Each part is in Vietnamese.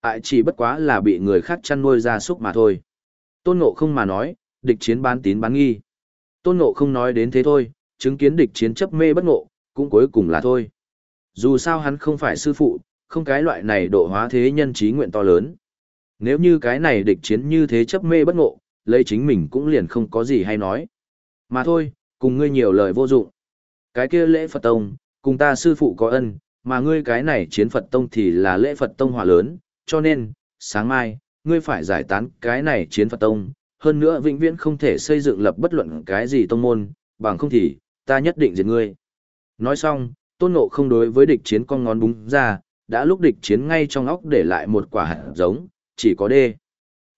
Ại chỉ bất quá là bị người khác chăn nuôi ra súc mà thôi. Tôn ngộ không mà nói, địch chiến bán tín bán nghi. Tôn ngộ không nói đến thế thôi, chứng kiến địch chiến chấp mê bất ngộ, cũng cuối cùng là thôi. Dù sao hắn không phải sư phụ, không cái loại này độ hóa thế nhân trí nguyện to lớn. Nếu như cái này địch chiến như thế chấp mê bất ngộ, lấy chính mình cũng liền không có gì hay nói. Mà thôi, cùng ngươi nhiều lời vô dụng. Cái kia lễ Phật Tông, cùng ta sư phụ có ân, mà ngươi cái này chiến Phật Tông thì là lễ Phật Tông hòa lớn, cho nên, sáng mai, ngươi phải giải tán cái này chiến Phật Tông, hơn nữa vĩnh viễn không thể xây dựng lập bất luận cái gì tông môn, bằng không thì, ta nhất định diệt ngươi. Nói xong, tôn ngộ không đối với địch chiến con ngón búng ra, đã lúc địch chiến ngay trong óc để lại một quả hạt giống, chỉ có đê.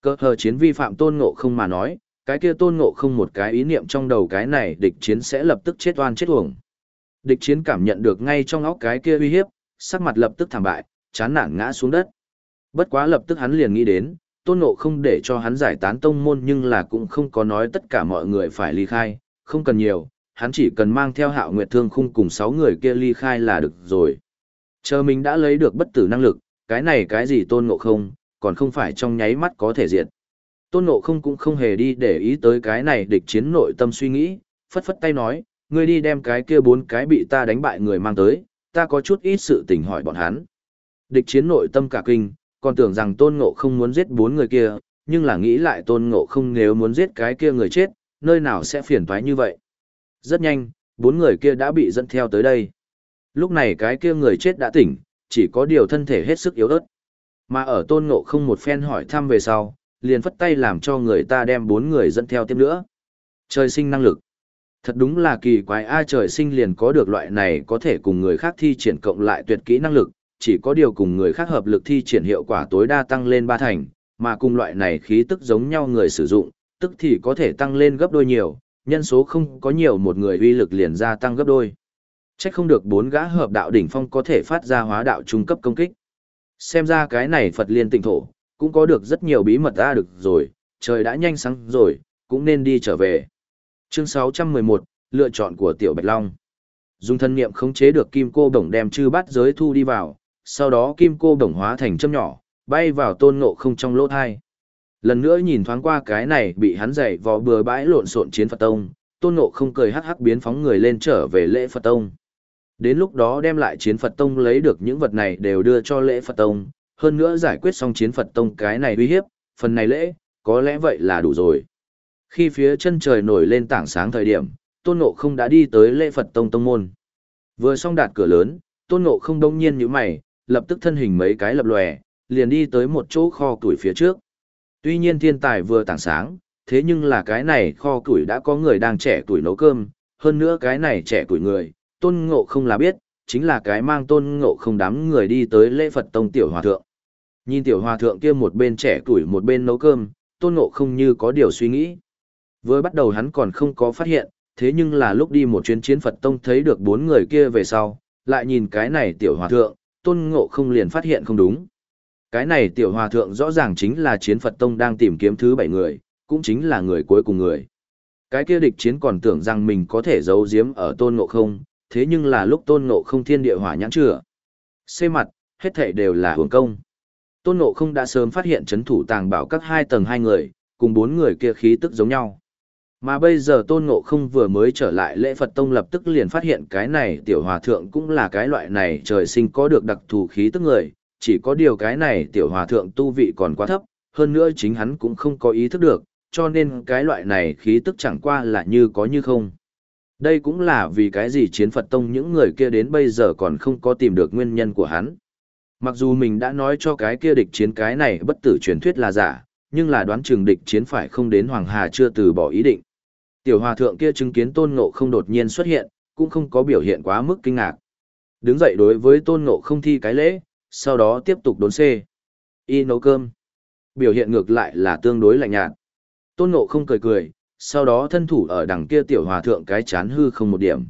Cơ hờ chiến vi phạm tôn ngộ không mà nói, cái kia tôn ngộ không một cái ý niệm trong đầu cái này địch chiến sẽ lập tức chết oan chết uổng. Địch chiến cảm nhận được ngay trong óc cái kia uy hiếp, sắc mặt lập tức thảm bại, chán nản ngã xuống đất. Bất quá lập tức hắn liền nghĩ đến, tôn ngộ không để cho hắn giải tán tông môn nhưng là cũng không có nói tất cả mọi người phải ly khai, không cần nhiều, hắn chỉ cần mang theo hạo nguyệt thương khung cùng sáu người kia ly khai là được rồi. Chờ mình đã lấy được bất tử năng lực, cái này cái gì tôn ngộ không, còn không phải trong nháy mắt có thể diệt. Tôn ngộ không cũng không hề đi để ý tới cái này địch chiến nội tâm suy nghĩ, phất phất tay nói, ngươi đi đem cái kia bốn cái bị ta đánh bại người mang tới, ta có chút ít sự tình hỏi bọn hắn. Địch chiến nội tâm cả kinh, còn tưởng rằng tôn ngộ không muốn giết bốn người kia, nhưng là nghĩ lại tôn ngộ không nếu muốn giết cái kia người chết, nơi nào sẽ phiền toái như vậy. Rất nhanh, bốn người kia đã bị dẫn theo tới đây. Lúc này cái kia người chết đã tỉnh, chỉ có điều thân thể hết sức yếu ớt. Mà ở tôn ngộ không một phen hỏi thăm về sau, liền phất tay làm cho người ta đem bốn người dẫn theo tiếp nữa. Trời sinh năng lực. Thật đúng là kỳ quái ai trời sinh liền có được loại này có thể cùng người khác thi triển cộng lại tuyệt kỹ năng lực, chỉ có điều cùng người khác hợp lực thi triển hiệu quả tối đa tăng lên ba thành, mà cùng loại này khí tức giống nhau người sử dụng, tức thì có thể tăng lên gấp đôi nhiều, nhân số không có nhiều một người uy lực liền gia tăng gấp đôi. Chắc không được bốn gã hợp đạo đỉnh phong có thể phát ra hóa đạo trung cấp công kích. Xem ra cái này Phật liên tịnh thổ, cũng có được rất nhiều bí mật ra được rồi, trời đã nhanh sáng rồi, cũng nên đi trở về. Chương 611, lựa chọn của Tiểu Bạch Long. Dùng thân niệm khống chế được kim cô đồng đem chư bát giới thu đi vào, sau đó kim cô đồng hóa thành châm nhỏ, bay vào tôn ngộ không trong lỗ thai. Lần nữa nhìn thoáng qua cái này bị hắn dạy vò bừa bãi lộn xộn chiến Phật Tông, tôn ngộ không cười hắc hắc biến phóng người lên trở về lễ Phật Tông. Đến lúc đó đem lại chiến Phật Tông lấy được những vật này đều đưa cho lễ Phật Tông, hơn nữa giải quyết xong chiến Phật Tông cái này uy hiếp, phần này lễ, có lẽ vậy là đủ rồi. Khi phía chân trời nổi lên tảng sáng thời điểm, Tôn Ngộ không đã đi tới lễ Phật Tông Tông Môn. Vừa xong đạt cửa lớn, Tôn Ngộ không đông nhiên như mày, lập tức thân hình mấy cái lập lòe, liền đi tới một chỗ kho tuổi phía trước. Tuy nhiên thiên tài vừa tảng sáng, thế nhưng là cái này kho tuổi đã có người đang trẻ tuổi nấu cơm, hơn nữa cái này trẻ tuổi người, tôn ngộ không là biết, chính là cái mang tôn ngộ không đám người đi tới lễ Phật Tông Tiểu Hòa Thượng. Nhìn Tiểu Hòa Thượng kia một bên trẻ tuổi một bên nấu cơm, tôn ngộ không như có điều suy nghĩ. Vừa bắt đầu hắn còn không có phát hiện, thế nhưng là lúc đi một chuyến chiến Phật Tông thấy được bốn người kia về sau, lại nhìn cái này Tiểu Hòa Thượng, tôn ngộ không liền phát hiện không đúng. Cái này Tiểu Hòa Thượng rõ ràng chính là chiến Phật Tông đang tìm kiếm thứ bảy người, cũng chính là người cuối cùng người. Cái kia địch chiến còn tưởng rằng mình có thể giấu giếm ở tôn ngộ không, thế nhưng là lúc tôn ngộ không thiên địa hỏa nhãn chữa. Xê mặt, hết thảy đều là hưởng công. Tôn ngộ không đã sớm phát hiện chấn thủ tàng bảo các hai tầng hai người, cùng bốn người kia khí tức giống nhau. Mà bây giờ tôn ngộ không vừa mới trở lại lễ Phật Tông lập tức liền phát hiện cái này tiểu hòa thượng cũng là cái loại này trời sinh có được đặc thù khí tức người, chỉ có điều cái này tiểu hòa thượng tu vị còn quá thấp, hơn nữa chính hắn cũng không có ý thức được, cho nên cái loại này khí tức chẳng qua là như có như không. Đây cũng là vì cái gì chiến Phật Tông những người kia đến bây giờ còn không có tìm được nguyên nhân của hắn. Mặc dù mình đã nói cho cái kia địch chiến cái này bất tử truyền thuyết là giả, nhưng là đoán chừng địch chiến phải không đến Hoàng Hà chưa từ bỏ ý định. Tiểu hòa thượng kia chứng kiến tôn ngộ không đột nhiên xuất hiện, cũng không có biểu hiện quá mức kinh ngạc. Đứng dậy đối với tôn ngộ không thi cái lễ, sau đó tiếp tục đốn xê. Y nấu cơm. Biểu hiện ngược lại là tương đối lạnh nhạt. Tôn ngộ không cười cười, sau đó thân thủ ở đằng kia tiểu hòa thượng cái chán hư không một điểm.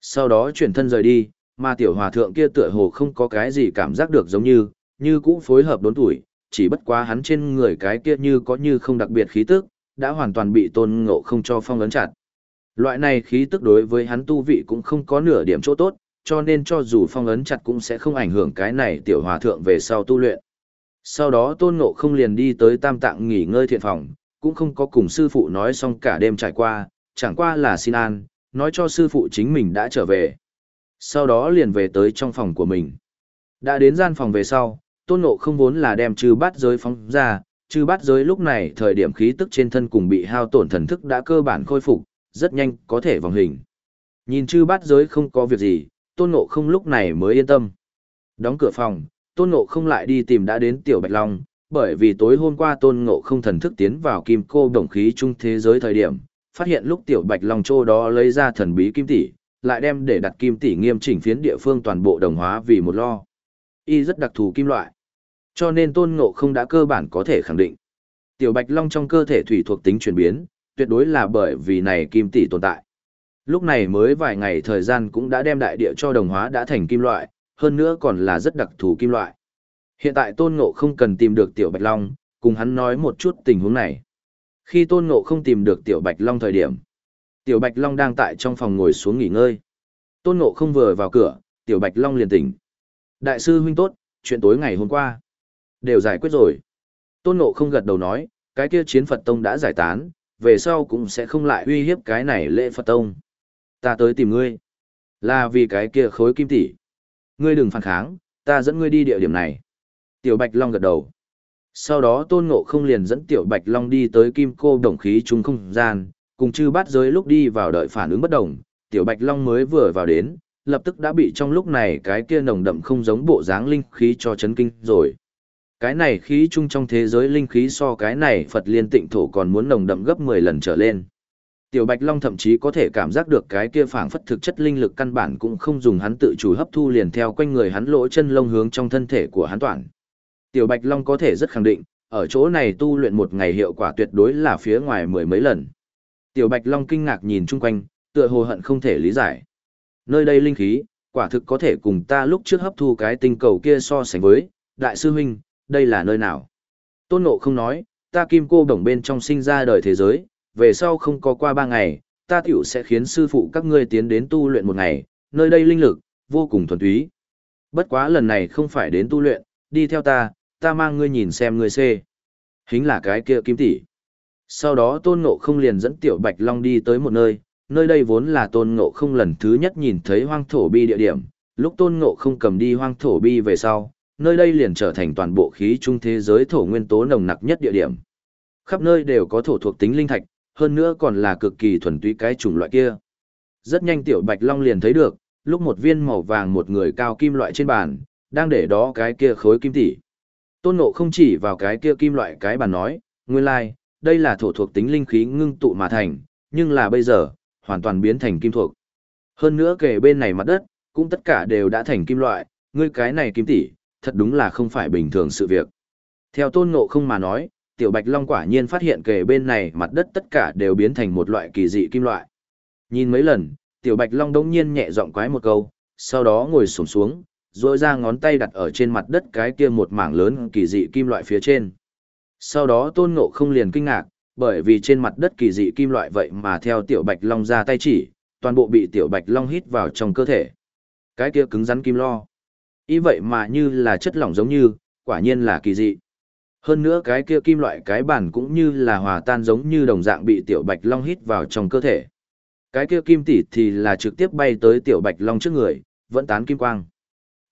Sau đó chuyển thân rời đi, mà tiểu hòa thượng kia tựa hồ không có cái gì cảm giác được giống như, như cũ phối hợp đốn tuổi, chỉ bất quá hắn trên người cái kia như có như không đặc biệt khí tức, đã hoàn toàn bị tôn ngộ không cho phong ấn chặt. Loại này khí tức đối với hắn tu vị cũng không có nửa điểm chỗ tốt, cho nên cho dù phong ấn chặt cũng sẽ không ảnh hưởng cái này tiểu hòa thượng về sau tu luyện. Sau đó tôn ngộ không liền đi tới tam tạng nghỉ ngơi thiện phòng, cũng không có cùng sư phụ nói xong cả đêm trải qua, chẳng qua là xin an, nói cho sư phụ chính mình đã trở về. Sau đó liền về tới trong phòng của mình. Đã đến gian phòng về sau, tôn ngộ không vốn là đem trừ bát giới phóng ra, Chư bát giới lúc này thời điểm khí tức trên thân cùng bị hao tổn thần thức đã cơ bản khôi phục, rất nhanh có thể vòng hình. Nhìn chư bát giới không có việc gì, tôn ngộ không lúc này mới yên tâm. Đóng cửa phòng, tôn ngộ không lại đi tìm đã đến tiểu bạch long, bởi vì tối hôm qua tôn ngộ không thần thức tiến vào kim cô đồng khí trung thế giới thời điểm, phát hiện lúc tiểu bạch long châu đó lấy ra thần bí kim tỷ, lại đem để đặt kim tỷ nghiêm chỉnh phiến địa phương toàn bộ đồng hóa vì một lo. Y rất đặc thù kim loại. Cho nên tôn ngộ không đã cơ bản có thể khẳng định. Tiểu bạch long trong cơ thể thủy thuộc tính chuyển biến, tuyệt đối là bởi vì này kim tỷ tồn tại. Lúc này mới vài ngày thời gian cũng đã đem đại địa cho đồng hóa đã thành kim loại, hơn nữa còn là rất đặc thù kim loại. Hiện tại Tôn Ngộ không cần tìm được Tiểu Bạch Long, cùng hắn nói một chút tình huống này. Khi Tôn Ngộ không tìm được Tiểu Bạch Long thời điểm, Tiểu Bạch Long đang tại trong phòng ngồi xuống nghỉ ngơi. Tôn Ngộ không vừa vào cửa, Tiểu Bạch Long liền tỉnh. Đại sư huynh tốt, chuyện tối ngày hôm qua. Đều giải quyết rồi. Tôn Ngộ không gật đầu nói, cái kia chiến Phật Tông đã giải tán, về sau cũng sẽ không lại uy hiếp cái này lễ Phật Tông. Ta tới tìm ngươi. Là vì cái kia khối kim tỷ. Ngươi đừng phản kháng, ta dẫn ngươi đi địa điểm này. Tiểu Bạch Long gật đầu. Sau đó Tôn Ngộ không liền dẫn Tiểu Bạch Long đi tới kim cô đồng khí trung không gian, cùng chư bát giới lúc đi vào đợi phản ứng bất đồng. Tiểu Bạch Long mới vừa vào đến, lập tức đã bị trong lúc này cái kia nồng đậm không giống bộ dáng linh khí cho chấn kinh rồi. Cái này khí chung trong thế giới linh khí so cái này Phật liên tịnh thổ còn muốn nồng đậm gấp 10 lần trở lên. Tiểu Bạch Long thậm chí có thể cảm giác được cái kia phảng phất thực chất linh lực căn bản cũng không dùng hắn tự chủ hấp thu liền theo quanh người hắn lỗ chân lông hướng trong thân thể của hắn toàn. Tiểu Bạch Long có thể rất khẳng định, ở chỗ này tu luyện một ngày hiệu quả tuyệt đối là phía ngoài mười mấy lần. Tiểu Bạch Long kinh ngạc nhìn chung quanh, tựa hồ hận không thể lý giải. Nơi đây linh khí, quả thực có thể cùng ta lúc trước hấp thu cái tinh cầu kia so sánh với, đại sư huynh, đây là nơi nào? Tôn Ngộ không nói, ta kim cô đồng bên trong sinh ra đời thế giới, về sau không có qua ba ngày, ta tiểu sẽ khiến sư phụ các ngươi tiến đến tu luyện một ngày, nơi đây linh lực, vô cùng thuần túy. Bất quá lần này không phải đến tu luyện, đi theo ta, ta mang ngươi nhìn xem ngươi xê. Hính là cái kia kim tỷ. Sau đó tôn ngộ không liền dẫn tiểu bạch long đi tới một nơi, nơi đây vốn là tôn ngộ không lần thứ nhất nhìn thấy hoang thổ bi địa điểm, lúc tôn ngộ không cầm đi hoang thổ bi về sau, nơi đây liền trở thành toàn bộ khí trung thế giới thổ nguyên tố nồng nặc nhất địa điểm. Khắp nơi đều có thổ thuộc tính linh thạch, hơn nữa còn là cực kỳ thuần túy cái chủng loại kia. Rất nhanh tiểu bạch long liền thấy được, lúc một viên màu vàng một người cao kim loại trên bàn, đang để đó cái kia khối kim tỷ. Tôn Ngộ không chỉ vào cái kia kim loại cái bàn nói, nguyên lai, like, đây là thổ thuộc tính linh khí ngưng tụ mà thành, nhưng là bây giờ, hoàn toàn biến thành kim thuộc. Hơn nữa kể bên này mặt đất, cũng tất cả đều đã thành kim loại, ngươi cái này kim tỷ, thật đúng là không phải bình thường sự việc. Theo Tôn Ngộ không mà nói, Tiểu Bạch Long quả nhiên phát hiện kề bên này mặt đất tất cả đều biến thành một loại kỳ dị kim loại. Nhìn mấy lần, Tiểu Bạch Long đống nhiên nhẹ giọng quái một câu, sau đó ngồi xổm xuống, rồi ra ngón tay đặt ở trên mặt đất cái kia một mảng lớn kỳ dị kim loại phía trên. Sau đó tôn ngộ không liền kinh ngạc, bởi vì trên mặt đất kỳ dị kim loại vậy mà theo tiểu bạch long ra tay chỉ, toàn bộ bị tiểu bạch long hít vào trong cơ thể. Cái kia cứng rắn kim lo. Ý vậy mà như là chất lỏng giống như, quả nhiên là kỳ dị. Hơn nữa cái kia kim loại cái bản cũng như là hòa tan giống như đồng dạng bị tiểu bạch long hít vào trong cơ thể. Cái kia kim tỷ thì là trực tiếp bay tới tiểu bạch long trước người, vẫn tán kim quang.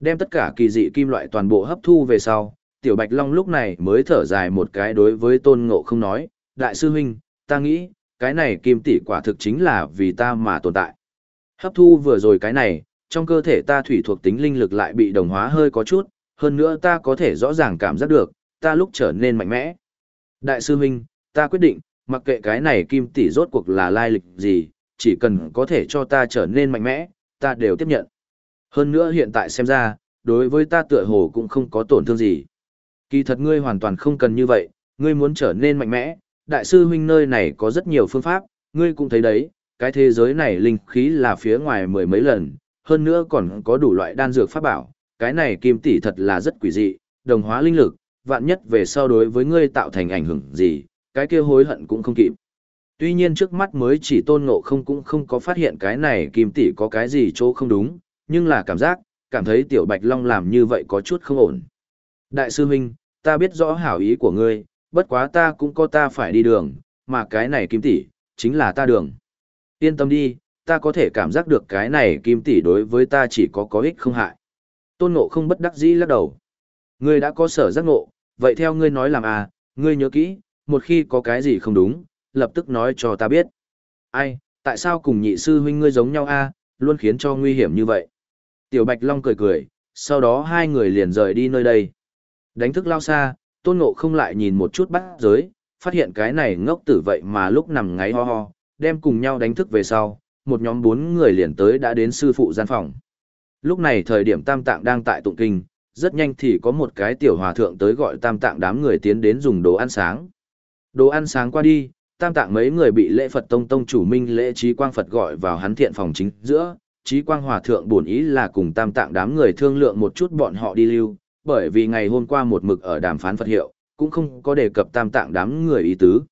Đem tất cả kỳ dị kim loại toàn bộ hấp thu về sau, tiểu bạch long lúc này mới thở dài một cái đối với tôn ngộ không nói, đại sư huynh, ta nghĩ, cái này kim tỷ quả thực chính là vì ta mà tồn tại. Hấp thu vừa rồi cái này, trong cơ thể ta thủy thuộc tính linh lực lại bị đồng hóa hơi có chút, hơn nữa ta có thể rõ ràng cảm giác được, ta lúc trở nên mạnh mẽ. Đại sư huynh, ta quyết định, mặc kệ cái này kim tỷ rốt cuộc là lai lịch gì, chỉ cần có thể cho ta trở nên mạnh mẽ, ta đều tiếp nhận. Hơn nữa hiện tại xem ra, đối với ta tựa hồ cũng không có tổn thương gì. Kỳ thật ngươi hoàn toàn không cần như vậy, ngươi muốn trở nên mạnh mẽ, đại sư huynh nơi này có rất nhiều phương pháp, ngươi cũng thấy đấy, cái thế giới này linh khí là phía ngoài mười mấy lần, hơn nữa còn có đủ loại đan dược pháp bảo, cái này kim tỷ thật là rất quỷ dị, đồng hóa linh lực, vạn nhất về sau đối với ngươi tạo thành ảnh hưởng gì, cái kia hối hận cũng không kịp. Tuy nhiên trước mắt mới chỉ tôn ngộ không cũng không có phát hiện cái này kim tỷ có cái gì chỗ không đúng, nhưng là cảm giác, cảm thấy tiểu bạch long làm như vậy có chút không ổn. Đại sư huynh, ta biết rõ hảo ý của ngươi, bất quá ta cũng có ta phải đi đường, mà cái này kim tỷ, chính là ta đường. Yên tâm đi, ta có thể cảm giác được cái này kim tỷ đối với ta chỉ có có ích không hại. Tôn ngộ không bất đắc dĩ lắc đầu. Ngươi đã có sở giác ngộ, vậy theo ngươi nói làm à, ngươi nhớ kỹ, một khi có cái gì không đúng, lập tức nói cho ta biết. Ai, tại sao cùng nhị sư huynh ngươi giống nhau a, luôn khiến cho nguy hiểm như vậy? Tiểu Bạch Long cười cười, sau đó hai người liền rời đi nơi đây. Đánh thức lao xa, tôn ngộ không lại nhìn một chút bắt giới, phát hiện cái này ngốc tử vậy mà lúc nằm ngáy ho ho, đem cùng nhau đánh thức về sau, một nhóm bốn người liền tới đã đến sư phụ gian phòng. Lúc này thời điểm tam tạng đang tại tụng kinh, rất nhanh thì có một cái tiểu hòa thượng tới gọi tam tạng đám người tiến đến dùng đồ ăn sáng. Đồ ăn sáng qua đi, tam tạng mấy người bị lễ Phật tông tông chủ minh lễ trí quang Phật gọi vào hắn thiện phòng chính giữa. Trí quang hòa thượng buồn ý là cùng tam tạng đám người thương lượng một chút bọn họ đi lưu, bởi vì ngày hôm qua một mực ở đàm phán Phật hiệu, cũng không có đề cập tam tạng đám người ý tứ.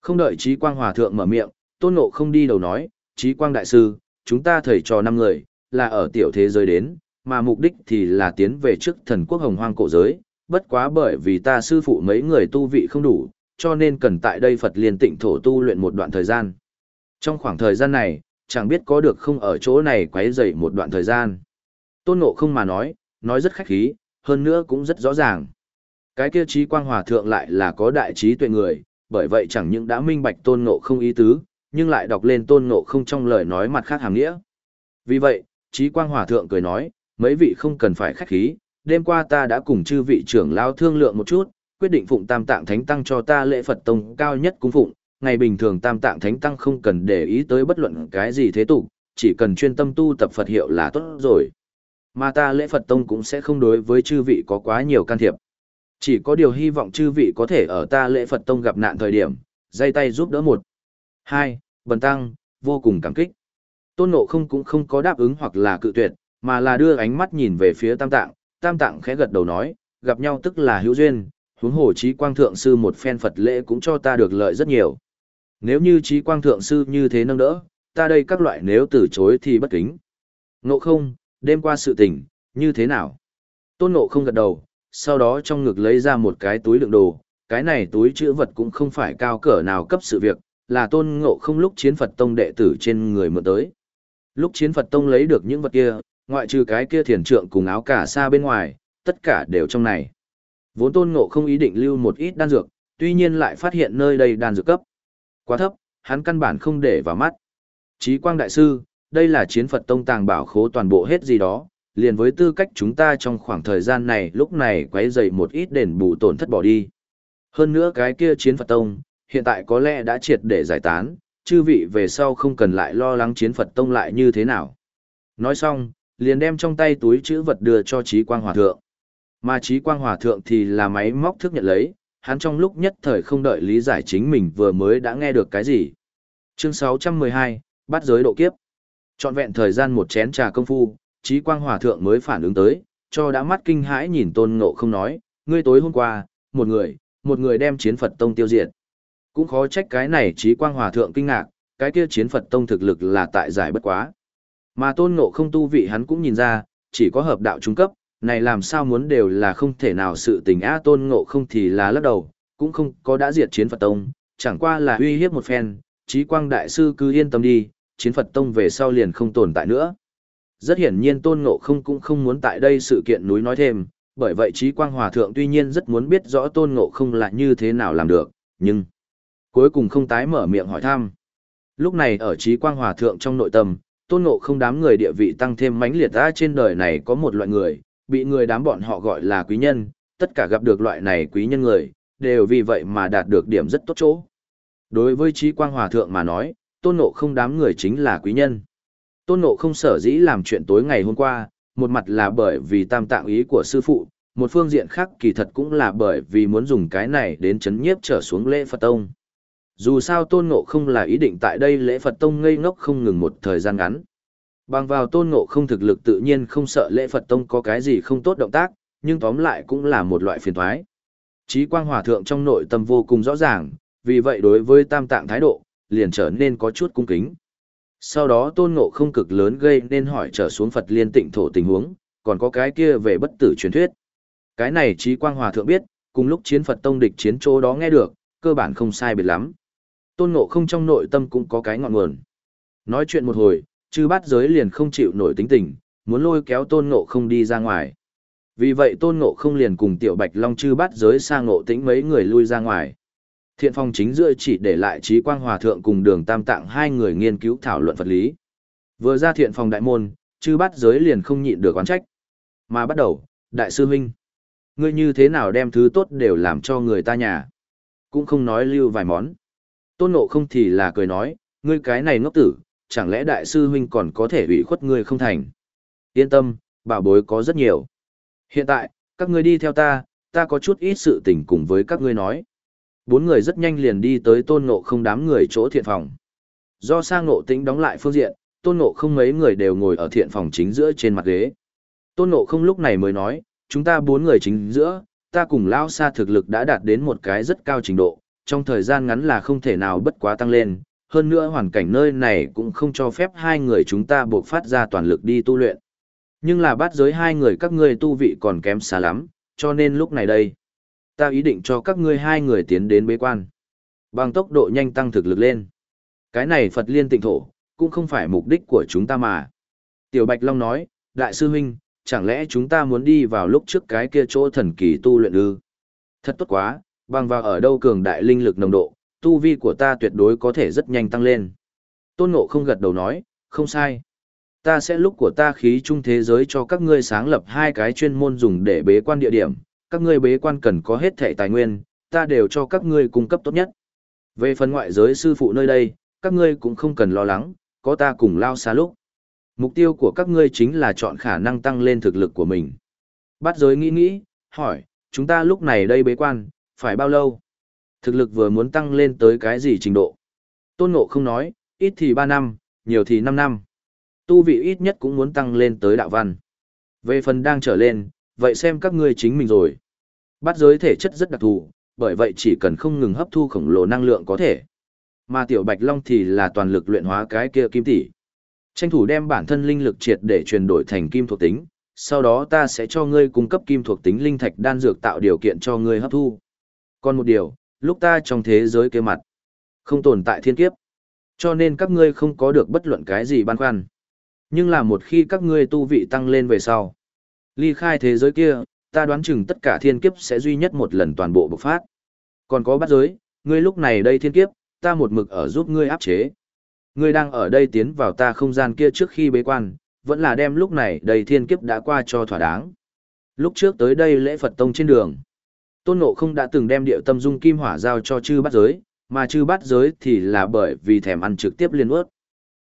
Không đợi trí quang hòa thượng mở miệng, tôn ngộ không đi đầu nói, trí quang đại sư, chúng ta thầy trò năm người, là ở tiểu thế giới đến, mà mục đích thì là tiến về trước thần quốc hồng hoang cổ giới, bất quá bởi vì ta sư phụ mấy người tu vị không đủ, cho nên cần tại đây Phật liên tịnh thổ tu luyện một đoạn thời gian. Trong khoảng thời gian này, chẳng biết có được không ở chỗ này quấy rầy một đoạn thời gian. Tôn Ngộ không mà nói, nói rất khách khí, hơn nữa cũng rất rõ ràng. Cái kia trí quang hòa thượng lại là có đại trí tuệ người, bởi vậy chẳng những đã minh bạch Tôn Ngộ không ý tứ, nhưng lại đọc lên Tôn Ngộ không trong lời nói mặt khác hàm nghĩa. Vì vậy, trí quang hòa thượng cười nói, mấy vị không cần phải khách khí, đêm qua ta đã cùng chư vị trưởng lao thương lượng một chút, quyết định phụng tam tạng thánh tăng cho ta lễ Phật tông cao nhất cung phụng, ngày bình thường tam tạng thánh tăng không cần để ý tới bất luận cái gì thế tục, chỉ cần chuyên tâm tu tập Phật hiệu là tốt rồi. Mà ta lễ Phật tông cũng sẽ không đối với chư vị có quá nhiều can thiệp. Chỉ có điều hy vọng chư vị có thể ở ta lễ Phật tông gặp nạn thời điểm, dây tay giúp đỡ một. Hai, bần tăng, vô cùng cảm kích. Tôn nộ không cũng không có đáp ứng hoặc là cự tuyệt, mà là đưa ánh mắt nhìn về phía tam tạng, tam tạng khẽ gật đầu nói, gặp nhau tức là hữu duyên, huống hồ trí quang thượng sư một phen Phật lễ cũng cho ta được lợi rất nhiều. Nếu như trí quang thượng sư như thế nâng đỡ, ta đây các loại nếu từ chối thì bất kính. Ngộ không, đêm qua sự tình, như thế nào? Tôn ngộ không gật đầu, sau đó trong ngực lấy ra một cái túi đựng đồ, cái này túi chữ vật cũng không phải cao cỡ nào cấp sự việc, là tôn ngộ không lúc chiến Phật tông đệ tử trên người mượn tới. Lúc chiến Phật tông lấy được những vật kia, ngoại trừ cái kia thiền trượng cùng áo cả xa bên ngoài, tất cả đều trong này. Vốn tôn ngộ không ý định lưu một ít đan dược, tuy nhiên lại phát hiện nơi đây đan dược cấp. Quá thấp, hắn căn bản không để vào mắt. Chí quang đại sư, đây là chiến Phật tông tàng bảo khố toàn bộ hết gì đó, liền với tư cách chúng ta trong khoảng thời gian này lúc này quấy dậy một ít đền bù tổn thất bỏ đi. Hơn nữa cái kia chiến Phật tông, hiện tại có lẽ đã triệt để giải tán, chư vị về sau không cần lại lo lắng chiến Phật tông lại như thế nào. Nói xong, liền đem trong tay túi chữ vật đưa cho Chí Quang Hòa Thượng. Mà trí quang hòa thượng thì là máy móc thức nhận lấy, hắn trong lúc nhất thời không đợi lý giải chính mình vừa mới đã nghe được cái gì. Chương 612, bắt giới độ kiếp. Chọn vẹn thời gian một chén trà công phu, trí quang hòa thượng mới phản ứng tới, cho đã mắt kinh hãi nhìn tôn ngộ không nói, ngươi tối hôm qua, một người, một người đem chiến Phật Tông tiêu diệt. Cũng khó trách cái này trí quang hòa thượng kinh ngạc, cái kia chiến Phật Tông thực lực là tại giải bất quá. Mà tôn ngộ không tu vị hắn cũng nhìn ra, chỉ có hợp đạo trung cấp, này làm sao muốn đều là không thể nào sự tình á tôn ngộ không thì là lắc đầu, cũng không có đã diệt chiến Phật Tông, chẳng qua là uy hiếp một phen, trí quang đại sư cứ yên tâm đi, chiến Phật Tông về sau liền không tồn tại nữa. Rất hiển nhiên tôn ngộ không cũng không muốn tại đây sự kiện núi nói thêm, bởi vậy trí quang hòa thượng tuy nhiên rất muốn biết rõ tôn ngộ không là như thế nào làm được, nhưng cuối cùng không tái mở miệng hỏi thăm. Lúc này ở trí quang hòa thượng trong nội tâm, tôn ngộ không đám người địa vị tăng thêm mãnh liệt ra trên đời này có một loại người, bị người đám bọn họ gọi là quý nhân, tất cả gặp được loại này quý nhân người, đều vì vậy mà đạt được điểm rất tốt chỗ. Đối với trí quang hòa thượng mà nói, tôn ngộ không đám người chính là quý nhân. Tôn ngộ không sở dĩ làm chuyện tối ngày hôm qua, một mặt là bởi vì tam tạng ý của sư phụ, một phương diện khác kỳ thật cũng là bởi vì muốn dùng cái này đến chấn nhiếp trở xuống lễ Phật Tông. Dù sao tôn ngộ không là ý định tại đây lễ Phật Tông ngây ngốc không ngừng một thời gian ngắn. Bằng vào tôn ngộ không thực lực tự nhiên không sợ lễ Phật Tông có cái gì không tốt động tác, nhưng tóm lại cũng là một loại phiền thoái. Chí quang hòa thượng trong nội tâm vô cùng rõ ràng, vì vậy đối với tam tạng thái độ, liền trở nên có chút cung kính. Sau đó tôn ngộ không cực lớn gây nên hỏi trở xuống Phật liên tịnh thổ tình huống, còn có cái kia về bất tử truyền thuyết. Cái này trí quang hòa thượng biết, cùng lúc chiến Phật tông địch chiến chỗ đó nghe được, cơ bản không sai biệt lắm. Tôn ngộ không trong nội tâm cũng có cái ngọn nguồn. Nói chuyện một hồi, chư bát giới liền không chịu nổi tính tình, muốn lôi kéo tôn ngộ không đi ra ngoài. Vì vậy tôn ngộ không liền cùng tiểu bạch long chư bát giới sang ngộ tĩnh mấy người lui ra ngoài. Thiện phong chính giữa chỉ để lại trí quang hòa thượng cùng đường tam tạng hai người nghiên cứu thảo luận vật lý. Vừa ra thiện phòng đại môn, chư bát giới liền không nhịn được oán trách. Mà bắt đầu, đại sư huynh, ngươi như thế nào đem thứ tốt đều làm cho người ta nhà. Cũng không nói lưu vài món. Tôn nộ không thì là cười nói, ngươi cái này ngốc tử, chẳng lẽ đại sư huynh còn có thể ủy khuất ngươi không thành. Yên tâm, bảo bối có rất nhiều. Hiện tại, các ngươi đi theo ta, ta có chút ít sự tình cùng với các ngươi nói. Bốn người rất nhanh liền đi tới tôn ngộ không đám người chỗ thiện phòng. Do sang ngộ tĩnh đóng lại phương diện, tôn ngộ không mấy người đều ngồi ở thiện phòng chính giữa trên mặt ghế. Tôn ngộ không lúc này mới nói, chúng ta bốn người chính giữa, ta cùng lao xa thực lực đã đạt đến một cái rất cao trình độ, trong thời gian ngắn là không thể nào bất quá tăng lên, hơn nữa hoàn cảnh nơi này cũng không cho phép hai người chúng ta buộc phát ra toàn lực đi tu luyện. Nhưng là bắt giới hai người các ngươi tu vị còn kém xa lắm, cho nên lúc này đây, ta ý định cho các ngươi hai người tiến đến bế quan. Bằng tốc độ nhanh tăng thực lực lên. Cái này Phật liên tịnh thổ, cũng không phải mục đích của chúng ta mà. Tiểu Bạch Long nói, Đại sư huynh, chẳng lẽ chúng ta muốn đi vào lúc trước cái kia chỗ thần kỳ tu luyện ư? Thật tốt quá, bằng vào ở đâu cường đại linh lực nồng độ, tu vi của ta tuyệt đối có thể rất nhanh tăng lên. Tôn Ngộ không gật đầu nói, không sai. Ta sẽ lúc của ta khí trung thế giới cho các ngươi sáng lập hai cái chuyên môn dùng để bế quan địa điểm, các ngươi bế quan cần có hết thể tài nguyên, ta đều cho các ngươi cung cấp tốt nhất. Về phần ngoại giới sư phụ nơi đây, các ngươi cũng không cần lo lắng, có ta cùng lao xa lúc. Mục tiêu của các ngươi chính là chọn khả năng tăng lên thực lực của mình. Bát giới nghĩ nghĩ, hỏi, chúng ta lúc này đây bế quan, phải bao lâu? Thực lực vừa muốn tăng lên tới cái gì trình độ? Tôn Ngộ không nói, ít thì 3 năm, nhiều thì 5 năm. Tu vị ít nhất cũng muốn tăng lên tới đạo văn. Về phần đang trở lên, vậy xem các ngươi chính mình rồi. Bát giới thể chất rất đặc thù, bởi vậy chỉ cần không ngừng hấp thu khổng lồ năng lượng có thể. Mà tiểu bạch long thì là toàn lực luyện hóa cái kia kim tỷ. Tranh thủ đem bản thân linh lực triệt để chuyển đổi thành kim thuộc tính, sau đó ta sẽ cho ngươi cung cấp kim thuộc tính linh thạch đan dược tạo điều kiện cho ngươi hấp thu. Còn một điều, lúc ta trong thế giới kia mặt, không tồn tại thiên kiếp. Cho nên các ngươi không có được bất luận cái gì băn khoăn. Nhưng là một khi các ngươi tu vị tăng lên về sau, ly khai thế giới kia, ta đoán chừng tất cả thiên kiếp sẽ duy nhất một lần toàn bộ bộc phát. Còn có bắt giới, ngươi lúc này đây thiên kiếp, ta một mực ở giúp ngươi áp chế. Ngươi đang ở đây tiến vào ta không gian kia trước khi bế quan, vẫn là đem lúc này đầy thiên kiếp đã qua cho thỏa đáng. Lúc trước tới đây lễ Phật Tông trên đường, Tôn Ngộ không đã từng đem điệu tâm dung kim hỏa giao cho chư bát giới, mà chư bát giới thì là bởi vì thèm ăn trực tiếp liên ướt.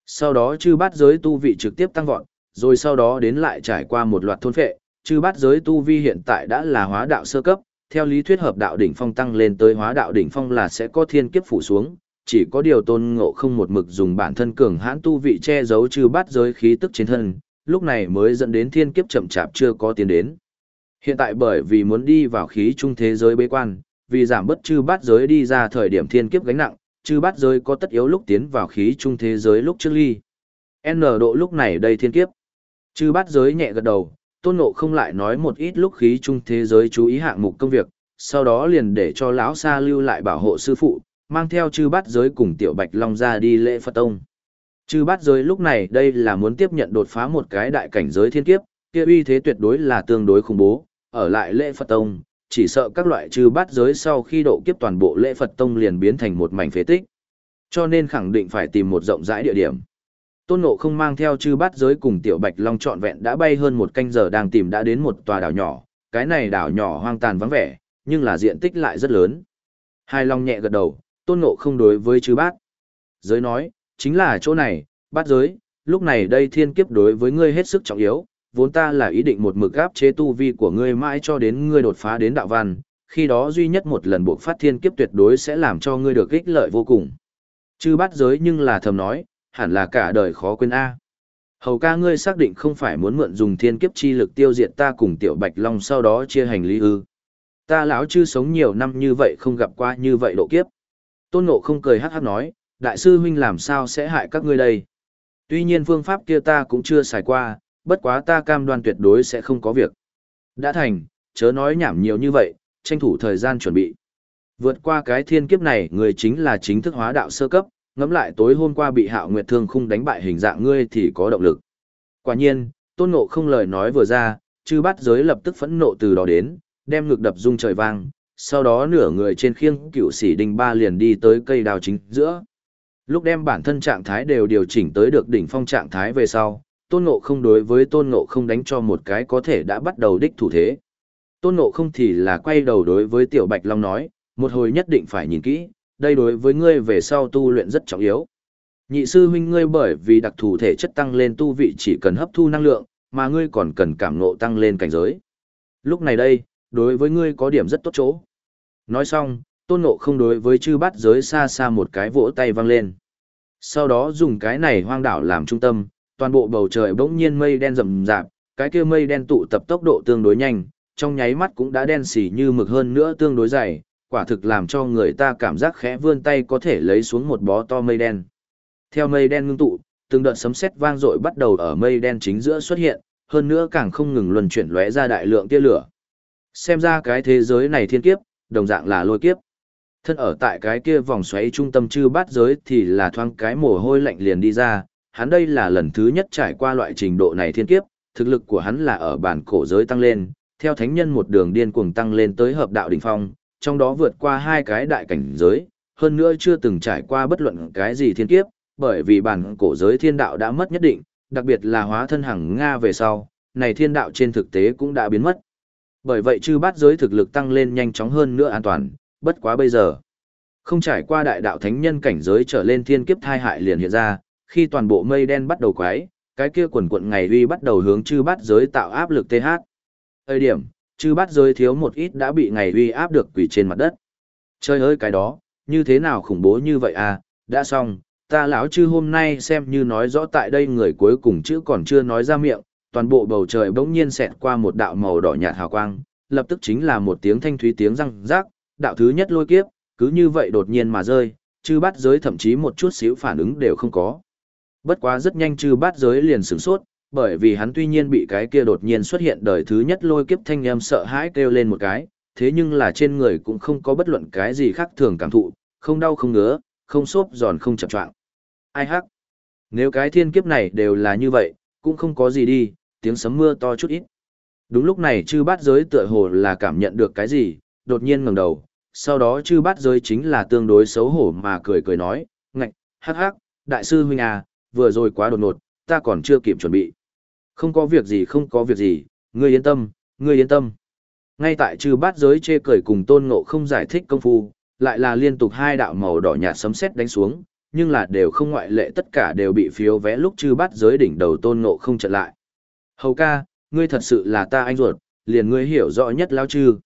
Sau đó chư bát giới tu vị trực tiếp tăng vọt, rồi sau đó đến lại trải qua một loạt thôn phệ, chư bát giới tu vi hiện tại đã là hóa đạo sơ cấp, theo lý thuyết hợp đạo đỉnh phong tăng lên tới hóa đạo đỉnh phong là sẽ có thiên kiếp phủ xuống, chỉ có điều tôn ngộ không một mực dùng bản thân cường hãn tu vị che giấu chư bát giới khí tức trên thân, lúc này mới dẫn đến thiên kiếp chậm chạp chưa có tiến đến. Hiện tại bởi vì muốn đi vào khí trung thế giới bế quan, vì giảm bất chư bát giới đi ra thời điểm thiên kiếp gánh nặng, chư bát giới có tất yếu lúc tiến vào khí trung thế giới lúc trước ly. N độ lúc này đây thiên kiếp. Chư bát giới nhẹ gật đầu, tôn nộ không lại nói một ít lúc khí trung thế giới chú ý hạng mục công việc, sau đó liền để cho lão sa lưu lại bảo hộ sư phụ, mang theo chư bát giới cùng tiểu bạch long ra đi lễ Phật Tông. Chư bát giới lúc này đây là muốn tiếp nhận đột phá một cái đại cảnh giới thiên kiếp, kia uy thế tuyệt đối là tương đối khủng bố, ở lại lễ Phật Tông, chỉ sợ các loại chư bát giới sau khi độ kiếp toàn bộ lễ Phật Tông liền biến thành một mảnh phế tích. Cho nên khẳng định phải tìm một rộng rãi địa điểm. Tôn Ngộ không mang theo chư bát giới cùng tiểu bạch long trọn vẹn đã bay hơn một canh giờ đang tìm đã đến một tòa đảo nhỏ, cái này đảo nhỏ hoang tàn vắng vẻ, nhưng là diện tích lại rất lớn. Hai long nhẹ gật đầu, Tôn Ngộ không đối với chư bát. Giới nói, chính là chỗ này, bát giới, lúc này đây thiên kiếp đối với ngươi hết sức trọng yếu, vốn ta là ý định một mực áp chế tu vi của ngươi mãi cho đến ngươi đột phá đến đạo văn, khi đó duy nhất một lần buộc phát thiên kiếp tuyệt đối sẽ làm cho ngươi được ích lợi vô cùng. Chư bát giới nhưng là thầm nói, hẳn là cả đời khó quên A. Hầu ca ngươi xác định không phải muốn mượn dùng thiên kiếp chi lực tiêu diệt ta cùng tiểu bạch long sau đó chia hành lý ư. Ta lão chư sống nhiều năm như vậy không gặp qua như vậy độ kiếp. Tôn ngộ không cười hát hát nói, đại sư huynh làm sao sẽ hại các ngươi đây. Tuy nhiên phương pháp kia ta cũng chưa xài qua, bất quá ta cam đoan tuyệt đối sẽ không có việc. Đã thành, chớ nói nhảm nhiều như vậy, tranh thủ thời gian chuẩn bị. Vượt qua cái thiên kiếp này, người chính là chính thức hóa đạo sơ cấp, ngẫm lại tối hôm qua bị Hạo Nguyệt Thương khung đánh bại hình dạng ngươi thì có động lực. Quả nhiên, Tôn Ngộ không lời nói vừa ra, chư bắt giới lập tức phẫn nộ từ đó đến, đem ngực đập rung trời vang, sau đó nửa người trên khiêng cựu sĩ đinh ba liền đi tới cây đào chính giữa. Lúc đem bản thân trạng thái đều điều chỉnh tới được đỉnh phong trạng thái về sau, tôn ngộ không đối với tôn ngộ không đánh cho một cái có thể đã bắt đầu đích thủ thế. Tôn ngộ không thì là quay đầu đối với tiểu bạch long nói, một hồi nhất định phải nhìn kỹ, đây đối với ngươi về sau tu luyện rất trọng yếu. Nhị sư huynh ngươi bởi vì đặc thù thể chất tăng lên tu vị chỉ cần hấp thu năng lượng, mà ngươi còn cần cảm ngộ tăng lên cảnh giới. Lúc này đây, đối với ngươi có điểm rất tốt chỗ. Nói xong, tôn ngộ không đối với chư bát giới xa xa một cái vỗ tay văng lên. Sau đó dùng cái này hoang đảo làm trung tâm, toàn bộ bầu trời bỗng nhiên mây đen rậm rạp, cái kia mây đen tụ tập tốc độ tương đối nhanh, trong nháy mắt cũng đã đen xỉ như mực hơn nữa tương đối dày, quả thực làm cho người ta cảm giác khẽ vươn tay có thể lấy xuống một bó to mây đen. Theo mây đen ngưng tụ, từng đợt sấm sét vang dội bắt đầu ở mây đen chính giữa xuất hiện, hơn nữa càng không ngừng luân chuyển lóe ra đại lượng tia lửa. Xem ra cái thế giới này thiên kiếp, đồng dạng là lôi kiếp. Thân ở tại cái kia vòng xoáy trung tâm chư bát giới thì là thoáng cái mồ hôi lạnh liền đi ra, hắn đây là lần thứ nhất trải qua loại trình độ này thiên kiếp, thực lực của hắn là ở bản cổ giới tăng lên, theo thánh nhân một đường điên cuồng tăng lên tới hợp đạo đỉnh phong, trong đó vượt qua hai cái đại cảnh giới, hơn nữa chưa từng trải qua bất luận cái gì thiên kiếp, bởi vì bản cổ giới thiên đạo đã mất nhất định, đặc biệt là hóa thân hằng Nga về sau, này thiên đạo trên thực tế cũng đã biến mất. Bởi vậy chư bát giới thực lực tăng lên nhanh chóng hơn nữa an toàn, bất quá bây giờ. Không trải qua đại đạo thánh nhân cảnh giới trở lên thiên kiếp thai hại liền hiện ra, khi toàn bộ mây đen bắt đầu quái, cái kia quần quận ngày uy bắt đầu hướng chư bát giới tạo áp lực TH. Thời điểm, chư bát giới thiếu một ít đã bị ngày uy áp được quỷ trên mặt đất. Trời ơi cái đó, như thế nào khủng bố như vậy à, đã xong, ta lão chư hôm nay xem như nói rõ tại đây người cuối cùng chữ còn chưa nói ra miệng, toàn bộ bầu trời bỗng nhiên xẹt qua một đạo màu đỏ nhạt hào quang, lập tức chính là một tiếng thanh thúy tiếng răng rác, đạo thứ nhất lôi kiếp, cứ như vậy đột nhiên mà rơi, chư bát giới thậm chí một chút xíu phản ứng đều không có. Bất quá rất nhanh chư bát giới liền sửng sốt, bởi vì hắn tuy nhiên bị cái kia đột nhiên xuất hiện đời thứ nhất lôi kiếp thanh em sợ hãi kêu lên một cái, thế nhưng là trên người cũng không có bất luận cái gì khác thường cảm thụ, không đau không ngứa, không xốp giòn không chập choạng. Ai hắc? Nếu cái thiên kiếp này đều là như vậy, cũng không có gì đi, tiếng sấm mưa to chút ít. Đúng lúc này chư bát giới tựa hồ là cảm nhận được cái gì, đột nhiên ngẩng đầu, sau đó chư bát giới chính là tương đối xấu hổ mà cười cười nói, ngạch, hắc hắc, đại sư huynh à, vừa rồi quá đột ngột, ta còn chưa kịp chuẩn bị. Không có việc gì không có việc gì, ngươi yên tâm, ngươi yên tâm. Ngay tại chư bát giới chê cười cùng tôn ngộ không giải thích công phu, lại là liên tục hai đạo màu đỏ nhạt sấm sét đánh xuống, nhưng là đều không ngoại lệ tất cả đều bị phiếu vẽ lúc chư bát giới đỉnh đầu tôn ngộ không trận lại. Hầu ca, ngươi thật sự là ta anh ruột, liền ngươi hiểu rõ nhất lao chư.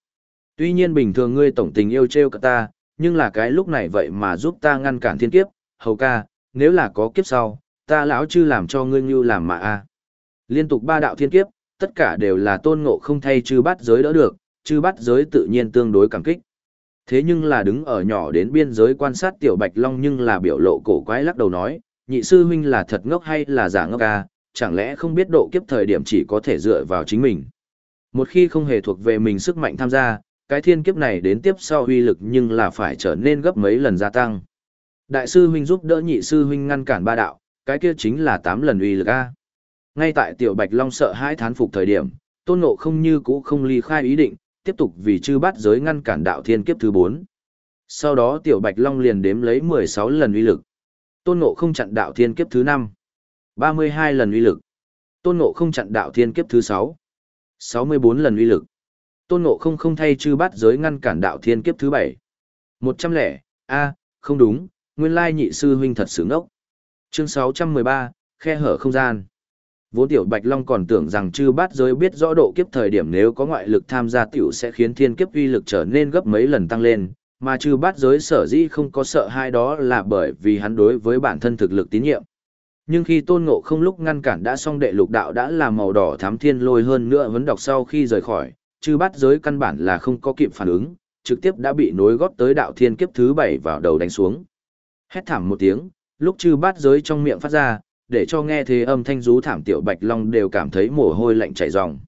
Tuy nhiên bình thường ngươi tổng tình yêu trêu cả ta, nhưng là cái lúc này vậy mà giúp ta ngăn cản thiên kiếp, hầu ca, nếu là có kiếp sau, ta lão chư làm cho ngươi như làm mà a. Liên tục ba đạo thiên kiếp, tất cả đều là tôn ngộ không thay chư bắt giới đỡ được, chư bắt giới tự nhiên tương đối cảm kích. Thế nhưng là đứng ở nhỏ đến biên giới quan sát tiểu bạch long nhưng là biểu lộ cổ quái lắc đầu nói, nhị sư huynh là thật ngốc hay là giả ngốc à, chẳng lẽ không biết độ kiếp thời điểm chỉ có thể dựa vào chính mình. Một khi không hề thuộc về mình sức mạnh tham gia, cái thiên kiếp này đến tiếp sau uy lực nhưng là phải trở nên gấp mấy lần gia tăng. Đại sư huynh giúp đỡ nhị sư huynh ngăn cản ba đạo, cái kia chính là tám lần uy lực A. Ngay tại tiểu bạch long sợ hãi thán phục thời điểm, tôn ngộ không như cũ không ly khai ý định, tiếp tục vì chư bát giới ngăn cản đạo thiên kiếp thứ 4. Sau đó tiểu bạch long liền đếm lấy 16 lần uy lực. Tôn ngộ không chặn đạo thiên kiếp thứ 5. 32 lần uy lực. Tôn ngộ không chặn đạo thiên kiếp thứ 6. 64 lần uy lực. Tôn ngộ không không thay chư bát giới ngăn cản đạo thiên kiếp thứ 7. 100 lẻ, a không đúng, nguyên lai nhị sư huynh thật sướng ốc. Chương 613, khe hở không gian. Vốn tiểu Bạch Long còn tưởng rằng chư bát giới biết rõ độ kiếp thời điểm nếu có ngoại lực tham gia tiểu sẽ khiến thiên kiếp uy lực trở nên gấp mấy lần tăng lên, mà chư bát giới sở dĩ không có sợ hai đó là bởi vì hắn đối với bản thân thực lực tín nhiệm. Nhưng khi tôn ngộ không lúc ngăn cản đã xong đệ lục đạo đã là màu đỏ thám thiên lôi hơn nữa vấn đọc sau khi rời khỏi, chư bát giới căn bản là không có kịp phản ứng, trực tiếp đã bị nối góp tới đạo thiên kiếp thứ bảy vào đầu đánh xuống. Hét thảm một tiếng, lúc chư bát giới trong miệng phát ra, để cho nghe thế âm thanh rú thảm tiểu bạch long đều cảm thấy mồ hôi lạnh chảy ròng.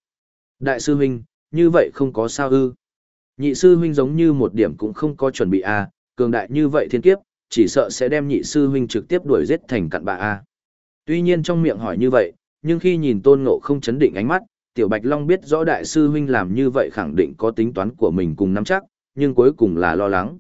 Đại sư huynh, như vậy không có sao ư. Nhị sư huynh giống như một điểm cũng không có chuẩn bị a, cường đại như vậy thiên kiếp, chỉ sợ sẽ đem nhị sư huynh trực tiếp đuổi giết thành cặn bạ a. À. Tuy nhiên trong miệng hỏi như vậy, nhưng khi nhìn Tôn Ngộ không chấn định ánh mắt, Tiểu Bạch Long biết rõ đại sư huynh làm như vậy khẳng định có tính toán của mình cùng nắm chắc, nhưng cuối cùng là lo lắng.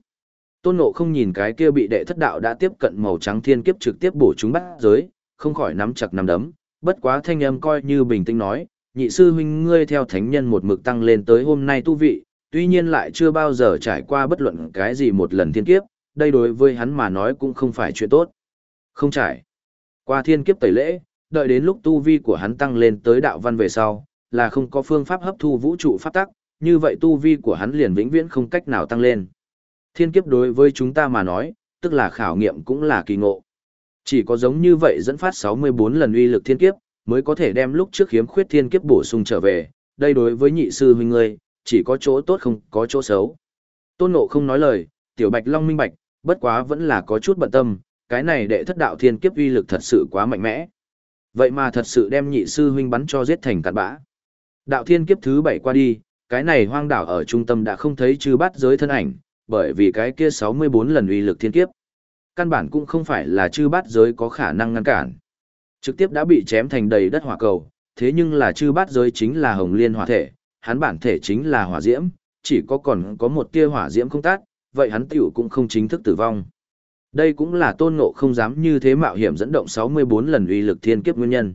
Tôn Ngộ không nhìn cái kia bị đệ thất đạo đã tiếp cận màu trắng thiên kiếp trực tiếp bổ chúng bắt giới, không khỏi nắm chặt nắm đấm, bất quá thanh âm coi như bình tĩnh nói, nhị sư huynh ngươi theo thánh nhân một mực tăng lên tới hôm nay tu vị, tuy nhiên lại chưa bao giờ trải qua bất luận cái gì một lần thiên kiếp, đây đối với hắn mà nói cũng không phải chuyện tốt. Không trải. Qua thiên kiếp tẩy lễ, đợi đến lúc tu vi của hắn tăng lên tới đạo văn về sau, là không có phương pháp hấp thu vũ trụ pháp tắc, như vậy tu vi của hắn liền vĩnh viễn không cách nào tăng lên. Thiên kiếp đối với chúng ta mà nói, tức là khảo nghiệm cũng là kỳ ngộ. Chỉ có giống như vậy dẫn phát 64 lần uy lực thiên kiếp, mới có thể đem lúc trước khiếm khuyết thiên kiếp bổ sung trở về, đây đối với nhị sư huynh ngươi, chỉ có chỗ tốt không có chỗ xấu. Tôn Ngộ không nói lời, Tiểu Bạch Long minh bạch, bất quá vẫn là có chút bận tâm, cái này đệ thất đạo thiên kiếp uy lực thật sự quá mạnh mẽ. Vậy mà thật sự đem nhị sư huynh bắn cho giết thành cặn bã. Đạo thiên kiếp thứ bảy qua đi, cái này hoang đảo ở trung tâm đã không thấy trừ bắt giới thân ảnh, bởi vì cái kia 64 lần uy lực thiên kiếp. Căn bản cũng không phải là chư bát giới có khả năng ngăn cản. Trực tiếp đã bị chém thành đầy đất hỏa cầu, thế nhưng là chư bát giới chính là hồng liên hỏa thể, hắn bản thể chính là hỏa diễm, chỉ có còn có một tia hỏa diễm không tát, vậy hắn tiểu cũng không chính thức tử vong. Đây cũng là tôn ngộ không dám như thế mạo hiểm dẫn động 64 lần uy lực thiên kiếp nguyên nhân.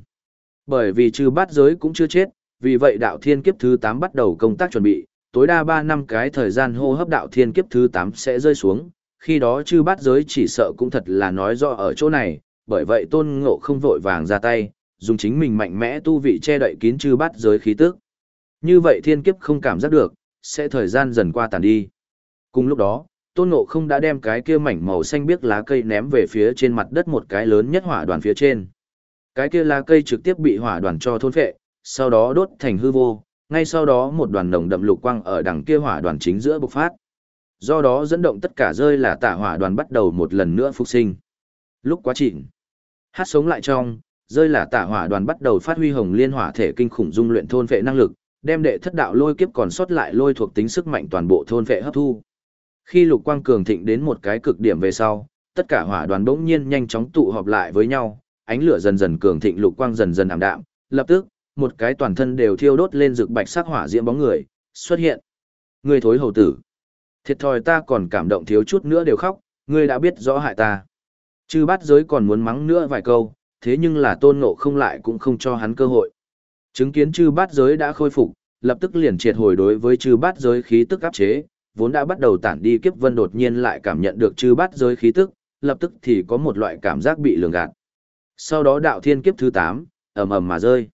Bởi vì chư bát giới cũng chưa chết, vì vậy đạo thiên kiếp thứ 8 bắt đầu công tác chuẩn bị, tối đa 3 năm cái thời gian hô hấp đạo thiên kiếp thứ 8 sẽ rơi xuống, khi đó chư bát giới chỉ sợ cũng thật là nói rõ ở chỗ này, bởi vậy tôn ngộ không vội vàng ra tay, dùng chính mình mạnh mẽ tu vị che đậy kín chư bát giới khí tức. Như vậy thiên kiếp không cảm giác được, sẽ thời gian dần qua tàn đi. Cùng lúc đó, tôn ngộ không đã đem cái kia mảnh màu xanh biếc lá cây ném về phía trên mặt đất một cái lớn nhất hỏa đoàn phía trên. Cái kia lá cây trực tiếp bị hỏa đoàn cho thôn phệ, sau đó đốt thành hư vô, ngay sau đó một đoàn nồng đậm lục quang ở đằng kia hỏa đoàn chính giữa bộc phát. Do đó dẫn động tất cả rơi là tả hỏa đoàn bắt đầu một lần nữa phục sinh. Lúc quá trình, hát sống lại trong, rơi là tả hỏa đoàn bắt đầu phát huy hồng liên hỏa thể kinh khủng dung luyện thôn vệ năng lực, đem đệ thất đạo lôi kiếp còn sót lại lôi thuộc tính sức mạnh toàn bộ thôn vệ hấp thu. Khi lục quang cường thịnh đến một cái cực điểm về sau, tất cả hỏa đoàn bỗng nhiên nhanh chóng tụ họp lại với nhau, ánh lửa dần dần cường thịnh lục quang dần dần ảm đạm, lập tức, một cái toàn thân đều thiêu đốt lên rực bạch sắc hỏa diễm bóng người xuất hiện. Người thối hầu tử. Thiệt thòi ta còn cảm động thiếu chút nữa đều khóc, ngươi đã biết rõ hại ta. Chư bát giới còn muốn mắng nữa vài câu, thế nhưng là tôn ngộ không lại cũng không cho hắn cơ hội. Chứng kiến chư bát giới đã khôi phục, lập tức liền triệt hồi đối với chư bát giới khí tức áp chế, vốn đã bắt đầu tản đi kiếp vân đột nhiên lại cảm nhận được chư bát giới khí tức, lập tức thì có một loại cảm giác bị lường gạt. Sau đó đạo thiên kiếp thứ 8, ầm ầm mà rơi.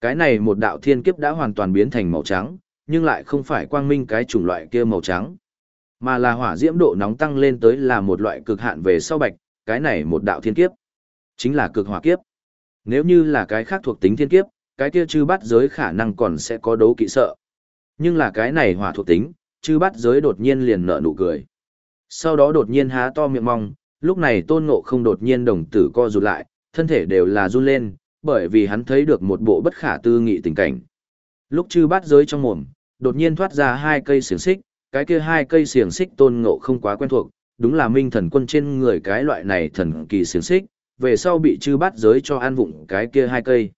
Cái này một đạo thiên kiếp đã hoàn toàn biến thành màu trắng, nhưng lại không phải quang minh cái chủng loại kia màu trắng, mà là hỏa diễm độ nóng tăng lên tới là một loại cực hạn về sau bạch, cái này một đạo thiên kiếp, chính là cực hỏa kiếp. Nếu như là cái khác thuộc tính thiên kiếp, cái kia chư bắt giới khả năng còn sẽ có đấu kỵ sợ. Nhưng là cái này hỏa thuộc tính, chư bắt giới đột nhiên liền nở nụ cười. Sau đó đột nhiên há to miệng mong, lúc này tôn ngộ không đột nhiên đồng tử co rụt lại, thân thể đều là run lên, bởi vì hắn thấy được một bộ bất khả tư nghị tình cảnh. Lúc chư bát giới trong mồm, đột nhiên thoát ra hai cây xiềng xích, cái kia hai cây xiềng xích tôn ngộ không quá quen thuộc, đúng là minh thần quân trên người cái loại này thần kỳ xiềng xích, về sau bị chư bát giới cho ăn vụng cái kia hai cây.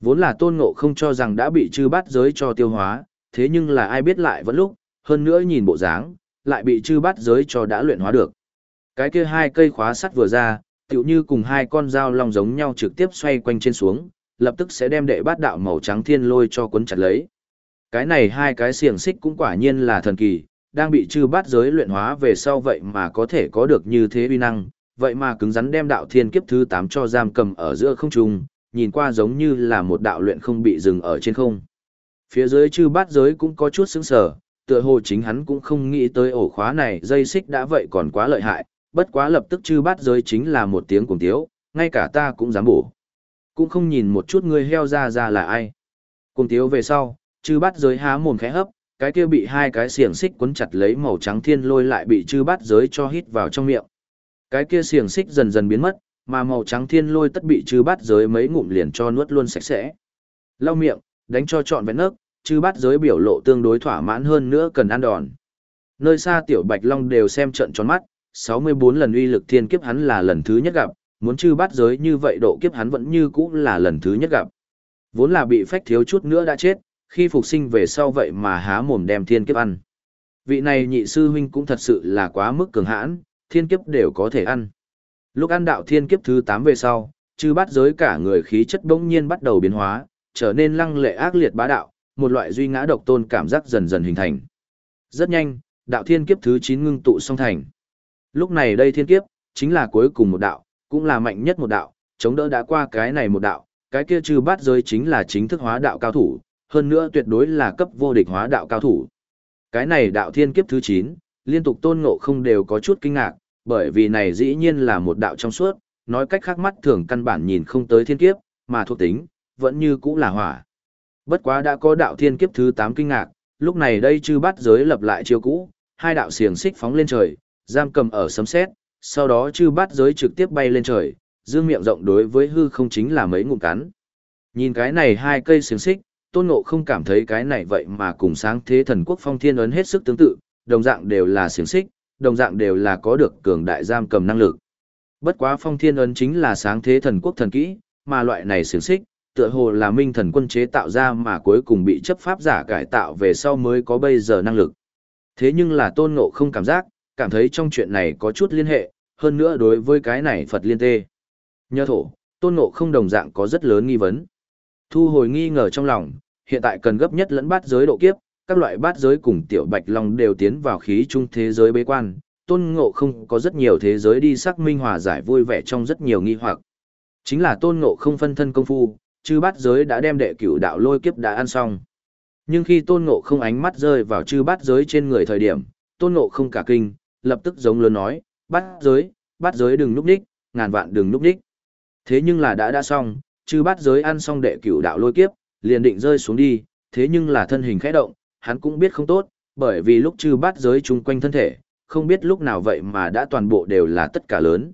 Vốn là tôn ngộ không cho rằng đã bị chư bát giới cho tiêu hóa, thế nhưng là ai biết lại vẫn lúc, hơn nữa nhìn bộ dáng, lại bị chư bát giới cho đã luyện hóa được. Cái kia hai cây khóa sắt vừa ra, tựu như cùng hai con dao long giống nhau trực tiếp xoay quanh trên xuống, lập tức sẽ đem đệ bát đạo màu trắng thiên lôi cho cuốn chặt lấy. Cái này hai cái xiềng xích cũng quả nhiên là thần kỳ, đang bị chư bát giới luyện hóa về sau vậy mà có thể có được như thế uy năng, vậy mà cứng rắn đem đạo thiên kiếp thứ 8 cho giam cầm ở giữa không trung, nhìn qua giống như là một đạo luyện không bị dừng ở trên không. Phía dưới chư bát giới cũng có chút sững sờ, tựa hồ chính hắn cũng không nghĩ tới ổ khóa này dây xích đã vậy còn quá lợi hại, bất quá lập tức chư bát giới chính là một tiếng cùng tiếu, ngay cả ta cũng dám bổ. Cũng không nhìn một chút ngươi heo ra ra là ai. Cùng tiếu về sau, chư bát giới há mồm khẽ hấp, cái kia bị hai cái xiềng xích quấn chặt lấy màu trắng thiên lôi lại bị chư bát giới cho hít vào trong miệng. Cái kia xiềng xích dần dần biến mất, mà màu trắng thiên lôi tất bị chư bát giới mấy ngụm liền cho nuốt luôn sạch sẽ. Lau miệng, đánh cho trọn vẹn nấc, chư bát giới biểu lộ tương đối thỏa mãn hơn nữa cần ăn đòn, Nơi xa tiểu Bạch Long đều xem trận tròn mắt, 64 lần uy lực thiên kiếp hắn là lần thứ nhất gặp, muốn chư bắt giới như vậy độ kiếp hắn vẫn như cũ là lần thứ nhất gặp. Vốn là bị phách thiếu chút nữa đã chết, khi phục sinh về sau vậy mà há mồm đem thiên kiếp ăn. Vị này nhị sư huynh cũng thật sự là quá mức cường hãn, thiên kiếp đều có thể ăn. Lúc ăn đạo thiên kiếp thứ 8 về sau, chư bắt giới cả người khí chất bỗng nhiên bắt đầu biến hóa, trở nên lăng lệ ác liệt bá đạo, một loại duy ngã độc tôn cảm giác dần dần hình thành. Rất nhanh, đạo thiên kiếp thứ 9 ngưng tụ xong thành. Lúc này đây thiên kiếp, chính là cuối cùng một đạo, cũng là mạnh nhất một đạo, chống đỡ đã qua cái này một đạo, cái kia trừ bát giới chính là chính thức hóa đạo cao thủ, hơn nữa tuyệt đối là cấp vô địch hóa đạo cao thủ. Cái này đạo thiên kiếp thứ 9, liên tục tôn ngộ không đều có chút kinh ngạc, bởi vì này dĩ nhiên là một đạo trong suốt, nói cách khác mắt thường căn bản nhìn không tới thiên kiếp, mà thuộc tính, vẫn như cũ là hỏa. Bất quá đã có đạo thiên kiếp thứ 8 kinh ngạc, lúc này đây chư bát giới lập lại chiêu cũ, hai đạo xiềng xích phóng lên trời, giam cầm ở sấm sét, sau đó chư bát giới trực tiếp bay lên trời, dương miệng rộng đối với hư không chính là mấy ngụm cắn. Nhìn cái này hai cây xiềng xích, tôn ngộ không cảm thấy cái này vậy mà cùng sáng thế thần quốc phong thiên ấn hết sức tương tự, đồng dạng đều là xiềng xích, đồng dạng đều là có được cường đại giam cầm năng lực. Bất quá phong thiên ấn chính là sáng thế thần quốc thần kỹ, mà loại này xiềng xích, tựa hồ là minh thần quân chế tạo ra mà cuối cùng bị chấp pháp giả cải tạo về sau mới có bây giờ năng lực. Thế nhưng là tôn ngộ không cảm giác, cảm thấy trong chuyện này có chút liên hệ, hơn nữa đối với cái này Phật liên tê. Nhờ thổ, tôn ngộ không đồng dạng có rất lớn nghi vấn. Thu hồi nghi ngờ trong lòng, hiện tại cần gấp nhất lẫn bát giới độ kiếp, các loại bát giới cùng tiểu bạch long đều tiến vào khí trung thế giới bế quan, tôn ngộ không có rất nhiều thế giới đi xác minh hòa giải vui vẻ trong rất nhiều nghi hoặc. Chính là tôn ngộ không phân thân công phu, chư bát giới đã đem đệ cửu đạo lôi kiếp đã ăn xong. Nhưng khi tôn ngộ không ánh mắt rơi vào chư bát giới trên người thời điểm, tôn ngộ không cả kinh, lập tức giống lớn nói, bắt giới, bắt giới đừng núp đích, ngàn vạn đừng núp đích. Thế nhưng là đã đã xong, chư bắt giới ăn xong đệ cửu đạo lôi kiếp, liền định rơi xuống đi, thế nhưng là thân hình khẽ động, hắn cũng biết không tốt, bởi vì lúc chư bắt giới chung quanh thân thể, không biết lúc nào vậy mà đã toàn bộ đều là tất cả lớn.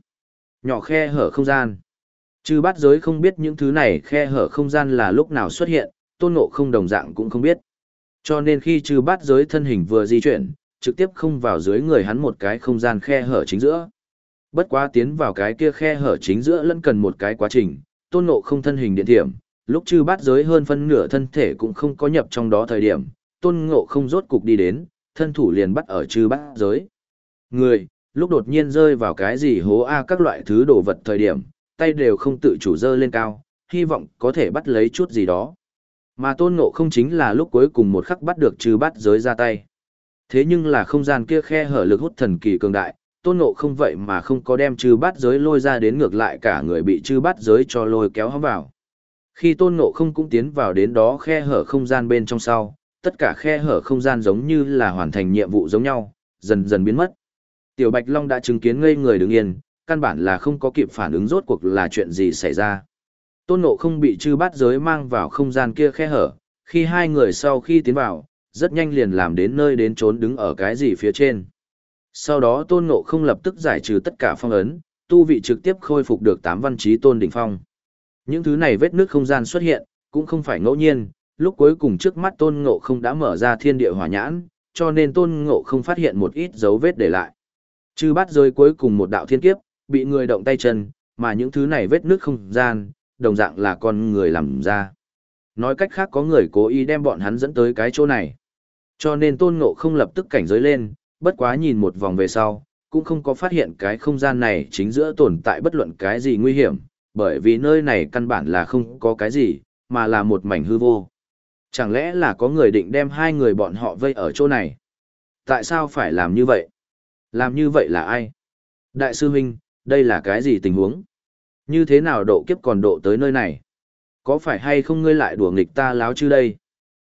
Nhỏ khe hở không gian. Chư bắt giới không biết những thứ này khe hở không gian là lúc nào xuất hiện, tôn ngộ không đồng dạng cũng không biết. Cho nên khi chư bát giới thân hình vừa di chuyển, trực tiếp không vào dưới người hắn một cái không gian khe hở chính giữa. Bất quá tiến vào cái kia khe hở chính giữa lẫn cần một cái quá trình, tôn ngộ không thân hình điện thiểm, lúc chư bát giới hơn phân nửa thân thể cũng không có nhập trong đó thời điểm, tôn ngộ không rốt cục đi đến, thân thủ liền bắt ở chư bát giới. Người, lúc đột nhiên rơi vào cái gì hố a các loại thứ đồ vật thời điểm, tay đều không tự chủ dơ lên cao, hy vọng có thể bắt lấy chút gì đó. Mà tôn ngộ không chính là lúc cuối cùng một khắc bắt được chư bát giới ra tay. Thế nhưng là không gian kia khe hở lực hút thần kỳ cường đại, tôn ngộ không vậy mà không có đem chư bát giới lôi ra đến ngược lại cả người bị chư bát giới cho lôi kéo hóng vào. Khi tôn ngộ không cũng tiến vào đến đó khe hở không gian bên trong sau, tất cả khe hở không gian giống như là hoàn thành nhiệm vụ giống nhau, dần dần biến mất. Tiểu Bạch Long đã chứng kiến ngây người đứng yên, căn bản là không có kịp phản ứng rốt cuộc là chuyện gì xảy ra. Tôn Ngộ không bị chư bát giới mang vào không gian kia khe hở, khi hai người sau khi tiến vào, rất nhanh liền làm đến nơi đến trốn đứng ở cái gì phía trên. Sau đó Tôn Ngộ không lập tức giải trừ tất cả phong ấn, tu vị trực tiếp khôi phục được tám văn trí Tôn đỉnh phong. Những thứ này vết nước không gian xuất hiện, cũng không phải ngẫu nhiên, lúc cuối cùng trước mắt Tôn Ngộ không đã mở ra thiên địa hỏa nhãn, cho nên Tôn Ngộ không phát hiện một ít dấu vết để lại. Chư bát rơi cuối cùng một đạo thiên kiếp, bị người động tay chân, mà những thứ này vết nước không gian, đồng dạng là con người làm ra. Nói cách khác có người cố ý đem bọn hắn dẫn tới cái chỗ này. Cho nên tôn ngộ không lập tức cảnh giới lên, bất quá nhìn một vòng về sau, cũng không có phát hiện cái không gian này chính giữa tồn tại bất luận cái gì nguy hiểm, bởi vì nơi này căn bản là không có cái gì, mà là một mảnh hư vô. Chẳng lẽ là có người định đem hai người bọn họ vây ở chỗ này? Tại sao phải làm như vậy? Làm như vậy là ai? Đại sư huynh, đây là cái gì tình huống? Như thế nào độ kiếp còn độ tới nơi này? Có phải hay không ngươi lại đùa nghịch ta láo chư đây?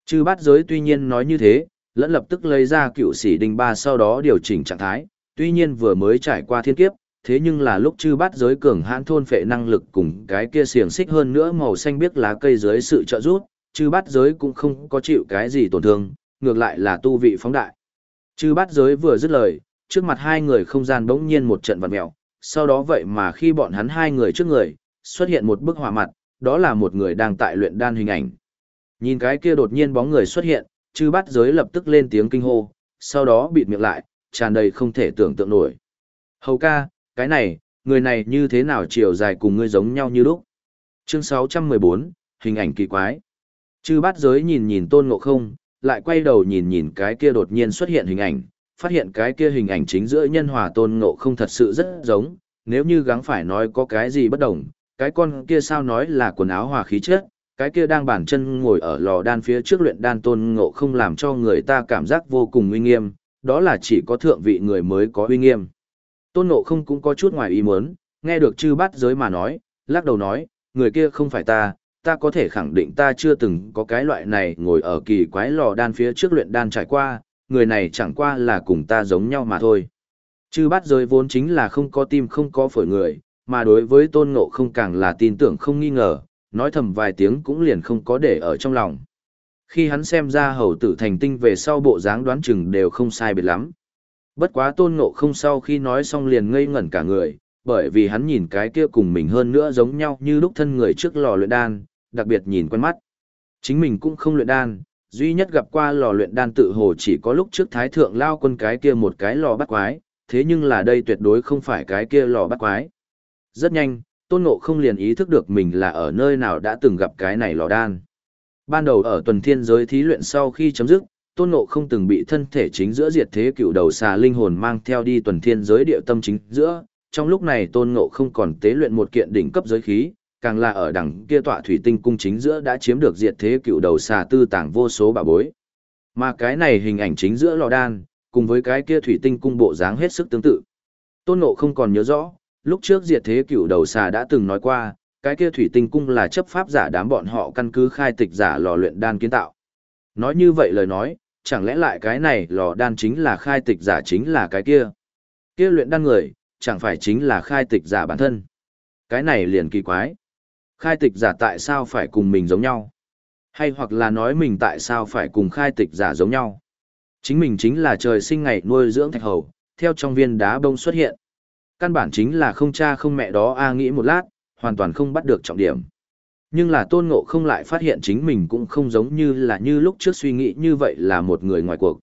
Chư bát giới tuy nhiên nói như thế, lẫn lập tức lấy ra cựu sĩ đình ba sau đó điều chỉnh trạng thái, tuy nhiên vừa mới trải qua thiên kiếp, thế nhưng là lúc chư bát giới cường hãn thôn phệ năng lực cùng cái kia xiềng xích hơn nữa màu xanh biếc lá cây dưới sự trợ giúp, chư bát giới cũng không có chịu cái gì tổn thương, ngược lại là tu vị phóng đại. Chư bát giới vừa dứt lời, trước mặt hai người không gian bỗng nhiên một trận vặn mèo, sau đó vậy mà khi bọn hắn hai người trước người, xuất hiện một bức họa mặt, đó là một người đang tại luyện đan hình ảnh. Nhìn cái kia đột nhiên bóng người xuất hiện, chư bát giới lập tức lên tiếng kinh hô, sau đó bịt miệng lại, tràn đầy không thể tưởng tượng nổi. Hầu ca, cái này, người này như thế nào chiều dài cùng ngươi giống nhau như lúc. Chương 614, hình ảnh kỳ quái. Chư bát giới nhìn nhìn tôn ngộ không, lại quay đầu nhìn nhìn cái kia đột nhiên xuất hiện hình ảnh, phát hiện cái kia hình ảnh chính giữa nhân hòa tôn ngộ không thật sự rất giống, nếu như gắng phải nói có cái gì bất đồng, cái con kia sao nói là quần áo hòa khí chất, cái kia đang bản chân ngồi ở lò đan phía trước luyện đan tôn ngộ không làm cho người ta cảm giác vô cùng uy nghiêm, đó là chỉ có thượng vị người mới có uy nghiêm. Tôn ngộ không cũng có chút ngoài ý muốn, nghe được chư bát giới mà nói, lắc đầu nói, người kia không phải ta, ta có thể khẳng định ta chưa từng có cái loại này ngồi ở kỳ quái lò đan phía trước luyện đan trải qua, người này chẳng qua là cùng ta giống nhau mà thôi. Chư bát giới vốn chính là không có tim không có phổi người, mà đối với tôn ngộ không càng là tin tưởng không nghi ngờ, nói thầm vài tiếng cũng liền không có để ở trong lòng. Khi hắn xem ra hầu tử thành tinh về sau bộ dáng đoán chừng đều không sai biệt lắm. Bất quá tôn ngộ không sau khi nói xong liền ngây ngẩn cả người, bởi vì hắn nhìn cái kia cùng mình hơn nữa giống nhau như lúc thân người trước lò luyện đan, đặc biệt nhìn quen mắt. Chính mình cũng không luyện đan, duy nhất gặp qua lò luyện đan tự hồ chỉ có lúc trước thái thượng lao quân cái kia một cái lò bắt quái, thế nhưng là đây tuyệt đối không phải cái kia lò bắt quái. Rất nhanh, tôn ngộ không liền ý thức được mình là ở nơi nào đã từng gặp cái này lò đan. Ban đầu ở tuần thiên giới thí luyện sau khi chấm dứt, tôn ngộ không từng bị thân thể chính giữa diệt thế cựu đầu xà linh hồn mang theo đi tuần thiên giới địa tâm chính giữa. Trong lúc này tôn ngộ không còn tế luyện một kiện đỉnh cấp giới khí, càng là ở đằng kia tọa thủy tinh cung chính giữa đã chiếm được diệt thế cựu đầu xà tư tàng vô số bà bối. Mà cái này hình ảnh chính giữa lò đan, cùng với cái kia thủy tinh cung bộ dáng hết sức tương tự. Tôn Ngộ không còn nhớ rõ, lúc trước diệt thế cựu đầu xà đã từng nói qua, cái kia thủy tinh cung là chấp pháp giả đám bọn họ căn cứ khai tịch giả lò luyện đan kiến tạo. Nói như vậy lời nói, chẳng lẽ lại cái này lò đan chính là khai tịch giả chính là cái kia. Kia luyện đan người, chẳng phải chính là khai tịch giả bản thân. Cái này liền kỳ quái. Khai tịch giả tại sao phải cùng mình giống nhau? Hay hoặc là nói mình tại sao phải cùng khai tịch giả giống nhau? Chính mình chính là trời sinh ngày nuôi dưỡng thạch hầu, theo trong viên đá bông xuất hiện. Căn bản chính là không cha không mẹ đó a nghĩ một lát, hoàn toàn không bắt được trọng điểm. Nhưng là tôn ngộ không lại phát hiện chính mình cũng không giống như là như lúc trước suy nghĩ như vậy là một người ngoài cuộc.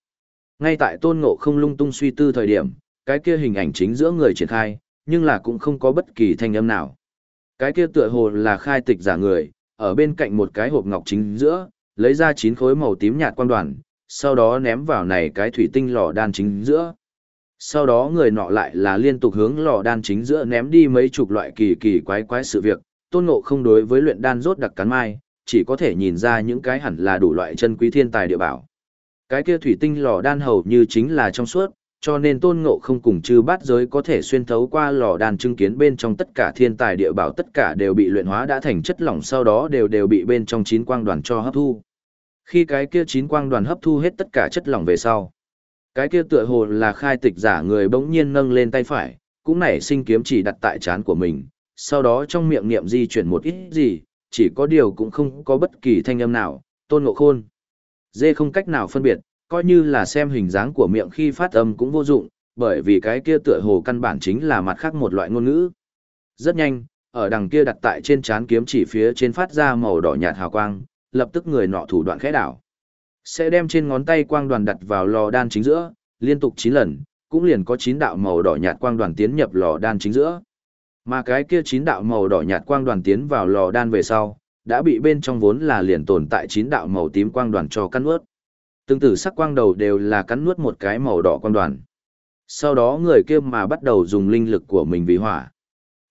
Ngay tại tôn ngộ không lung tung suy tư thời điểm, cái kia hình ảnh chính giữa người triển khai, nhưng là cũng không có bất kỳ thanh âm nào. Cái kia tựa hồ là khai tịch giả người, ở bên cạnh một cái hộp ngọc chính giữa, lấy ra chín khối màu tím nhạt quang đoàn, sau đó ném vào này cái thủy tinh lò đan chính giữa. Sau đó người nọ lại là liên tục hướng lò đan chính giữa ném đi mấy chục loại kỳ kỳ quái quái sự việc, tôn ngộ không đối với luyện đan rốt đặc cắn mai, chỉ có thể nhìn ra những cái hẳn là đủ loại chân quý thiên tài địa bảo. Cái kia thủy tinh lò đan hầu như chính là trong suốt, cho nên tôn ngộ không cùng chư bát giới có thể xuyên thấu qua lò đan chứng kiến bên trong tất cả thiên tài địa bảo tất cả đều bị luyện hóa đã thành chất lỏng sau đó đều đều bị bên trong chín quang đoàn cho hấp thu. Khi cái kia chín quang đoàn hấp thu hết tất cả chất lỏng về sau, cái kia tựa hồ là khai tịch giả người bỗng nhiên nâng lên tay phải, cũng nảy sinh kiếm chỉ đặt tại trán của mình, sau đó trong miệng niệm di chuyển một ít gì, chỉ có điều cũng không có bất kỳ thanh âm nào, tôn ngộ khôn. Dê không cách nào phân biệt, coi như là xem hình dáng của miệng khi phát âm cũng vô dụng, bởi vì cái kia tựa hồ căn bản chính là mặt khác một loại ngôn ngữ. Rất nhanh, ở đằng kia đặt tại trên trán kiếm chỉ phía trên phát ra màu đỏ nhạt hào quang, lập tức người nọ thủ đoạn khẽ đảo. Sẽ đem trên ngón tay quang đoàn đặt vào lò đan chính giữa, liên tục 9 lần, cũng liền có 9 đạo màu đỏ nhạt quang đoàn tiến nhập lò đan chính giữa. Mà cái kia 9 đạo màu đỏ nhạt quang đoàn tiến vào lò đan về sau, đã bị bên trong vốn là liền tồn tại 9 đạo màu tím quang đoàn cho căn nuốt. Tương tử sắc quang đầu đều là cắn nuốt một cái màu đỏ quang đoàn. Sau đó người kia mà bắt đầu dùng linh lực của mình vì hỏa.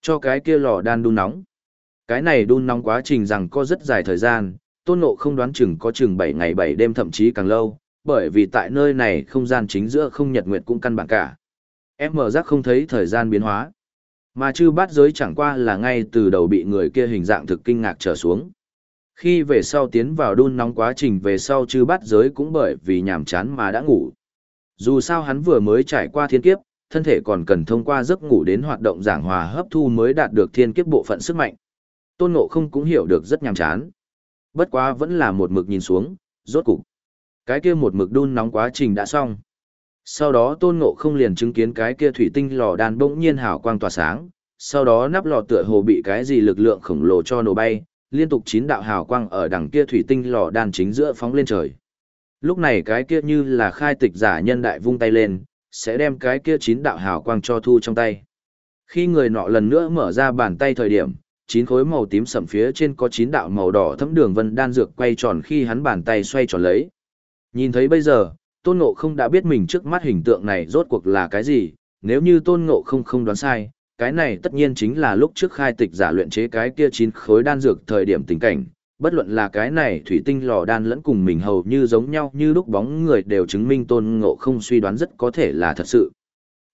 Cho cái kia lò đan đun nóng. Cái này đun nóng quá trình rằng có rất dài thời gian, tôn ngộ không đoán chừng có chừng 7 ngày 7 đêm thậm chí càng lâu, bởi vì tại nơi này không gian chính giữa không nhật nguyệt cũng căn bản cả. Em mở giác không thấy thời gian biến hóa. Mà chư bát giới chẳng qua là ngay từ đầu bị người kia hình dạng thực kinh ngạc trở xuống. Khi về sau tiến vào đun nóng quá trình về sau chư bát giới cũng bởi vì nhàm chán mà đã ngủ. Dù sao hắn vừa mới trải qua thiên kiếp, thân thể còn cần thông qua giấc ngủ đến hoạt động giảng hòa hấp thu mới đạt được thiên kiếp bộ phận sức mạnh. Tôn Ngộ không cũng hiểu được rất nhàm chán. Bất quá vẫn là một mực nhìn xuống, rốt cục. Cái kia một mực đun nóng quá trình đã xong. Sau đó tôn ngộ không liền chứng kiến cái kia thủy tinh lò đan bỗng nhiên hào quang tỏa sáng, sau đó nắp lò tựa hồ bị cái gì lực lượng khổng lồ cho nổ bay, liên tục chín đạo hào quang ở đằng kia thủy tinh lò đan chính giữa phóng lên trời. Lúc này cái kia như là khai tịch giả nhân đại vung tay lên, sẽ đem cái kia chín đạo hào quang cho thu trong tay. Khi người nọ lần nữa mở ra bàn tay thời điểm, chín khối màu tím sẫm phía trên có chín đạo màu đỏ thấm đường vân đan dược quay tròn khi hắn bàn tay xoay tròn lấy. Nhìn thấy bây giờ, Tôn Ngộ không đã biết mình trước mắt hình tượng này rốt cuộc là cái gì, nếu như Tôn Ngộ không không đoán sai, cái này tất nhiên chính là lúc trước khai tịch giả luyện chế cái kia chín khối đan dược thời điểm tình cảnh, bất luận là cái này thủy tinh lò đan lẫn cùng mình hầu như giống nhau như lúc bóng người đều chứng minh tôn ngộ không suy đoán rất có thể là thật sự.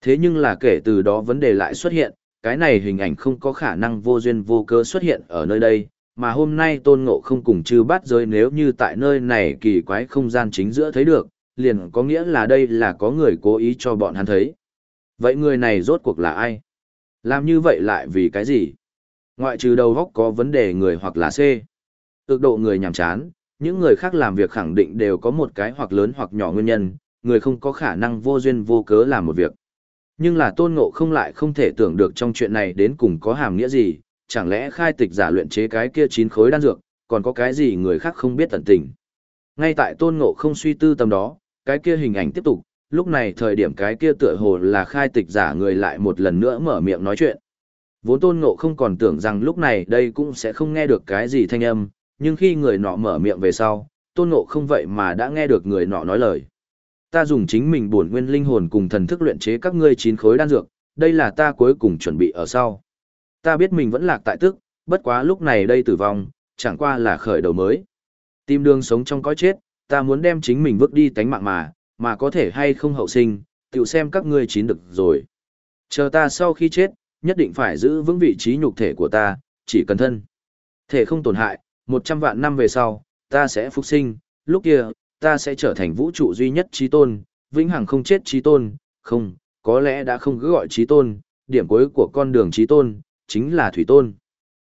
Thế nhưng là kể từ đó vấn đề lại xuất hiện, cái này hình ảnh không có khả năng vô duyên vô cớ xuất hiện ở nơi đây, mà hôm nay tôn ngộ không cùng chư bát giới nếu như tại nơi này kỳ quái không gian chính giữa thấy được, liền có nghĩa là đây là có người cố ý cho bọn hắn thấy. Vậy người này rốt cuộc là ai? Làm như vậy lại vì cái gì? Ngoại trừ đầu góc có vấn đề người hoặc là C. Ước độ người nhàm chán, những người khác làm việc khẳng định đều có một cái hoặc lớn hoặc nhỏ nguyên nhân, người không có khả năng vô duyên vô cớ làm một việc. Nhưng là tôn ngộ không lại không thể tưởng được trong chuyện này đến cùng có hàm nghĩa gì, chẳng lẽ khai tịch giả luyện chế cái kia chín khối đan dược, còn có cái gì người khác không biết tận tình. Ngay tại tôn ngộ không suy tư tầm đó, cái kia hình ảnh tiếp tục, lúc này thời điểm cái kia tựa hồ là khai tịch giả người lại một lần nữa mở miệng nói chuyện. Vốn tôn ngộ không còn tưởng rằng lúc này đây cũng sẽ không nghe được cái gì thanh âm, nhưng khi người nọ mở miệng về sau, tôn ngộ không vậy mà đã nghe được người nọ nói lời. Ta dùng chính mình bổn nguyên linh hồn cùng thần thức luyện chế các ngươi chín khối đan dược, đây là ta cuối cùng chuẩn bị ở sau. Ta biết mình vẫn lạc tại tức, bất quá lúc này đây tử vong, chẳng qua là khởi đầu mới. Tìm đường sống trong cõi chết, ta muốn đem chính mình vứt đi tánh mạng mà, mà có thể hay không hậu sinh, tự xem các ngươi chín được rồi. Chờ ta sau khi chết, nhất định phải giữ vững vị trí nhục thể của ta, chỉ cần thân. Thể không tổn hại, một trăm vạn năm về sau, ta sẽ phục sinh, lúc kia, ta sẽ trở thành vũ trụ duy nhất trí tôn, vĩnh hằng không chết trí tôn, không, có lẽ đã không cứ gọi trí tôn, điểm cuối của con đường trí tôn, chính là thủy tôn.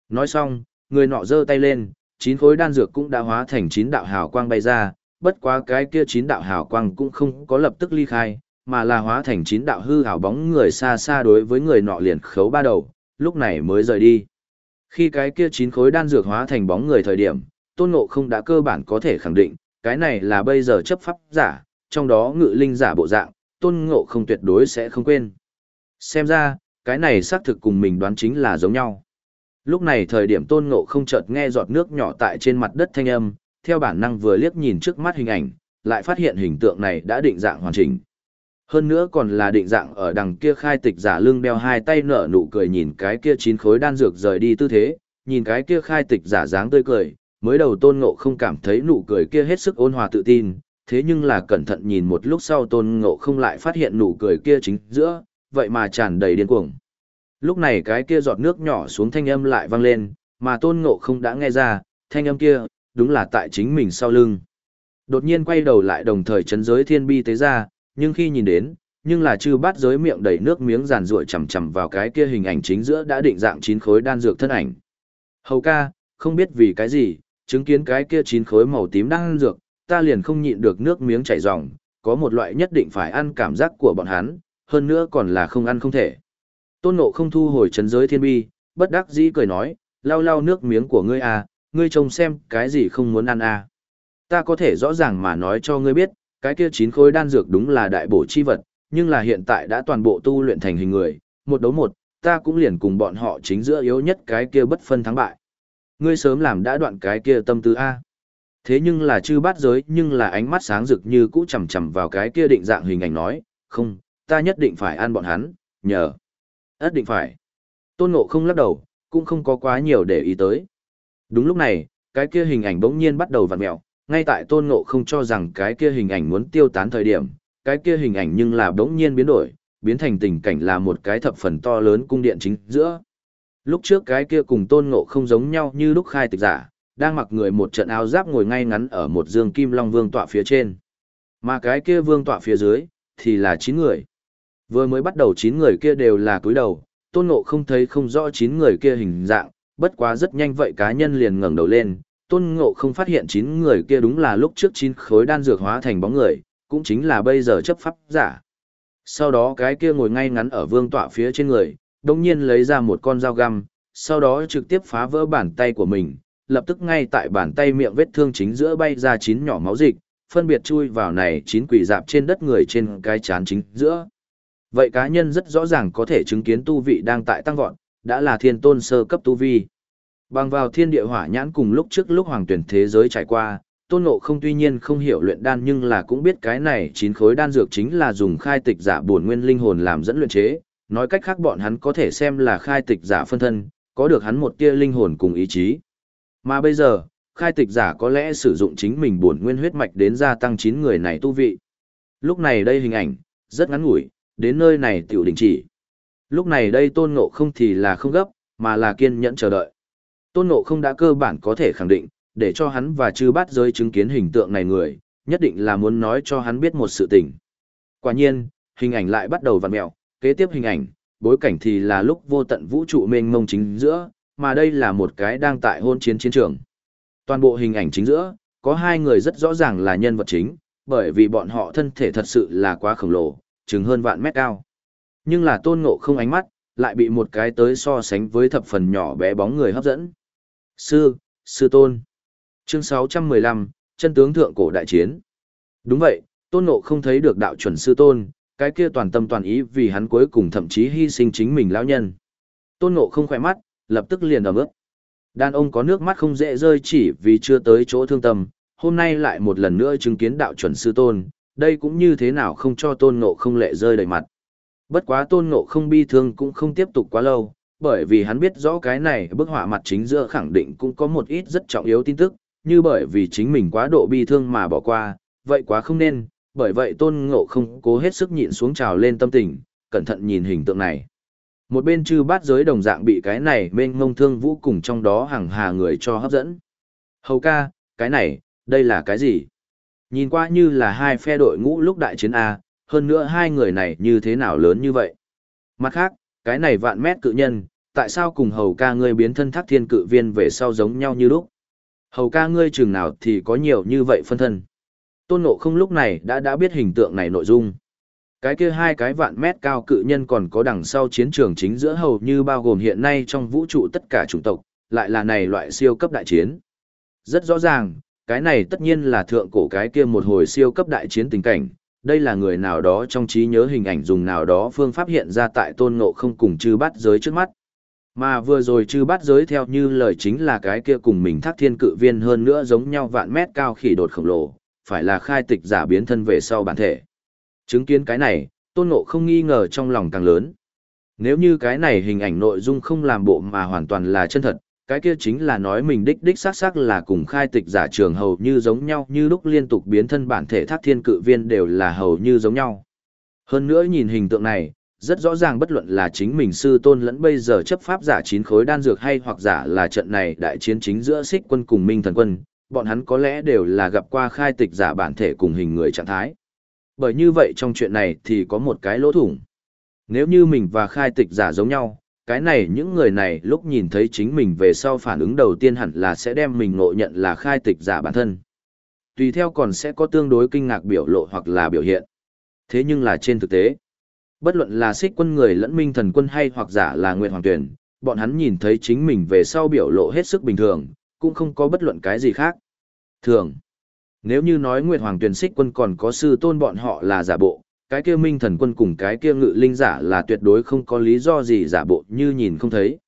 Nói xong, người nọ giơ tay lên, chín khối đan dược cũng đã hóa thành chín đạo hào quang bay ra, bất quá cái kia chín đạo hào quang cũng không có lập tức ly khai, mà là hóa thành chín đạo hư hào bóng người xa xa đối với người nọ liền khấu ba đầu, lúc này mới rời đi. Khi cái kia chín khối đan dược hóa thành bóng người thời điểm, tôn ngộ không đã cơ bản có thể khẳng định, cái này là bây giờ chấp pháp giả, trong đó ngự linh giả bộ dạng, tôn ngộ không tuyệt đối sẽ không quên. Xem ra, cái này xác thực cùng mình đoán chính là giống nhau. Lúc này thời điểm tôn ngộ không chợt nghe giọt nước nhỏ tại trên mặt đất thanh âm, theo bản năng vừa liếc nhìn trước mắt hình ảnh, lại phát hiện hình tượng này đã định dạng hoàn chỉnh. Hơn nữa còn là định dạng ở đằng kia khai tịch giả lưng đeo hai tay nở nụ cười nhìn cái kia chín khối đan dược rời đi tư thế, nhìn cái kia khai tịch giả dáng tươi cười, mới đầu tôn ngộ không cảm thấy nụ cười kia hết sức ôn hòa tự tin, thế nhưng là cẩn thận nhìn một lúc sau tôn ngộ không lại phát hiện nụ cười kia chính giữa, vậy mà tràn đầy điên cuồng. Lúc này cái kia giọt nước nhỏ xuống thanh âm lại vang lên, mà tôn ngộ không đã nghe ra, thanh âm kia, đúng là tại chính mình sau lưng. Đột nhiên quay đầu lại đồng thời chấn giới thiên bi tế ra, nhưng khi nhìn đến, nhưng là chư bát giới miệng đầy nước miếng giàn ruội chầm chầm vào cái kia hình ảnh chính giữa đã định dạng chín khối đan dược thân ảnh. Hầu ca, không biết vì cái gì, chứng kiến cái kia chín khối màu tím đang ăn dược, ta liền không nhịn được nước miếng chảy ròng, có một loại nhất định phải ăn cảm giác của bọn hắn, hơn nữa còn là không ăn không thể. Tôn Ngộ không thu hồi chấn giới thiên bi, bất đắc dĩ cười nói, lau lau nước miếng của ngươi à, ngươi trông xem cái gì không muốn ăn à. Ta có thể rõ ràng mà nói cho ngươi biết, cái kia chín khối đan dược đúng là đại bổ chi vật, nhưng là hiện tại đã toàn bộ tu luyện thành hình người, một đấu một, ta cũng liền cùng bọn họ chính giữa yếu nhất cái kia bất phân thắng bại. Ngươi sớm làm đã đoạn cái kia tâm tư A. Thế nhưng là chư bát giới nhưng là ánh mắt sáng rực như cũ chầm chầm vào cái kia định dạng hình ảnh nói, không, ta nhất định phải ăn bọn hắn, nhờ. ất định phải. Tôn ngộ không lắc đầu, cũng không có quá nhiều để ý tới. Đúng lúc này, cái kia hình ảnh bỗng nhiên bắt đầu vặn mẹo, ngay tại tôn ngộ không cho rằng cái kia hình ảnh muốn tiêu tán thời điểm, cái kia hình ảnh nhưng là bỗng nhiên biến đổi, biến thành tình cảnh là một cái thập phần to lớn cung điện chính giữa. Lúc trước cái kia cùng tôn ngộ không giống nhau như lúc khai tịch giả, đang mặc người một trận áo giáp ngồi ngay ngắn ở một dương kim long vương tọa phía trên. Mà cái kia vương tọa phía dưới, thì là chín người. Vừa mới bắt đầu chín người kia đều là cúi đầu, tôn ngộ không thấy không rõ chín người kia hình dạng, bất quá rất nhanh vậy cá nhân liền ngẩng đầu lên, tôn ngộ không phát hiện chín người kia đúng là lúc trước chín khối đan dược hóa thành bóng người, cũng chính là bây giờ chấp pháp giả. Sau đó cái kia ngồi ngay ngắn ở vương tọa phía trên người, đồng nhiên lấy ra một con dao găm, sau đó trực tiếp phá vỡ bàn tay của mình, lập tức ngay tại bàn tay miệng vết thương chính giữa bay ra chín nhỏ máu dịch, phân biệt chui vào này chín quỷ dạp trên đất người trên cái chán chính giữa. Vậy cá nhân rất rõ ràng có thể chứng kiến tu vị đang tại tăng vọt, đã là thiên tôn sơ cấp tu vi. Bằng vào thiên địa hỏa nhãn cùng lúc trước lúc hoàng tuyển thế giới trải qua, tôn ngộ không tuy nhiên không hiểu luyện đan nhưng là cũng biết cái này chín khối đan dược chính là dùng khai tịch giả bổn nguyên linh hồn làm dẫn luyện chế, nói cách khác bọn hắn có thể xem là khai tịch giả phân thân, có được hắn một tia linh hồn cùng ý chí. Mà bây giờ, khai tịch giả có lẽ sử dụng chính mình bổn nguyên huyết mạch đến gia tăng chín người này tu vị. Lúc này đây hình ảnh, rất ngắn ngủi, đến nơi này tiểu đình chỉ. Lúc này đây tôn ngộ không thì là không gấp, mà là kiên nhẫn chờ đợi. Tôn ngộ không đã cơ bản có thể khẳng định, để cho hắn và chư bát giới chứng kiến hình tượng này người, nhất định là muốn nói cho hắn biết một sự tình. Quả nhiên, hình ảnh lại bắt đầu vặn mẹo, kế tiếp hình ảnh, bối cảnh thì là lúc vô tận vũ trụ mênh mông chính giữa, mà đây là một cái đang tại hôn chiến chiến trường. Toàn bộ hình ảnh chính giữa, có hai người rất rõ ràng là nhân vật chính, bởi vì bọn họ thân thể thật sự là quá khổng lồ, chừng hơn vạn mét cao. Nhưng là tôn ngộ không ánh mắt, lại bị một cái tới so sánh với thập phần nhỏ bé bóng người hấp dẫn. Sư, sư tôn. Chương 615, chân tướng thượng cổ đại chiến. Đúng vậy, tôn ngộ không thấy được đạo chuẩn sư tôn, cái kia toàn tâm toàn ý vì hắn cuối cùng thậm chí hy sinh chính mình lão nhân. Tôn ngộ không khỏe mắt, lập tức liền ẩm ướt. Đàn ông có nước mắt không dễ rơi chỉ vì chưa tới chỗ thương tâm, hôm nay lại một lần nữa chứng kiến đạo chuẩn sư tôn, đây cũng như thế nào không cho tôn ngộ không lệ rơi đầy mặt. Bất quá tôn ngộ không bi thương cũng không tiếp tục quá lâu, bởi vì hắn biết rõ cái này bức họa mặt chính giữa khẳng định cũng có một ít rất trọng yếu tin tức, như bởi vì chính mình quá độ bi thương mà bỏ qua, vậy quá không nên, bởi vậy tôn ngộ không cố hết sức nhịn xuống trào lên tâm tình, cẩn thận nhìn hình tượng này. Một bên chư bát giới đồng dạng bị cái này mênh mông thương vũ cùng trong đó hàng hà người cho hấp dẫn. Hầu ca, cái này, đây là cái gì? Nhìn qua như là hai phe đội ngũ lúc đại chiến A, hơn nữa hai người này như thế nào lớn như vậy? Mặt khác, cái này vạn mét cự nhân, tại sao cùng hầu ca ngươi biến thân thác thiên cự viên về sau giống nhau như lúc? Hầu ca ngươi chừng nào thì có nhiều như vậy phân thân. Tôn Ngộ không lúc này đã đã biết hình tượng này nội dung. Cái kia hai cái vạn mét cao cự nhân còn có đằng sau chiến trường chính giữa hầu như bao gồm hiện nay trong vũ trụ tất cả chủng tộc, lại là này loại siêu cấp đại chiến. Rất rõ ràng, cái này tất nhiên là thượng cổ cái kia một hồi siêu cấp đại chiến tình cảnh, đây là người nào đó trong trí nhớ hình ảnh dùng nào đó phương pháp hiện ra tại tôn ngộ không cùng chư bát giới trước mắt. Mà vừa rồi chư bát giới theo như lời chính là cái kia cùng mình thác thiên cự viên hơn nữa giống nhau vạn mét cao khỉ đột khổng lồ, phải là khai tịch giả biến thân về sau bản thể. Chứng kiến cái này, tôn ngộ không nghi ngờ trong lòng càng lớn. Nếu như cái này hình ảnh nội dung không làm bộ mà hoàn toàn là chân thật, cái kia chính là nói mình đích đích xác xác là cùng khai tịch giả trường hầu như giống nhau như lúc liên tục biến thân bản thể thác thiên cự viên đều là hầu như giống nhau. Hơn nữa nhìn hình tượng này, rất rõ ràng bất luận là chính mình sư tôn lẫn bây giờ chấp pháp giả chín khối đan dược hay hoặc giả là trận này đại chiến chính giữa xích quân cùng minh thần quân, bọn hắn có lẽ đều là gặp qua khai tịch giả bản thể cùng hình người trạng thái. Bởi như vậy trong chuyện này thì có một cái lỗ thủng. Nếu như mình và khai tịch giả giống nhau, cái này những người này lúc nhìn thấy chính mình về sau phản ứng đầu tiên hẳn là sẽ đem mình ngộ nhận là khai tịch giả bản thân. Tùy theo còn sẽ có tương đối kinh ngạc biểu lộ hoặc là biểu hiện. Thế nhưng là trên thực tế, bất luận là xích quân người lẫn minh thần quân hay hoặc giả là nguyện hoàng tuyển, bọn hắn nhìn thấy chính mình về sau biểu lộ hết sức bình thường, cũng không có bất luận cái gì khác. Thường, nếu như nói Nguyệt Hoàng Tuyền Xích quân còn có sư tôn bọn họ là giả bộ, cái kia Minh Thần quân cùng cái kia Ngự Linh giả là tuyệt đối không có lý do gì giả bộ như nhìn không thấy.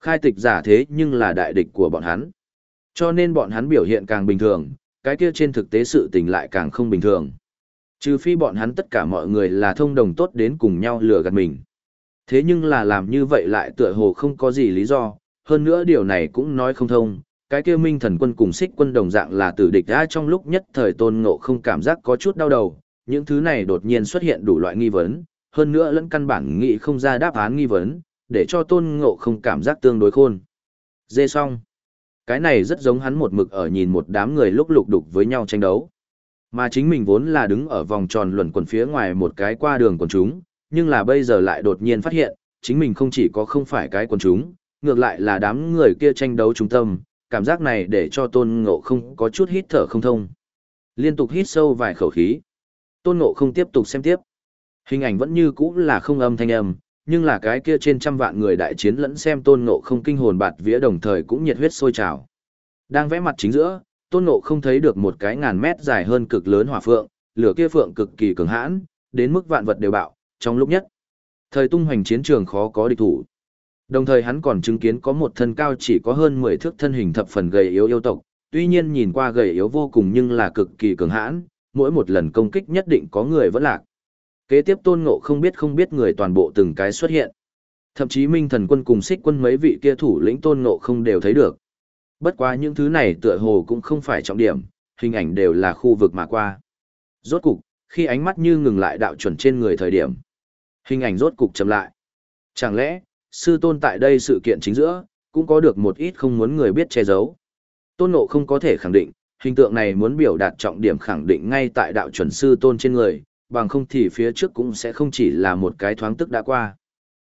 Khai tịch giả thế nhưng là đại địch của bọn hắn. Cho nên bọn hắn biểu hiện càng bình thường, cái kia trên thực tế sự tình lại càng không bình thường. Trừ phi bọn hắn tất cả mọi người là thông đồng tốt đến cùng nhau lừa gạt mình. Thế nhưng là làm như vậy lại tựa hồ không có gì lý do, hơn nữa điều này cũng nói không thông, cái kia minh thần quân cùng xích quân đồng dạng là tử địch đã trong lúc nhất thời tôn ngộ không cảm giác có chút đau đầu, những thứ này đột nhiên xuất hiện đủ loại nghi vấn, hơn nữa lẫn căn bản nghĩ không ra đáp án nghi vấn, để cho tôn ngộ không cảm giác tương đối khôn. Dê xong. Cái này rất giống hắn một mực ở nhìn một đám người lúc lục đục với nhau tranh đấu. Mà chính mình vốn là đứng ở vòng tròn luẩn quần phía ngoài một cái qua đường quần chúng, nhưng là bây giờ lại đột nhiên phát hiện, chính mình không chỉ có không phải cái quần chúng, ngược lại là đám người kia tranh đấu trung tâm, cảm giác này để cho tôn ngộ không có chút hít thở không thông. Liên tục hít sâu vài khẩu khí. Tôn ngộ không tiếp tục xem tiếp. Hình ảnh vẫn như cũ là không âm thanh âm, nhưng là cái kia trên trăm vạn người đại chiến lẫn xem tôn ngộ không kinh hồn bạt vía đồng thời cũng nhiệt huyết sôi trào. Đang vẽ mặt chính giữa, Tôn Ngộ không thấy được một cái ngàn mét dài hơn cực lớn hỏa phượng, lửa kia phượng cực kỳ cường hãn, đến mức vạn vật đều bạo, trong lúc nhất. Thời tung hoành chiến trường khó có địch thủ. Đồng thời hắn còn chứng kiến có một thân cao chỉ có hơn 10 thước thân hình thập phần gầy yếu yêu tộc, tuy nhiên nhìn qua gầy yếu vô cùng nhưng là cực kỳ cường hãn, mỗi một lần công kích nhất định có người vẫn lạc. Kế tiếp tôn ngộ không biết không biết người toàn bộ từng cái xuất hiện. Thậm chí minh thần quân cùng xích quân mấy vị kia thủ lĩnh tôn ngộ không đều thấy được. Bất quá những thứ này tựa hồ cũng không phải trọng điểm, hình ảnh đều là khu vực mà qua. Rốt cục, khi ánh mắt như ngừng lại đạo chuẩn trên người thời điểm. Hình ảnh rốt cục chậm lại. Chẳng lẽ, sư tôn tại đây sự kiện chính giữa, cũng có được một ít không muốn người biết che giấu. Tôn ngộ không có thể khẳng định, hình tượng này muốn biểu đạt trọng điểm khẳng định ngay tại đạo chuẩn sư tôn trên người, bằng không thì phía trước cũng sẽ không chỉ là một cái thoáng tức đã qua.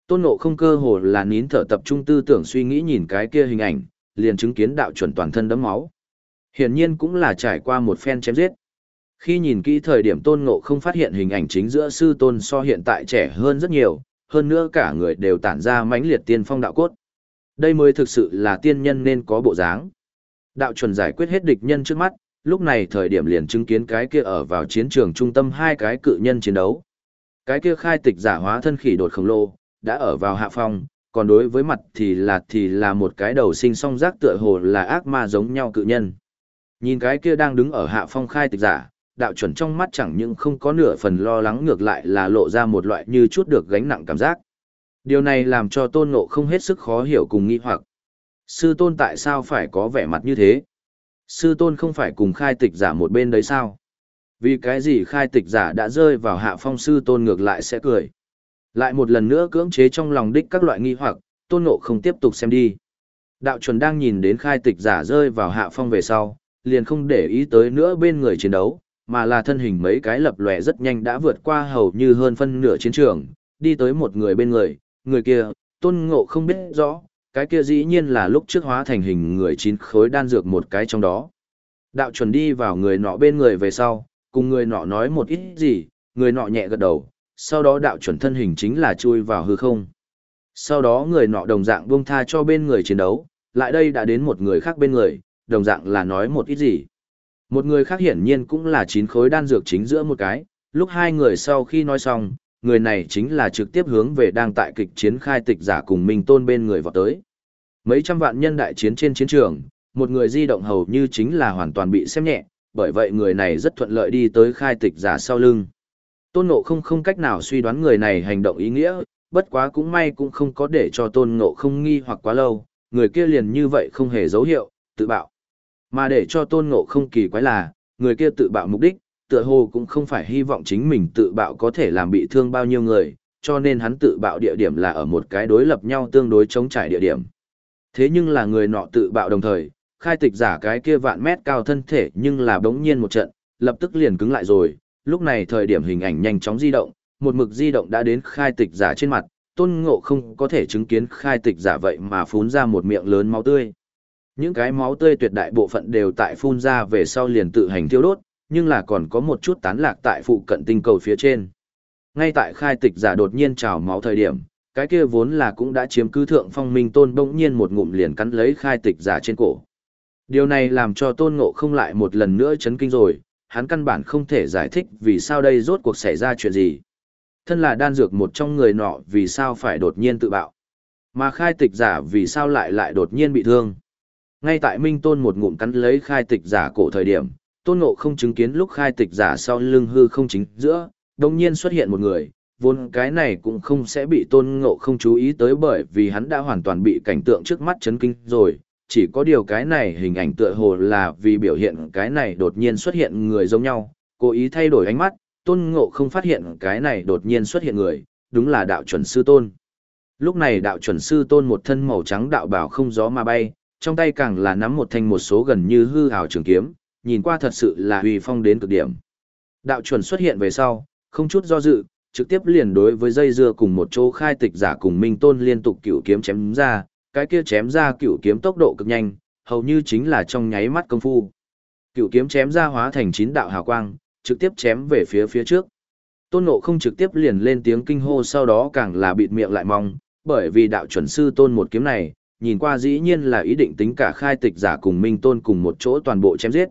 Tôn ngộ không cơ hồ là nín thở tập trung tư tưởng suy nghĩ nhìn cái kia hình ảnh, liền chứng kiến đạo chuẩn toàn thân đấm máu. Hiển nhiên cũng là trải qua một phen chém giết. Khi nhìn kỹ thời điểm tôn ngộ không phát hiện hình ảnh chính giữa sư tôn so hiện tại trẻ hơn rất nhiều, hơn nữa cả người đều tản ra mãnh liệt tiên phong đạo cốt. Đây mới thực sự là tiên nhân nên có bộ dáng. Đạo chuẩn giải quyết hết địch nhân trước mắt, lúc này thời điểm liền chứng kiến cái kia ở vào chiến trường trung tâm hai cái cự nhân chiến đấu. Cái kia khai tịch giả hóa thân khỉ đột khổng lồ, đã ở vào hạ phong, còn đối với mặt thì là thì là một cái đầu sinh song giác tựa hồ là ác ma giống nhau cự nhân. Nhìn cái kia đang đứng ở hạ phong khai tịch giả, đạo chuẩn trong mắt chẳng những không có nửa phần lo lắng ngược lại là lộ ra một loại như chút được gánh nặng cảm giác. Điều này làm cho tôn ngộ không hết sức khó hiểu cùng nghi hoặc. Sư tôn tại sao phải có vẻ mặt như thế? Sư tôn không phải cùng khai tịch giả một bên đấy sao? Vì cái gì khai tịch giả đã rơi vào hạ phong sư tôn ngược lại sẽ cười. Lại một lần nữa cưỡng chế trong lòng đích các loại nghi hoặc, tôn ngộ không tiếp tục xem đi. Đạo chuẩn đang nhìn đến khai tịch giả rơi vào hạ phong về sau, liền không để ý tới nữa bên người chiến đấu, mà là thân hình mấy cái lập lòe rất nhanh đã vượt qua hầu như hơn phân nửa chiến trường, đi tới một người bên người, người kia, tôn ngộ không biết rõ, cái kia dĩ nhiên là lúc trước hóa thành hình người chín khối đan dược một cái trong đó. Đạo chuẩn đi vào người nọ bên người về sau, cùng người nọ nói một ít gì, người nọ nhẹ gật đầu, sau đó đạo chuẩn thân hình chính là chui vào hư không. Sau đó người nọ đồng dạng buông tha cho bên người chiến đấu, lại đây đã đến một người khác bên người, đồng dạng là nói một ít gì. Một người khác hiển nhiên cũng là chín khối đan dược chính giữa một cái, lúc hai người sau khi nói xong, người này chính là trực tiếp hướng về đang tại kịch chiến khai tịch giả cùng Minh Tôn bên người vọt tới. Mấy trăm vạn nhân đại chiến trên chiến trường, một người di động hầu như chính là hoàn toàn bị xem nhẹ, bởi vậy người này rất thuận lợi đi tới khai tịch giả sau lưng. Tôn Ngộ không không cách nào suy đoán người này hành động ý nghĩa, bất quá cũng may cũng không có để cho Tôn Ngộ không nghi hoặc quá lâu, người kia liền như vậy không hề dấu hiệu, tự bạo. Mà để cho Tôn Ngộ không kỳ quái là, người kia tự bạo mục đích, tựa hồ cũng không phải hy vọng chính mình tự bạo có thể làm bị thương bao nhiêu người, cho nên hắn tự bạo địa điểm là ở một cái đối lập nhau tương đối chống trải địa điểm. Thế nhưng là người nọ tự bạo đồng thời, khai tịch giả cái kia vạn mét cao thân thể nhưng là đống nhiên một trận, lập tức liền cứng lại rồi, lúc này thời điểm hình ảnh nhanh chóng di động, một mực di động đã đến khai tịch giả trên mặt, tôn ngộ không có thể chứng kiến khai tịch giả vậy mà phun ra một miệng lớn máu tươi. Những cái máu tươi tuyệt đại bộ phận đều tại phun ra về sau liền tự hành thiêu đốt, nhưng là còn có một chút tán lạc tại phụ cận tinh cầu phía trên. Ngay tại khai tịch giả đột nhiên trào máu thời điểm, cái kia vốn là cũng đã chiếm cứ thượng phong minh tôn bỗng nhiên một ngụm liền cắn lấy khai tịch giả trên cổ. Điều này làm cho tôn ngộ không lại một lần nữa chấn kinh rồi, hắn căn bản không thể giải thích vì sao đây rốt cuộc xảy ra chuyện gì. Thân là đan dược một trong người nọ vì sao phải đột nhiên tự bạo. Mà khai tịch giả vì sao lại lại đột nhiên bị thương. Ngay tại Minh Tôn một ngụm cắn lấy khai tịch giả cổ thời điểm, Tôn Ngộ không chứng kiến lúc khai tịch giả sau lưng hư không chính giữa, đồng nhiên xuất hiện một người, vốn cái này cũng không sẽ bị Tôn Ngộ không chú ý tới bởi vì hắn đã hoàn toàn bị cảnh tượng trước mắt chấn kinh rồi, chỉ có điều cái này hình ảnh tựa hồ là vì biểu hiện cái này đột nhiên xuất hiện người giống nhau, cố ý thay đổi ánh mắt, Tôn Ngộ không phát hiện cái này đột nhiên xuất hiện người, đúng là đạo chuẩn sư Tôn. Lúc này đạo chuẩn sư Tôn một thân màu trắng đạo bảo không gió mà bay, trong tay càng là nắm một thanh một số gần như hư hào trường kiếm, nhìn qua thật sự là uy phong đến cực điểm. Đạo chuẩn xuất hiện về sau, không chút do dự, trực tiếp liền đối với dây dưa cùng một chỗ khai tịch giả cùng Minh Tôn liên tục cửu kiếm chém ra, cái kia chém ra cửu kiếm tốc độ cực nhanh, hầu như chính là trong nháy mắt công phu. Cửu kiếm chém ra hóa thành chín đạo hào quang, trực tiếp chém về phía phía trước. Tôn Ngộ không trực tiếp liền lên tiếng kinh hô sau đó càng là bịt miệng lại mong, bởi vì đạo chuẩn sư tôn một kiếm này, nhìn qua dĩ nhiên là ý định tính cả khai tịch giả cùng Minh Tôn cùng một chỗ toàn bộ chém giết.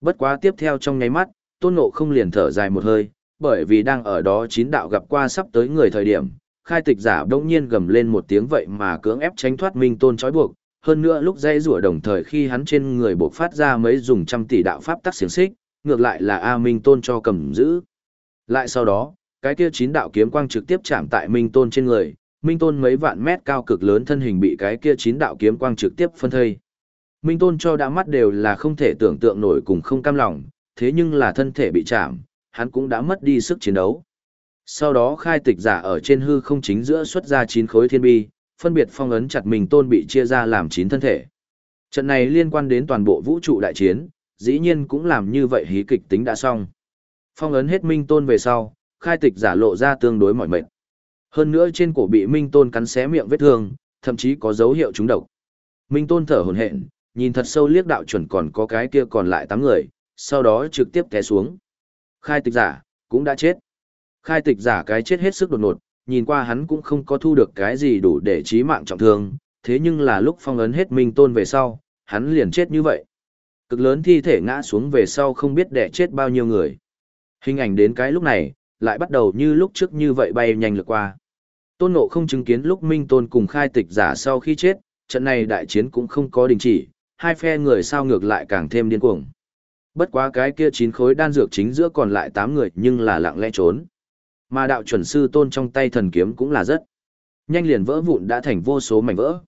Bất quá tiếp theo trong nháy mắt, Tôn Ngộ không liền thở dài một hơi, bởi vì đang ở đó chín đạo gặp qua sắp tới người thời điểm, khai tịch giả đông nhiên gầm lên một tiếng vậy mà cưỡng ép tránh thoát Minh Tôn trói buộc, hơn nữa lúc dây rủa đồng thời khi hắn trên người bộc phát ra mấy dùng trăm tỷ đạo pháp tắc xiềng xích, ngược lại là A Minh Tôn cho cầm giữ. Lại sau đó, cái kia chín đạo kiếm quang trực tiếp chạm tại Minh Tôn trên người, Minh Tôn mấy vạn mét cao cực lớn thân hình bị cái kia chín đạo kiếm quang trực tiếp phân thây. Minh Tôn cho đã mắt đều là không thể tưởng tượng nổi cùng không cam lòng, thế nhưng là thân thể bị chạm, hắn cũng đã mất đi sức chiến đấu. Sau đó khai tịch giả ở trên hư không chính giữa xuất ra chín khối thiên bi, phân biệt phong ấn chặt Minh Tôn bị chia ra làm chín thân thể. Trận này liên quan đến toàn bộ vũ trụ đại chiến, dĩ nhiên cũng làm như vậy hí kịch tính đã xong. Phong ấn hết Minh Tôn về sau, khai tịch giả lộ ra tương đối mỏi mệt. Hơn nữa trên cổ bị Minh Tôn cắn xé miệng vết thương, thậm chí có dấu hiệu trúng độc. Minh Tôn thở hổn hển, nhìn thật sâu liếc đạo chuẩn còn có cái kia còn lại 8 người, sau đó trực tiếp té xuống. Khai tịch giả, cũng đã chết. Khai tịch giả cái chết hết sức đột ngột, nhìn qua hắn cũng không có thu được cái gì đủ để chí mạng trọng thương, thế nhưng là lúc phong ấn hết Minh Tôn về sau, hắn liền chết như vậy. Cực lớn thi thể ngã xuống về sau không biết đẻ chết bao nhiêu người. Hình ảnh đến cái lúc này, lại bắt đầu như lúc trước như vậy bay nhanh lượt qua. Tôn Ngộ không chứng kiến lúc Minh Tôn cùng khai tịch giả sau khi chết, trận này đại chiến cũng không có đình chỉ, hai phe người sao ngược lại càng thêm điên cuồng. Bất quá cái kia chín khối đan dược chính giữa còn lại tám người nhưng là lặng lẽ trốn. Mà đạo chuẩn sư Tôn trong tay thần kiếm cũng là rất nhanh liền vỡ vụn đã thành vô số mảnh vỡ.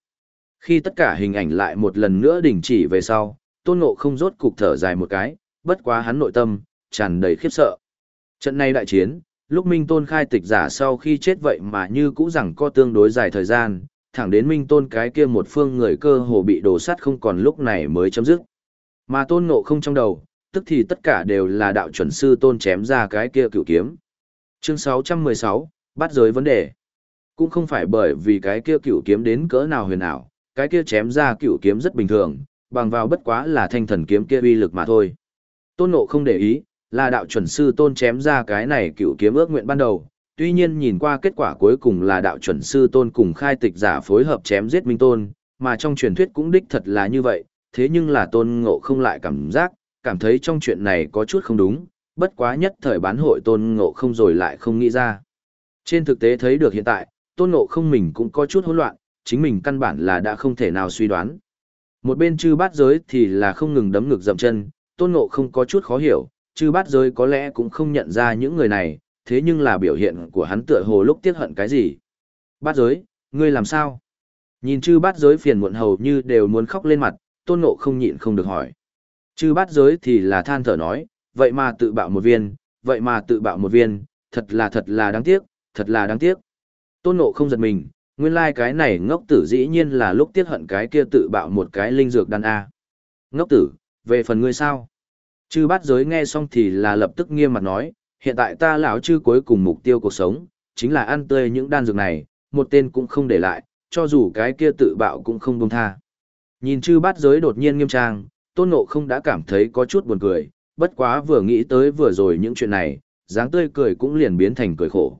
Khi tất cả hình ảnh lại một lần nữa đình chỉ về sau, Tôn Ngộ không rốt cục thở dài một cái, bất quá hắn nội tâm tràn đầy khiếp sợ. Trận này đại chiến, lúc Minh Tôn khai tịch giả sau khi chết vậy mà như cũ rằng có tương đối dài thời gian, thẳng đến Minh Tôn cái kia một phương người cơ hồ bị đổ sắt không còn lúc này mới chấm dứt. Mà Tôn Ngộ không trong đầu, tức thì tất cả đều là đạo chuẩn sư Tôn chém ra cái kia cựu kiếm. Chương 616, bắt giới vấn đề. Cũng không phải bởi vì cái kia cựu kiếm đến cỡ nào huyền ảo, cái kia chém ra cựu kiếm rất bình thường, bằng vào bất quá là thanh thần kiếm kia uy lực mà thôi. Tôn Ngộ không để ý, là đạo chuẩn sư tôn chém ra cái này cựu kiếm ước nguyện ban đầu. Tuy nhiên nhìn qua kết quả cuối cùng là đạo chuẩn sư tôn cùng khai tịch giả phối hợp chém giết minh tôn, mà trong truyền thuyết cũng đích thật là như vậy, thế nhưng là tôn ngộ không lại cảm giác, cảm thấy trong chuyện này có chút không đúng, bất quá nhất thời bán hội tôn ngộ không rồi lại không nghĩ ra. Trên thực tế thấy được hiện tại, tôn ngộ không mình cũng có chút hỗn loạn, chính mình căn bản là đã không thể nào suy đoán. Một bên chư bát giới thì là không ngừng đấm ngực dậm chân, tôn ngộ không có chút khó hiểu, chư bát giới có lẽ cũng không nhận ra những người này, thế nhưng là biểu hiện của hắn tựa hồ lúc tiếc hận cái gì. Bát giới, ngươi làm sao? Nhìn chư bát giới phiền muộn hầu như đều muốn khóc lên mặt, tôn ngộ không nhịn không được hỏi. Chư bát giới thì là than thở nói, vậy mà tự bạo một viên, vậy mà tự bạo một viên, thật là thật là đáng tiếc, thật là đáng tiếc. Tôn ngộ không giật mình, nguyên lai like cái này ngốc tử dĩ nhiên là lúc tiếc hận cái kia tự bạo một cái linh dược đan A. Ngốc tử, về phần ngươi sao? Chư bát giới nghe xong thì là lập tức nghiêm mặt nói, hiện tại ta lão chư cuối cùng mục tiêu cuộc sống, chính là ăn tươi những đan dược này, một tên cũng không để lại, cho dù cái kia tự bạo cũng không buông tha. Nhìn chư bát giới đột nhiên nghiêm trang, tôn ngộ không đã cảm thấy có chút buồn cười, bất quá vừa nghĩ tới vừa rồi những chuyện này, dáng tươi cười cũng liền biến thành cười khổ.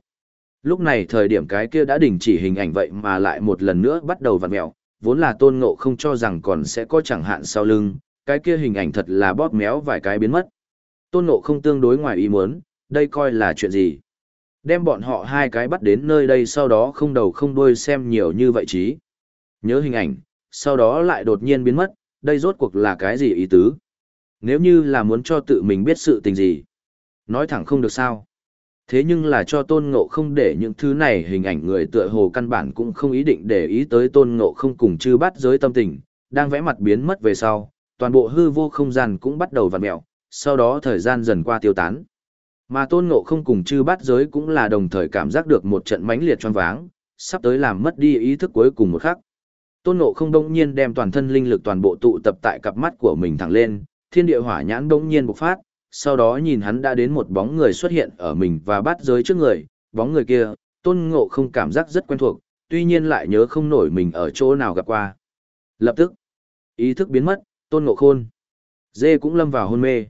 Lúc này thời điểm cái kia đã đình chỉ hình ảnh vậy mà lại một lần nữa bắt đầu vặn mẹo, vốn là tôn ngộ không cho rằng còn sẽ có chẳng hạn sau lưng, cái kia hình ảnh thật là bóp méo vài cái biến mất. Tôn Ngộ không tương đối ngoài ý muốn, đây coi là chuyện gì. Đem bọn họ hai cái bắt đến nơi đây sau đó không đầu không đuôi xem nhiều như vậy chí. Nhớ hình ảnh, sau đó lại đột nhiên biến mất, đây rốt cuộc là cái gì ý tứ. Nếu như là muốn cho tự mình biết sự tình gì. Nói thẳng không được sao. Thế nhưng là cho tôn ngộ không để những thứ này hình ảnh người tựa hồ căn bản cũng không ý định để ý tới tôn ngộ không cùng chư bắt giới tâm tình, đang vẽ mặt biến mất về sau, toàn bộ hư vô không gian cũng bắt đầu vặn mẹo, sau đó thời gian dần qua tiêu tán. Mà tôn ngộ không cùng chư bát giới cũng là đồng thời cảm giác được một trận mãnh liệt choáng váng, sắp tới làm mất đi ý thức cuối cùng một khắc. Tôn ngộ không đông nhiên đem toàn thân linh lực toàn bộ tụ tập tại cặp mắt của mình thẳng lên, thiên địa hỏa nhãn đông nhiên bộc phát, sau đó nhìn hắn đã đến một bóng người xuất hiện ở mình và bát giới trước người, bóng người kia, tôn ngộ không cảm giác rất quen thuộc, tuy nhiên lại nhớ không nổi mình ở chỗ nào gặp qua. Lập tức, ý thức biến mất, Tôn Ngộ Khôn. Dê cũng lâm vào hôn mê.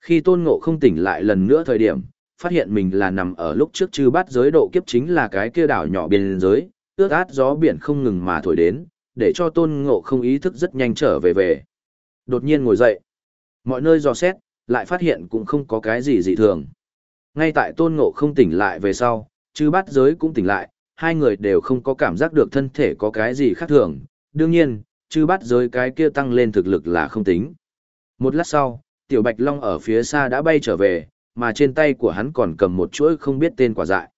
Khi Tôn Ngộ không tỉnh lại lần nữa thời điểm, phát hiện mình là nằm ở lúc trước chư bắt giới độ kiếp chính là cái kia đảo nhỏ biên giới, ướt át gió biển không ngừng mà thổi đến, để cho tôn ngộ không ý thức rất nhanh trở về về. Đột nhiên ngồi dậy. Mọi nơi dò xét, lại phát hiện cũng không có cái gì dị thường. Ngay tại tôn ngộ không tỉnh lại về sau, chư bát giới cũng tỉnh lại, hai người đều không có cảm giác được thân thể có cái gì khác thường. Đương nhiên, chư bát giới cái kia tăng lên thực lực là không tính. Một lát sau, tiểu bạch long ở phía xa đã bay trở về, mà trên tay của hắn còn cầm một chuỗi không biết tên quả dại.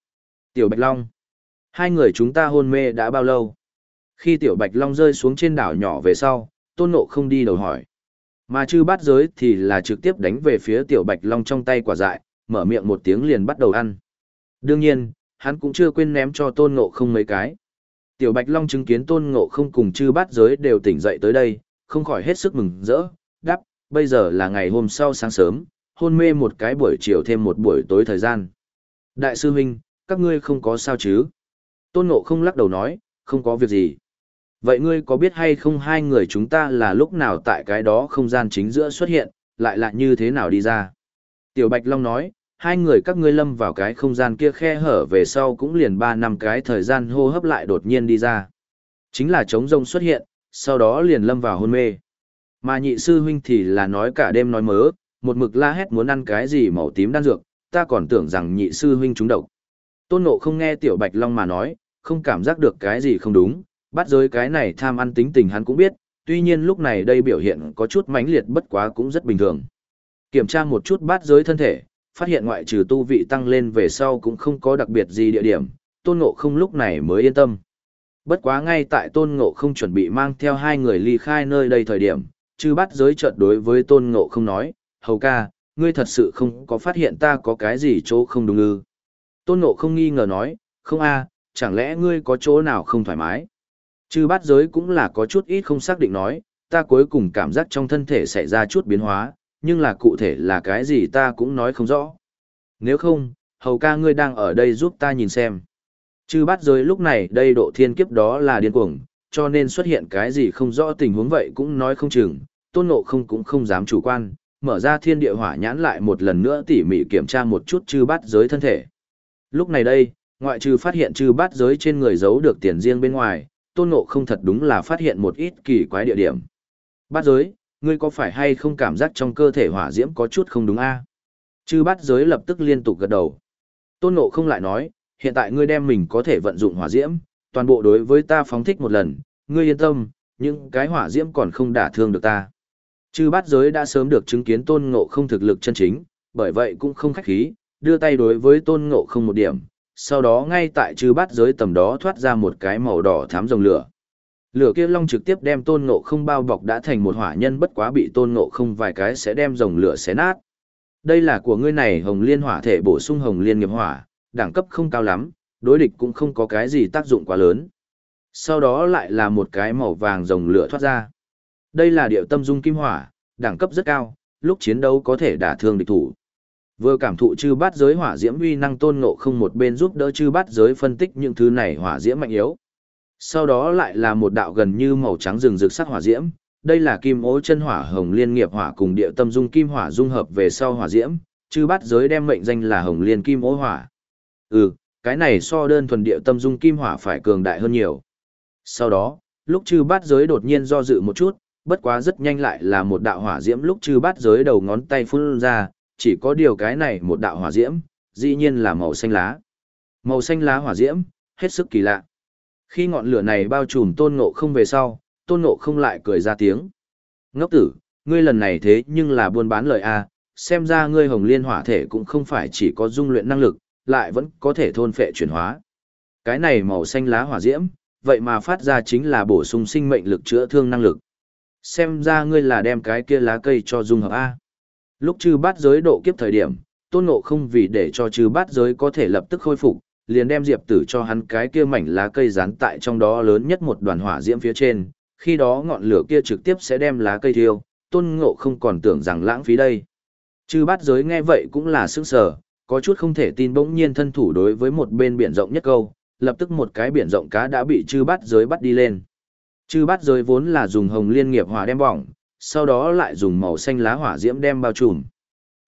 Tiểu bạch long, hai người chúng ta hôn mê đã bao lâu? Khi tiểu bạch long rơi xuống trên đảo nhỏ về sau, tôn nộ không đi đầu hỏi. Mà chư bát giới thì là trực tiếp đánh về phía tiểu bạch long trong tay quả dại, mở miệng một tiếng liền bắt đầu ăn. Đương nhiên, hắn cũng chưa quên ném cho tôn ngộ không mấy cái. Tiểu bạch long chứng kiến tôn ngộ không cùng chư bát giới đều tỉnh dậy tới đây, không khỏi hết sức mừng rỡ, Đáp, bây giờ là ngày hôm sau sáng sớm, hôn mê một cái buổi chiều thêm một buổi tối thời gian. Đại sư huynh, các ngươi không có sao chứ? Tôn ngộ không lắc đầu nói, không có việc gì. Vậy ngươi có biết hay không hai người chúng ta là lúc nào tại cái đó không gian chính giữa xuất hiện, lại là như thế nào đi ra? Tiểu Bạch Long nói, hai người các ngươi lâm vào cái không gian kia khe hở về sau cũng liền ba năm cái thời gian hô hấp lại đột nhiên đi ra. Chính là trống rông xuất hiện, sau đó liền lâm vào hôn mê. Mà nhị sư huynh thì là nói cả đêm nói mớ, một mực la hét muốn ăn cái gì màu tím đan dược, ta còn tưởng rằng nhị sư huynh trúng độc. Tôn Ngộ không nghe Tiểu Bạch Long mà nói, không cảm giác được cái gì không đúng, bắt giới cái này tham ăn tính tình hắn cũng biết, tuy nhiên lúc này đây biểu hiện có chút mãnh liệt bất quá cũng rất bình thường. Kiểm tra một chút bát giới thân thể, phát hiện ngoại trừ tu vị tăng lên về sau cũng không có đặc biệt gì địa điểm, tôn ngộ không lúc này mới yên tâm. Bất quá ngay tại tôn ngộ không chuẩn bị mang theo hai người ly khai nơi đây thời điểm, chư bát giới chợt đối với tôn ngộ không nói, hầu ca, ngươi thật sự không có phát hiện ta có cái gì chỗ không đúng ư. Tôn ngộ không nghi ngờ nói, không a, chẳng lẽ ngươi có chỗ nào không thoải mái. Chư bát giới cũng là có chút ít không xác định nói, ta cuối cùng cảm giác trong thân thể xảy ra chút biến hóa, nhưng là cụ thể là cái gì ta cũng nói không rõ. Nếu không, hầu ca ngươi đang ở đây giúp ta nhìn xem. Chư bát giới lúc này đây độ thiên kiếp đó là điên cuồng, cho nên xuất hiện cái gì không rõ tình huống vậy cũng nói không chừng, tôn ngộ không cũng không dám chủ quan, mở ra thiên địa hỏa nhãn lại một lần nữa tỉ mỉ kiểm tra một chút chư bát giới thân thể. Lúc này đây, ngoại trừ phát hiện chư bát giới trên người giấu được tiền riêng bên ngoài, tôn ngộ không thật đúng là phát hiện một ít kỳ quái địa điểm. Bát giới, ngươi có phải hay không cảm giác trong cơ thể hỏa diễm có chút không đúng a? Chư bát giới lập tức liên tục gật đầu. Tôn ngộ không lại nói, hiện tại ngươi đem mình có thể vận dụng hỏa diễm, toàn bộ đối với ta phóng thích một lần, ngươi yên tâm, những cái hỏa diễm còn không đả thương được ta. Chư bát giới đã sớm được chứng kiến tôn ngộ không thực lực chân chính, bởi vậy cũng không khách khí, đưa tay đối với tôn ngộ không một điểm, sau đó ngay tại chư bát giới tầm đó thoát ra một cái màu đỏ thám rồng lửa. Lửa kia long trực tiếp đem tôn ngộ không bao bọc đã thành một hỏa nhân bất quá bị tôn ngộ không vài cái sẽ đem dòng lửa xé nát. Đây là của ngươi này hồng liên hỏa thể bổ sung hồng liên nghiệp hỏa, đẳng cấp không cao lắm, đối địch cũng không có cái gì tác dụng quá lớn. Sau đó lại là một cái màu vàng dòng lửa thoát ra. Đây là điệu tâm dung kim hỏa, đẳng cấp rất cao, lúc chiến đấu có thể đả thương địch thủ. Vừa cảm thụ chư bát giới hỏa diễm uy năng tôn ngộ không một bên giúp đỡ chư bát giới phân tích những thứ này hỏa diễm mạnh yếu. Sau đó lại là một đạo gần như màu trắng rừng rực sắc hỏa diễm, đây là kim ố chân hỏa hồng liên nghiệp hỏa cùng địa tâm dung kim hỏa dung hợp về sau hỏa diễm, chư bát giới đem mệnh danh là hồng liên kim ố hỏa. Ừ, cái này so đơn thuần địa tâm dung kim hỏa phải cường đại hơn nhiều. Sau đó, lúc chư bát giới đột nhiên do dự một chút, bất quá rất nhanh lại là một đạo hỏa diễm lúc chư bát giới đầu ngón tay phun ra, chỉ có điều cái này một đạo hỏa diễm, dĩ nhiên là màu xanh lá. Màu xanh lá hỏa diễm, hết sức kỳ lạ. Khi ngọn lửa này bao trùm tôn ngộ không về sau, tôn ngộ không lại cười ra tiếng. Ngốc tử, ngươi lần này thế nhưng là buôn bán lời a xem ra ngươi hồng liên hỏa thể cũng không phải chỉ có dung luyện năng lực, lại vẫn có thể thôn phệ chuyển hóa. Cái này màu xanh lá hỏa diễm, vậy mà phát ra chính là bổ sung sinh mệnh lực chữa thương năng lực. Xem ra ngươi là đem cái kia lá cây cho dung hợp A. Lúc chư bát giới độ kiếp thời điểm, tôn ngộ không vì để cho chư bát giới có thể lập tức khôi phục, liền đem diệp tử cho hắn cái kia mảnh lá cây dán tại trong đó lớn nhất một đoàn hỏa diễm phía trên, khi đó ngọn lửa kia trực tiếp sẽ đem lá cây thiêu, tôn ngộ không còn tưởng rằng lãng phí đây. Chư bát giới nghe vậy cũng là sức sở, có chút không thể tin bỗng nhiên thân thủ đối với một bên biển rộng nhất câu, lập tức một cái biển rộng cá đã bị chư bát giới bắt đi lên. Chư bát giới vốn là dùng hồng liên nghiệp hỏa đem bỏng, sau đó lại dùng màu xanh lá hỏa diễm đem bao trùm.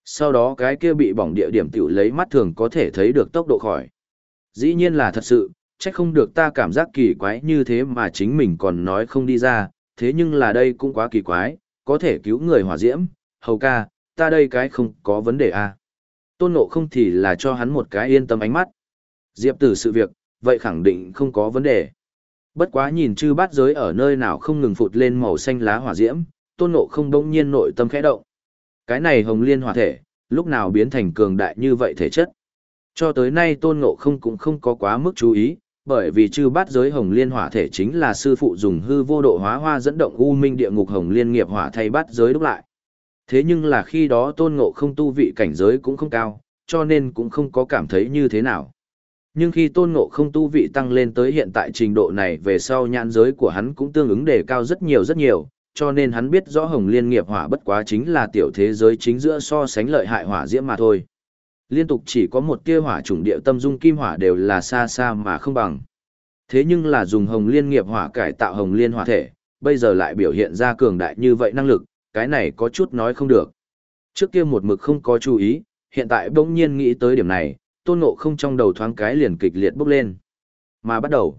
Sau đó cái kia bị bỏng địa điểm tiểu lấy mắt thường có thể thấy được tốc độ khỏi. Dĩ nhiên là thật sự, Chắc không được ta cảm giác kỳ quái như thế mà chính mình còn nói không đi ra, thế nhưng là đây cũng quá kỳ quái, có thể cứu người hỏa diễm, hầu ca, ta đây cái không có vấn đề à. Tôn ngộ không thì là cho hắn một cái yên tâm ánh mắt. Diệp tử sự việc, vậy khẳng định không có vấn đề. Bất quá nhìn chư bát giới ở nơi nào không ngừng phụt lên màu xanh lá hỏa diễm, tôn ngộ không đông nhiên nội tâm khẽ động. Cái này hồng liên hỏa thể, lúc nào biến thành cường đại như vậy thể chất. Cho tới nay tôn ngộ không cũng không có quá mức chú ý, bởi vì chư bát giới hồng liên hỏa thể chính là sư phụ dùng hư vô độ hóa hoa dẫn động u minh địa ngục hồng liên nghiệp hỏa thay bát giới đúc lại. Thế nhưng là khi đó tôn ngộ không tu vị cảnh giới cũng không cao, cho nên cũng không có cảm thấy như thế nào. Nhưng khi tôn ngộ không tu vị tăng lên tới hiện tại trình độ này về sau nhãn giới của hắn cũng tương ứng đề cao rất nhiều rất nhiều, cho nên hắn biết rõ hồng liên nghiệp hỏa bất quá chính là tiểu thế giới chính giữa so sánh lợi hại hỏa diễm mà thôi. Liên tục chỉ có một tia hỏa chủng địa tâm dung kim hỏa đều là xa xa mà không bằng. Thế nhưng là dùng hồng liên nghiệp hỏa cải tạo hồng liên hỏa thể, bây giờ lại biểu hiện ra cường đại như vậy năng lực, cái này có chút nói không được. Trước kia một mực không có chú ý, hiện tại bỗng nhiên nghĩ tới điểm này, tôn ngộ không trong đầu thoáng cái liền kịch liệt bốc lên. Mà bắt đầu.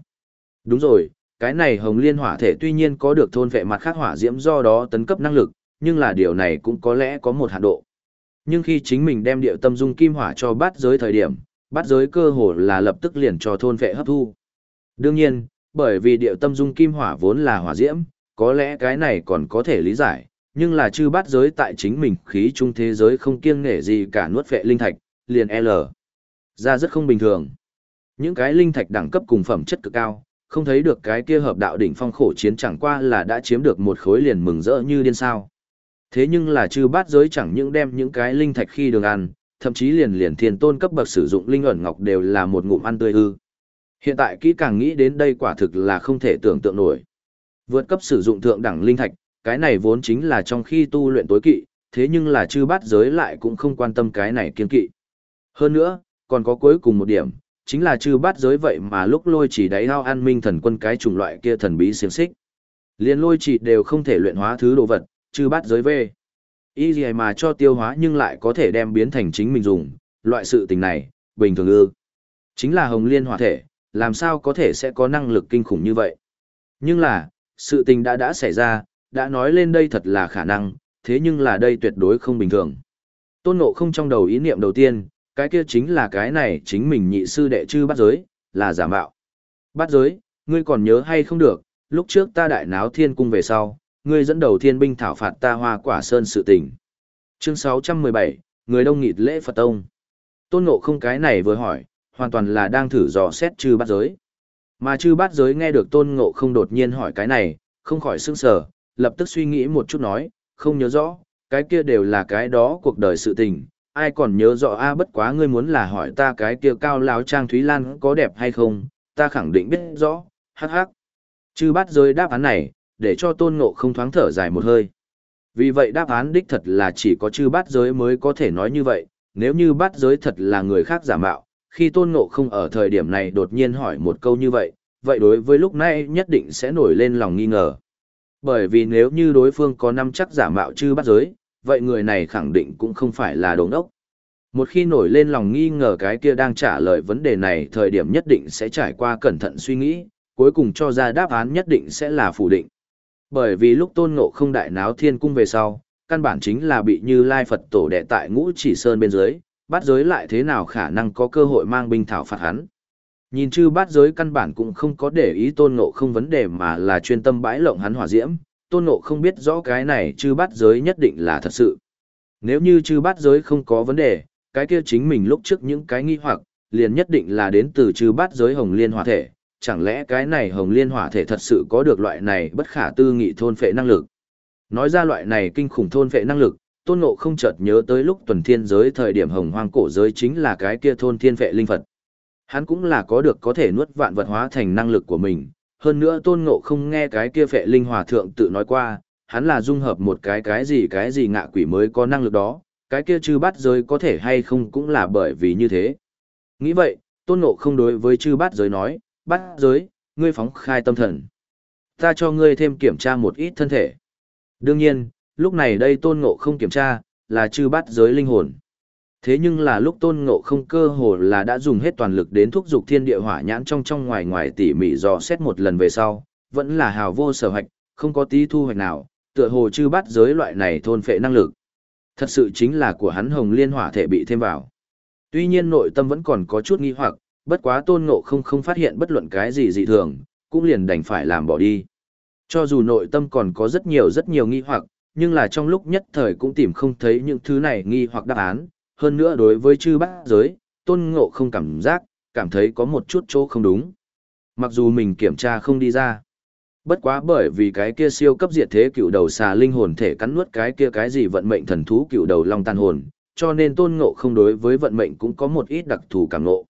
Đúng rồi, cái này hồng liên hỏa thể tuy nhiên có được thôn vệ mặt khác hỏa diễm do đó tấn cấp năng lực, nhưng là điều này cũng có lẽ có một hạn độ. Nhưng khi chính mình đem điệu tâm dung kim hỏa cho bát giới thời điểm, bát giới cơ hồ là lập tức liền cho thôn vệ hấp thu. Đương nhiên, bởi vì điệu tâm dung kim hỏa vốn là hỏa diễm, có lẽ cái này còn có thể lý giải, nhưng là chư bát giới tại chính mình khí trung thế giới không kiêng nể gì cả nuốt vệ linh thạch, liền L. Ra rất không bình thường. Những cái linh thạch đẳng cấp cùng phẩm chất cực cao, không thấy được cái kia hợp đạo đỉnh phong khổ chiến chẳng qua là đã chiếm được một khối liền mừng rỡ như điên sao. Thế nhưng là chư bát giới chẳng những đem những cái linh thạch khi đường ăn, thậm chí liền liền thiên tôn cấp bậc sử dụng linh ẩn ngọc đều là một ngụm ăn tươi ư. Hiện tại kỹ càng nghĩ đến đây quả thực là không thể tưởng tượng nổi. Vượt cấp sử dụng thượng đẳng linh thạch, cái này vốn chính là trong khi tu luyện tối kỵ, thế nhưng là chư bát giới lại cũng không quan tâm cái này kiên kỵ. Hơn nữa, còn có cuối cùng một điểm, chính là chư bát giới vậy mà lúc lôi chỉ đáy hao an minh thần quân cái chủng loại kia thần bí xiềng xích. Liên lôi chỉ đều không thể luyện hóa thứ đồ vật, chư bát giới về. Y gì mà cho tiêu hóa nhưng lại có thể đem biến thành chính mình dùng, loại sự tình này, bình thường ư. Chính là hồng liên hỏa thể, làm sao có thể sẽ có năng lực kinh khủng như vậy. Nhưng là, sự tình đã đã xảy ra, đã nói lên đây thật là khả năng, thế nhưng là đây tuyệt đối không bình thường. Tôn ngộ không trong đầu ý niệm đầu tiên, cái kia chính là cái này chính mình nhị sư đệ chư bắt giới, là giả mạo. Bắt giới, ngươi còn nhớ hay không được, lúc trước ta đại náo thiên cung về sau, ngươi dẫn đầu thiên binh thảo phạt ta hoa quả sơn sự tình. Chương 617, người đông nghịt lễ Phật Tông. Tôn ngộ không cái này vừa hỏi, hoàn toàn là đang thử dò xét chư Bát giới. Mà chư Bát giới nghe được tôn ngộ không đột nhiên hỏi cái này, không khỏi sững sờ, lập tức suy nghĩ một chút nói, không nhớ rõ, cái kia đều là cái đó cuộc đời sự tình, ai còn nhớ rõ a bất quá ngươi muốn là hỏi ta cái kia cao láo trang Thúy Lan có đẹp hay không, ta khẳng định biết rõ, hắc hắc. Chư Bát Giới đáp án này, để cho tôn ngộ không thoáng thở dài một hơi. Vì vậy đáp án đích thật là chỉ có chư bát giới mới có thể nói như vậy, nếu như bát giới thật là người khác giả mạo, khi tôn ngộ không ở thời điểm này đột nhiên hỏi một câu như vậy, vậy đối với lúc này nhất định sẽ nổi lên lòng nghi ngờ. Bởi vì nếu như đối phương có năm chắc giả mạo chư bát giới, vậy người này khẳng định cũng không phải là đồ ngốc. Một khi nổi lên lòng nghi ngờ cái kia đang trả lời vấn đề này thời điểm nhất định sẽ trải qua cẩn thận suy nghĩ, cuối cùng cho ra đáp án nhất định sẽ là phủ định. Bởi vì lúc tôn ngộ không đại náo thiên cung về sau, căn bản chính là bị như lai Phật tổ đệ tại ngũ chỉ sơn bên dưới, bắt giới lại thế nào khả năng có cơ hội mang binh thảo phạt hắn. Nhìn chư bát giới căn bản cũng không có để ý tôn ngộ không vấn đề mà là chuyên tâm bãi lộng hắn hỏa diễm, tôn ngộ không biết rõ cái này chư bát giới nhất định là thật sự. Nếu như chư bát giới không có vấn đề, cái kia chính mình lúc trước những cái nghi hoặc, liền nhất định là đến từ chư bát giới hồng liên hỏa thể, chẳng lẽ cái này hồng liên hỏa thể thật sự có được loại này bất khả tư nghị thôn phệ năng lực. Nói ra loại này kinh khủng thôn phệ năng lực, tôn ngộ không chợt nhớ tới lúc tuần thiên giới thời điểm hồng hoang cổ giới chính là cái kia thôn thiên phệ linh Phật. Hắn cũng là có được có thể nuốt vạn vật hóa thành năng lực của mình, hơn nữa tôn ngộ không nghe cái kia phệ linh hòa thượng tự nói qua, hắn là dung hợp một cái cái gì cái gì ngạ quỷ mới có năng lực đó, cái kia chư bát giới có thể hay không cũng là bởi vì như thế. Nghĩ vậy, tôn ngộ không đối với chư bát giới nói, bắt giới, ngươi phóng khai tâm thần. Ta cho ngươi thêm kiểm tra một ít thân thể. Đương nhiên, lúc này đây tôn ngộ không kiểm tra, là chư bắt giới linh hồn. Thế nhưng là lúc tôn ngộ không cơ hồ là đã dùng hết toàn lực đến thúc dục thiên địa hỏa nhãn trong trong ngoài ngoài tỉ mỉ dò xét một lần về sau, vẫn là hào vô sở hoạch, không có tí thu hoạch nào, tựa hồ chư bắt giới loại này thôn phệ năng lực. Thật sự chính là của hắn hồng liên hỏa thể bị thêm vào. Tuy nhiên nội tâm vẫn còn có chút nghi hoặc, bất quá tôn ngộ không không phát hiện bất luận cái gì dị thường, cũng liền đành phải làm bỏ đi. Cho dù nội tâm còn có rất nhiều rất nhiều nghi hoặc, nhưng là trong lúc nhất thời cũng tìm không thấy những thứ này nghi hoặc đáp án, hơn nữa đối với chư bát giới, tôn ngộ không cảm giác, cảm thấy có một chút chỗ không đúng. Mặc dù mình kiểm tra không đi ra. Bất quá bởi vì cái kia siêu cấp diệt thế cựu đầu xà linh hồn thể cắn nuốt cái kia cái gì vận mệnh thần thú cựu đầu long tan hồn, cho nên tôn ngộ không đối với vận mệnh cũng có một ít đặc thù cảm ngộ.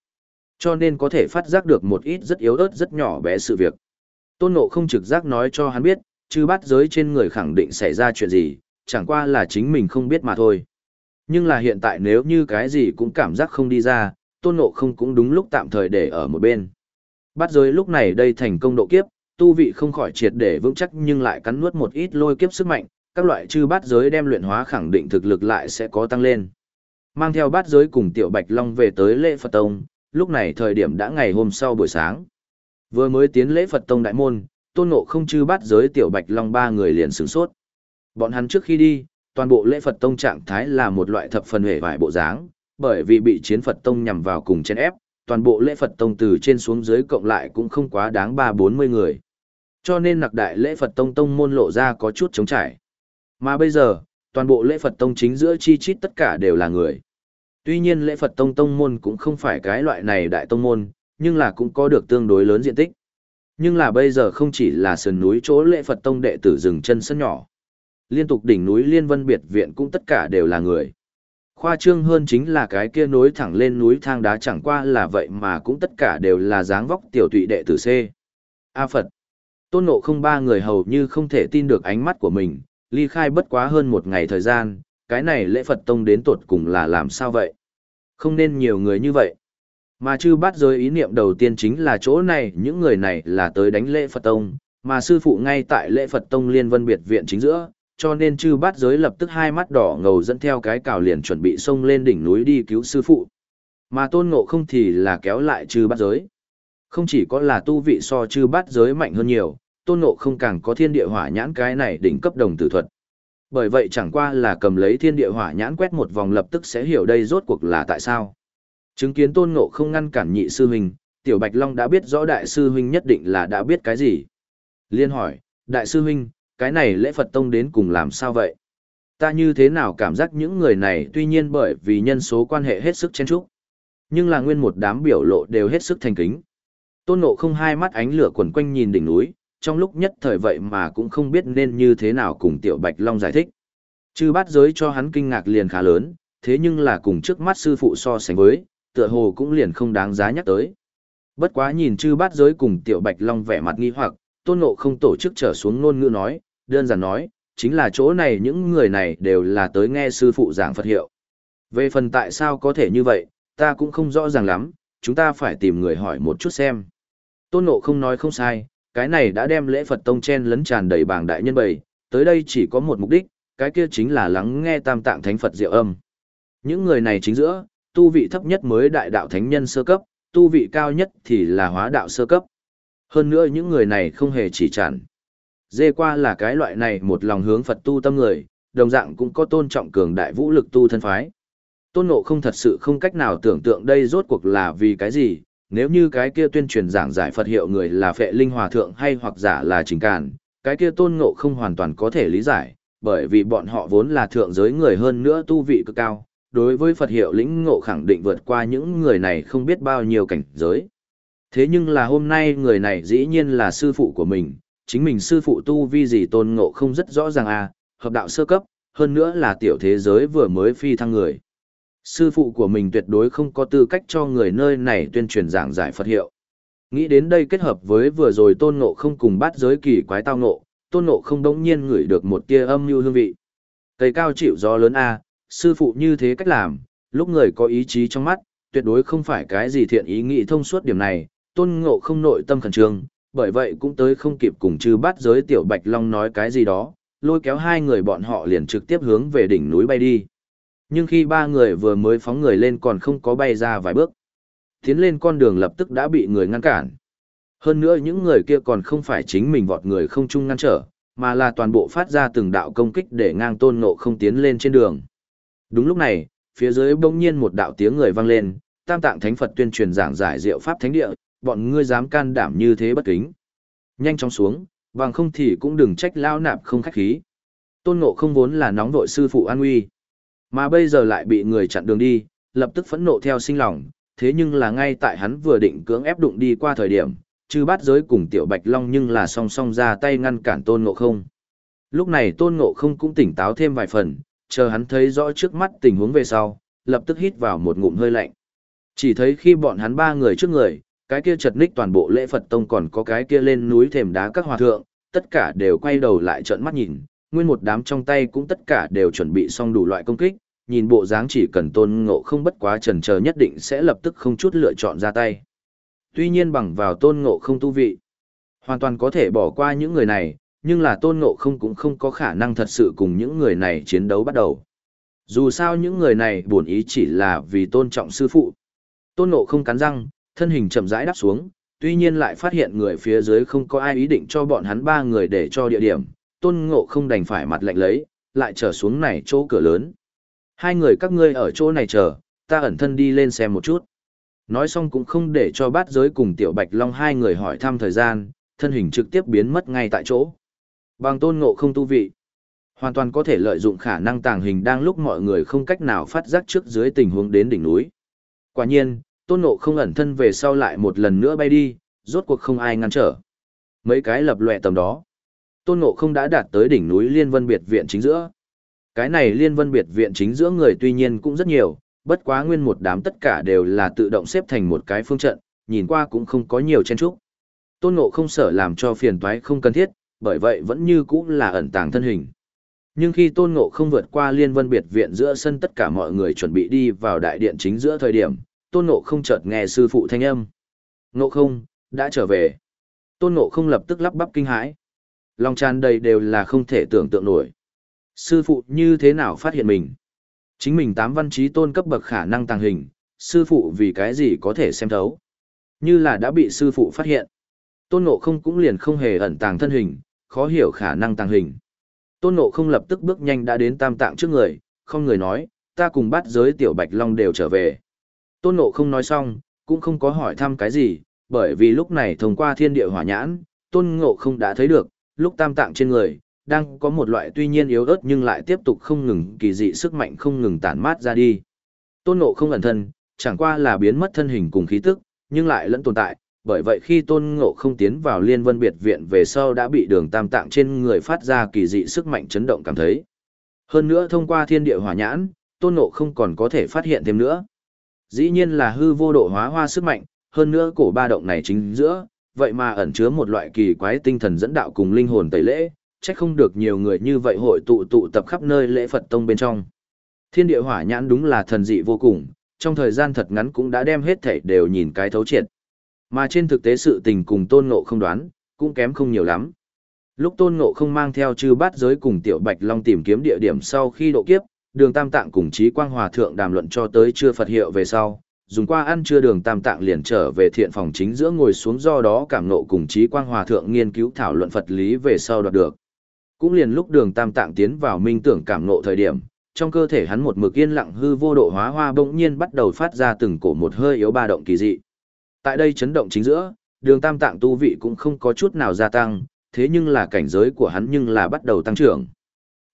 Cho nên có thể phát giác được một ít rất yếu ớt rất nhỏ bé sự việc. Tôn ngộ không trực giác nói cho hắn biết, chứ bắt giới trên người khẳng định xảy ra chuyện gì, chẳng qua là chính mình không biết mà thôi. Nhưng là hiện tại nếu như cái gì cũng cảm giác không đi ra, tôn ngộ không cũng đúng lúc tạm thời để ở một bên. Bắt giới lúc này đây thành công độ kiếp, tu vị không khỏi triệt để vững chắc nhưng lại cắn nuốt một ít lôi kiếp sức mạnh, các loại chư bát giới đem luyện hóa khẳng định thực lực lại sẽ có tăng lên. Mang theo bát giới cùng tiểu bạch long về tới lễ Phật Tông, lúc này thời điểm đã ngày hôm sau buổi sáng. Vừa mới tiến lễ Phật Tông đại môn, tôn ngộ không chư bát giới tiểu bạch long ba người liền sửng sốt. Bọn hắn trước khi đi, toàn bộ lễ Phật Tông trạng thái là một loại thập phần hề vải bộ dáng, bởi vì bị chiến Phật Tông nhằm vào cùng chen ép, toàn bộ lễ Phật Tông từ trên xuống dưới cộng lại cũng không quá đáng ba bốn mươi người. Cho nên nặc đại lễ Phật Tông Tông môn lộ ra có chút chống trải. Mà bây giờ, toàn bộ lễ Phật Tông chính giữa chi chít tất cả đều là người. Tuy nhiên lễ Phật Tông Tông môn cũng không phải cái loại này đại tông môn, nhưng là cũng có được tương đối lớn diện tích. Nhưng là bây giờ không chỉ là sườn núi chỗ lễ Phật Tông đệ tử dừng chân sân nhỏ. Liên tục đỉnh núi Liên Vân Biệt Viện cũng tất cả đều là người. Khoa trương hơn chính là cái kia nối thẳng lên núi thang đá chẳng qua là vậy mà cũng tất cả đều là dáng vóc tiểu tụy đệ tử C. A Phật. Tôn nộ không ba người hầu như không thể tin được ánh mắt của mình, ly khai bất quá hơn một ngày thời gian, cái này lễ Phật Tông đến tột cùng là làm sao vậy? Không nên nhiều người như vậy. Mà chư Bát giới ý niệm đầu tiên chính là chỗ này, những người này là tới đánh lễ Phật Tông, mà sư phụ ngay tại lễ Phật Tông Liên Vân Biệt Viện chính giữa, cho nên chư bát giới lập tức hai mắt đỏ ngầu dẫn theo cái cào liền chuẩn bị xông lên đỉnh núi đi cứu sư phụ. Mà tôn ngộ không thì là kéo lại chư bát giới. Không chỉ có là tu vị so chư bát giới mạnh hơn nhiều, tôn ngộ không càng có thiên địa hỏa nhãn cái này đỉnh cấp đồng tử thuật. Bởi vậy chẳng qua là cầm lấy thiên địa hỏa nhãn quét một vòng lập tức sẽ hiểu đây rốt cuộc là tại sao. Chứng kiến tôn ngộ không ngăn cản nhị sư huynh, tiểu bạch long đã biết rõ đại sư huynh nhất định là đã biết cái gì. Liên hỏi, đại sư huynh, cái này lễ Phật tông đến cùng làm sao vậy? Ta như thế nào cảm giác những người này tuy nhiên bởi vì nhân số quan hệ hết sức chen chúc, nhưng là nguyên một đám biểu lộ đều hết sức thành kính. Tôn Ngộ không hai mắt ánh lửa quẩn quanh nhìn đỉnh núi, trong lúc nhất thời vậy mà cũng không biết nên như thế nào cùng Tiểu Bạch Long giải thích. Chư bát giới cho hắn kinh ngạc liền khá lớn, thế nhưng là cùng trước mắt sư phụ so sánh với, tựa hồ cũng liền không đáng giá nhắc tới. Bất quá nhìn chư bát giới cùng Tiểu Bạch Long vẻ mặt nghi hoặc, Tôn Ngộ không tổ chức trở xuống ngôn ngữ nói, đơn giản nói, chính là chỗ này những người này đều là tới nghe sư phụ giảng Phật hiệu. Về phần tại sao có thể như vậy, ta cũng không rõ ràng lắm, chúng ta phải tìm người hỏi một chút xem. Tôn Ngộ không nói không sai, cái này đã đem lễ Phật tông chen lấn tràn đầy bảng đại nhân bầy, tới đây chỉ có một mục đích, cái kia chính là lắng nghe tam tạng thánh Phật diệu âm. Những người này chính giữa, tu vị thấp nhất mới đại đạo thánh nhân sơ cấp, tu vị cao nhất thì là hóa đạo sơ cấp. Hơn nữa những người này không hề chỉ chản. Dê qua là cái loại này một lòng hướng Phật tu tâm người, đồng dạng cũng có tôn trọng cường đại vũ lực tu thân phái. Tôn ngộ không thật sự không cách nào tưởng tượng đây rốt cuộc là vì cái gì, nếu như cái kia tuyên truyền giảng giải Phật hiệu người là phệ linh hòa thượng hay hoặc giả là trình càn, cái kia tôn ngộ không hoàn toàn có thể lý giải, bởi vì bọn họ vốn là thượng giới người hơn nữa tu vị cực cao, đối với Phật hiệu lĩnh ngộ khẳng định vượt qua những người này không biết bao nhiêu cảnh giới. Thế nhưng là hôm nay người này dĩ nhiên là sư phụ của mình, chính mình sư phụ tu vi gì tôn ngộ không rất rõ ràng à, hợp đạo sơ cấp, hơn nữa là tiểu thế giới vừa mới phi thăng người. Sư phụ của mình tuyệt đối không có tư cách cho người nơi này tuyên truyền giảng giải Phật hiệu. Nghĩ đến đây kết hợp với vừa rồi tôn ngộ không cùng bắt giới kỳ quái tao ngộ, tôn ngộ không đống nhiên ngửi được một tia âm mưu hương vị. Cây cao chịu gió lớn a, sư phụ như thế cách làm, lúc người có ý chí trong mắt, tuyệt đối không phải cái gì thiện ý nghĩ thông suốt điểm này, tôn ngộ không nội tâm khẩn trương, bởi vậy cũng tới không kịp cùng chư bắt giới tiểu bạch long nói cái gì đó, lôi kéo hai người bọn họ liền trực tiếp hướng về đỉnh núi bay đi. Nhưng khi ba người vừa mới phóng người lên còn không có bay ra vài bước. Tiến lên con đường lập tức đã bị người ngăn cản. Hơn nữa những người kia còn không phải chính mình vọt người không chung ngăn trở, mà là toàn bộ phát ra từng đạo công kích để ngang tôn ngộ không tiến lên trên đường. Đúng lúc này, phía dưới bỗng nhiên một đạo tiếng người vang lên, tam tạng thánh Phật tuyên truyền giảng giải diệu pháp thánh địa, bọn ngươi dám can đảm như thế bất kính. Nhanh chóng xuống, bằng không thì cũng đừng trách lao nạp không khách khí. Tôn ngộ không vốn là nóng vội sư phụ an uy mà bây giờ lại bị người chặn đường đi, lập tức phẫn nộ theo sinh lòng, thế nhưng là ngay tại hắn vừa định cưỡng ép đụng đi qua thời điểm, chư bát giới cùng tiểu bạch long nhưng là song song ra tay ngăn cản tôn ngộ không. Lúc này tôn ngộ không cũng tỉnh táo thêm vài phần, chờ hắn thấy rõ trước mắt tình huống về sau, lập tức hít vào một ngụm hơi lạnh. Chỉ thấy khi bọn hắn ba người trước người, cái kia chật ních toàn bộ lễ Phật Tông còn có cái kia lên núi thềm đá các hòa thượng, tất cả đều quay đầu lại trợn mắt nhìn, nguyên một đám trong tay cũng tất cả đều chuẩn bị xong đủ loại công kích, nhìn bộ dáng chỉ cần tôn ngộ không bất quá trần chờ nhất định sẽ lập tức không chút lựa chọn ra tay. Tuy nhiên bằng vào tôn ngộ không tu vị, hoàn toàn có thể bỏ qua những người này, nhưng là tôn ngộ không cũng không có khả năng thật sự cùng những người này chiến đấu bắt đầu. Dù sao những người này buồn ý chỉ là vì tôn trọng sư phụ. Tôn ngộ không cắn răng, thân hình chậm rãi đáp xuống, tuy nhiên lại phát hiện người phía dưới không có ai ý định cho bọn hắn ba người để cho địa điểm, tôn ngộ không đành phải mặt lạnh lấy, lại trở xuống này chỗ cửa lớn. Hai người các ngươi ở chỗ này chờ, ta ẩn thân đi lên xem một chút. Nói xong cũng không để cho bát giới cùng tiểu bạch long hai người hỏi thăm thời gian, thân hình trực tiếp biến mất ngay tại chỗ. Bằng tôn ngộ không tu vị. Hoàn toàn có thể lợi dụng khả năng tàng hình đang lúc mọi người không cách nào phát giác trước dưới tình huống đến đỉnh núi. Quả nhiên, tôn ngộ không ẩn thân về sau lại một lần nữa bay đi, rốt cuộc không ai ngăn trở. Mấy cái lập lòe tầm đó. Tôn ngộ không đã đạt tới đỉnh núi Liên Vân Biệt Viện chính giữa. Cái này Liên Vân Biệt Viện chính giữa người tuy nhiên cũng rất nhiều, bất quá nguyên một đám tất cả đều là tự động xếp thành một cái phương trận, nhìn qua cũng không có nhiều chen trúc. Tôn ngộ không sợ làm cho phiền toái không cần thiết, bởi vậy vẫn như cũng là ẩn tàng thân hình. Nhưng khi Tôn Ngộ không vượt qua liên vân biệt viện giữa sân tất cả mọi người chuẩn bị đi vào đại điện chính giữa thời điểm, Tôn Ngộ không chợt nghe sư phụ thanh âm. Ngộ không, đã trở về. Tôn Ngộ không lập tức lắp bắp kinh hãi. Lòng tràn đầy đều là không thể tưởng tượng nổi. Sư phụ như thế nào phát hiện mình? Chính mình tám văn trí tôn cấp bậc khả năng tàng hình, sư phụ vì cái gì có thể xem thấu? Như là đã bị sư phụ phát hiện. Tôn Ngộ không cũng liền không hề ẩn tàng thân hình, khó hiểu khả năng tàng hình. Tôn Ngộ không lập tức bước nhanh đã đến tam tạng trước người, không người nói, ta cùng bắt giới tiểu bạch long đều trở về. Tôn Ngộ không nói xong, cũng không có hỏi thăm cái gì, bởi vì lúc này thông qua thiên địa hỏa nhãn, Tôn Ngộ không đã thấy được, lúc tam tạng trên người, đang có một loại tuy nhiên yếu ớt nhưng lại tiếp tục không ngừng kỳ dị sức mạnh không ngừng tản mát ra đi. Tôn Ngộ không ẩn thân, chẳng qua là biến mất thân hình cùng khí tức, nhưng lại lẫn tồn tại, bởi vậy khi tôn ngộ không tiến vào liên vân biệt viện về sau đã bị đường tam tạng trên người phát ra kỳ dị sức mạnh chấn động cảm thấy. Hơn nữa thông qua thiên địa hỏa nhãn, tôn ngộ không còn có thể phát hiện thêm nữa. Dĩ nhiên là hư vô độ hóa hoa sức mạnh, hơn nữa cổ ba động này chính giữa, vậy mà ẩn chứa một loại kỳ quái tinh thần dẫn đạo cùng linh hồn tẩy lễ, chắc không được nhiều người như vậy hội tụ tụ tập khắp nơi lễ Phật tông bên trong. Thiên địa hỏa nhãn đúng là thần dị vô cùng, trong thời gian thật ngắn cũng đã đem hết thảy đều nhìn cái thấu triệt. Mà trên thực tế sự tình cùng tôn ngộ không đoán, cũng kém không nhiều lắm. Lúc tôn ngộ không mang theo chư bát giới cùng tiểu bạch long tìm kiếm địa điểm sau khi độ kiếp, đường tam tạng cùng trí quang hòa thượng đàm luận cho tới chưa Phật hiệu về sau, dùng qua ăn trưa đường tam tạng liền trở về thiện phòng chính giữa ngồi xuống do đó cảm nộ cùng trí quang hòa thượng nghiên cứu thảo luận Phật lý về sau đoạt được. Cũng liền lúc đường tam tạng tiến vào minh tưởng cảm nộ thời điểm, trong cơ thể hắn một mực yên lặng hư vô độ hóa hoa bỗng nhiên bắt đầu phát ra từng cổ một hơi yếu ba động kỳ dị. Tại đây chấn động chính giữa, đường tam tạng tu vị cũng không có chút nào gia tăng, thế nhưng là cảnh giới của hắn nhưng là bắt đầu tăng trưởng.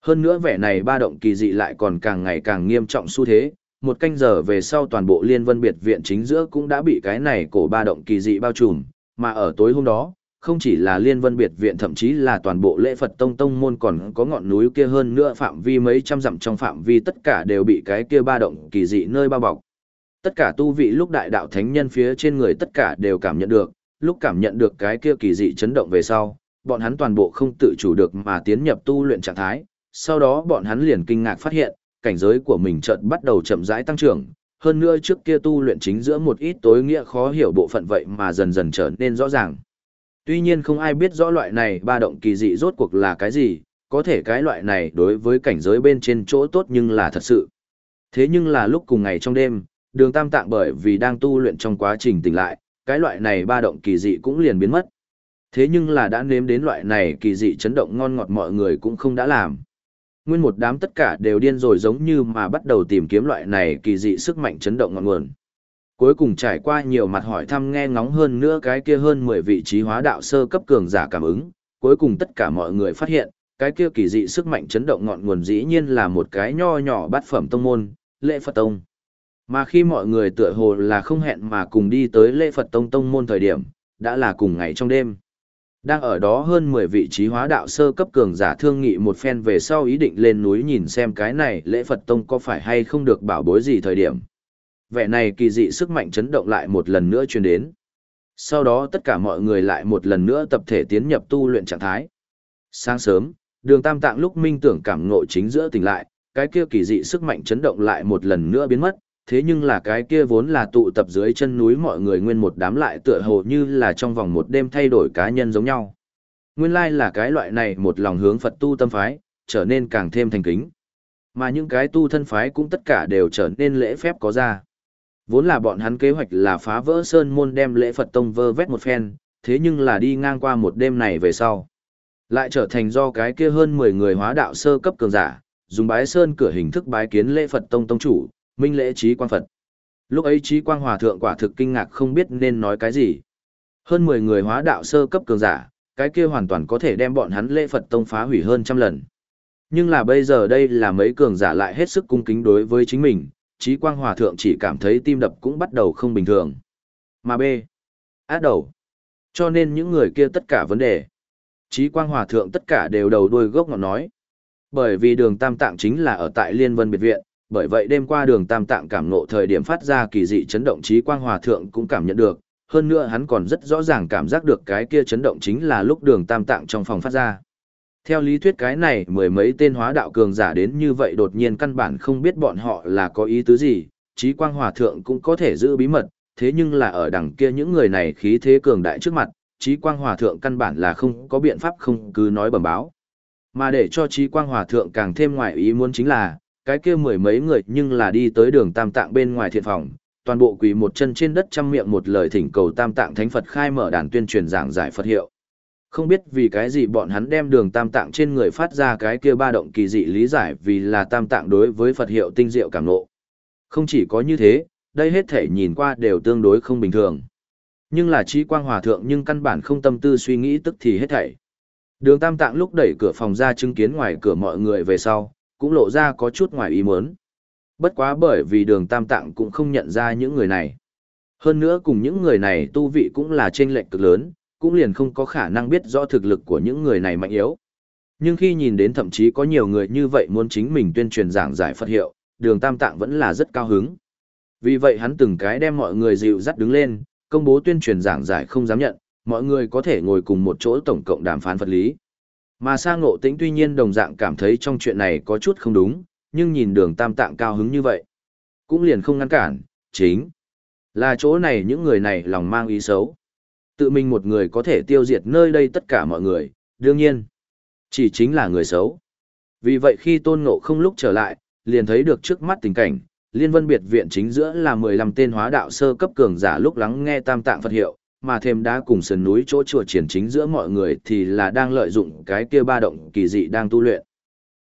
Hơn nữa vẻ này ba động kỳ dị lại còn càng ngày càng nghiêm trọng xu thế, một canh giờ về sau toàn bộ liên vân biệt viện chính giữa cũng đã bị cái này cổ ba động kỳ dị bao trùm, mà ở tối hôm đó, không chỉ là liên vân biệt viện thậm chí là toàn bộ lễ Phật tông tông môn còn có ngọn núi kia hơn nữa phạm vi mấy trăm dặm trong phạm vi tất cả đều bị cái kia ba động kỳ dị nơi bao bọc. Tất cả tu vị lúc đại đạo thánh nhân phía trên người tất cả đều cảm nhận được, lúc cảm nhận được cái kia kỳ dị chấn động về sau, bọn hắn toàn bộ không tự chủ được mà tiến nhập tu luyện trạng thái, sau đó bọn hắn liền kinh ngạc phát hiện, cảnh giới của mình chợt bắt đầu chậm rãi tăng trưởng, hơn nữa trước kia tu luyện chính giữa một ít tối nghĩa khó hiểu bộ phận vậy mà dần dần trở nên rõ ràng. Tuy nhiên không ai biết rõ loại này ba động kỳ dị rốt cuộc là cái gì, có thể cái loại này đối với cảnh giới bên trên chỗ tốt nhưng là thật sự. Thế nhưng là lúc cùng ngày trong đêm, đường tam tạng bởi vì đang tu luyện trong quá trình tỉnh lại, cái loại này ba động kỳ dị cũng liền biến mất. Thế nhưng là đã nếm đến loại này kỳ dị chấn động ngon ngọt mọi người cũng không đã làm. Nguyên một đám tất cả đều điên rồi giống như mà bắt đầu tìm kiếm loại này kỳ dị sức mạnh chấn động ngọn nguồn. Cuối cùng trải qua nhiều mặt hỏi thăm nghe ngóng hơn nữa cái kia hơn 10 vị trí hóa đạo sơ cấp cường giả cảm ứng, cuối cùng tất cả mọi người phát hiện, cái kia kỳ dị sức mạnh chấn động ngọn nguồn dĩ nhiên là một cái nho nhỏ bát phẩm tông môn, lệ Phật Tông. Mà khi mọi người tựa hồ là không hẹn mà cùng đi tới lệ Phật Tông Tông môn thời điểm, đã là cùng ngày trong đêm. Đang ở đó hơn 10 vị trí hóa đạo sơ cấp cường giả thương nghị một phen về sau ý định lên núi nhìn xem cái này lễ Phật Tông có phải hay không được bảo bối gì thời điểm. Vẻ này kỳ dị sức mạnh chấn động lại một lần nữa truyền đến. Sau đó tất cả mọi người lại một lần nữa tập thể tiến nhập tu luyện trạng thái. Sáng sớm, đường tam tạng lúc minh tưởng cảm ngộ chính giữa tỉnh lại, cái kia kỳ dị sức mạnh chấn động lại một lần nữa biến mất, thế nhưng là cái kia vốn là tụ tập dưới chân núi mọi người nguyên một đám lại tựa hồ như là trong vòng một đêm thay đổi cá nhân giống nhau. Nguyên lai là cái loại này một lòng hướng Phật tu tâm phái, trở nên càng thêm thành kính. Mà những cái tu thân phái cũng tất cả đều trở nên lễ phép có ra. Vốn là bọn hắn kế hoạch là phá vỡ sơn môn đem lễ Phật tông vơ vét một phen, thế nhưng là đi ngang qua một đêm này về sau. Lại trở thành do cái kia hơn 10 người hóa đạo sơ cấp cường giả, dùng bái sơn cửa hình thức bái kiến lễ Phật tông tông chủ, minh lễ trí quang Phật. Lúc ấy trí quang hòa thượng quả thực kinh ngạc không biết nên nói cái gì. Hơn 10 người hóa đạo sơ cấp cường giả, cái kia hoàn toàn có thể đem bọn hắn lễ Phật tông phá hủy hơn trăm lần. Nhưng là bây giờ đây là mấy cường giả lại hết sức cung kính đối với chính mình, trí quang hòa thượng chỉ cảm thấy tim đập cũng bắt đầu không bình thường. Mà B. Át đầu. Cho nên những người kia tất cả vấn đề. Trí quang hòa thượng tất cả đều đầu đuôi gốc ngọn nói. Bởi vì đường tam tạng chính là ở tại Liên Vân Biệt Viện, bởi vậy đêm qua đường tam tạng cảm ngộ thời điểm phát ra kỳ dị chấn động trí quang hòa thượng cũng cảm nhận được, hơn nữa hắn còn rất rõ ràng cảm giác được cái kia chấn động chính là lúc đường tam tạng trong phòng phát ra. Theo lý thuyết cái này mười mấy tên hóa đạo cường giả đến như vậy đột nhiên căn bản không biết bọn họ là có ý tứ gì, trí quang hòa thượng cũng có thể giữ bí mật, thế nhưng là ở đằng kia những người này khí thế cường đại trước mặt, trí quang hòa thượng căn bản là không có biện pháp không cứ nói bẩm báo. Mà để cho trí quang hòa thượng càng thêm ngoại ý muốn chính là, cái kia mười mấy người nhưng là đi tới đường tam tạng bên ngoài thiện phòng, toàn bộ quỳ một chân trên đất chăm miệng một lời thỉnh cầu tam tạng thánh Phật khai mở đàn tuyên truyền giảng giải Phật hiệu. Không biết vì cái gì bọn hắn đem đường tam tạng trên người phát ra cái kia ba động kỳ dị lý giải vì là tam tạng đối với Phật hiệu tinh diệu cảm nộ. Không chỉ có như thế, đây hết thể nhìn qua đều tương đối không bình thường. Nhưng là trí quang hòa thượng nhưng căn bản không tâm tư suy nghĩ tức thì hết thảy. Đường tam tạng lúc đẩy cửa phòng ra chứng kiến ngoài cửa mọi người về sau, cũng lộ ra có chút ngoài ý muốn. Bất quá bởi vì đường tam tạng cũng không nhận ra những người này. Hơn nữa cùng những người này tu vị cũng là chênh lệch cực lớn, cũng liền không có khả năng biết rõ thực lực của những người này mạnh yếu. Nhưng khi nhìn đến thậm chí có nhiều người như vậy muốn chính mình tuyên truyền giảng giải Phật hiệu, đường tam tạng vẫn là rất cao hứng. Vì vậy hắn từng cái đem mọi người dịu dắt đứng lên, công bố tuyên truyền giảng giải không dám nhận, mọi người có thể ngồi cùng một chỗ tổng cộng đàm phán Phật lý. Mà sang ngộ tĩnh tuy nhiên đồng dạng cảm thấy trong chuyện này có chút không đúng, nhưng nhìn đường tam tạng cao hứng như vậy. Cũng liền không ngăn cản, chính là chỗ này những người này lòng mang ý xấu. Tự mình một người có thể tiêu diệt nơi đây tất cả mọi người, đương nhiên, chỉ chính là người xấu. Vì vậy khi tôn ngộ không lúc trở lại, liền thấy được trước mắt tình cảnh, liên vân biệt viện chính giữa là 15 tên hóa đạo sơ cấp cường giả lúc lắng nghe tam tạng Phật hiệu, mà thêm đá cùng sườn núi chỗ chùa triển chính giữa mọi người thì là đang lợi dụng cái kia ba động kỳ dị đang tu luyện.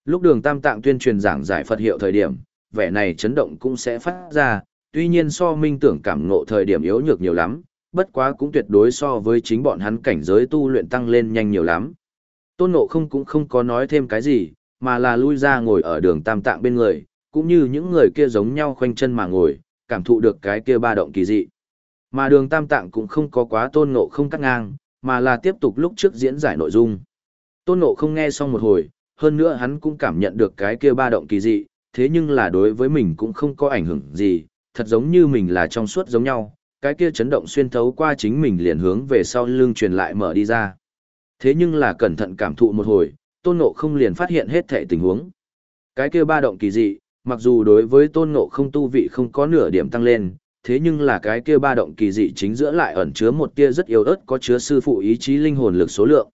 Lúc đường tam tạng tuyên truyền giảng giải Phật hiệu thời điểm, vẻ này chấn động cũng sẽ phát ra, tuy nhiên so minh tưởng cảm ngộ thời điểm yếu nhược nhiều lắm, bất quá cũng tuyệt đối so với chính bọn hắn cảnh giới tu luyện tăng lên nhanh nhiều lắm. Tôn ngộ không cũng không có nói thêm cái gì, mà là lui ra ngồi ở đường tam tạng bên người, cũng như những người kia giống nhau khoanh chân mà ngồi, cảm thụ được cái kia ba động kỳ dị. Mà đường tam tạng cũng không có quá tôn ngộ không cắt ngang, mà là tiếp tục lúc trước diễn giải nội dung. Tôn ngộ không nghe xong một hồi, hơn nữa hắn cũng cảm nhận được cái kia ba động kỳ dị, thế nhưng là đối với mình cũng không có ảnh hưởng gì, thật giống như mình là trong suốt giống nhau, cái kia chấn động xuyên thấu qua chính mình liền hướng về sau lưng truyền lại mở đi ra. Thế nhưng là cẩn thận cảm thụ một hồi, tôn ngộ không liền phát hiện hết thể tình huống. Cái kia ba động kỳ dị, mặc dù đối với tôn ngộ không tu vị không có nửa điểm tăng lên, thế nhưng là cái kia ba động kỳ dị chính giữa lại ẩn chứa một tia rất yếu ớt có chứa sư phụ ý chí linh hồn lực số lượng.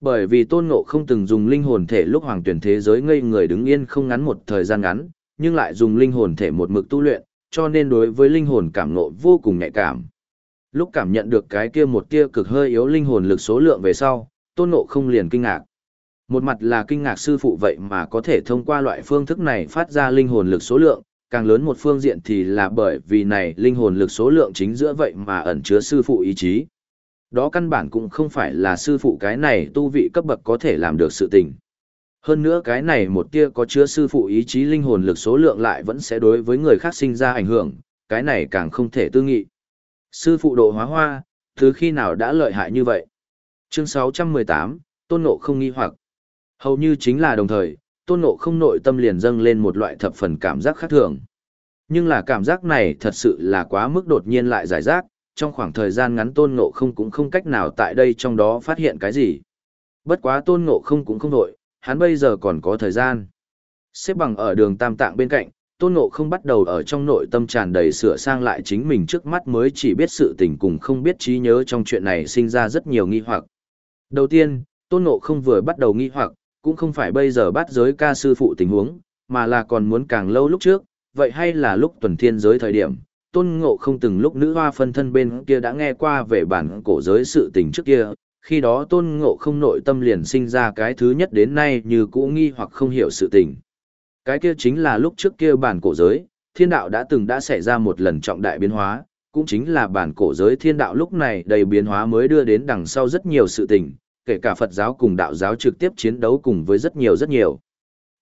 Bởi vì tôn ngộ không từng dùng linh hồn thể lúc hoàng tuyển thế giới ngây người đứng yên không ngắn một thời gian ngắn, nhưng lại dùng linh hồn thể một mực tu luyện, cho nên đối với linh hồn cảm ngộ vô cùng nhạy cảm. Lúc cảm nhận được cái kia một tia cực hơi yếu linh hồn lực số lượng về sau, tôn ngộ không liền kinh ngạc. Một mặt là kinh ngạc sư phụ vậy mà có thể thông qua loại phương thức này phát ra linh hồn lực số lượng, càng lớn một phương diện thì là bởi vì này linh hồn lực số lượng chính giữa vậy mà ẩn chứa sư phụ ý chí. Đó căn bản cũng không phải là sư phụ cái này tu vị cấp bậc có thể làm được sự tình. Hơn nữa cái này một tia có chứa sư phụ ý chí linh hồn lực số lượng lại vẫn sẽ đối với người khác sinh ra ảnh hưởng, cái này càng không thể tư nghị. Sư phụ độ hóa hoa, thứ khi nào đã lợi hại như vậy? Chương 618, Tôn ngộ không nghi hoặc. Hầu như chính là đồng thời, Tôn Nộ không nội tâm liền dâng lên một loại thập phần cảm giác khác thường. Nhưng là cảm giác này thật sự là quá mức đột nhiên lại giải rác, trong khoảng thời gian ngắn Tôn Nộ không cũng không cách nào tại đây trong đó phát hiện cái gì. Bất quá Tôn Nộ không cũng không nội, hắn bây giờ còn có thời gian. Xếp bằng ở đường tam tạng bên cạnh, tôn ngộ không bắt đầu ở trong nội tâm tràn đầy sửa sang lại chính mình trước mắt mới chỉ biết sự tình cùng không biết trí nhớ trong chuyện này sinh ra rất nhiều nghi hoặc. Đầu tiên, tôn ngộ không vừa bắt đầu nghi hoặc, cũng không phải bây giờ bắt giới ca sư phụ tình huống, mà là còn muốn càng lâu lúc trước, vậy hay là lúc tuần thiên giới thời điểm. Tôn ngộ không từng lúc nữ hoa phân thân bên kia đã nghe qua về bản cổ giới sự tình trước kia, khi đó tôn ngộ không nội tâm liền sinh ra cái thứ nhất đến nay như cũ nghi hoặc không hiểu sự tình. Cái kia chính là lúc trước kia bản cổ giới, thiên đạo đã từng đã xảy ra một lần trọng đại biến hóa, cũng chính là bản cổ giới thiên đạo lúc này đầy biến hóa mới đưa đến đằng sau rất nhiều sự tình, kể cả Phật giáo cùng đạo giáo trực tiếp chiến đấu cùng với rất nhiều rất nhiều.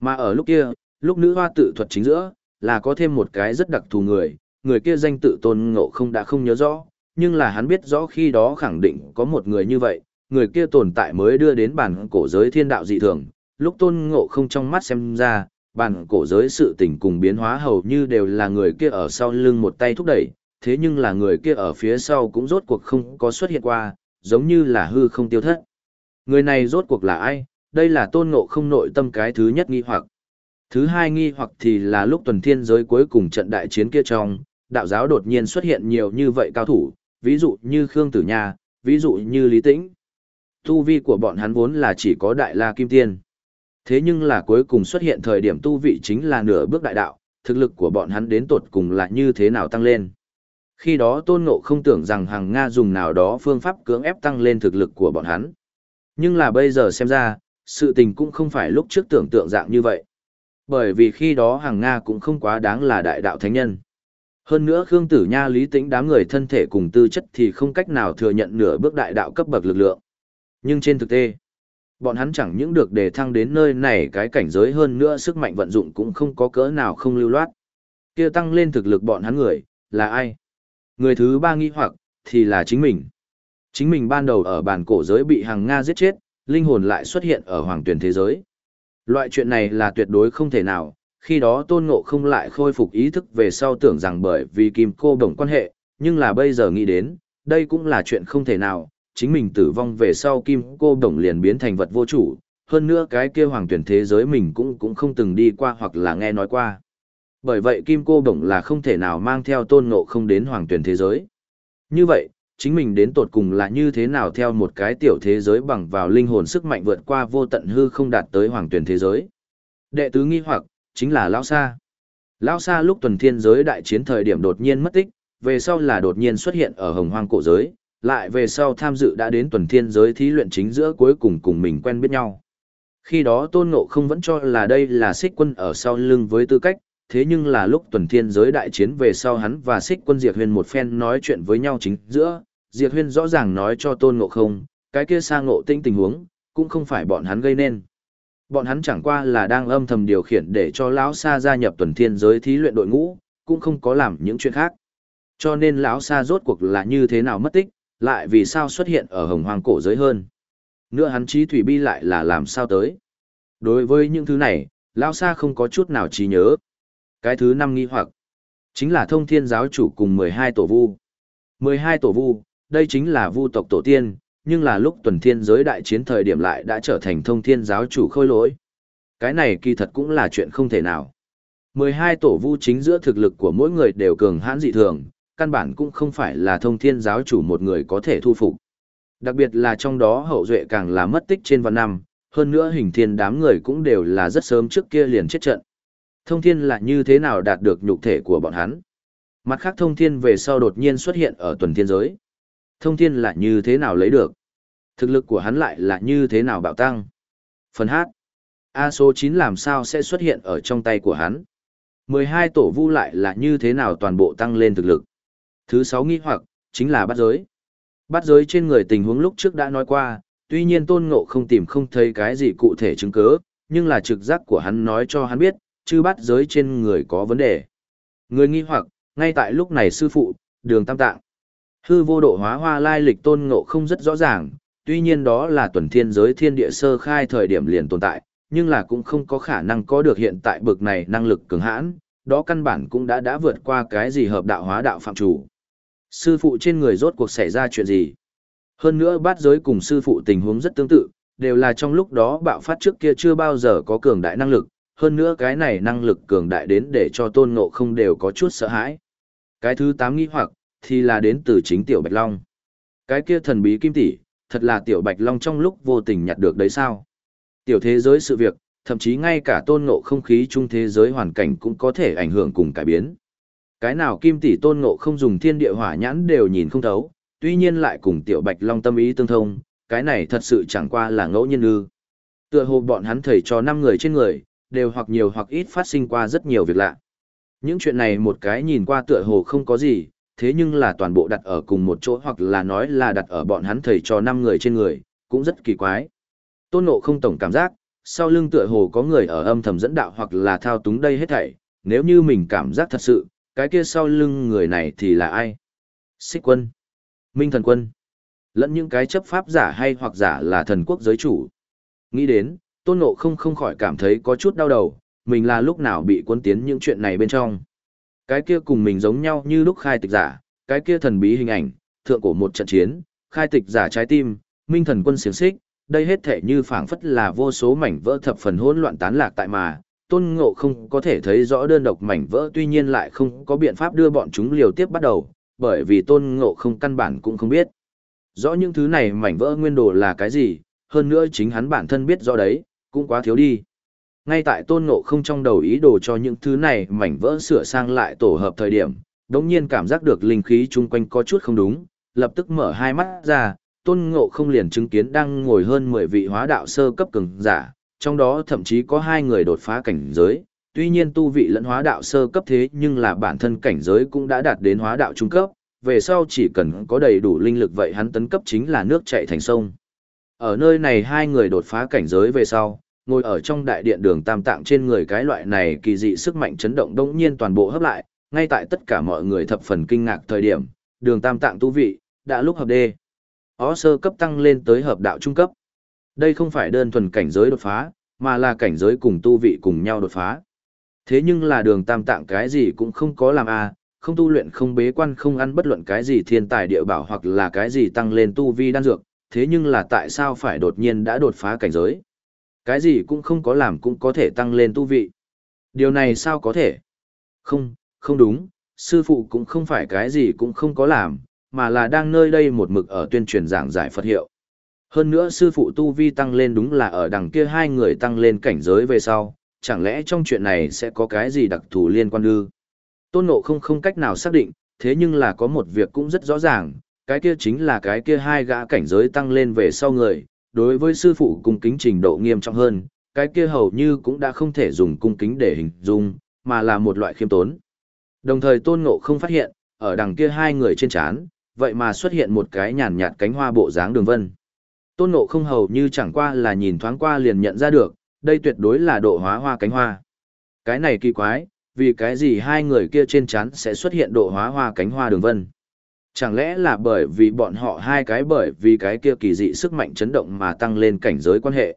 Mà ở lúc kia, lúc nữ hoa tự thuật chính giữa, là có thêm một cái rất đặc thù người, người kia danh tự tôn ngộ không đã không nhớ rõ, nhưng là hắn biết rõ khi đó khẳng định có một người như vậy, người kia tồn tại mới đưa đến bản cổ giới thiên đạo dị thường, lúc tôn ngộ không trong mắt xem ra, bản cổ giới sự tình cùng biến hóa hầu như đều là người kia ở sau lưng một tay thúc đẩy, thế nhưng là người kia ở phía sau cũng rốt cuộc không có xuất hiện qua, giống như là hư không tiêu thất. Người này rốt cuộc là ai? Đây là tôn ngộ không nội tâm cái thứ nhất nghi hoặc. Thứ hai nghi hoặc thì là lúc tuần thiên giới cuối cùng trận đại chiến kia trong, đạo giáo đột nhiên xuất hiện nhiều như vậy cao thủ, ví dụ như Khương Tử Nha, ví dụ như Lý Tĩnh. Tu vi của bọn hắn vốn là chỉ có đại la kim tiên. Thế nhưng là cuối cùng xuất hiện thời điểm tu vị chính là nửa bước đại đạo, thực lực của bọn hắn đến tột cùng là như thế nào tăng lên. Khi đó Tôn Ngộ không tưởng rằng hàng Nga dùng nào đó phương pháp cưỡng ép tăng lên thực lực của bọn hắn. Nhưng là bây giờ xem ra, sự tình cũng không phải lúc trước tưởng tượng dạng như vậy. Bởi vì khi đó hàng Nga cũng không quá đáng là đại đạo thánh nhân. Hơn nữa Khương Tử Nha lý tĩnh đám người thân thể cùng tư chất thì không cách nào thừa nhận nửa bước đại đạo cấp bậc lực lượng. Nhưng trên thực tế, bọn hắn chẳng những được đề thăng đến nơi này cái cảnh giới hơn nữa sức mạnh vận dụng cũng không có cỡ nào không lưu loát. Kia tăng lên thực lực bọn hắn người, là ai? Người thứ ba nghi hoặc, thì là chính mình. Chính mình ban đầu ở bản cổ giới bị hàng Nga giết chết, linh hồn lại xuất hiện ở hoàng tuyển thế giới. Loại chuyện này là tuyệt đối không thể nào, khi đó tôn ngộ không lại khôi phục ý thức về sau tưởng rằng bởi vì kim cô đồng quan hệ, nhưng là bây giờ nghĩ đến, đây cũng là chuyện không thể nào, chính mình tử vong về sau kim cô đồng liền biến thành vật vô chủ, hơn nữa cái kia hoàng tuyển thế giới mình cũng cũng không từng đi qua hoặc là nghe nói qua. Bởi vậy kim cô đồng là không thể nào mang theo tôn ngộ không đến hoàng tuyển thế giới. Như vậy, chính mình đến tột cùng là như thế nào theo một cái tiểu thế giới bằng vào linh hồn sức mạnh vượt qua vô tận hư không đạt tới hoàng tuyển thế giới. Đệ tứ nghi hoặc, chính là Lão Sa. Lão Sa lúc tuần thiên giới đại chiến thời điểm đột nhiên mất tích, về sau là đột nhiên xuất hiện ở hồng hoang cổ giới, lại về sau tham dự đã đến tuần thiên giới thí luyện chính giữa cuối cùng cùng mình quen biết nhau. Khi đó Tôn Ngộ không vẫn cho là đây là xích quân ở sau lưng với tư cách, thế nhưng là lúc tuần thiên giới đại chiến về sau hắn và xích quân Diệt huyền một phen nói chuyện với nhau chính giữa, Diệt Huyên rõ ràng nói cho Tôn Ngộ không, cái kia sang ngộ tinh tình huống, cũng không phải bọn hắn gây nên. Bọn hắn chẳng qua là đang âm thầm điều khiển để cho lão Sa gia nhập tuần thiên giới thí luyện đội ngũ, cũng không có làm những chuyện khác. Cho nên lão Sa rốt cuộc là như thế nào mất tích, lại vì sao xuất hiện ở hồng hoang cổ giới hơn. Nữa hắn trí thủy bi lại là làm sao tới. Đối với những thứ này, lão Sa không có chút nào trí nhớ. Cái thứ năm nghi hoặc, chính là thông thiên giáo chủ cùng 12 tổ vu. 12 tổ vu, đây chính là vu tộc tổ tiên, nhưng là lúc tuần thiên giới đại chiến thời điểm lại đã trở thành thông thiên giáo chủ khôi lỗi. Cái này kỳ thật cũng là chuyện không thể nào. 12 tổ vu chính giữa thực lực của mỗi người đều cường hãn dị thường, căn bản cũng không phải là thông thiên giáo chủ một người có thể thu phục. Đặc biệt là trong đó hậu duệ càng là mất tích trên vạn năm, hơn nữa hình thiên đám người cũng đều là rất sớm trước kia liền chết trận. Thông thiên là như thế nào đạt được nhục thể của bọn hắn? Mặt khác thông thiên về sau đột nhiên xuất hiện ở tuần thiên giới. Thông thiên là như thế nào lấy được? Thực lực của hắn lại là như thế nào bạo tăng? Phần hát. A số 9 làm sao sẽ xuất hiện ở trong tay của hắn? 12 tổ vu lại là như thế nào toàn bộ tăng lên thực lực? Thứ 6 nghi hoặc, chính là bắt giới. Bắt giới trên người tình huống lúc trước đã nói qua, tuy nhiên tôn ngộ không tìm không thấy cái gì cụ thể chứng cứ, nhưng là trực giác của hắn nói cho hắn biết, chứ bắt giới trên người có vấn đề. Người nghi hoặc, ngay tại lúc này sư phụ, đường tam tạng. Hư vô độ hóa hoa lai lịch tôn ngộ không rất rõ ràng, tuy nhiên đó là tuần thiên giới thiên địa sơ khai thời điểm liền tồn tại, nhưng là cũng không có khả năng có được hiện tại bực này năng lực cường hãn, đó căn bản cũng đã đã vượt qua cái gì hợp đạo hóa đạo phạm chủ. Sư phụ trên người rốt cuộc xảy ra chuyện gì? Hơn nữa bát giới cùng sư phụ tình huống rất tương tự, đều là trong lúc đó bạo phát trước kia chưa bao giờ có cường đại năng lực, hơn nữa cái này năng lực cường đại đến để cho tôn ngộ không đều có chút sợ hãi. Cái thứ tám nghi hoặc, thì là đến từ chính tiểu Bạch Long. Cái kia thần bí kim tỷ, thật là tiểu Bạch Long trong lúc vô tình nhặt được đấy sao? Tiểu thế giới sự việc, thậm chí ngay cả tôn ngộ không khí chung thế giới hoàn cảnh cũng có thể ảnh hưởng cùng cải biến. Cái nào kim tỷ tôn ngộ không dùng thiên địa hỏa nhãn đều nhìn không thấu, tuy nhiên lại cùng tiểu Bạch Long tâm ý tương thông, cái này thật sự chẳng qua là ngẫu nhiên ư. Tựa hồ bọn hắn thầy cho năm người trên người, đều hoặc nhiều hoặc ít phát sinh qua rất nhiều việc lạ. Những chuyện này một cái nhìn qua tựa hồ không có gì, thế nhưng là toàn bộ đặt ở cùng một chỗ hoặc là nói là đặt ở bọn hắn thầy cho năm người trên người, cũng rất kỳ quái. Tôn Ngộ không tổng cảm giác, sau lưng tựa hồ có người ở âm thầm dẫn đạo hoặc là thao túng đây hết thảy, nếu như mình cảm giác thật sự, cái kia sau lưng người này thì là ai? Xích quân, Minh thần quân, lẫn những cái chấp pháp giả hay hoặc giả là thần quốc giới chủ. Nghĩ đến, Tôn Ngộ không không khỏi cảm thấy có chút đau đầu, mình là lúc nào bị cuốn tiến những chuyện này bên trong. Cái kia cùng mình giống nhau như lúc khai tịch giả, cái kia thần bí hình ảnh, thượng cổ một trận chiến, khai tịch giả trái tim, minh thần quân xiềng xích, đây hết thể như phảng phất là vô số mảnh vỡ thập phần hỗn loạn tán lạc tại mà, tôn ngộ không có thể thấy rõ đơn độc mảnh vỡ tuy nhiên lại không có biện pháp đưa bọn chúng liều tiếp bắt đầu, bởi vì tôn ngộ không căn bản cũng không biết. Rõ những thứ này mảnh vỡ nguyên đồ là cái gì, hơn nữa chính hắn bản thân biết rõ đấy, cũng quá thiếu đi. Ngay tại tôn ngộ không trong đầu ý đồ cho những thứ này mảnh vỡ sửa sang lại tổ hợp thời điểm, đống nhiên cảm giác được linh khí chung quanh có chút không đúng, lập tức mở hai mắt ra, tôn ngộ không liền chứng kiến đang ngồi hơn 10 vị hóa đạo sơ cấp cường giả, trong đó thậm chí có hai người đột phá cảnh giới, tuy nhiên tu vị lẫn hóa đạo sơ cấp thế nhưng là bản thân cảnh giới cũng đã đạt đến hóa đạo trung cấp, về sau chỉ cần có đầy đủ linh lực vậy hắn tấn cấp chính là nước chảy thành sông. Ở nơi này hai người đột phá cảnh giới về sau, ngồi ở trong đại điện đường tam tạng trên người cái loại này kỳ dị sức mạnh chấn động đông nhiên toàn bộ hấp lại, ngay tại tất cả mọi người thập phần kinh ngạc thời điểm, đường tam tạng tu vị, đã lúc hợp đê. Ó sơ cấp tăng lên tới hợp đạo trung cấp. Đây không phải đơn thuần cảnh giới đột phá, mà là cảnh giới cùng tu vị cùng nhau đột phá. Thế nhưng là đường tam tạng cái gì cũng không có làm a không tu luyện không bế quan không ăn bất luận cái gì thiên tài địa bảo hoặc là cái gì tăng lên tu vi đan dược, thế nhưng là tại sao phải đột nhiên đã đột phá cảnh giới? Cái gì cũng không có làm cũng có thể tăng lên tu vị. Điều này sao có thể? Không, không đúng, sư phụ cũng không phải cái gì cũng không có làm, mà là đang nơi đây một mực ở tuyên truyền giảng giải Phật hiệu. Hơn nữa sư phụ tu vi tăng lên đúng là ở đằng kia hai người tăng lên cảnh giới về sau, chẳng lẽ trong chuyện này sẽ có cái gì đặc thù liên quan ư? Tôn Ngộ không không cách nào xác định, thế nhưng là có một việc cũng rất rõ ràng, cái kia chính là cái kia hai gã cảnh giới tăng lên về sau người, đối với sư phụ cung kính trình độ nghiêm trọng hơn, cái kia hầu như cũng đã không thể dùng cung kính để hình dung, mà là một loại khiêm tốn. Đồng thời Tôn Ngộ không phát hiện, ở đằng kia hai người trên chán, vậy mà xuất hiện một cái nhàn nhạt cánh hoa bộ dáng đường vân. Tôn Ngộ không hầu như chẳng qua là nhìn thoáng qua liền nhận ra được, đây tuyệt đối là độ hóa hoa cánh hoa. Cái này kỳ quái, vì cái gì hai người kia trên chán sẽ xuất hiện độ hóa hoa cánh hoa đường vân. Chẳng lẽ là bởi vì bọn họ hai cái bởi vì cái kia kỳ dị sức mạnh chấn động mà tăng lên cảnh giới quan hệ.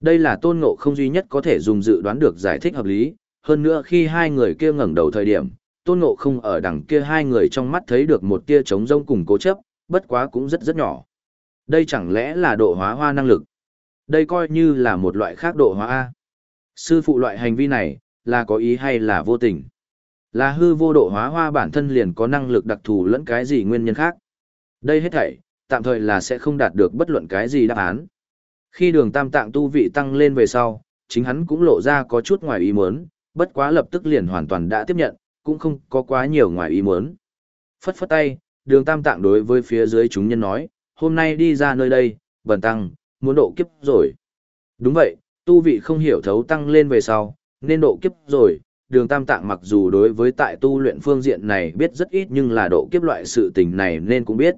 Đây là tôn ngộ không duy nhất có thể dùng dự đoán được giải thích hợp lý, hơn nữa khi hai người kia ngẩng đầu thời điểm, tôn ngộ không ở đằng kia hai người trong mắt thấy được một tia trống rông cùng cố chấp, bất quá cũng rất rất nhỏ. Đây chẳng lẽ là độ hóa hoa năng lực? Đây coi như là một loại khác độ hóa A. Sư phụ loại hành vi này, là có ý hay là vô tình? Là hư vô độ hóa hoa bản thân liền có năng lực đặc thù lẫn cái gì nguyên nhân khác. Đây hết thảy, tạm thời là sẽ không đạt được bất luận cái gì đáp án. Khi đường tam tạng tu vị tăng lên về sau, chính hắn cũng lộ ra có chút ngoài ý muốn, bất quá lập tức liền hoàn toàn đã tiếp nhận, cũng không có quá nhiều ngoài ý muốn. Phất phất tay, đường tam tạng đối với phía dưới chúng nhân nói, hôm nay đi ra nơi đây, bần tăng, muốn độ kiếp rồi. Đúng vậy, tu vị không hiểu thấu tăng lên về sau, nên độ kiếp rồi. Đường tam tạng mặc dù đối với tại tu luyện phương diện này biết rất ít nhưng là độ kiếp loại sự tình này nên cũng biết.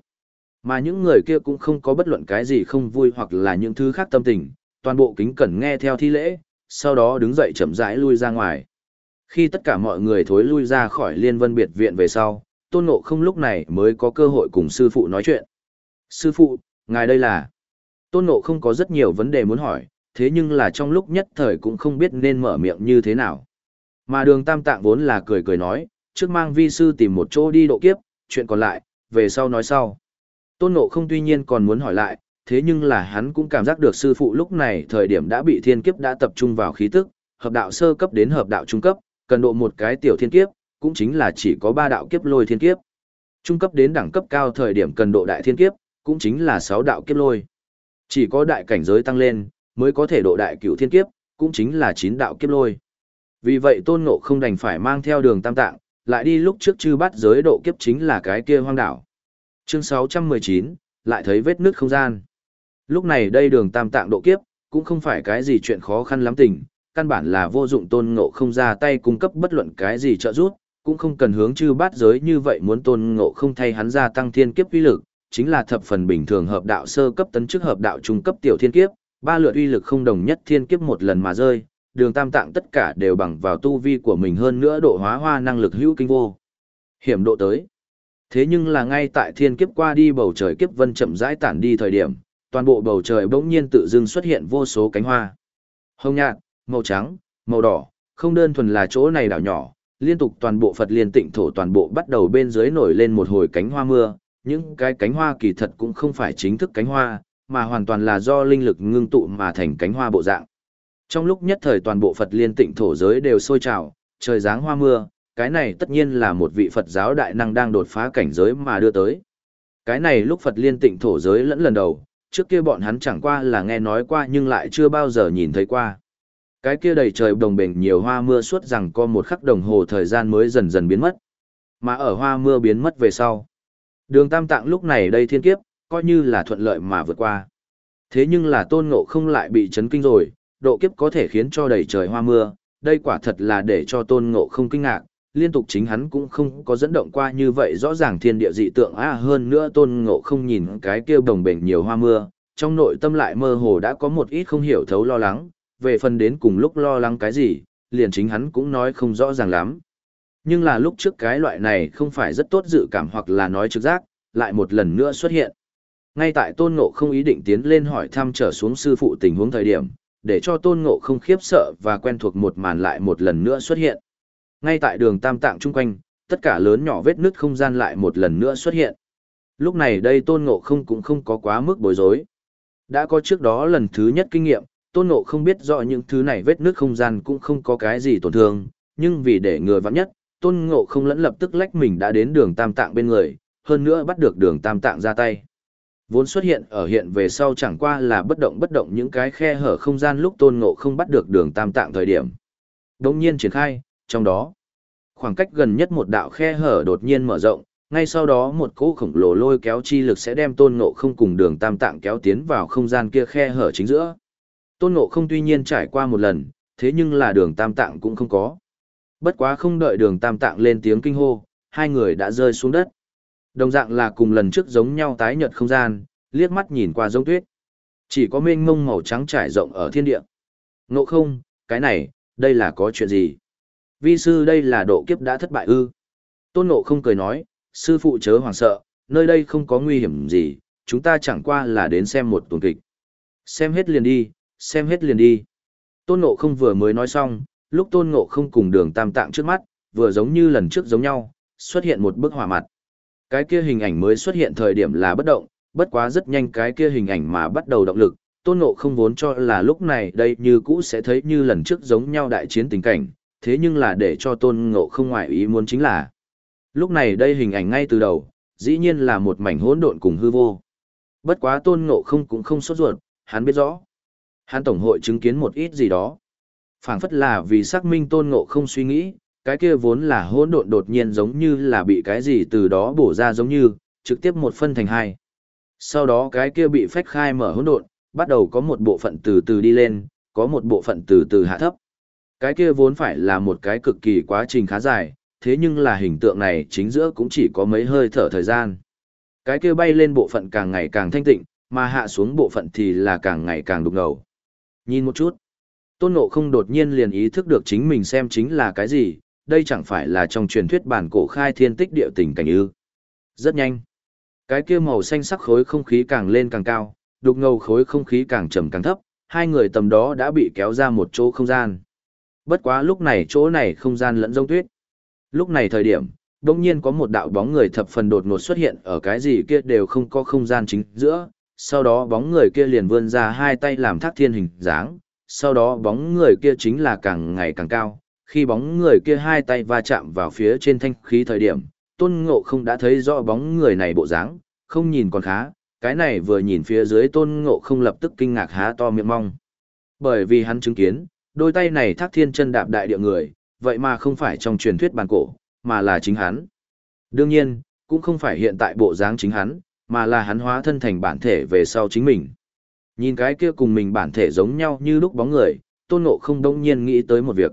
Mà những người kia cũng không có bất luận cái gì không vui hoặc là những thứ khác tâm tình, toàn bộ kính cẩn nghe theo thi lễ, sau đó đứng dậy chậm rãi lui ra ngoài. Khi tất cả mọi người thối lui ra khỏi liên vân biệt viện về sau, tôn ngộ không lúc này mới có cơ hội cùng sư phụ nói chuyện. Sư phụ, ngài đây là... Tôn ngộ không có rất nhiều vấn đề muốn hỏi, thế nhưng là trong lúc nhất thời cũng không biết nên mở miệng như thế nào. Mà đường tam tạng vốn là cười cười nói, trước mang vi sư tìm một chỗ đi độ kiếp, chuyện còn lại, về sau nói sau. Tôn ngộ không tuy nhiên còn muốn hỏi lại, thế nhưng là hắn cũng cảm giác được sư phụ lúc này thời điểm đã bị thiên kiếp đã tập trung vào khí tức, hợp đạo sơ cấp đến hợp đạo trung cấp, cần độ một cái tiểu thiên kiếp, cũng chính là chỉ có ba đạo kiếp lôi thiên kiếp. Trung cấp đến đẳng cấp cao thời điểm cần độ đại thiên kiếp, cũng chính là sáu đạo kiếp lôi. Chỉ có đại cảnh giới tăng lên, mới có thể độ đại cửu thiên kiếp, cũng chính là chín đạo kiếp lôi. Vì vậy tôn ngộ không đành phải mang theo đường tam tạng, lại đi lúc trước chư bắt giới độ kiếp chính là cái kia hoang đảo. Chương 619, lại thấy vết nước không gian. Lúc này đây đường tam tạng độ kiếp, cũng không phải cái gì chuyện khó khăn lắm tình, căn bản là vô dụng tôn ngộ không ra tay cung cấp bất luận cái gì trợ giúp, cũng không cần hướng chư bát giới như vậy muốn tôn ngộ không thay hắn gia tăng thiên kiếp uy lực, chính là thập phần bình thường hợp đạo sơ cấp tấn chức hợp đạo trung cấp tiểu thiên kiếp, ba lượt uy lực không đồng nhất thiên kiếp một lần mà rơi, đường tam tạng tất cả đều bằng vào tu vi của mình hơn nữa độ hóa hoa năng lực hữu kinh vô. Hiểm độ tới. Thế nhưng là ngay tại thiên kiếp qua đi bầu trời kiếp vân chậm rãi tản đi thời điểm, toàn bộ bầu trời bỗng nhiên tự dưng xuất hiện vô số cánh hoa. Hồng nhạt, màu trắng, màu đỏ, không đơn thuần là chỗ này đảo nhỏ, liên tục toàn bộ Phật liên tịnh thổ toàn bộ bắt đầu bên dưới nổi lên một hồi cánh hoa mưa, những cái cánh hoa kỳ thật cũng không phải chính thức cánh hoa, mà hoàn toàn là do linh lực ngưng tụ mà thành cánh hoa bộ dạng. Trong lúc nhất thời toàn bộ Phật liên tịnh thổ giới đều sôi trào, trời giáng hoa mưa, cái này tất nhiên là một vị Phật giáo đại năng đang đột phá cảnh giới mà đưa tới. Cái này lúc Phật liên tịnh thổ giới lẫn lần đầu, trước kia bọn hắn chẳng qua là nghe nói qua nhưng lại chưa bao giờ nhìn thấy qua. Cái kia đầy trời đồng bền nhiều hoa mưa suốt rằng có một khắc đồng hồ thời gian mới dần dần biến mất. Mà ở hoa mưa biến mất về sau. Đường tam tạng lúc này đây thiên kiếp, coi như là thuận lợi mà vượt qua. Thế nhưng là tôn ngộ không lại bị chấn kinh rồi, độ kiếp có thể khiến cho đầy trời hoa mưa, đây quả thật là để cho tôn ngộ không kinh ngạc, liên tục chính hắn cũng không có dẫn động qua như vậy rõ ràng thiên địa dị tượng a hơn nữa tôn ngộ không nhìn cái kia đồng bền nhiều hoa mưa, trong nội tâm lại mơ hồ đã có một ít không hiểu thấu lo lắng, về phần đến cùng lúc lo lắng cái gì, liền chính hắn cũng nói không rõ ràng lắm. Nhưng là lúc trước cái loại này không phải rất tốt dự cảm hoặc là nói trực giác, lại một lần nữa xuất hiện. Ngay tại tôn ngộ không ý định tiến lên hỏi thăm trở xuống sư phụ tình huống thời điểm, để cho tôn ngộ không khiếp sợ và quen thuộc một màn lại một lần nữa xuất hiện. Ngay tại đường tam tạng chung quanh, tất cả lớn nhỏ vết nứt không gian lại một lần nữa xuất hiện. Lúc này đây tôn ngộ không cũng không có quá mức bối rối. Đã có trước đó lần thứ nhất kinh nghiệm, tôn ngộ không biết rõ những thứ này vết nứt không gian cũng không có cái gì tổn thương, nhưng vì để người vắng nhất, tôn ngộ không lẫn lập tức lách mình đã đến đường tam tạng bên người, hơn nữa bắt được đường tam tạng ra tay. Vốn xuất hiện ở hiện về sau chẳng qua là bất động bất động những cái khe hở không gian lúc tôn ngộ không bắt được đường tam tạng thời điểm. Đông nhiên triển khai, trong đó, khoảng cách gần nhất một đạo khe hở đột nhiên mở rộng, ngay sau đó một cỗ khổng lồ lôi kéo chi lực sẽ đem tôn ngộ không cùng đường tam tạng kéo tiến vào không gian kia khe hở chính giữa. Tôn ngộ không tuy nhiên trải qua một lần, thế nhưng là đường tam tạng cũng không có. Bất quá không đợi đường tam tạng lên tiếng kinh hô, hai người đã rơi xuống đất. Đồng dạng là cùng lần trước giống nhau tái nhợt không gian, liếc mắt nhìn qua giống tuyết. Chỉ có mênh mông màu trắng trải rộng ở thiên địa. Ngộ không, cái này, đây là có chuyện gì? Vi sư đây là độ kiếp đã thất bại ư. Tôn ngộ không cười nói, sư phụ chớ hoàng sợ, nơi đây không có nguy hiểm gì, chúng ta chẳng qua là đến xem một tuần kịch. Xem hết liền đi, xem hết liền đi. Tôn ngộ không vừa mới nói xong, lúc tôn ngộ không cùng đường tam tạng trước mắt, vừa giống như lần trước giống nhau, xuất hiện một bức hỏa mặt. Cái kia hình ảnh mới xuất hiện thời điểm là bất động, bất quá rất nhanh cái kia hình ảnh mà bắt đầu động lực, tôn ngộ không vốn cho là lúc này đây như cũ sẽ thấy như lần trước giống nhau đại chiến tình cảnh, thế nhưng là để cho tôn ngộ không ngoại ý muốn chính là. Lúc này đây hình ảnh ngay từ đầu, dĩ nhiên là một mảnh hỗn độn cùng hư vô. Bất quá tôn ngộ không cũng không sốt ruột, hắn biết rõ. Hắn tổng hội chứng kiến một ít gì đó. phảng phất là vì xác minh tôn ngộ không suy nghĩ, cái kia vốn là hỗn độn đột nhiên giống như là bị cái gì từ đó bổ ra giống như, trực tiếp một phân thành hai. Sau đó cái kia bị phách khai mở hỗn độn, bắt đầu có một bộ phận từ từ đi lên, có một bộ phận từ từ hạ thấp. Cái kia vốn phải là một cái cực kỳ quá trình khá dài, thế nhưng là hình tượng này chính giữa cũng chỉ có mấy hơi thở thời gian. Cái kia bay lên bộ phận càng ngày càng thanh tịnh, mà hạ xuống bộ phận thì là càng ngày càng đục ngầu. Nhìn một chút, Tôn Ngộ không đột nhiên liền ý thức được chính mình xem chính là cái gì, đây chẳng phải là trong truyền thuyết bản cổ khai thiên tích địa tình cảnh ư. Rất nhanh. Cái kia màu xanh sắc khối không khí càng lên càng cao, đục ngầu khối không khí càng trầm càng thấp, hai người tầm đó đã bị kéo ra một chỗ không gian. Bất quá lúc này chỗ này không gian lẫn giống tuyết. Lúc này thời điểm, đông nhiên có một đạo bóng người thập phần đột ngột xuất hiện ở cái gì kia đều không có không gian chính giữa, sau đó bóng người kia liền vươn ra hai tay làm thác thiên hình dáng, sau đó bóng người kia chính là càng ngày càng cao, khi bóng người kia hai tay va chạm vào phía trên thanh khí thời điểm, tôn ngộ không đã thấy rõ bóng người này bộ dáng, không nhìn còn khá, cái này vừa nhìn phía dưới tôn ngộ không lập tức kinh ngạc há to miệng mong. Bởi vì hắn chứng kiến, đôi tay này thác thiên chân đạp đại địa người, vậy mà không phải trong truyền thuyết bàn cổ, mà là chính hắn. Đương nhiên, cũng không phải hiện tại bộ dáng chính hắn, mà là hắn hóa thân thành bản thể về sau chính mình. Nhìn cái kia cùng mình bản thể giống nhau như lúc bóng người, tôn ngộ không đông nhiên nghĩ tới một việc.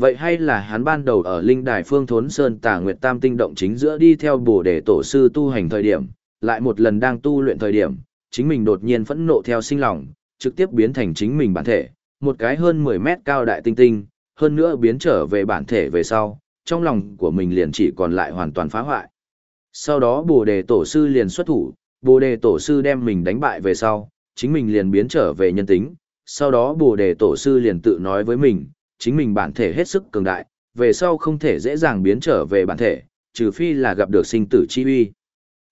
Vậy hay là hắn ban đầu ở linh đài phương thốn sơn tà nguyệt tam tinh động chính giữa đi theo bồ đề tổ sư tu hành thời điểm, lại một lần đang tu luyện thời điểm, chính mình đột nhiên phẫn nộ theo sinh lòng, trực tiếp biến thành chính mình bản thể, một cái hơn 10 mét cao đại tinh tinh, hơn nữa biến trở về bản thể về sau, trong lòng của mình liền chỉ còn lại hoàn toàn phá hoại. Sau đó bồ đề tổ sư liền xuất thủ, bồ đề tổ sư đem mình đánh bại về sau, chính mình liền biến trở về nhân tính, sau đó bồ đề tổ sư liền tự nói với mình, chính mình bản thể hết sức cường đại, về sau không thể dễ dàng biến trở về bản thể, trừ phi là gặp được sinh tử chi uy.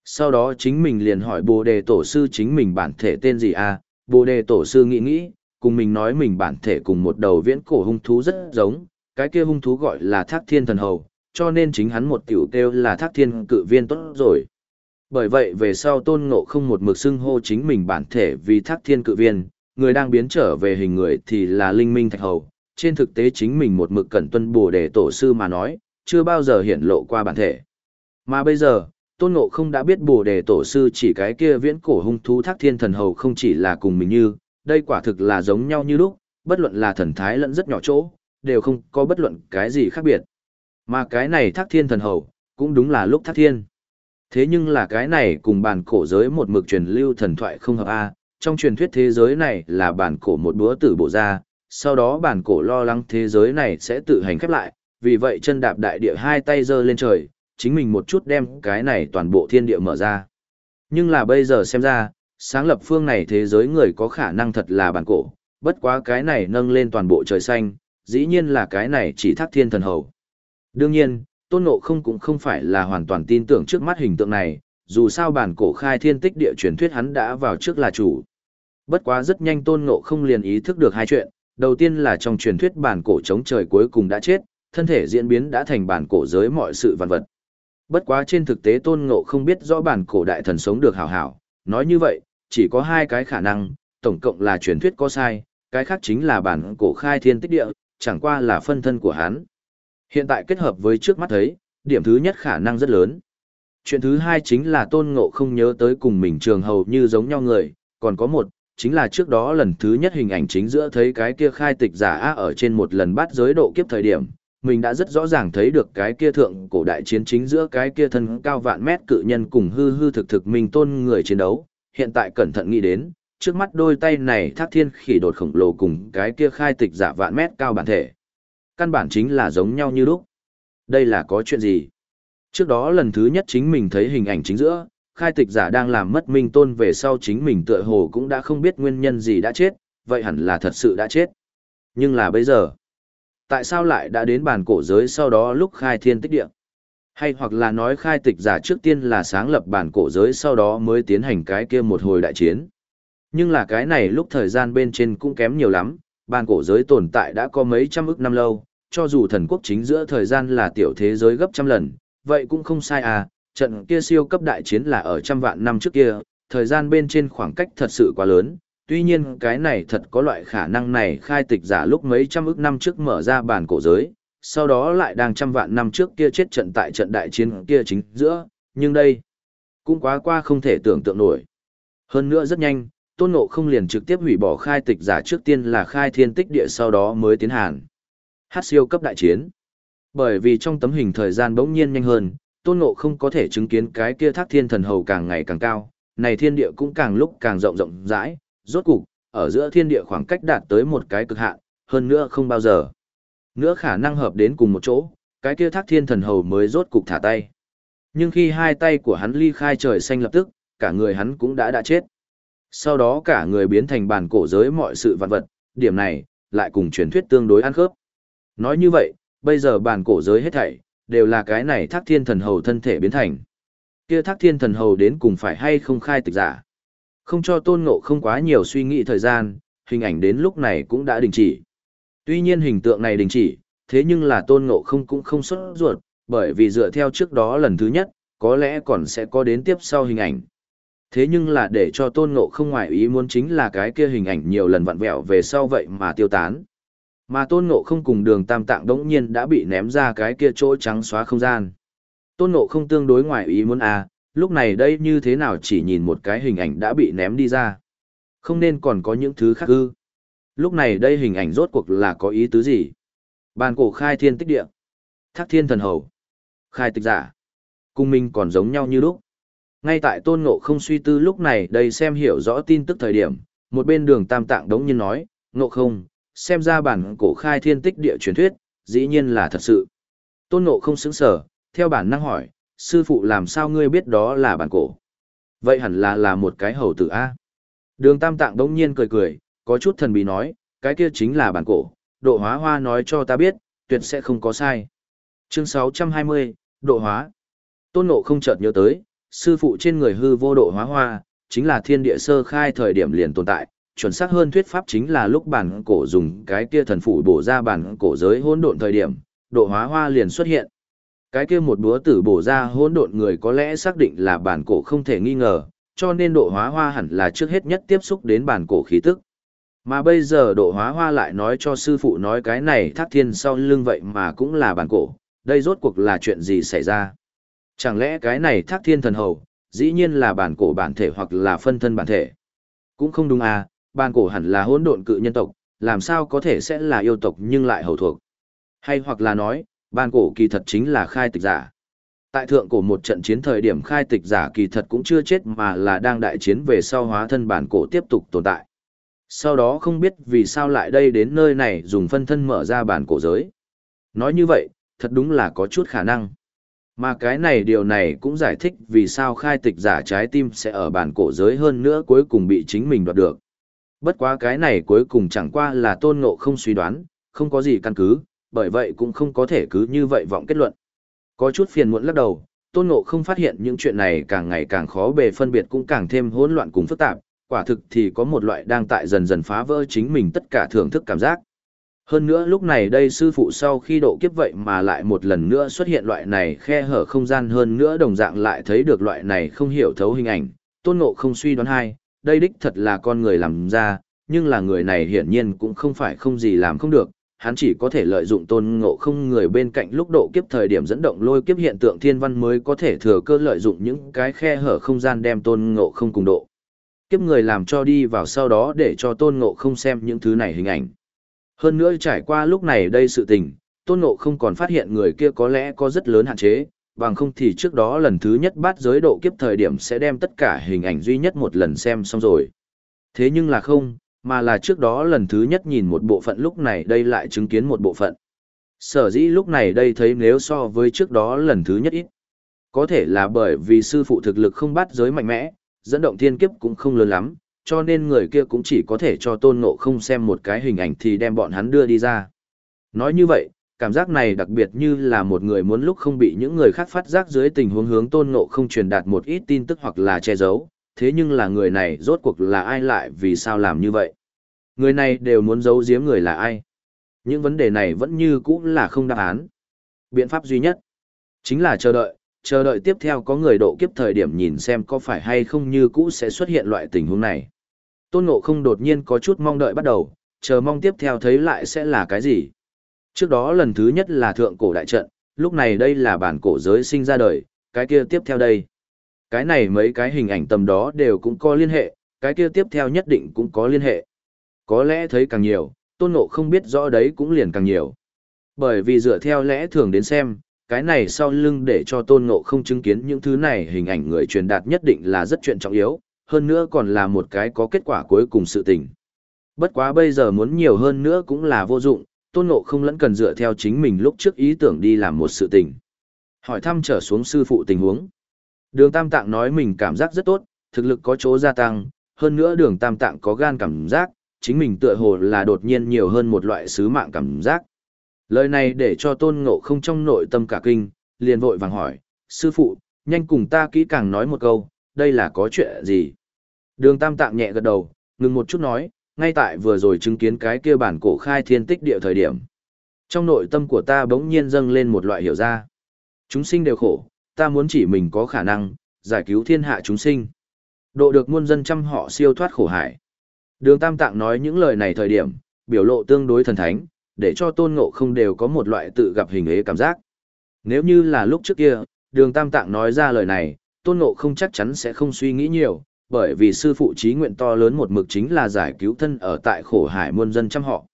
Sau đó chính mình liền hỏi bồ đề tổ sư chính mình bản thể tên gì à, bồ đề tổ sư nghĩ nghĩ, cùng mình nói mình bản thể cùng một đầu viễn cổ hung thú rất giống, cái kia hung thú gọi là thác thiên thần hầu, cho nên chính hắn một tiểu kêu là thác thiên cự viên tốt rồi. Bởi vậy về sau tôn ngộ không một mực xưng hô chính mình bản thể vì thác thiên cự viên, người đang biến trở về hình người thì là linh minh thạch hầu, trên thực tế chính mình một mực cẩn tuân bồ đề tổ sư mà nói, chưa bao giờ hiện lộ qua bản thể. Mà bây giờ, tôn ngộ không đã biết bồ đề tổ sư chỉ cái kia viễn cổ hung thú thác thiên thần hầu không chỉ là cùng mình như, đây quả thực là giống nhau như lúc, bất luận là thần thái lẫn rất nhỏ chỗ, đều không có bất luận cái gì khác biệt. Mà cái này thác thiên thần hầu, cũng đúng là lúc thác thiên. Thế nhưng là cái này cùng bản cổ giới một mực truyền lưu thần thoại không hợp A, trong truyền thuyết thế giới này là bản cổ một búa tử bộ ra, sau đó bản cổ lo lắng thế giới này sẽ tự hành khép lại, vì vậy chân đạp đại địa hai tay giơ lên trời, chính mình một chút đem cái này toàn bộ thiên địa mở ra. Nhưng là bây giờ xem ra, sáng lập phương này thế giới người có khả năng thật là bản cổ, bất quá cái này nâng lên toàn bộ trời xanh, dĩ nhiên là cái này chỉ thác thiên thần hầu. Đương nhiên, tôn ngộ không cũng không phải là hoàn toàn tin tưởng trước mắt hình tượng này, dù sao bản cổ khai thiên tích địa truyền thuyết hắn đã vào trước là chủ. Bất quá rất nhanh tôn ngộ không liền ý thức được hai chuyện, đầu tiên là trong truyền thuyết bản cổ chống trời cuối cùng đã chết, thân thể diễn biến đã thành bản cổ giới mọi sự vạn vật. Bất quá trên thực tế tôn ngộ không biết rõ bản cổ đại thần sống được hảo hảo, nói như vậy, chỉ có hai cái khả năng, tổng cộng là truyền thuyết có sai, cái khác chính là bản cổ khai thiên tích địa, chẳng qua là phân thân của hắn. Hiện tại kết hợp với trước mắt thấy, điểm thứ nhất khả năng rất lớn. Chuyện thứ hai chính là tôn ngộ không nhớ tới cùng mình trường hầu như giống nhau người, còn có một, chính là trước đó lần thứ nhất hình ảnh chính giữa thấy cái kia khai tịch giả á ở trên một lần bắt giới độ kiếp thời điểm, mình đã rất rõ ràng thấy được cái kia thượng cổ đại chiến chính giữa cái kia thân cao vạn mét cự nhân cùng hư hư thực thực mình tôn người chiến đấu, hiện tại cẩn thận nghĩ đến, trước mắt đôi tay này thác thiên khỉ đột khổng lồ cùng cái kia khai tịch giả vạn mét cao bản thể. Căn bản chính là giống nhau như lúc. Đây là có chuyện gì? Trước đó lần thứ nhất chính mình thấy hình ảnh chính giữa, khai tịch giả đang làm mất minh tôn về sau chính mình tựa hồ cũng đã không biết nguyên nhân gì đã chết, vậy hẳn là thật sự đã chết. Nhưng là bây giờ, tại sao lại đã đến bản cổ giới sau đó lúc khai thiên tích địa? Hay hoặc là nói khai tịch giả trước tiên là sáng lập bản cổ giới sau đó mới tiến hành cái kia một hồi đại chiến. Nhưng là cái này lúc thời gian bên trên cũng kém nhiều lắm, bản cổ giới tồn tại đã có mấy trăm ức năm lâu, cho dù thần quốc chính giữa thời gian là tiểu thế giới gấp trăm lần, vậy cũng không sai à, trận kia siêu cấp đại chiến là ở trăm vạn năm trước kia, thời gian bên trên khoảng cách thật sự quá lớn, tuy nhiên cái này thật có loại khả năng này khai tịch giả lúc mấy trăm ức năm trước mở ra bản cổ giới, sau đó lại đang trăm vạn năm trước kia chết trận tại trận đại chiến kia chính giữa, nhưng đây cũng quá qua không thể tưởng tượng nổi. Hơn nữa rất nhanh, tôn ngộ không liền trực tiếp hủy bỏ khai tịch giả trước tiên là khai thiên tích địa sau đó mới tiến hành. Hát siêu cấp đại chiến. Bởi vì trong tấm hình thời gian bỗng nhiên nhanh hơn, tôn ngộ không có thể chứng kiến cái kia thác thiên thần hầu càng ngày càng cao, này thiên địa cũng càng lúc càng rộng rộng rãi, rốt cục, ở giữa thiên địa khoảng cách đạt tới một cái cực hạn, hơn nữa không bao giờ. Nữa khả năng hợp đến cùng một chỗ, cái kia thác thiên thần hầu mới rốt cục thả tay. Nhưng khi hai tay của hắn ly khai trời xanh lập tức, cả người hắn cũng đã đã chết. Sau đó cả người biến thành bản cổ giới mọi sự vạn vật, điểm này, lại cùng truyền thuyết tương đối ăn khớp. Nói như vậy, bây giờ bản cổ giới hết thảy, đều là cái này thác thiên thần hầu thân thể biến thành. Kia thác thiên thần hầu đến cùng phải hay không khai tịch giả. Không cho tôn ngộ không quá nhiều suy nghĩ thời gian, hình ảnh đến lúc này cũng đã đình chỉ. Tuy nhiên hình tượng này đình chỉ, thế nhưng là tôn ngộ không cũng không xuất ruột, bởi vì dựa theo trước đó lần thứ nhất, có lẽ còn sẽ có đến tiếp sau hình ảnh. Thế nhưng là để cho tôn ngộ không ngoại ý muốn chính là cái kia hình ảnh nhiều lần vặn vẹo về sau vậy mà tiêu tán. Mà tôn ngộ không cùng đường tam tạng đống nhiên đã bị ném ra cái kia chỗ trắng xóa không gian. Tôn ngộ không tương đối ngoại ý muốn à, lúc này đây như thế nào chỉ nhìn một cái hình ảnh đã bị ném đi ra. Không nên còn có những thứ khác ư. Lúc này đây hình ảnh rốt cuộc là có ý tứ gì? Bàn cổ khai thiên tích địa. Thác thiên thần hầu. Khai tịch giả. cung minh còn giống nhau như lúc. Ngay tại tôn ngộ không suy tư lúc này đây xem hiểu rõ tin tức thời điểm, một bên đường tam tạng đống nhiên nói, ngộ không, xem ra bản cổ khai thiên tích địa truyền thuyết, dĩ nhiên là thật sự. Tôn ngộ không xứng sở, theo bản năng hỏi, sư phụ làm sao ngươi biết đó là bản cổ? Vậy hẳn là là một cái hầu tử A. Đường tam tạng đống nhiên cười cười, có chút thần bí nói, cái kia chính là bản cổ, độ hóa hoa nói cho ta biết, tuyệt sẽ không có sai. Chương 620, độ hóa. Tôn ngộ không chợt nhớ tới, sư phụ trên người hư vô độ hóa hoa, chính là thiên địa sơ khai thời điểm liền tồn tại, chuẩn xác hơn thuyết pháp chính là lúc bản cổ dùng cái kia thần phủ bổ ra bản cổ giới hỗn độn thời điểm, độ hóa hoa liền xuất hiện. Cái kia một búa tử bổ ra hỗn độn người có lẽ xác định là bản cổ không thể nghi ngờ, cho nên độ hóa hoa hẳn là trước hết nhất tiếp xúc đến bản cổ khí tức. Mà bây giờ độ hóa hoa lại nói cho sư phụ nói cái này thác thiên sau lưng vậy mà cũng là bản cổ, đây rốt cuộc là chuyện gì xảy ra. Chẳng lẽ cái này thác thiên thần hầu, dĩ nhiên là bản cổ bản thể hoặc là phân thân bản thể. Cũng không đúng à, bản cổ hẳn là hỗn độn cự nhân tộc, làm sao có thể sẽ là yêu tộc nhưng lại hầu thuộc. Hay hoặc là nói, bản cổ kỳ thật chính là khai tịch giả. Tại thượng cổ một trận chiến thời điểm khai tịch giả kỳ thật cũng chưa chết mà là đang đại chiến về sau hóa thân bản cổ tiếp tục tồn tại. Sau đó không biết vì sao lại đây đến nơi này dùng phân thân mở ra bản cổ giới. Nói như vậy, thật đúng là có chút khả năng. Mà cái này điều này cũng giải thích vì sao khai tịch giả trái tim sẽ ở bản cổ giới hơn nữa cuối cùng bị chính mình đoạt được. Bất quá cái này cuối cùng chẳng qua là tôn ngộ không suy đoán, không có gì căn cứ, bởi vậy cũng không có thể cứ như vậy vọng kết luận. Có chút phiền muộn lắc đầu, tôn ngộ không phát hiện những chuyện này càng ngày càng khó bề phân biệt cũng càng thêm hỗn loạn cùng phức tạp, quả thực thì có một loại đang tại dần dần phá vỡ chính mình tất cả thưởng thức cảm giác. Hơn nữa lúc này đây sư phụ sau khi độ kiếp vậy mà lại một lần nữa xuất hiện loại này khe hở không gian hơn nữa đồng dạng lại thấy được loại này không hiểu thấu hình ảnh, tôn ngộ không suy đoán hai, đây đích thật là con người làm ra, nhưng là người này hiển nhiên cũng không phải không gì làm không được, hắn chỉ có thể lợi dụng tôn ngộ không người bên cạnh lúc độ kiếp thời điểm dẫn động lôi kiếp hiện tượng thiên văn mới có thể thừa cơ lợi dụng những cái khe hở không gian đem tôn ngộ không cùng độ. Kiếp người làm cho đi vào sau đó để cho tôn ngộ không xem những thứ này hình ảnh. Hơn nữa trải qua lúc này đây sự tình, tôn ngộ không còn phát hiện người kia có lẽ có rất lớn hạn chế, bằng không thì trước đó lần thứ nhất bắt giới độ kiếp thời điểm sẽ đem tất cả hình ảnh duy nhất một lần xem xong rồi. Thế nhưng là không, mà là trước đó lần thứ nhất nhìn một bộ phận lúc này đây lại chứng kiến một bộ phận. Sở dĩ lúc này đây thấy nếu so với trước đó lần thứ nhất ít. Có thể là bởi vì sư phụ thực lực không bắt giới mạnh mẽ, dẫn động thiên kiếp cũng không lớn lắm, cho nên người kia cũng chỉ có thể cho tôn ngộ không xem một cái hình ảnh thì đem bọn hắn đưa đi ra. Nói như vậy, cảm giác này đặc biệt như là một người muốn lúc không bị những người khác phát giác dưới tình huống hướng tôn ngộ không truyền đạt một ít tin tức hoặc là che giấu, thế nhưng là người này rốt cuộc là ai lại vì sao làm như vậy. Người này đều muốn giấu giếm người là ai. Những vấn đề này vẫn như cũ là không đáp án. Biện pháp duy nhất, chính là chờ đợi, chờ đợi tiếp theo có người độ kiếp thời điểm nhìn xem có phải hay không như cũ sẽ xuất hiện loại tình huống này. Tôn Ngộ không đột nhiên có chút mong đợi bắt đầu, chờ mong tiếp theo thấy lại sẽ là cái gì. Trước đó lần thứ nhất là thượng cổ đại trận, lúc này đây là bản cổ giới sinh ra đời, cái kia tiếp theo đây. Cái này mấy cái hình ảnh tầm đó đều cũng có liên hệ, cái kia tiếp theo nhất định cũng có liên hệ. Có lẽ thấy càng nhiều, tôn ngộ không biết rõ đấy cũng liền càng nhiều. Bởi vì dựa theo lẽ thường đến xem, cái này sau lưng để cho tôn ngộ không chứng kiến những thứ này hình ảnh người truyền đạt nhất định là rất chuyện trọng yếu, hơn nữa còn là một cái có kết quả cuối cùng sự tình. Bất quá bây giờ muốn nhiều hơn nữa cũng là vô dụng, tôn ngộ không lẫn cần dựa theo chính mình lúc trước ý tưởng đi làm một sự tình. Hỏi thăm trở xuống sư phụ tình huống. Đường Tam Tạng nói mình cảm giác rất tốt, thực lực có chỗ gia tăng, hơn nữa đường Tam Tạng có gan cảm giác, chính mình tựa hồ là đột nhiên nhiều hơn một loại sứ mạng cảm giác. Lời này để cho tôn ngộ không trong nội tâm cả kinh, liền vội vàng hỏi, sư phụ, nhanh cùng ta kỹ càng nói một câu, đây là có chuyện gì? Đường Tam Tạng nhẹ gật đầu, ngừng một chút nói, ngay tại vừa rồi chứng kiến cái kia bản cổ khai thiên tích địa thời điểm. Trong nội tâm của ta bỗng nhiên dâng lên một loại hiểu ra. Chúng sinh đều khổ, ta muốn chỉ mình có khả năng, giải cứu thiên hạ chúng sinh. Độ được muôn dân trăm họ siêu thoát khổ hải. Đường Tam Tạng nói những lời này thời điểm, biểu lộ tương đối thần thánh, để cho tôn ngộ không đều có một loại tự gặp hình ế cảm giác. Nếu như là lúc trước kia, đường Tam Tạng nói ra lời này, tôn ngộ không chắc chắn sẽ không suy nghĩ nhiều, bởi vì sư phụ trí nguyện to lớn một mực chính là giải cứu thân ở tại khổ hải muôn dân trăm họ.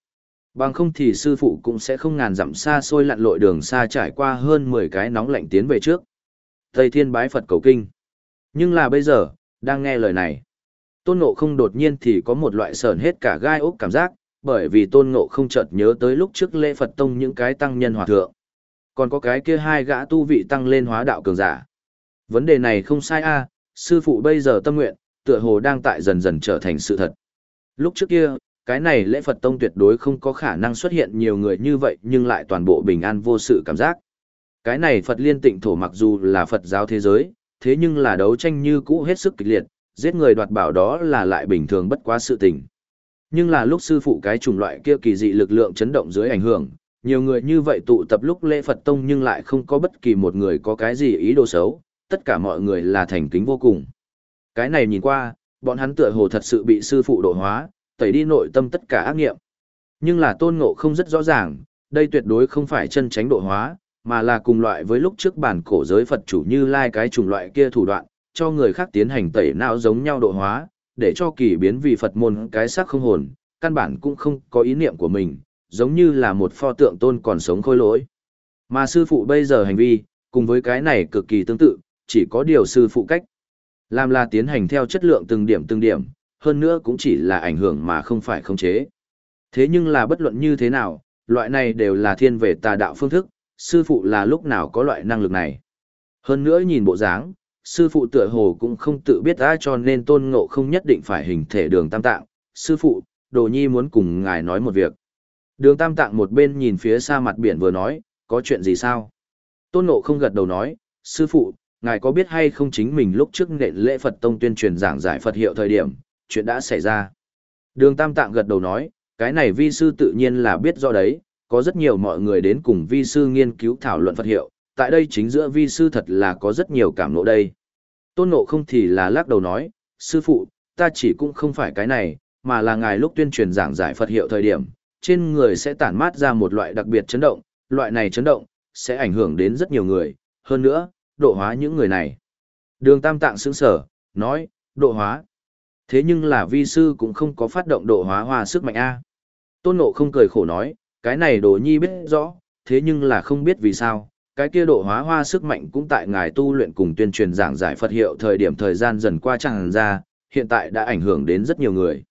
Bằng không thì sư phụ cũng sẽ không ngàn dặm xa xôi lặn lội đường xa trải qua hơn 10 cái nóng lạnh tiến về trước. Tây Thiên bái Phật cầu kinh. Nhưng là bây giờ, đang nghe lời này. Tôn Ngộ không đột nhiên thì có một loại sờn hết cả gai ốc cảm giác, bởi vì Tôn Ngộ không chợt nhớ tới lúc trước lễ Phật tông những cái tăng nhân hòa thượng. Còn có cái kia hai gã tu vị tăng lên hóa đạo cường giả. Vấn đề này không sai a, sư phụ bây giờ tâm nguyện, tựa hồ đang tại dần dần trở thành sự thật. Lúc trước kia, cái này lễ Phật tông tuyệt đối không có khả năng xuất hiện nhiều người như vậy nhưng lại toàn bộ bình an vô sự cảm giác. Cái này Phật liên tịnh thổ mặc dù là Phật giáo thế giới, thế nhưng là đấu tranh như cũ hết sức kịch liệt, giết người đoạt bảo đó là lại bình thường bất quá sự tình. Nhưng là lúc sư phụ cái chủng loại kia kỳ dị lực lượng chấn động dưới ảnh hưởng, nhiều người như vậy tụ tập lúc lễ Phật tông nhưng lại không có bất kỳ một người có cái gì ý đồ xấu, tất cả mọi người là thành kính vô cùng. Cái này nhìn qua, bọn hắn tựa hồ thật sự bị sư phụ độ hóa, tẩy đi nội tâm tất cả ác nghiệm. Nhưng là tôn ngộ không rất rõ ràng, đây tuyệt đối không phải chân tránh độ hóa, mà là cùng loại với lúc trước bản cổ giới Phật chủ như lai cái chủng loại kia thủ đoạn, cho người khác tiến hành tẩy não giống nhau độ hóa, để cho kỳ biến vì Phật môn cái xác không hồn, căn bản cũng không có ý niệm của mình, giống như là một pho tượng tôn còn sống khôi lỗi. Mà sư phụ bây giờ hành vi, cùng với cái này cực kỳ tương tự, chỉ có điều sư phụ cách. Làm là tiến hành theo chất lượng từng điểm từng điểm, hơn nữa cũng chỉ là ảnh hưởng mà không phải khống chế. Thế nhưng là bất luận như thế nào, loại này đều là thiên về tà đạo phương thức, sư phụ là lúc nào có loại năng lực này. Hơn nữa nhìn bộ dáng, sư phụ tựa hồ cũng không tự biết ai cho nên tôn ngộ không nhất định phải hình thể đường tam tạng. Sư phụ, đồ nhi muốn cùng ngài nói một việc. Đường tam tạng một bên nhìn phía xa mặt biển vừa nói, có chuyện gì sao? Tôn ngộ không gật đầu nói, sư phụ, ngài có biết hay không chính mình lúc trước nện lễ Phật tông tuyên truyền giảng giải Phật hiệu thời điểm, chuyện đã xảy ra. Đường Tam Tạng gật đầu nói, cái này vi sư tự nhiên là biết do đấy, có rất nhiều mọi người đến cùng vi sư nghiên cứu thảo luận Phật hiệu, tại đây chính giữa vi sư thật là có rất nhiều cảm nộ đây. Tôn nộ không thì là lắc đầu nói, sư phụ, ta chỉ cũng không phải cái này, mà là ngài lúc tuyên truyền giảng giải Phật hiệu thời điểm, trên người sẽ tản mát ra một loại đặc biệt chấn động, loại này chấn động, sẽ ảnh hưởng đến rất nhiều người, hơn nữa, độ hóa những người này. Đường Tam Tạng sững sở, nói, độ hóa. Thế nhưng là vi sư cũng không có phát động độ hóa hòa sức mạnh A. Tôn Nộ không cười khổ nói, cái này đồ nhi biết rõ, thế nhưng là không biết vì sao, cái kia độ hóa hoa sức mạnh cũng tại ngài tu luyện cùng tuyên truyền giảng giải Phật hiệu thời điểm thời gian dần qua chẳng ra, hiện tại đã ảnh hưởng đến rất nhiều người.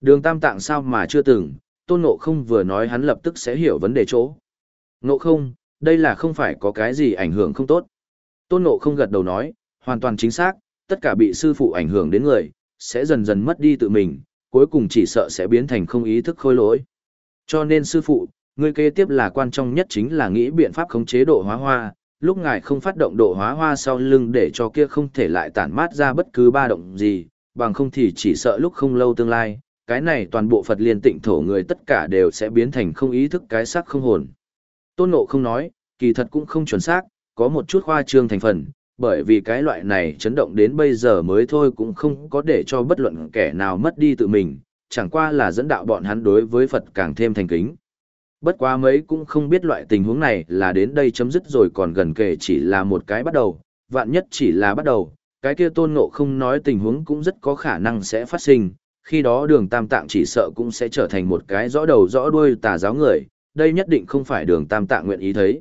Đường Tam Tạng sao mà chưa từng, Tôn Nộ không vừa nói hắn lập tức sẽ hiểu vấn đề chỗ. Nộ không, đây là không phải có cái gì ảnh hưởng không tốt. Tôn Nộ không gật đầu nói, hoàn toàn chính xác, tất cả bị sư phụ ảnh hưởng đến người, sẽ dần dần mất đi tự mình, cuối cùng chỉ sợ sẽ biến thành không ý thức khôi lỗi. Cho nên sư phụ, người kế tiếp là quan trọng nhất chính là nghĩ biện pháp khống chế độ hóa hoa, lúc ngài không phát động độ hóa hoa sau lưng để cho kia không thể lại tản mát ra bất cứ ba động gì, bằng không thì chỉ sợ lúc không lâu tương lai, cái này toàn bộ Phật liên tịnh thổ người tất cả đều sẽ biến thành không ý thức cái sắc không hồn. Tôn Ngộ không nói, kỳ thật cũng không chuẩn xác, có một chút khoa trương thành phần, bởi vì cái loại này chấn động đến bây giờ mới thôi cũng không có để cho bất luận kẻ nào mất đi tự mình, chẳng qua là dẫn đạo bọn hắn đối với Phật càng thêm thành kính. Bất quá mấy cũng không biết loại tình huống này là đến đây chấm dứt rồi còn gần kể chỉ là một cái bắt đầu, vạn nhất chỉ là bắt đầu, cái kia tôn ngộ không nói tình huống cũng rất có khả năng sẽ phát sinh, khi đó đường tam tạng chỉ sợ cũng sẽ trở thành một cái rõ đầu rõ đuôi tà giáo người, đây nhất định không phải đường tam tạng nguyện ý thấy.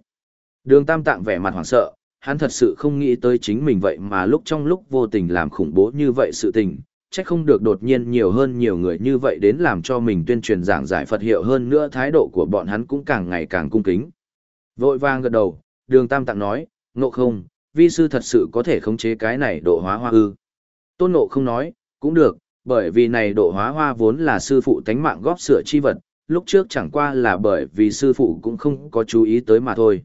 Đường tam tạng vẻ mặt hoảng sợ, hắn thật sự không nghĩ tới chính mình vậy mà lúc trong lúc vô tình làm khủng bố như vậy sự tình, chắc không được đột nhiên nhiều hơn nhiều người như vậy đến làm cho mình tuyên truyền giảng giải Phật hiệu hơn nữa thái độ của bọn hắn cũng càng ngày càng cung kính. Vội vàng gật đầu, đường tam tạng nói, ngộ không, vi sư thật sự có thể khống chế cái này độ hóa hoa ư. Tôn ngộ không nói, cũng được, bởi vì này độ hóa hoa vốn là sư phụ tánh mạng góp sửa chi vật, lúc trước chẳng qua là bởi vì sư phụ cũng không có chú ý tới mà thôi.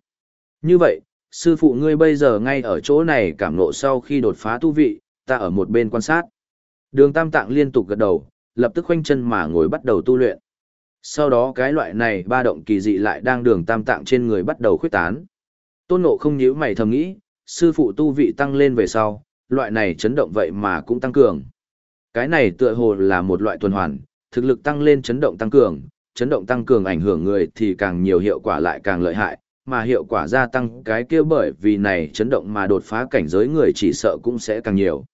Như vậy, sư phụ ngươi bây giờ ngay ở chỗ này cảm nộ sau khi đột phá tu vị, ta ở một bên quan sát. Đường tam tạng liên tục gật đầu, lập tức khoanh chân mà ngồi bắt đầu tu luyện. Sau đó cái loại này ba động kỳ dị lại đang đường tam tạng trên người bắt đầu khuyết tán. Tôn ngộ không nhíu mày thầm nghĩ, sư phụ tu vị tăng lên về sau, loại này chấn động vậy mà cũng tăng cường. Cái này tựa hồ là một loại tuần hoàn, thực lực tăng lên chấn động tăng cường, chấn động tăng cường ảnh hưởng người thì càng nhiều hiệu quả lại càng lợi hại, mà hiệu quả gia tăng cái kia bởi vì này chấn động mà đột phá cảnh giới người chỉ sợ cũng sẽ càng nhiều.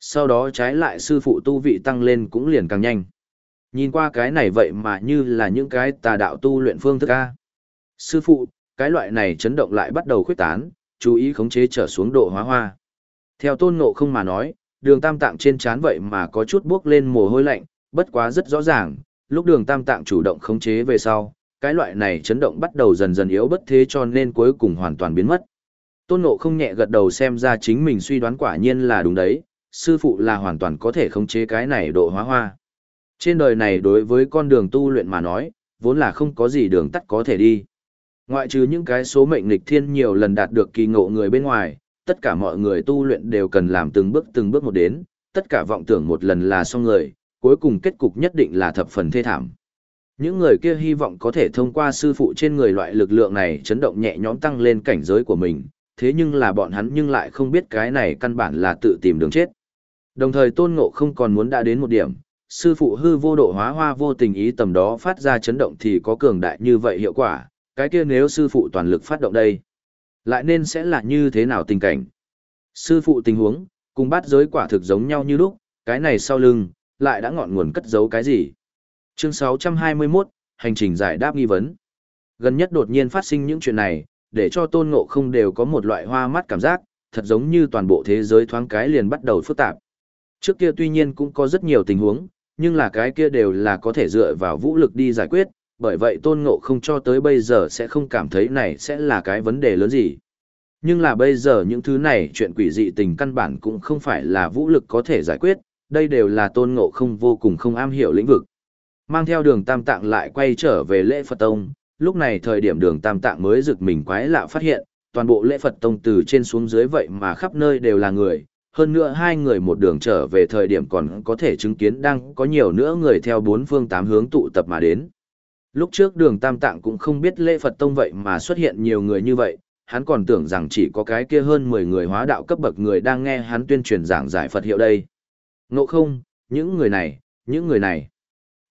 Sau đó trái lại sư phụ tu vị tăng lên cũng liền càng nhanh. Nhìn qua cái này vậy mà như là những cái tà đạo tu luyện phương thức A. Sư phụ, cái loại này chấn động lại bắt đầu khuyết tán, chú ý khống chế trở xuống độ hóa hoa. Theo tôn ngộ không mà nói, đường tam tạng trên trán vậy mà có chút bước lên mồ hôi lạnh, bất quá rất rõ ràng, lúc đường tam tạng chủ động khống chế về sau, cái loại này chấn động bắt đầu dần dần yếu bất thế cho nên cuối cùng hoàn toàn biến mất. Tôn Ngộ không nhẹ gật đầu xem ra chính mình suy đoán quả nhiên là đúng đấy, sư phụ là hoàn toàn có thể khống chế cái này độ hóa hoa. Trên đời này đối với con đường tu luyện mà nói, vốn là không có gì đường tắt có thể đi. Ngoại trừ những cái số mệnh nghịch thiên nhiều lần đạt được kỳ ngộ người bên ngoài, tất cả mọi người tu luyện đều cần làm từng bước từng bước một đến, tất cả vọng tưởng một lần là xong người, cuối cùng kết cục nhất định là thập phần thê thảm. Những người kia hy vọng có thể thông qua sư phụ trên người loại lực lượng này chấn động nhẹ nhõm tăng lên cảnh giới của mình, thế nhưng là bọn hắn nhưng lại không biết cái này căn bản là tự tìm đường chết. Đồng thời tôn ngộ không còn muốn đã đến một điểm, sư phụ hư vô độ hóa hoa vô tình ý tầm đó phát ra chấn động thì có cường đại như vậy hiệu quả, cái kia nếu sư phụ toàn lực phát động đây, lại nên sẽ là như thế nào tình cảnh. Sư phụ tình huống, cùng bát giới quả thực giống nhau như lúc, cái này sau lưng, lại đã ngọn nguồn cất giấu cái gì. Chương 621, hành trình giải đáp nghi vấn. Gần nhất đột nhiên phát sinh những chuyện này, để cho tôn ngộ không đều có một loại hoa mắt cảm giác, thật giống như toàn bộ thế giới thoáng cái liền bắt đầu phức tạp. Trước kia tuy nhiên cũng có rất nhiều tình huống, nhưng là cái kia đều là có thể dựa vào vũ lực đi giải quyết, bởi vậy tôn ngộ không cho tới bây giờ sẽ không cảm thấy này sẽ là cái vấn đề lớn gì. Nhưng là bây giờ những thứ này chuyện quỷ dị tình căn bản cũng không phải là vũ lực có thể giải quyết, đây đều là tôn ngộ không vô cùng không am hiểu lĩnh vực. Mang theo đường tam tạng lại quay trở về lễ Phật Tông, lúc này thời điểm đường tam tạng mới rực mình quái lạ phát hiện, toàn bộ lễ Phật Tông từ trên xuống dưới vậy mà khắp nơi đều là người, hơn nữa hai người một đường trở về thời điểm còn có thể chứng kiến đang có nhiều nữa người theo bốn phương tám hướng tụ tập mà đến. Lúc trước đường Tam Tạng cũng không biết lễ Phật Tông vậy mà xuất hiện nhiều người như vậy, hắn còn tưởng rằng chỉ có cái kia hơn 10 người hóa đạo cấp bậc người đang nghe hắn tuyên truyền giảng giải Phật hiệu đây. Ngộ không, những người này, những người này.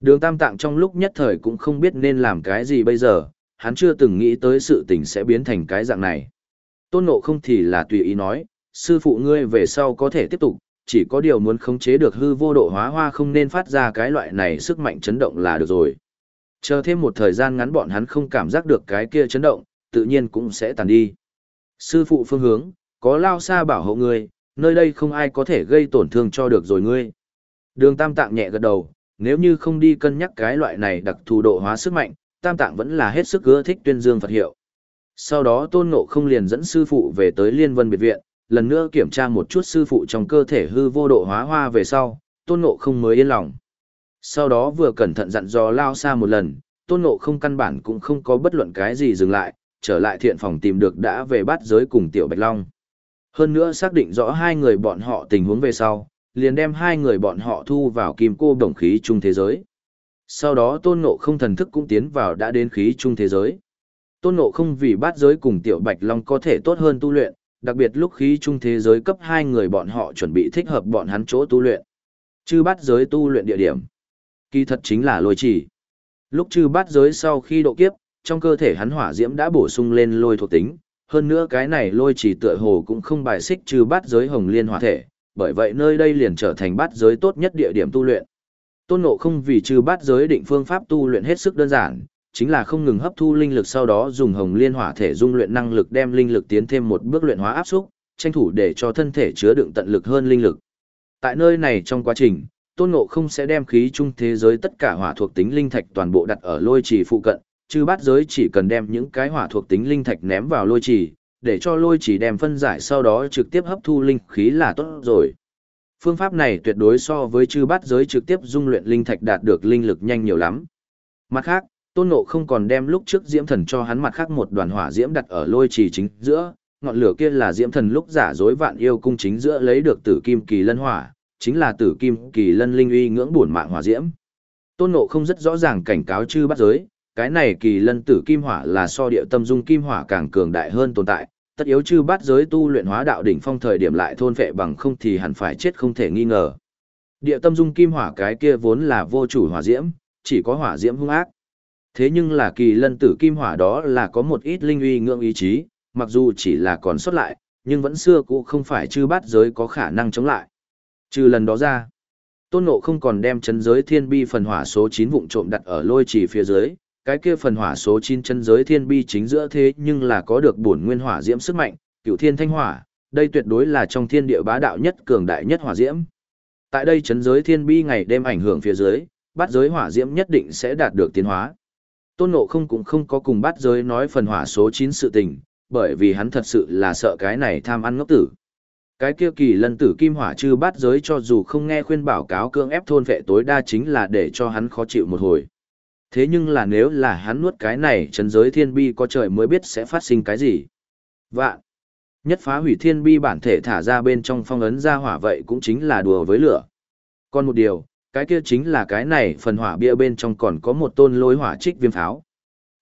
Đường Tam Tạng trong lúc nhất thời cũng không biết nên làm cái gì bây giờ, hắn chưa từng nghĩ tới sự tình sẽ biến thành cái dạng này. Tôn Ngộ không thì là tùy ý nói, sư phụ ngươi về sau có thể tiếp tục, chỉ có điều muốn khống chế được hư vô độ hóa hoa không nên phát ra cái loại này sức mạnh chấn động là được rồi. Chờ thêm một thời gian ngắn bọn hắn không cảm giác được cái kia chấn động, tự nhiên cũng sẽ tàn đi. Sư phụ phương hướng, có lao xa bảo hộ ngươi, nơi đây không ai có thể gây tổn thương cho được rồi ngươi. Đường tam tạng nhẹ gật đầu, nếu như không đi cân nhắc cái loại này đặc thù độ hóa sức mạnh, tam tạng vẫn là hết sức ưa thích tuyên dương Phật hiệu. Sau đó tôn ngộ không liền dẫn sư phụ về tới liên vân biệt viện, lần nữa kiểm tra một chút sư phụ trong cơ thể hư vô độ hóa hoa về sau, tôn ngộ không mới yên lòng. Sau đó vừa cẩn thận dặn dò lao xa một lần, tôn ngộ không căn bản cũng không có bất luận cái gì dừng lại, trở lại thiện phòng tìm được đã về bắt giới cùng tiểu bạch long. Hơn nữa xác định rõ hai người bọn họ tình huống về sau, liền đem hai người bọn họ thu vào kim cô đồng khí trung thế giới. Sau đó tôn ngộ không thần thức cũng tiến vào đã đến khí trung thế giới. Tôn ngộ không vì bát giới cùng tiểu bạch long có thể tốt hơn tu luyện, Đặc biệt lúc khí trung thế giới cấp hai người bọn họ chuẩn bị thích hợp bọn hắn chỗ tu luyện. Chư bát giới tu luyện địa điểm. Kỳ thật chính là lôi chỉ. Lúc chư bát giới sau khi độ kiếp, trong cơ thể hắn hỏa diễm đã bổ sung lên lôi thuộc tính, hơn nữa cái này lôi chỉ tựa hồ cũng không bài xích trừ bát giới hồng liên hỏa thể, bởi vậy nơi đây liền trở thành bát giới tốt nhất địa điểm tu luyện. Tôn Ngộ không vì trừ bát giới định phương pháp tu luyện hết sức đơn giản, chính là không ngừng hấp thu linh lực sau đó dùng hồng liên hỏa thể dung luyện năng lực đem linh lực tiến thêm một bước luyện hóa áp xúc, tranh thủ để cho thân thể chứa đựng tận lực hơn linh lực. Tại nơi này trong quá trình, Tôn Ngộ không sẽ đem khí trung thế giới tất cả hỏa thuộc tính linh thạch toàn bộ đặt ở lôi trì phụ cận, chư bát giới chỉ cần đem những cái hỏa thuộc tính linh thạch ném vào lôi trì, để cho lôi chỉ đem phân giải sau đó trực tiếp hấp thu linh khí là tốt rồi. Phương pháp này tuyệt đối so với chư bát giới trực tiếp dung luyện linh thạch đạt được linh lực nhanh nhiều lắm. Mặt khác, Tôn Ngộ không còn đem lúc trước Diễm Thần cho hắn mặt khác một đoàn hỏa diễm đặt ở lôi trì chính giữa, ngọn lửa kia là Diễm Thần lúc giả dối vạn yêu cung chính giữa lấy được Tử Kim Kỳ Lân hỏa, chính là Tử Kim Kỳ Lân linh uy ngưỡng bổn mạng hỏa diễm. Tôn Ngộ không rất rõ ràng cảnh cáo chư bát giới, cái này kỳ lân tử kim hỏa là so địa tâm dung kim hỏa càng cường đại hơn tồn tại, tất yếu chư bát giới tu luyện hóa đạo đỉnh phong thời điểm lại thôn vệ bằng không thì hẳn phải chết không thể nghi ngờ. Địa tâm dung kim hỏa cái kia vốn là vô chủ hỏa diễm, chỉ có hỏa diễm hung ác. Thế nhưng là kỳ lân tử kim hỏa đó là có một ít linh uy ngưỡng ý chí, mặc dù chỉ là còn xuất lại, nhưng vẫn xưa cũ không phải chư bát giới có khả năng chống lại. Trừ lần đó ra, tôn ngộ không còn đem chân giới thiên bi phần hỏa số 9 vụn trộm đặt ở lôi trì phía dưới, cái kia phần hỏa số 9 chân giới thiên bi chính giữa thế nhưng là có được bổn nguyên hỏa diễm sức mạnh, cửu thiên thanh hỏa, đây tuyệt đối là trong thiên địa bá đạo nhất cường đại nhất hỏa diễm. Tại đây chấn giới thiên bi ngày đêm ảnh hưởng phía dưới, bát giới hỏa diễm nhất định sẽ đạt được tiến hóa. Tôn Ngộ không cũng không có cùng bát giới nói phần hỏa số 9 sự tình, bởi vì hắn thật sự là sợ cái này tham ăn ngốc tử. Cái kia kỳ lân tử kim hỏa chư bát giới cho dù không nghe khuyên bảo cáo cương ép thôn vệ tối đa chính là để cho hắn khó chịu một hồi. Thế nhưng là nếu là hắn nuốt cái này chấn giới thiên bi có trời mới biết sẽ phát sinh cái gì. Vạn. Nhất phá hủy thiên bi bản thể thả ra bên trong phong ấn ra hỏa vậy cũng chính là đùa với lửa. Còn một điều, cái kia chính là cái này phần hỏa bia bên trong còn có một tôn lôi hỏa trích viêm pháo.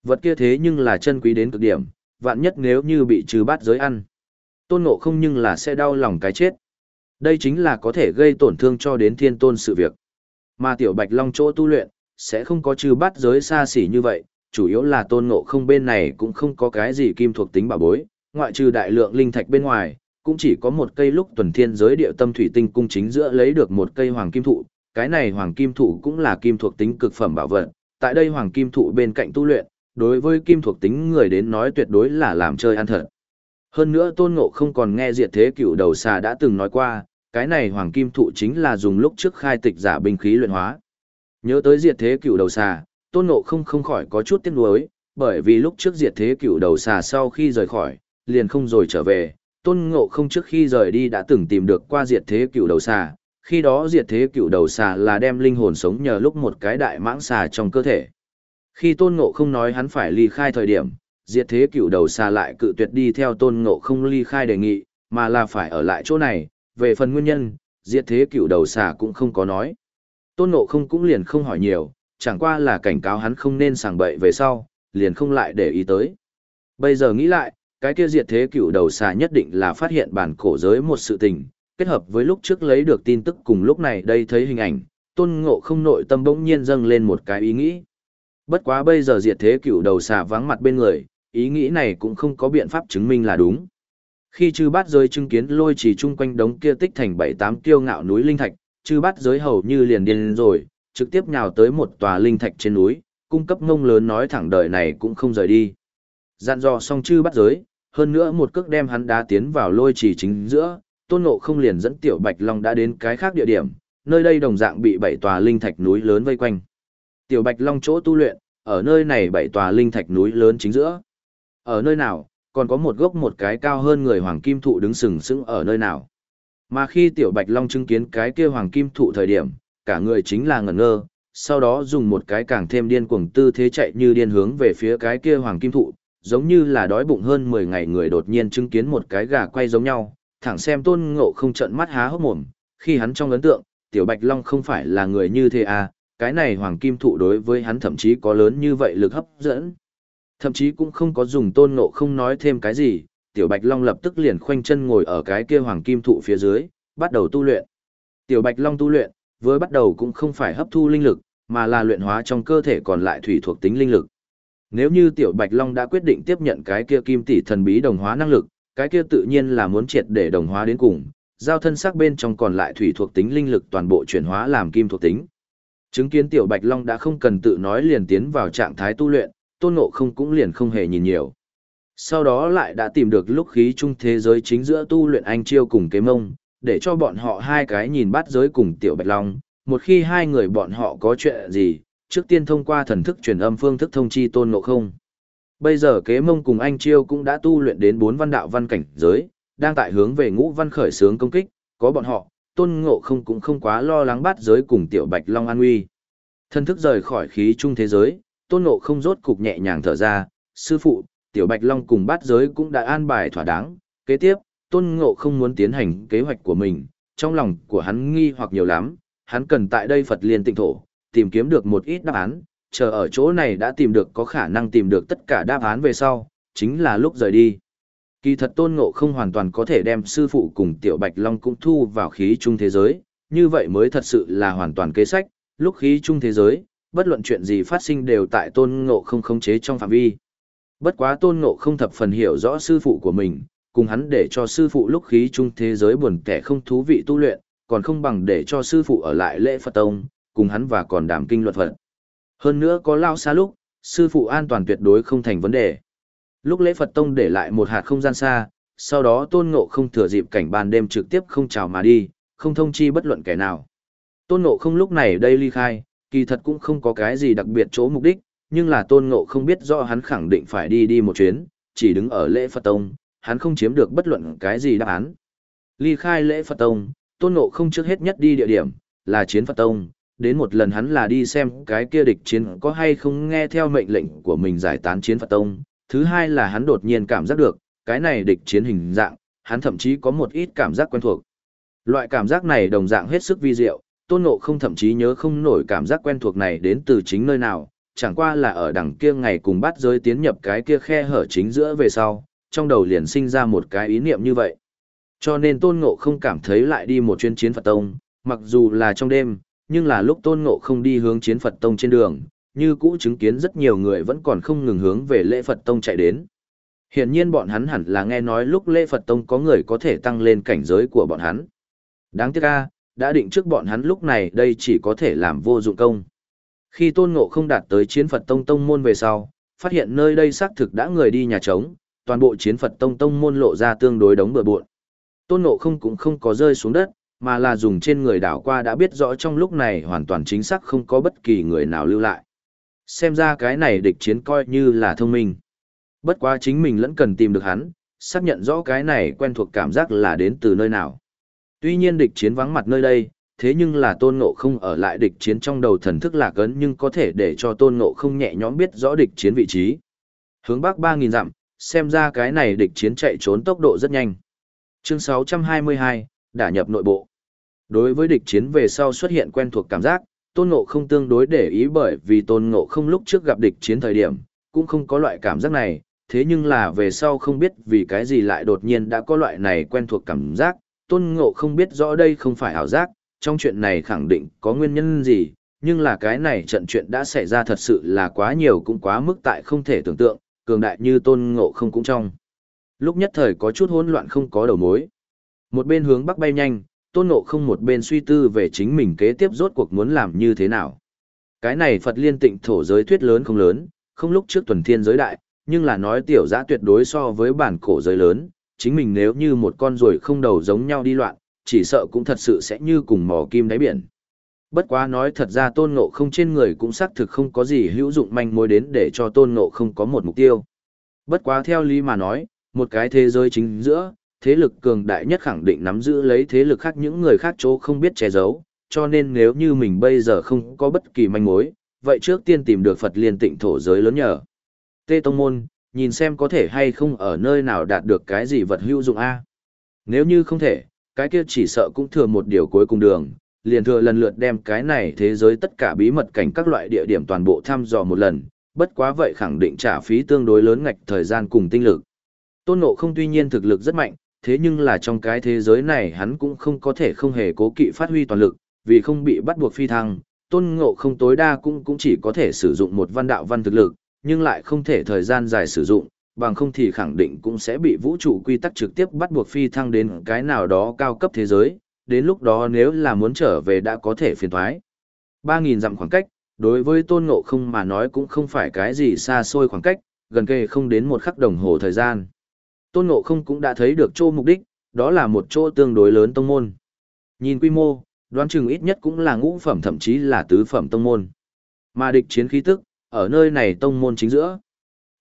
Vật kia thế nhưng là chân quý đến cực điểm, vạn nhất nếu như bị trừ bát giới ăn. Tôn ngộ không nhưng là sẽ đau lòng cái chết. Đây chính là có thể gây tổn thương cho đến thiên tôn sự việc. Mà tiểu bạch long chỗ tu luyện, sẽ không có trừ bắt giới xa xỉ như vậy, chủ yếu là tôn ngộ không bên này cũng không có cái gì kim thuộc tính bảo bối, ngoại trừ đại lượng linh thạch bên ngoài, cũng chỉ có một cây lúc tuần thiên giới địa tâm thủy tinh cung chính giữa lấy được một cây hoàng kim thụ, cái này hoàng kim thụ cũng là kim thuộc tính cực phẩm bảo vật, tại đây hoàng kim thụ bên cạnh tu luyện, đối với kim thuộc tính người đến nói tuyệt đối là làm chơi ăn thật. Hơn nữa tôn ngộ không còn nghe diệt thế cựu đầu xà đã từng nói qua, cái này hoàng kim thụ chính là dùng lúc trước khai tịch giả binh khí luyện hóa. Nhớ tới diệt thế cựu đầu xà, tôn ngộ không không khỏi có chút tiếc nuối, bởi vì lúc trước diệt thế cựu đầu xà sau khi rời khỏi, liền không rồi trở về, tôn ngộ không trước khi rời đi đã từng tìm được qua diệt thế cựu đầu xà, khi đó diệt thế cựu đầu xà là đem linh hồn sống nhờ lúc một cái đại mãng xà trong cơ thể. Khi tôn ngộ không nói hắn phải ly khai thời điểm, diệt thế cựu đầu xà lại cự tuyệt đi theo tôn ngộ không ly khai đề nghị, mà là phải ở lại chỗ này, về phần nguyên nhân, diệt thế cựu đầu xà cũng không có nói. Tôn Ngộ không cũng liền không hỏi nhiều, chẳng qua là cảnh cáo hắn không nên sảng bậy về sau, liền không lại để ý tới. Bây giờ nghĩ lại, cái kia diệt thế cựu đầu xà nhất định là phát hiện bản cổ giới một sự tình, kết hợp với lúc trước lấy được tin tức cùng lúc này đây thấy hình ảnh, tôn ngộ không nội tâm bỗng nhiên dâng lên một cái ý nghĩ. Bất quá bây giờ diệt thế cựu đầu xà vắng mặt bên người, ý nghĩ này cũng không có biện pháp chứng minh là đúng. Khi chư bát rơi chứng kiến lôi trì chung quanh đống kia tích thành bảy tám kiêu ngạo núi linh thạch, chư bắt giới hầu như liền điên rồi, trực tiếp nhào tới một tòa linh thạch trên núi, cung cấp ngông lớn nói thẳng đời này cũng không rời đi. Dặn dò xong chư bắt giới, hơn nữa một cước đem hắn đá tiến vào lôi trì chính giữa, tôn ngộ không liền dẫn tiểu bạch long đã đến cái khác địa điểm, nơi đây đồng dạng bị bảy tòa linh thạch núi lớn vây quanh. Tiểu bạch long chỗ tu luyện, ở nơi này bảy tòa linh thạch núi lớn chính giữa. Ở nơi nào, còn có một gốc một cái cao hơn người hoàng kim thụ đứng sừng sững ở nơi nào. Mà khi Tiểu Bạch Long chứng kiến cái kia hoàng kim thụ thời điểm, cả người chính là ngẩn ngơ, sau đó dùng một cái càng thêm điên cuồng tư thế chạy như điên hướng về phía cái kia hoàng kim thụ, giống như là đói bụng hơn 10 ngày người đột nhiên chứng kiến một cái gà quay giống nhau, thẳng xem tôn ngộ không trận mắt há hốc mồm, khi hắn trong ấn tượng, Tiểu Bạch Long không phải là người như thế à, cái này hoàng kim thụ đối với hắn thậm chí có lớn như vậy lực hấp dẫn. Thậm chí cũng không có dùng tôn ngộ không nói thêm cái gì, Tiểu Bạch Long lập tức liền khoanh chân ngồi ở cái kia hoàng kim thụ phía dưới, bắt đầu tu luyện. Tiểu Bạch Long tu luyện, với bắt đầu cũng không phải hấp thu linh lực, mà là luyện hóa trong cơ thể còn lại thủy thuộc tính linh lực. Nếu như Tiểu Bạch Long đã quyết định tiếp nhận cái kia kim tỷ thần bí đồng hóa năng lực, cái kia tự nhiên là muốn triệt để đồng hóa đến cùng, giao thân sắc bên trong còn lại thủy thuộc tính linh lực toàn bộ chuyển hóa làm kim thuộc tính. Chứng kiến Tiểu Bạch Long đã không cần tự nói liền tiến vào trạng thái tu luyện, Tôn Ngộ không cũng liền không hề nhìn nhiều. Sau đó lại đã tìm được lúc khí chung thế giới chính giữa tu luyện anh chiêu cùng kế mông, để cho bọn họ hai cái nhìn bắt giới cùng Tiểu Bạch Long, một khi hai người bọn họ có chuyện gì, trước tiên thông qua thần thức truyền âm phương thức thông chi Tôn Ngộ không. Bây giờ kế mông cùng anh chiêu cũng đã tu luyện đến bốn văn đạo văn cảnh giới, đang tại hướng về ngũ văn khởi sướng công kích, có bọn họ, tôn ngộ không cũng không quá lo lắng bắt giới cùng tiểu bạch long an nguy. thần thức rời khỏi khí trung thế giới, tôn ngộ không rốt cục nhẹ nhàng thở ra, sư phụ, tiểu bạch long cùng bát giới cũng đã an bài thỏa đáng. Kế tiếp, tôn ngộ không muốn tiến hành kế hoạch của mình, trong lòng của hắn nghi hoặc nhiều lắm, hắn cần tại đây Phật liên tịnh thổ, tìm kiếm được một ít đáp án, chờ ở chỗ này đã tìm được có khả năng tìm được tất cả đáp án về sau, chính là lúc rời đi. Kỳ thật tôn ngộ không hoàn toàn có thể đem sư phụ cùng tiểu bạch long cũng thu vào khí trung thế giới, như vậy mới thật sự là hoàn toàn kế sách, lúc khí trung thế giới, bất luận chuyện gì phát sinh đều tại tôn ngộ không khống chế trong phạm vi. Bất quá tôn ngộ không thập phần hiểu rõ sư phụ của mình, cùng hắn để cho sư phụ lúc khí trung thế giới buồn kẻ không thú vị tu luyện, còn không bằng để cho sư phụ ở lại lễ Phật Tông, cùng hắn và còn đảm kinh luật Phật. Hơn nữa có lao xa lúc, sư phụ an toàn tuyệt đối không thành vấn đề. Lúc lễ Phật Tông để lại một hạt không gian xa, sau đó tôn ngộ không thừa dịp cảnh ban đêm trực tiếp không chào mà đi, không thông chi bất luận kẻ nào. Tôn ngộ không lúc này đây ly khai, kỳ thật cũng không có cái gì đặc biệt chỗ mục đích, nhưng là tôn ngộ không biết rõ hắn khẳng định phải đi đi một chuyến, chỉ đứng ở lễ Phật Tông, hắn không chiếm được bất luận cái gì đáp án. Ly khai lễ Phật Tông, tôn ngộ không trước hết nhất đi địa điểm, là chiến Phật Tông, đến một lần hắn là đi xem cái kia địch chiến có hay không nghe theo mệnh lệnh của mình giải tán chiến Phật Tông, thứ hai là hắn đột nhiên cảm giác được, cái này địch chiến hình dạng, hắn thậm chí có một ít cảm giác quen thuộc. Loại cảm giác này đồng dạng hết sức vi diệu, tôn ngộ không thậm chí nhớ không nổi cảm giác quen thuộc này đến từ chính nơi nào, chẳng qua là ở đằng kia ngày cùng bắt giới tiến nhập cái kia khe hở chính giữa về sau, trong đầu liền sinh ra một cái ý niệm như vậy. Cho nên tôn ngộ không cảm thấy lại đi một chuyến chiến Phật Tông, mặc dù là trong đêm, nhưng là lúc tôn ngộ không đi hướng chiến Phật Tông trên đường, như cũ chứng kiến rất nhiều người vẫn còn không ngừng hướng về lễ Phật Tông chạy đến. Hiển nhiên bọn hắn hẳn là nghe nói lúc lễ Phật Tông có người có thể tăng lên cảnh giới của bọn hắn. Đáng tiếc a, đã định trước bọn hắn lúc này đây chỉ có thể làm vô dụng công. Khi tôn ngộ không đạt tới chiến Phật Tông Tông môn về sau, phát hiện nơi đây xác thực đã người đi nhà trống, toàn bộ chiến Phật Tông Tông môn lộ ra tương đối đống bừa bộn. Tôn ngộ không cũng không có rơi xuống đất, mà là dùng trên người đảo qua đã biết rõ trong lúc này hoàn toàn chính xác không có bất kỳ người nào lưu lại xem ra cái này địch chiến coi như là thông minh. Bất quá chính mình lẫn cần tìm được hắn, xác nhận rõ cái này quen thuộc cảm giác là đến từ nơi nào. Tuy nhiên địch chiến vắng mặt nơi đây, thế nhưng là tôn ngộ không ở lại địch chiến trong đầu thần thức lạc ấn nhưng có thể để cho tôn ngộ không nhẹ nhõm biết rõ địch chiến vị trí. Hướng bắc 3.000 dặm, xem ra cái này địch chiến chạy trốn tốc độ rất nhanh. Chương 622, đã nhập nội bộ. Đối với địch chiến về sau xuất hiện quen thuộc cảm giác, tôn ngộ không tương đối để ý bởi vì tôn ngộ không lúc trước gặp địch chiến thời điểm, cũng không có loại cảm giác này, thế nhưng là về sau không biết vì cái gì lại đột nhiên đã có loại này quen thuộc cảm giác, tôn ngộ không biết rõ đây không phải ảo giác, trong chuyện này khẳng định có nguyên nhân gì, nhưng là cái này trận chuyện đã xảy ra thật sự là quá nhiều cũng quá mức tại không thể tưởng tượng, cường đại như tôn ngộ không cũng trong. Lúc nhất thời có chút hỗn loạn không có đầu mối. Một bên hướng bắc bay nhanh, tôn ngộ không một bên suy tư về chính mình kế tiếp rốt cuộc muốn làm như thế nào. Cái này Phật liên tịnh thổ giới thuyết lớn không lớn, không lúc trước tuần thiên giới đại, nhưng là nói tiểu giã tuyệt đối so với bản cổ giới lớn, chính mình nếu như một con ruồi không đầu giống nhau đi loạn, chỉ sợ cũng thật sự sẽ như cùng mò kim đáy biển. Bất quá nói thật ra tôn ngộ không trên người cũng xác thực không có gì hữu dụng manh mối đến để cho tôn ngộ không có một mục tiêu. Bất quá theo lý mà nói, một cái thế giới chính giữa, thế lực cường đại nhất khẳng định nắm giữ lấy thế lực khác những người khác chỗ không biết che giấu, cho nên nếu như mình bây giờ không có bất kỳ manh mối, vậy trước tiên tìm được Phật liên tịnh thổ giới lớn nhờ. Tê Tông Môn, nhìn xem có thể hay không ở nơi nào đạt được cái gì vật hữu dụng A. Nếu như không thể, cái kia chỉ sợ cũng thừa một điều cuối cùng đường, liền thừa lần lượt đem cái này thế giới tất cả bí mật cảnh các loại địa điểm toàn bộ thăm dò một lần, bất quá vậy khẳng định trả phí tương đối lớn ngạch thời gian cùng tinh lực. Tôn Ngộ không tuy nhiên thực lực rất mạnh, thế nhưng là trong cái thế giới này hắn cũng không có thể không hề cố kỵ phát huy toàn lực, vì không bị bắt buộc phi thăng, Tôn Ngộ không tối đa cũng cũng chỉ có thể sử dụng một văn đạo văn thực lực, nhưng lại không thể thời gian dài sử dụng, bằng không thì khẳng định cũng sẽ bị vũ trụ quy tắc trực tiếp bắt buộc phi thăng đến cái nào đó cao cấp thế giới, đến lúc đó nếu là muốn trở về đã có thể phiền thoái. 3.000 dặm khoảng cách, đối với tôn ngộ không mà nói cũng không phải cái gì xa xôi khoảng cách, gần kề không đến một khắc đồng hồ thời gian. Tôn ngộ không cũng đã thấy được chỗ mục đích, đó là một chỗ tương đối lớn tông môn. Nhìn quy mô, đoán chừng ít nhất cũng là ngũ phẩm thậm chí là tứ phẩm tông môn. Mà địch chiến khí tức, ở nơi này tông môn chính giữa.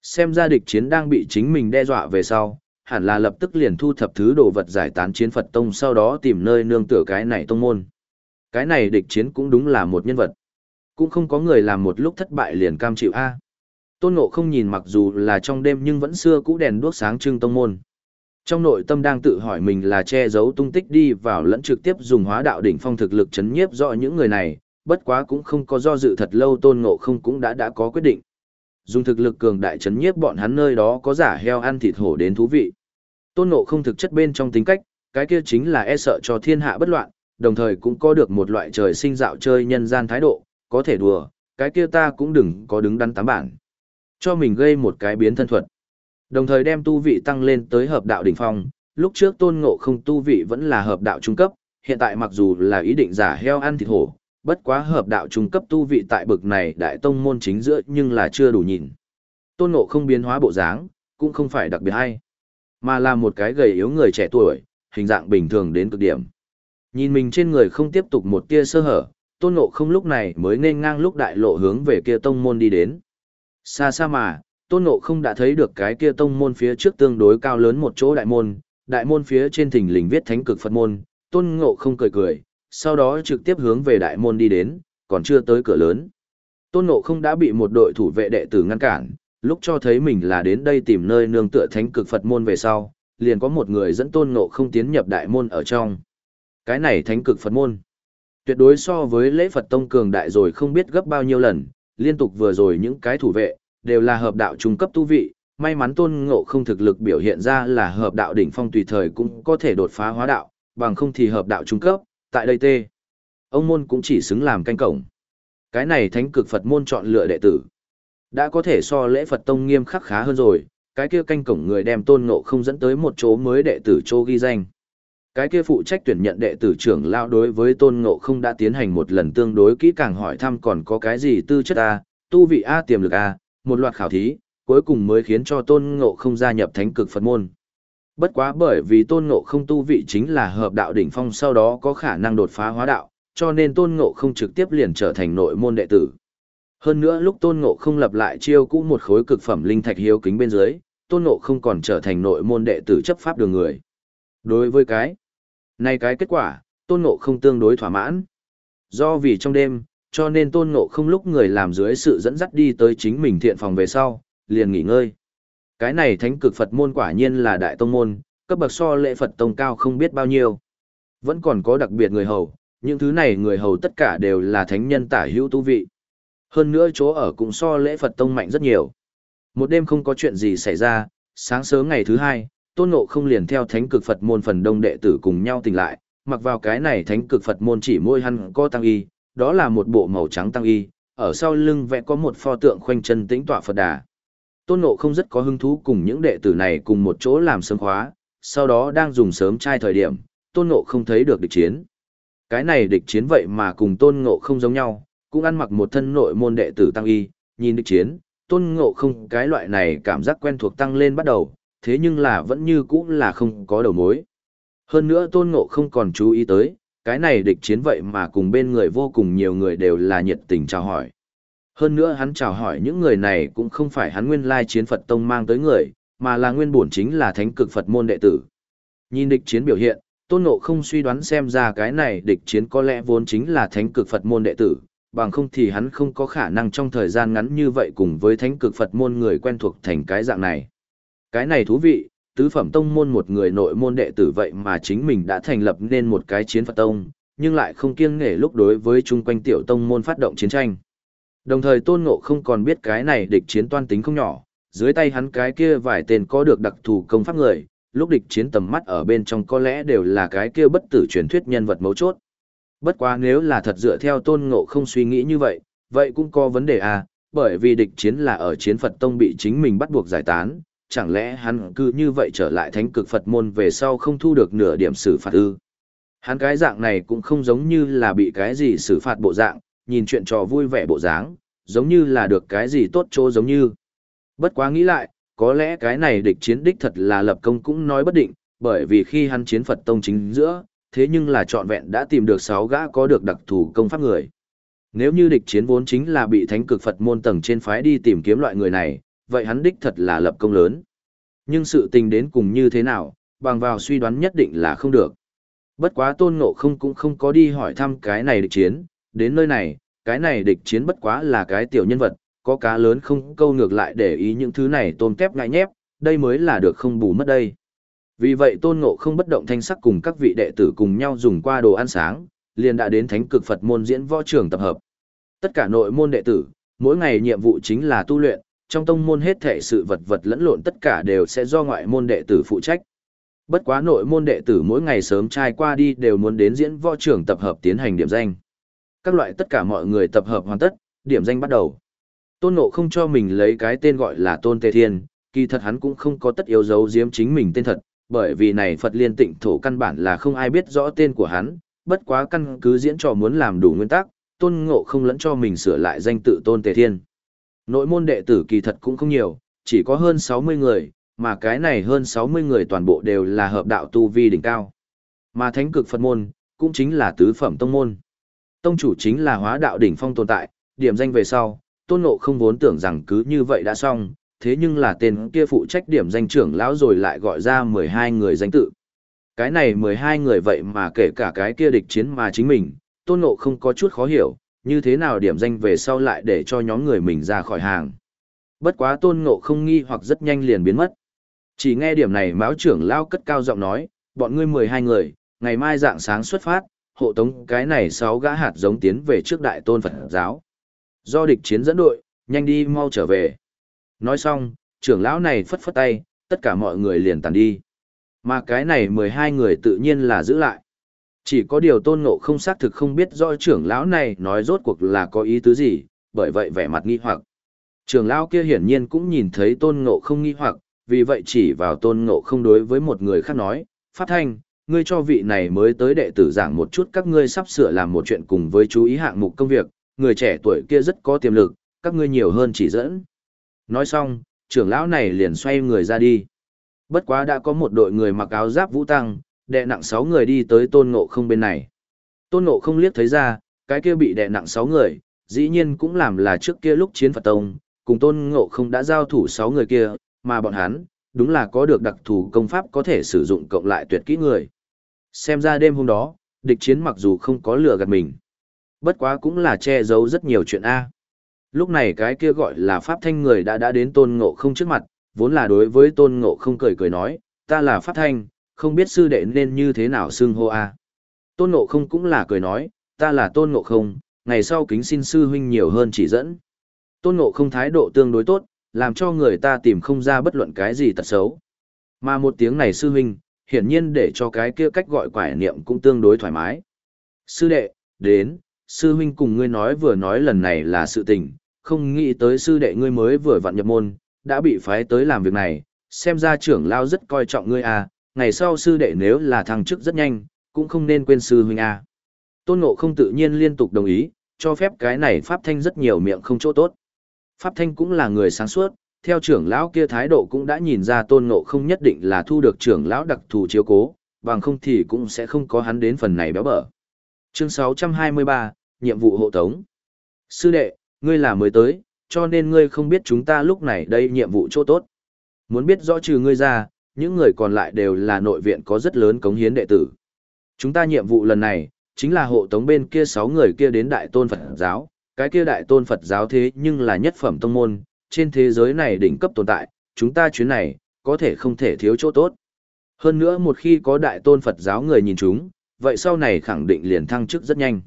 Xem ra địch chiến đang bị chính mình đe dọa về sau, hẳn là lập tức liền thu thập thứ đồ vật giải tán chiến Phật tông sau đó tìm nơi nương tựa cái này tông môn. Cái này địch chiến cũng đúng là một nhân vật. Cũng không có người làm một lúc thất bại liền cam chịu A. Tôn Ngộ không nhìn mặc dù là trong đêm nhưng vẫn xưa cũ đèn đuốc sáng trưng tông môn. Trong nội tâm đang tự hỏi mình là che giấu tung tích đi vào lẫn trực tiếp dùng hóa đạo đỉnh phong thực lực chấn nhiếp rõ những người này, bất quá cũng không có do dự thật lâu Tôn Ngộ không cũng đã đã có quyết định. Dùng thực lực cường đại chấn nhiếp bọn hắn nơi đó có giả heo ăn thịt hổ đến thú vị. Tôn Ngộ không thực chất bên trong tính cách, cái kia chính là e sợ cho thiên hạ bất loạn, đồng thời cũng có được một loại trời sinh dạo chơi nhân gian thái độ, có thể đùa, cái kia ta cũng đừng có đứng đắn tám bản. Cho mình gây một cái biến thân thuật. Đồng thời đem tu vị tăng lên tới hợp đạo đỉnh phong, lúc trước tôn ngộ không tu vị vẫn là hợp đạo trung cấp, hiện tại mặc dù là ý định giả heo ăn thịt hổ, bất quá hợp đạo trung cấp tu vị tại bực này đại tông môn chính giữa nhưng là chưa đủ nhìn. Tôn ngộ không biến hóa bộ dáng, cũng không phải đặc biệt hay, mà là một cái gầy yếu người trẻ tuổi, hình dạng bình thường đến cực điểm. Nhìn mình trên người không tiếp tục một tia sơ hở, tôn ngộ không lúc này mới nên ngang lúc đại lộ hướng về kia tông môn đi đến. Xa xa mà, tôn ngộ không đã thấy được cái kia tông môn phía trước tương đối cao lớn một chỗ đại môn, đại môn phía trên thỉnh lình viết thánh cực Phật môn, tôn ngộ không cười cười, sau đó trực tiếp hướng về đại môn đi đến, còn chưa tới cửa lớn. Tôn ngộ không đã bị một đội thủ vệ đệ tử ngăn cản, lúc cho thấy mình là đến đây tìm nơi nương tựa thánh cực Phật môn về sau, liền có một người dẫn tôn ngộ không tiến nhập đại môn ở trong. Cái này thánh cực Phật môn. Tuyệt đối so với lễ Phật tông cường đại rồi không biết gấp bao nhiêu lần, liên tục vừa rồi những cái thủ vệ, đều là hợp đạo trung cấp tu vị, may mắn tôn ngộ không thực lực biểu hiện ra là hợp đạo đỉnh phong tùy thời cũng có thể đột phá hóa đạo, bằng không thì hợp đạo trung cấp, tại đây tê. Ông môn cũng chỉ xứng làm canh cổng. Cái này thánh cực Phật môn chọn lựa đệ tử. Đã có thể so lễ Phật tông nghiêm khắc khá hơn rồi, cái kia canh cổng người đem tôn ngộ không dẫn tới một chỗ mới đệ tử chỗ ghi danh. Cái kia phụ trách tuyển nhận đệ tử trưởng lao đối với tôn ngộ không đã tiến hành một lần tương đối kỹ càng hỏi thăm còn có cái gì tư chất A, tu vị A tiềm lực A, một loạt khảo thí, cuối cùng mới khiến cho tôn ngộ không gia nhập thánh cực Phật môn. Bất quá bởi vì tôn ngộ không tu vị chính là hợp đạo đỉnh phong sau đó có khả năng đột phá hóa đạo, cho nên tôn ngộ không trực tiếp liền trở thành nội môn đệ tử. Hơn nữa lúc tôn ngộ không lập lại chiêu cũ một khối cực phẩm linh thạch hiếu kính bên dưới, tôn ngộ không còn trở thành nội môn đệ tử chấp pháp đường người. Đối với cái này cái kết quả, tôn ngộ không tương đối thỏa mãn. Do vì trong đêm, cho nên tôn ngộ không lúc người làm dưới sự dẫn dắt đi tới chính mình thiện phòng về sau, liền nghỉ ngơi. Cái này thánh cực Phật môn quả nhiên là đại tông môn, cấp bậc so lễ Phật tông cao không biết bao nhiêu. Vẫn còn có đặc biệt người hầu, những thứ này người hầu tất cả đều là thánh nhân tả hữu tu vị. Hơn nữa chỗ ở cũng so lễ Phật tông mạnh rất nhiều. Một đêm không có chuyện gì xảy ra, sáng sớm ngày thứ hai, tôn ngộ không liền theo thánh cực Phật môn phần đông đệ tử cùng nhau tỉnh lại, mặc vào cái này thánh cực Phật môn chỉ môi hăn có tăng y, đó là một bộ màu trắng tăng y, ở sau lưng vẽ có một pho tượng khoanh chân tĩnh tọa Phật đà. Tôn Ngộ không rất có hứng thú cùng những đệ tử này cùng một chỗ làm sớm khóa, sau đó đang dùng sớm trai thời điểm, Tôn Ngộ không thấy được địch chiến. Cái này địch chiến vậy mà cùng Tôn Ngộ không giống nhau, cũng ăn mặc một thân nội môn đệ tử tăng y, nhìn địch chiến, Tôn Ngộ không cái loại này cảm giác quen thuộc tăng lên bắt đầu, thế nhưng là vẫn như cũ là không có đầu mối. Hơn nữa Tôn Ngộ không còn chú ý tới, cái này địch chiến vậy mà cùng bên người vô cùng nhiều người đều là nhiệt tình chào hỏi. Hơn nữa hắn chào hỏi những người này cũng không phải hắn nguyên lai chiến Phật Tông mang tới người, mà là nguyên bổn chính là thánh cực Phật môn đệ tử. Nhìn địch chiến biểu hiện, Tôn Ngộ không suy đoán xem ra cái này địch chiến có lẽ vốn chính là thánh cực Phật môn đệ tử, bằng không thì hắn không có khả năng trong thời gian ngắn như vậy cùng với thánh cực Phật môn người quen thuộc thành cái dạng này. Cái này thú vị, tứ phẩm tông môn một người nội môn đệ tử vậy mà chính mình đã thành lập nên một cái chiến Phật tông, nhưng lại không kiêng nể lúc đối với chung quanh tiểu tông môn phát động chiến tranh. Đồng thời Tôn Ngộ không còn biết cái này địch chiến toan tính không nhỏ, dưới tay hắn cái kia vài tên có được đặc thù công pháp người, lúc địch chiến tầm mắt ở bên trong có lẽ đều là cái kia bất tử truyền thuyết nhân vật mấu chốt. Bất quá nếu là thật dựa theo tôn ngộ không suy nghĩ như vậy, vậy cũng có vấn đề à, bởi vì địch chiến là ở chiến Phật Tông bị chính mình bắt buộc giải tán, chẳng lẽ hắn cứ như vậy trở lại thánh cực Phật môn về sau không thu được nửa điểm xử phạt ư. Hắn cái dạng này cũng không giống như là bị cái gì xử phạt bộ dạng, nhìn chuyện trò vui vẻ bộ dáng, giống như là được cái gì tốt chỗ giống như. Bất quá nghĩ lại, có lẽ cái này địch chiến đích thật là lập công cũng nói bất định, bởi vì khi hắn chiến Phật tông chính giữa, thế nhưng là trọn vẹn đã tìm được 6 gã có được đặc thù công pháp người. Nếu như địch chiến vốn chính là bị thánh cực Phật môn tầng trên phái đi tìm kiếm loại người này, vậy hắn đích thật là lập công lớn. Nhưng sự tình đến cùng như thế nào, bằng vào suy đoán nhất định là không được. Bất quá tôn ngộ không cũng không có đi hỏi thăm cái này địch chiến, đến nơi này, cái này địch chiến bất quá là cái tiểu nhân vật, có cá lớn không câu ngược lại để ý những thứ này tôm tép ngại nhép, đây mới là được không bù mất đây. Vì vậy tôn ngộ không bất động thanh sắc cùng các vị đệ tử cùng nhau dùng qua đồ ăn sáng, liền đã đến thánh cực Phật môn diễn võ trường tập hợp. Tất cả nội môn đệ tử, mỗi ngày nhiệm vụ chính là tu luyện, trong tông môn hết thể sự vật vật lẫn lộn tất cả đều sẽ do ngoại môn đệ tử phụ trách. Bất quá nội môn đệ tử mỗi ngày sớm trai qua đi đều muốn đến diễn võ trường tập hợp tiến hành điểm danh. Các loại tất cả mọi người tập hợp hoàn tất, điểm danh bắt đầu. Tôn Ngộ không cho mình lấy cái tên gọi là Tôn Tề Thiên, kỳ thật hắn cũng không có tất yếu giấu giếm chính mình tên thật, bởi vì này Phật liên tịnh thổ căn bản là không ai biết rõ tên của hắn, bất quá căn cứ diễn trò muốn làm đủ nguyên tắc, Tôn Ngộ không lẫn cho mình sửa lại danh tự Tôn Tề Thiên. Nội môn đệ tử kỳ thật cũng không nhiều, chỉ có hơn 60 người, mà cái này hơn 60 người toàn bộ đều là hợp đạo tu vi đỉnh cao. Mà thánh cực Phật môn, cũng chính là tứ phẩm tông môn. Tông chủ chính là hóa đạo đỉnh phong tồn tại, điểm danh về sau, tôn ngộ không vốn tưởng rằng cứ như vậy đã xong, thế nhưng là tên kia phụ trách điểm danh trưởng lão rồi lại gọi ra 12 người danh tự. Cái này 12 người vậy mà kể cả cái kia địch chiến mà chính mình, tôn ngộ không có chút khó hiểu, như thế nào điểm danh về sau lại để cho nhóm người mình ra khỏi hàng. Bất quá tôn ngộ không nghi hoặc rất nhanh liền biến mất. Chỉ nghe điểm này máu trưởng lao cất cao giọng nói, bọn ngươi 12 người, ngày mai dạng sáng xuất phát, hộ tống cái này sáu gã hạt giống tiến về trước đại tôn Phật giáo. Do địch chiến dẫn đội, nhanh đi mau trở về. Nói xong, trưởng lão này phất phất tay, tất cả mọi người liền tàn đi. Mà cái này 12 người tự nhiên là giữ lại. Chỉ có điều tôn ngộ không xác thực không biết do trưởng lão này nói rốt cuộc là có ý tứ gì, bởi vậy vẻ mặt nghi hoặc. Trưởng lão kia hiển nhiên cũng nhìn thấy tôn ngộ không nghi hoặc, vì vậy chỉ vào tôn ngộ không đối với một người khác nói, Pháp Thanh, ngươi cho vị này mới tới đệ tử giảng một chút các ngươi sắp sửa làm một chuyện cùng với chú ý hạng mục công việc, người trẻ tuổi kia rất có tiềm lực, các ngươi nhiều hơn chỉ dẫn. Nói xong, trưởng lão này liền xoay người ra đi. Bất quá đã có một đội người mặc áo giáp vũ tăng, đệ nặng 6 người đi tới tôn ngộ không bên này. Tôn ngộ không liếc thấy ra, cái kia bị đệ nặng 6 người, dĩ nhiên cũng làm là trước kia lúc chiến Phật Tông, cùng tôn ngộ không đã giao thủ 6 người kia, mà bọn hắn, đúng là có được đặc thù công pháp có thể sử dụng cộng lại tuyệt kỹ người. Xem ra đêm hôm đó, địch chiến mặc dù không có lừa gạt mình. Bất quá cũng là che giấu rất nhiều chuyện A. Lúc này cái kia gọi là Pháp Thanh người đã đã đến tôn ngộ không trước mặt, vốn là đối với tôn ngộ không cười cười nói, ta là Pháp Thanh, không biết sư đệ nên như thế nào xưng hô A. Tôn ngộ không cũng là cười nói, ta là tôn ngộ không, ngày sau kính xin sư huynh nhiều hơn chỉ dẫn. Tôn ngộ không thái độ tương đối tốt, làm cho người ta tìm không ra bất luận cái gì tật xấu. Mà một tiếng này sư huynh, hiển nhiên để cho cái kia cách gọi quải niệm cũng tương đối thoải mái. Sư đệ, đến, sư huynh cùng ngươi nói vừa nói lần này là sự tình, không nghĩ tới sư đệ ngươi mới vừa vặn nhập môn, đã bị phái tới làm việc này, xem ra trưởng lao rất coi trọng ngươi à, ngày sau sư đệ nếu là thăng chức rất nhanh, cũng không nên quên sư huynh à. Tôn Ngộ không tự nhiên liên tục đồng ý, cho phép cái này Pháp Thanh rất nhiều miệng không chỗ tốt. Pháp Thanh cũng là người sáng suốt, theo trưởng lão kia thái độ cũng đã nhìn ra tôn ngộ không nhất định là thu được trưởng lão đặc thù chiếu cố, bằng không thì cũng sẽ không có hắn đến phần này béo bở. Chương 623, nhiệm vụ hộ tống. Sư đệ, ngươi là mới tới, cho nên ngươi không biết chúng ta lúc này đây nhiệm vụ chỗ tốt. Muốn biết rõ trừ ngươi ra, những người còn lại đều là nội viện có rất lớn cống hiến đệ tử. Chúng ta nhiệm vụ lần này, chính là hộ tống bên kia 6 người kia đến đại tôn Phật giáo, cái kia đại tôn Phật giáo thế nhưng là nhất phẩm tông môn, trên thế giới này đỉnh cấp tồn tại, chúng ta chuyến này, có thể không thể thiếu chỗ tốt. Hơn nữa một khi có đại tôn Phật giáo người nhìn chúng, vậy sau này khẳng định liền thăng chức rất nhanh.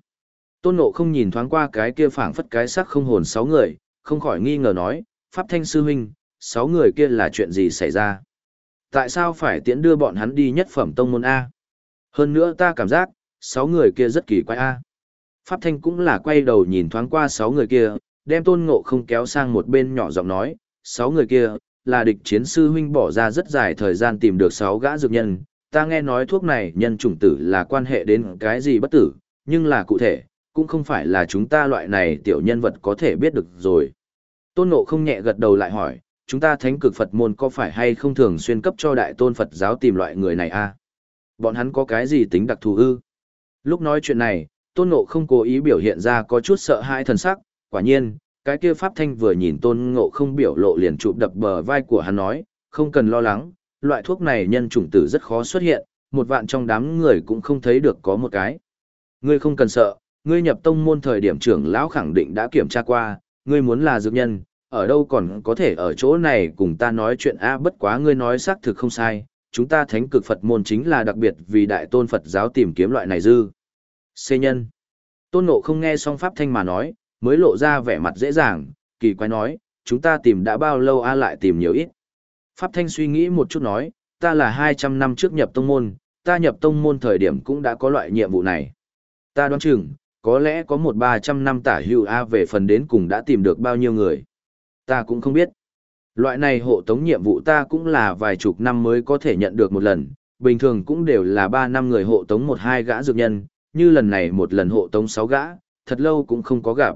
Tôn Ngộ không nhìn thoáng qua cái kia phảng phất cái sắc không hồn sáu người, không khỏi nghi ngờ nói, Pháp Thanh Sư Huynh, sáu người kia là chuyện gì xảy ra? Tại sao phải tiễn đưa bọn hắn đi nhất phẩm tông môn A? Hơn nữa ta cảm giác, sáu người kia rất kỳ quái A. Pháp Thanh cũng là quay đầu nhìn thoáng qua sáu người kia, đem tôn ngộ không kéo sang một bên nhỏ giọng nói, sáu người kia, là địch chiến sư huynh bỏ ra rất dài thời gian tìm được sáu gã dược nhân, ta nghe nói thuốc này nhân chủng tử là quan hệ đến cái gì bất tử, nhưng là cụ thể, cũng không phải là chúng ta loại này tiểu nhân vật có thể biết được rồi. Tôn Ngộ không nhẹ gật đầu lại hỏi, chúng ta thánh cực Phật môn có phải hay không thường xuyên cấp cho đại tôn Phật giáo tìm loại người này a? À? Bọn hắn có cái gì tính đặc thù ư? Lúc nói chuyện này, Tôn Ngộ không cố ý biểu hiện ra có chút sợ hãi thần sắc, quả nhiên, cái kia Pháp Thanh vừa nhìn Tôn Ngộ không biểu lộ liền chụp đập bờ vai của hắn nói, không cần lo lắng, loại thuốc này nhân chủng tử rất khó xuất hiện, một vạn trong đám người cũng không thấy được có một cái. Ngươi không cần sợ, ngươi nhập tông môn thời điểm trưởng lão khẳng định đã kiểm tra qua, ngươi muốn là dược nhân, ở đâu còn có thể ở chỗ này cùng ta nói chuyện a bất quá ngươi nói xác thực không sai, chúng ta thánh cực Phật môn chính là đặc biệt vì đại tôn Phật giáo tìm kiếm loại này dư. Xê nhân. Tôn ngộ không nghe xong pháp thanh mà nói, mới lộ ra vẻ mặt dễ dàng, kỳ quái nói, chúng ta tìm đã bao lâu a lại tìm nhiều ít. Pháp thanh suy nghĩ một chút nói, ta là 200 năm trước nhập tông môn, ta nhập tông môn thời điểm cũng đã có loại nhiệm vụ này. Ta đoán chừng, có lẽ có một 300 năm tả hưu A về phần đến cùng đã tìm được bao nhiêu người. Ta cũng không biết. Loại này hộ tống nhiệm vụ ta cũng là vài chục năm mới có thể nhận được một lần, bình thường cũng đều là 3 năm người hộ tống một hai gã dược nhân, như lần này một lần hộ tống sáu gã, thật lâu cũng không có gặp.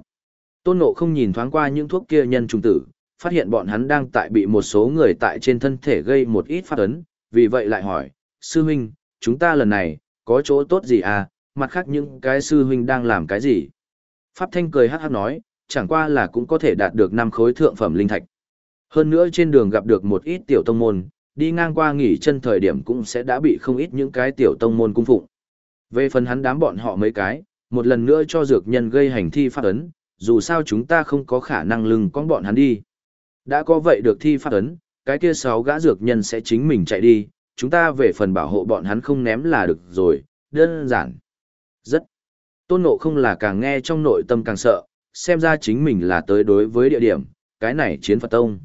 Tôn Ngộ không nhìn thoáng qua những thuốc kia nhân trùng tử, phát hiện bọn hắn đang tại bị một số người tại trên thân thể gây một ít phát ấn, vì vậy lại hỏi, sư huynh, chúng ta lần này, có chỗ tốt gì à, mặt khác những cái sư huynh đang làm cái gì? Pháp Thanh cười hát hát nói, chẳng qua là cũng có thể đạt được năm khối thượng phẩm linh thạch. Hơn nữa trên đường gặp được một ít tiểu tông môn, đi ngang qua nghỉ chân thời điểm cũng sẽ đã bị không ít những cái tiểu tông môn cung phụng. Về phần hắn đám bọn họ mấy cái, một lần nữa cho dược nhân gây hành thi phát ấn, dù sao chúng ta không có khả năng lưng con bọn hắn đi. Đã có vậy được thi phát ấn, cái kia sáu gã dược nhân sẽ chính mình chạy đi, chúng ta về phần bảo hộ bọn hắn không ném là được rồi, đơn giản. Rất. Tôn nộ không là càng nghe trong nội tâm càng sợ, xem ra chính mình là tới đối với địa điểm, cái này chiến Phật Tông.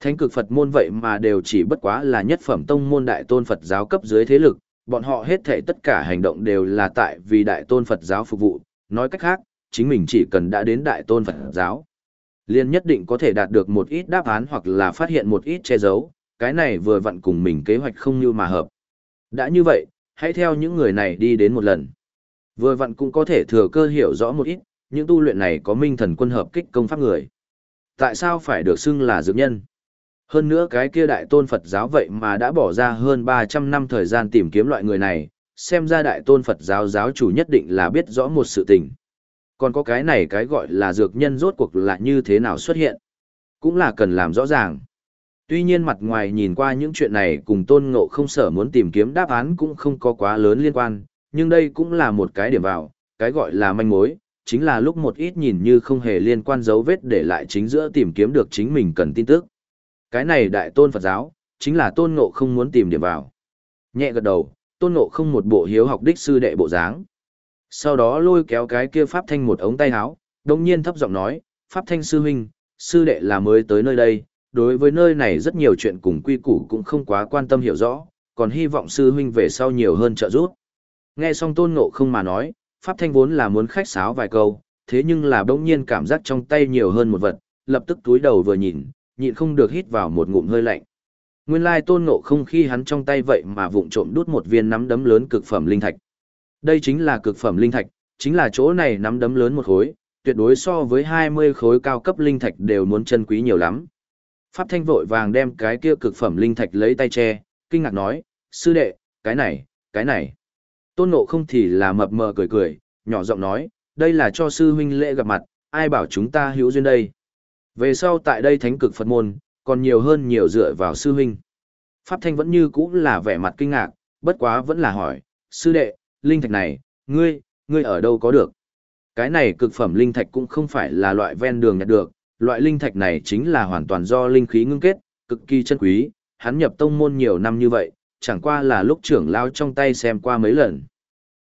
Thánh cực Phật môn vậy mà đều chỉ bất quá là nhất phẩm tông môn đại tôn Phật giáo cấp dưới thế lực, bọn họ hết thể tất cả hành động đều là tại vì đại tôn Phật giáo phục vụ, nói cách khác, chính mình chỉ cần đã đến đại tôn Phật giáo. liền nhất định có thể đạt được một ít đáp án hoặc là phát hiện một ít che giấu, cái này vừa vặn cùng mình kế hoạch không như mà hợp. Đã như vậy, hãy theo những người này đi đến một lần. Vừa vặn cũng có thể thừa cơ hiểu rõ một ít, những tu luyện này có minh thần quân hợp kích công pháp người. Tại sao phải được xưng là dược nhân? Hơn nữa cái kia đại tôn Phật giáo vậy mà đã bỏ ra hơn 300 năm thời gian tìm kiếm loại người này, xem ra đại tôn Phật giáo giáo chủ nhất định là biết rõ một sự tình. Còn có cái này cái gọi là dược nhân rốt cuộc là như thế nào xuất hiện. Cũng là cần làm rõ ràng. Tuy nhiên mặt ngoài nhìn qua những chuyện này cùng tôn ngộ không sở muốn tìm kiếm đáp án cũng không có quá lớn liên quan, nhưng đây cũng là một cái điểm vào, cái gọi là manh mối, chính là lúc một ít nhìn như không hề liên quan dấu vết để lại chính giữa tìm kiếm được chính mình cần tin tức. Cái này đại tôn Phật giáo, chính là tôn ngộ không muốn tìm điểm vào. Nhẹ gật đầu, tôn ngộ không một bộ hiếu học đích sư đệ bộ dáng. Sau đó lôi kéo cái kia Pháp Thanh một ống tay áo, đồng nhiên thấp giọng nói, Pháp Thanh sư huynh, sư đệ là mới tới nơi đây, đối với nơi này rất nhiều chuyện cùng quy củ cũng không quá quan tâm hiểu rõ, còn hy vọng sư huynh về sau nhiều hơn trợ giúp. Nghe xong tôn ngộ không mà nói, Pháp Thanh vốn là muốn khách sáo vài câu, thế nhưng là bỗng nhiên cảm giác trong tay nhiều hơn một vật, lập tức túi đầu vừa nhìn, nhịn không được hít vào một ngụm hơi lạnh. Nguyên lai tôn ngộ không khi hắn trong tay vậy mà vụng trộm đút một viên nắm đấm lớn cực phẩm linh thạch. Đây chính là cực phẩm linh thạch, chính là chỗ này nắm đấm lớn một khối, tuyệt đối so với 20 khối cao cấp linh thạch đều muốn chân quý nhiều lắm. Pháp Thanh vội vàng đem cái kia cực phẩm linh thạch lấy tay che, kinh ngạc nói, sư đệ, cái này, cái này. Tôn Ngộ không thì là mập mờ cười cười, nhỏ giọng nói, đây là cho sư huynh lễ gặp mặt, ai bảo chúng ta hữu duyên đây. Về sau tại đây thánh cực Phật môn, còn nhiều hơn nhiều dựa vào sư huynh. Pháp Thanh vẫn như cũ là vẻ mặt kinh ngạc, bất quá vẫn là hỏi, sư đệ, linh thạch này, ngươi, ngươi ở đâu có được? Cái này cực phẩm linh thạch cũng không phải là loại ven đường nhặt được, loại linh thạch này chính là hoàn toàn do linh khí ngưng kết, cực kỳ chân quý, hắn nhập tông môn nhiều năm như vậy, chẳng qua là lúc trưởng lao trong tay xem qua mấy lần.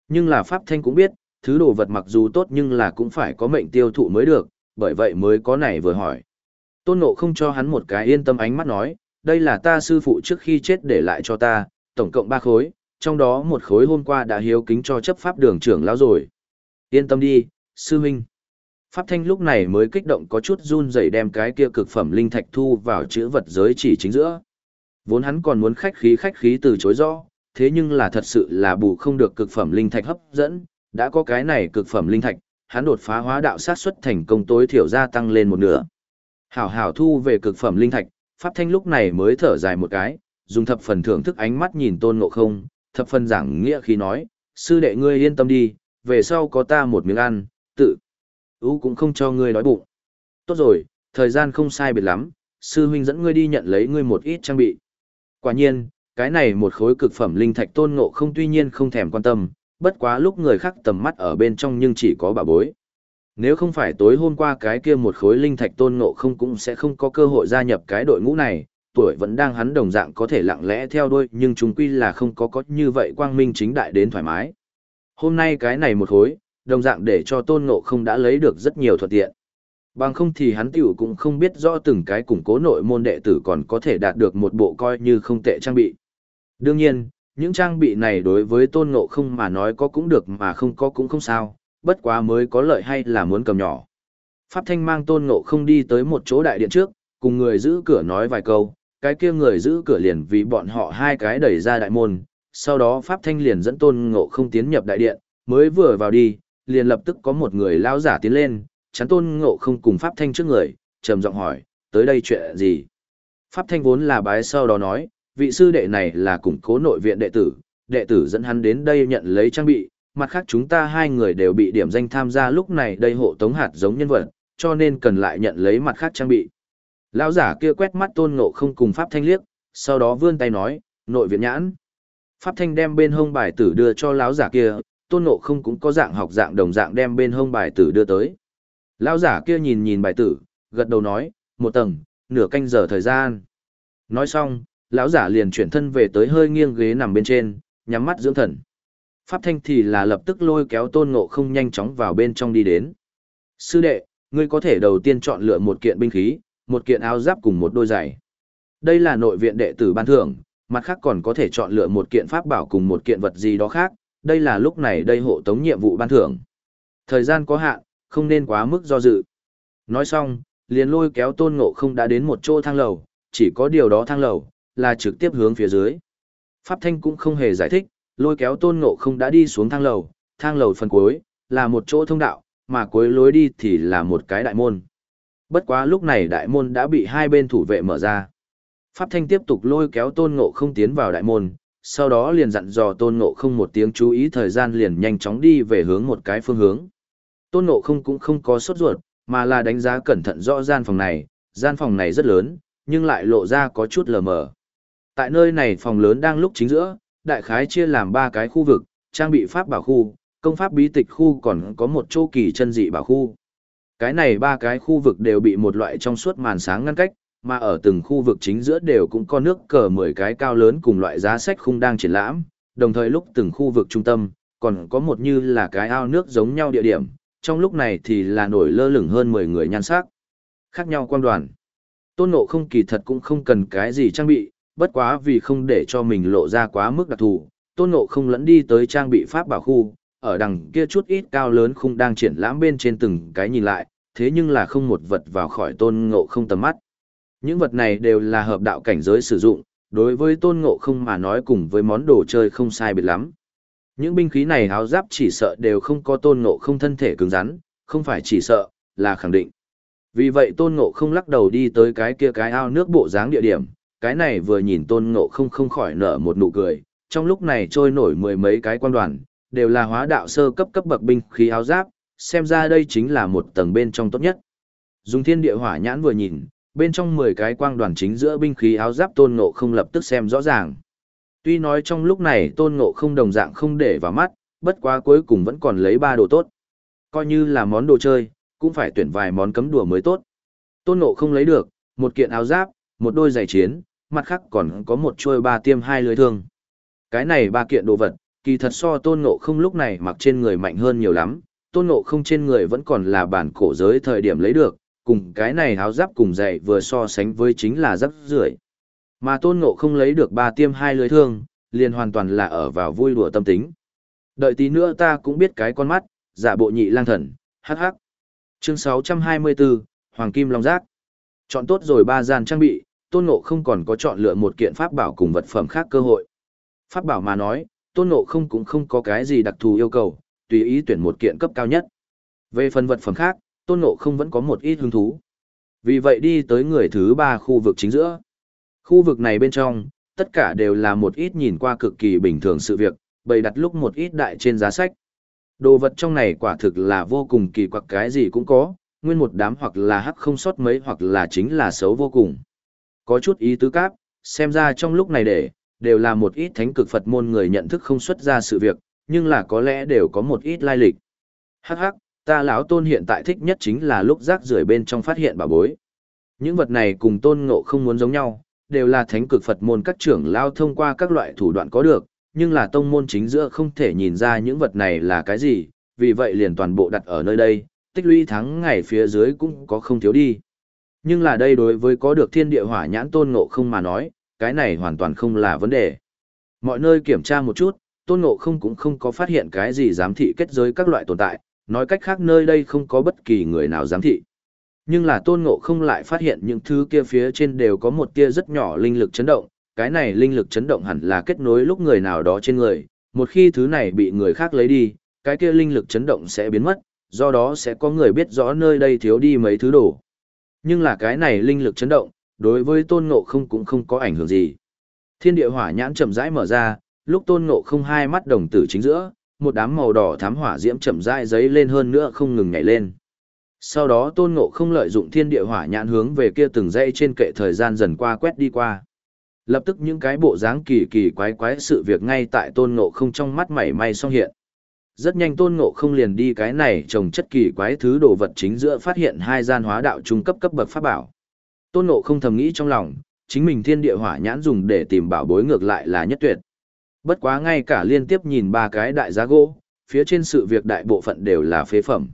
Nhưng là Pháp Thanh cũng biết, thứ đồ vật mặc dù tốt nhưng là cũng phải có mệnh tiêu thụ mới được, bởi vậy mới có này vừa hỏi. Tôn Ngộ không cho hắn một cái yên tâm ánh mắt nói, đây là ta sư phụ trước khi chết để lại cho ta, tổng cộng ba khối, trong đó một khối hôm qua đã hiếu kính cho chấp pháp đường trưởng lão rồi. Yên tâm đi, sư huynh. Pháp Thanh lúc này mới kích động có chút run rẩy đem cái kia cực phẩm linh thạch thu vào chữ vật giới chỉ chính giữa. Vốn hắn còn muốn khách khí khách khí từ chối rõ, thế nhưng là thật sự là bù không được cực phẩm linh thạch hấp dẫn, đã có cái này cực phẩm linh thạch, hắn đột phá hóa đạo sát xuất thành công tối thiểu gia tăng lên một nửa. Hảo hảo thu về cực phẩm linh thạch, Pháp Thanh lúc này mới thở dài một cái, dùng thập phần thưởng thức ánh mắt nhìn Tôn Ngộ Không, thập phần giảng nghĩa khi nói, sư đệ ngươi yên tâm đi, về sau có ta một miếng ăn, tự. Ú cũng không cho ngươi đói bụng. Tốt rồi, thời gian không sai biệt lắm, sư huynh dẫn ngươi đi nhận lấy ngươi một ít trang bị. Quả nhiên, cái này một khối cực phẩm linh thạch tôn ngộ không tuy nhiên không thèm quan tâm, bất quá lúc người khác tầm mắt ở bên trong nhưng chỉ có bà bối. Nếu không phải tối hôm qua cái kia một khối linh thạch tôn ngộ không cũng sẽ không có cơ hội gia nhập cái đội ngũ này, tuổi vẫn đang hắn đồng dạng có thể lặng lẽ theo đuôi nhưng chúng quy là không có có như vậy quang minh chính đại đến thoải mái. Hôm nay cái này một khối, đồng dạng để cho tôn ngộ không đã lấy được rất nhiều thuận tiện. Bằng không thì hắn tiểu cũng không biết rõ từng cái củng cố nội môn đệ tử còn có thể đạt được một bộ coi như không tệ trang bị. Đương nhiên, những trang bị này đối với tôn ngộ không mà nói có cũng được mà không có cũng không sao, bất quá mới có lợi hay là muốn cầm nhỏ. Pháp Thanh mang tôn ngộ không đi tới một chỗ đại điện trước, cùng người giữ cửa nói vài câu, cái kia người giữ cửa liền vì bọn họ hai cái đẩy ra đại môn, sau đó Pháp Thanh liền dẫn tôn ngộ không tiến nhập đại điện, mới vừa vào đi, liền lập tức có một người lao giả tiến lên, chắn tôn ngộ không cùng Pháp Thanh trước người, trầm giọng hỏi, tới đây chuyện gì? Pháp Thanh vốn là bái sau đó nói, vị sư đệ này là củng cố nội viện đệ tử, đệ tử dẫn hắn đến đây nhận lấy trang bị, mặt khác chúng ta hai người đều bị điểm danh tham gia lúc này đây hộ tống hạt giống nhân vật, cho nên cần lại nhận lấy mặt khác trang bị. Lão giả kia quét mắt tôn ngộ không cùng Pháp Thanh liếc, sau đó vươn tay nói, nội viện nhãn. Pháp Thanh đem bên hông bài tử đưa cho lão giả kia, tôn ngộ không cũng có dạng học dạng đồng dạng đem bên hông bài tử đưa tới. Lão giả kia nhìn nhìn bài tử, gật đầu nói, một tầng, nửa canh giờ thời gian. Nói xong, lão giả liền chuyển thân về tới hơi nghiêng ghế nằm bên trên, nhắm mắt dưỡng thần. Pháp Thanh thì là lập tức lôi kéo tôn ngộ không nhanh chóng vào bên trong đi đến. Sư đệ, ngươi có thể đầu tiên chọn lựa một kiện binh khí, một kiện áo giáp cùng một đôi giày. Đây là nội viện đệ tử ban thưởng, mặt khác còn có thể chọn lựa một kiện pháp bảo cùng một kiện vật gì đó khác, đây là lúc này đây hộ tống nhiệm vụ ban thưởng. Thời gian có hạn, không nên quá mức do dự. Nói xong, liền lôi kéo tôn ngộ không đã đến một chỗ thang lầu, chỉ có điều đó thang lầu, là trực tiếp hướng phía dưới. Pháp Thanh cũng không hề giải thích, lôi kéo tôn ngộ không đã đi xuống thang lầu, thang lầu phần cuối, là một chỗ thông đạo, mà cuối lối đi thì là một cái đại môn. Bất quá lúc này đại môn đã bị hai bên thủ vệ mở ra. Pháp Thanh tiếp tục lôi kéo tôn ngộ không tiến vào đại môn, sau đó liền dặn dò tôn ngộ không một tiếng chú ý thời gian liền nhanh chóng đi về hướng một cái phương hướng. Tôn ngộ không cũng không có sốt ruột, mà là đánh giá cẩn thận rõ gian phòng này, gian phòng này rất lớn, nhưng lại lộ ra có chút lờ mờ. Tại nơi này phòng lớn đang lúc chính giữa, đại khái chia làm ba cái khu vực, trang bị pháp bảo khu, công pháp bí tịch khu còn có một chỗ kỳ chân dị bảo khu. Cái này ba cái khu vực đều bị một loại trong suốt màn sáng ngăn cách, mà ở từng khu vực chính giữa đều cũng có nước cờ 10 cái cao lớn cùng loại giá sách khung đang triển lãm, đồng thời lúc từng khu vực trung tâm, còn có một như là cái ao nước giống nhau địa điểm, trong lúc này thì là nổi lơ lửng hơn 10 người nhan sắc. Khác nhau quan đoàn. Tôn ngộ không kỳ thật cũng không cần cái gì trang bị, bất quá vì không để cho mình lộ ra quá mức đặc thù, tôn ngộ không lẫn đi tới trang bị pháp bảo khu, ở đằng kia chút ít cao lớn khung đang triển lãm bên trên từng cái nhìn lại, thế nhưng là không một vật vào khỏi tôn ngộ không tầm mắt. Những vật này đều là hợp đạo cảnh giới sử dụng, đối với tôn ngộ không mà nói cùng với món đồ chơi không sai biệt lắm. Những binh khí này áo giáp chỉ sợ đều không có tôn ngộ không thân thể cứng rắn, không phải chỉ sợ, là khẳng định. Vì vậy tôn ngộ không lắc đầu đi tới cái kia cái ao nước bộ dáng địa điểm, cái này vừa nhìn tôn ngộ không không khỏi nở một nụ cười, trong lúc này trôi nổi mười mấy cái quan đoàn, đều là hóa đạo sơ cấp cấp bậc binh khí áo giáp, xem ra đây chính là một tầng bên trong tốt nhất. Dùng thiên địa hỏa nhãn vừa nhìn, bên trong 10 cái quang đoàn chính giữa binh khí áo giáp tôn ngộ không lập tức xem rõ ràng. Tuy nói trong lúc này tôn ngộ không đồng dạng không để vào mắt, bất quá cuối cùng vẫn còn lấy ba đồ tốt. Coi như là món đồ chơi, cũng phải tuyển vài món cấm đùa mới tốt. Tôn ngộ không lấy được, một kiện áo giáp, một đôi giày chiến, mặt khác còn có một chuôi ba tiêm hai lưới thương. Cái này ba kiện đồ vật, kỳ thật so tôn ngộ không lúc này mặc trên người mạnh hơn nhiều lắm, tôn ngộ không trên người vẫn còn là bản cổ giới thời điểm lấy được, cùng cái này háo giáp cùng dạy vừa so sánh với chính là giáp rưỡi. Mà tôn ngộ không lấy được ba tiêm hai lưới thương, liền hoàn toàn là ở vào vui đùa tâm tính. Đợi tí nữa ta cũng biết cái con mắt, giả bộ nhị lang thần, hắc hắc. Chương 624, Hoàng Kim Long Giác. Chọn tốt rồi ba gian trang bị, tôn ngộ không còn có chọn lựa một kiện pháp bảo cùng vật phẩm khác cơ hội. Pháp bảo mà nói, tôn ngộ không cũng không có cái gì đặc thù yêu cầu, tùy ý tuyển một kiện cấp cao nhất. Về phần vật phẩm khác, tôn ngộ không vẫn có một ít hứng thú. Vì vậy đi tới người thứ ba khu vực chính giữa. Khu vực này bên trong, tất cả đều là một ít nhìn qua cực kỳ bình thường sự việc, bày đặt lúc một ít đại trên giá sách. Đồ vật trong này quả thực là vô cùng kỳ quặc cái gì cũng có, nguyên một đám hoặc là hắc không sót mấy hoặc là chính là xấu vô cùng. Có chút ý tứ cáp, xem ra trong lúc này để, đều là một ít thánh cực Phật môn người nhận thức không xuất ra sự việc, nhưng là có lẽ đều có một ít lai lịch. Hắc hắc, ta lão tôn hiện tại thích nhất chính là lúc rác rưởi bên trong phát hiện bảo bối. Những vật này cùng tôn ngộ không muốn giống nhau, đều là thánh cực Phật môn các trưởng lao thông qua các loại thủ đoạn có được, nhưng là tông môn chính giữa không thể nhìn ra những vật này là cái gì, vì vậy liền toàn bộ đặt ở nơi đây, tích lũy thắng ngày phía dưới cũng có không thiếu đi. Nhưng là đây đối với có được thiên địa hỏa nhãn tôn ngộ không mà nói, cái này hoàn toàn không là vấn đề. Mọi nơi kiểm tra một chút, tôn ngộ không cũng không có phát hiện cái gì giám thị kết giới các loại tồn tại, nói cách khác nơi đây không có bất kỳ người nào giám thị. Nhưng là tôn ngộ không lại phát hiện những thứ kia phía trên đều có một tia rất nhỏ linh lực chấn động, cái này linh lực chấn động hẳn là kết nối lúc người nào đó trên người, một khi thứ này bị người khác lấy đi, cái kia linh lực chấn động sẽ biến mất, do đó sẽ có người biết rõ nơi đây thiếu đi mấy thứ đồ. Nhưng là cái này linh lực chấn động, đối với tôn ngộ không cũng không có ảnh hưởng gì. Thiên địa hỏa nhãn chậm rãi mở ra, lúc tôn ngộ không hai mắt đồng tử chính giữa, một đám màu đỏ thám hỏa diễm chậm rãi giấy lên hơn nữa không ngừng nhảy lên. Sau đó tôn ngộ không lợi dụng thiên địa hỏa nhãn hướng về kia từng dây trên kệ thời gian dần qua quét đi qua. Lập tức những cái bộ dáng kỳ kỳ quái quái sự việc ngay tại tôn ngộ không trong mắt mảy may song hiện. Rất nhanh tôn ngộ không liền đi cái này trồng chất kỳ quái thứ đồ vật chính giữa phát hiện hai gian hóa đạo trung cấp cấp bậc pháp bảo. Tôn ngộ không thầm nghĩ trong lòng, chính mình thiên địa hỏa nhãn dùng để tìm bảo bối ngược lại là nhất tuyệt. Bất quá ngay cả liên tiếp nhìn ba cái đại giá gỗ, phía trên sự việc đại bộ phận đều là phế phẩm.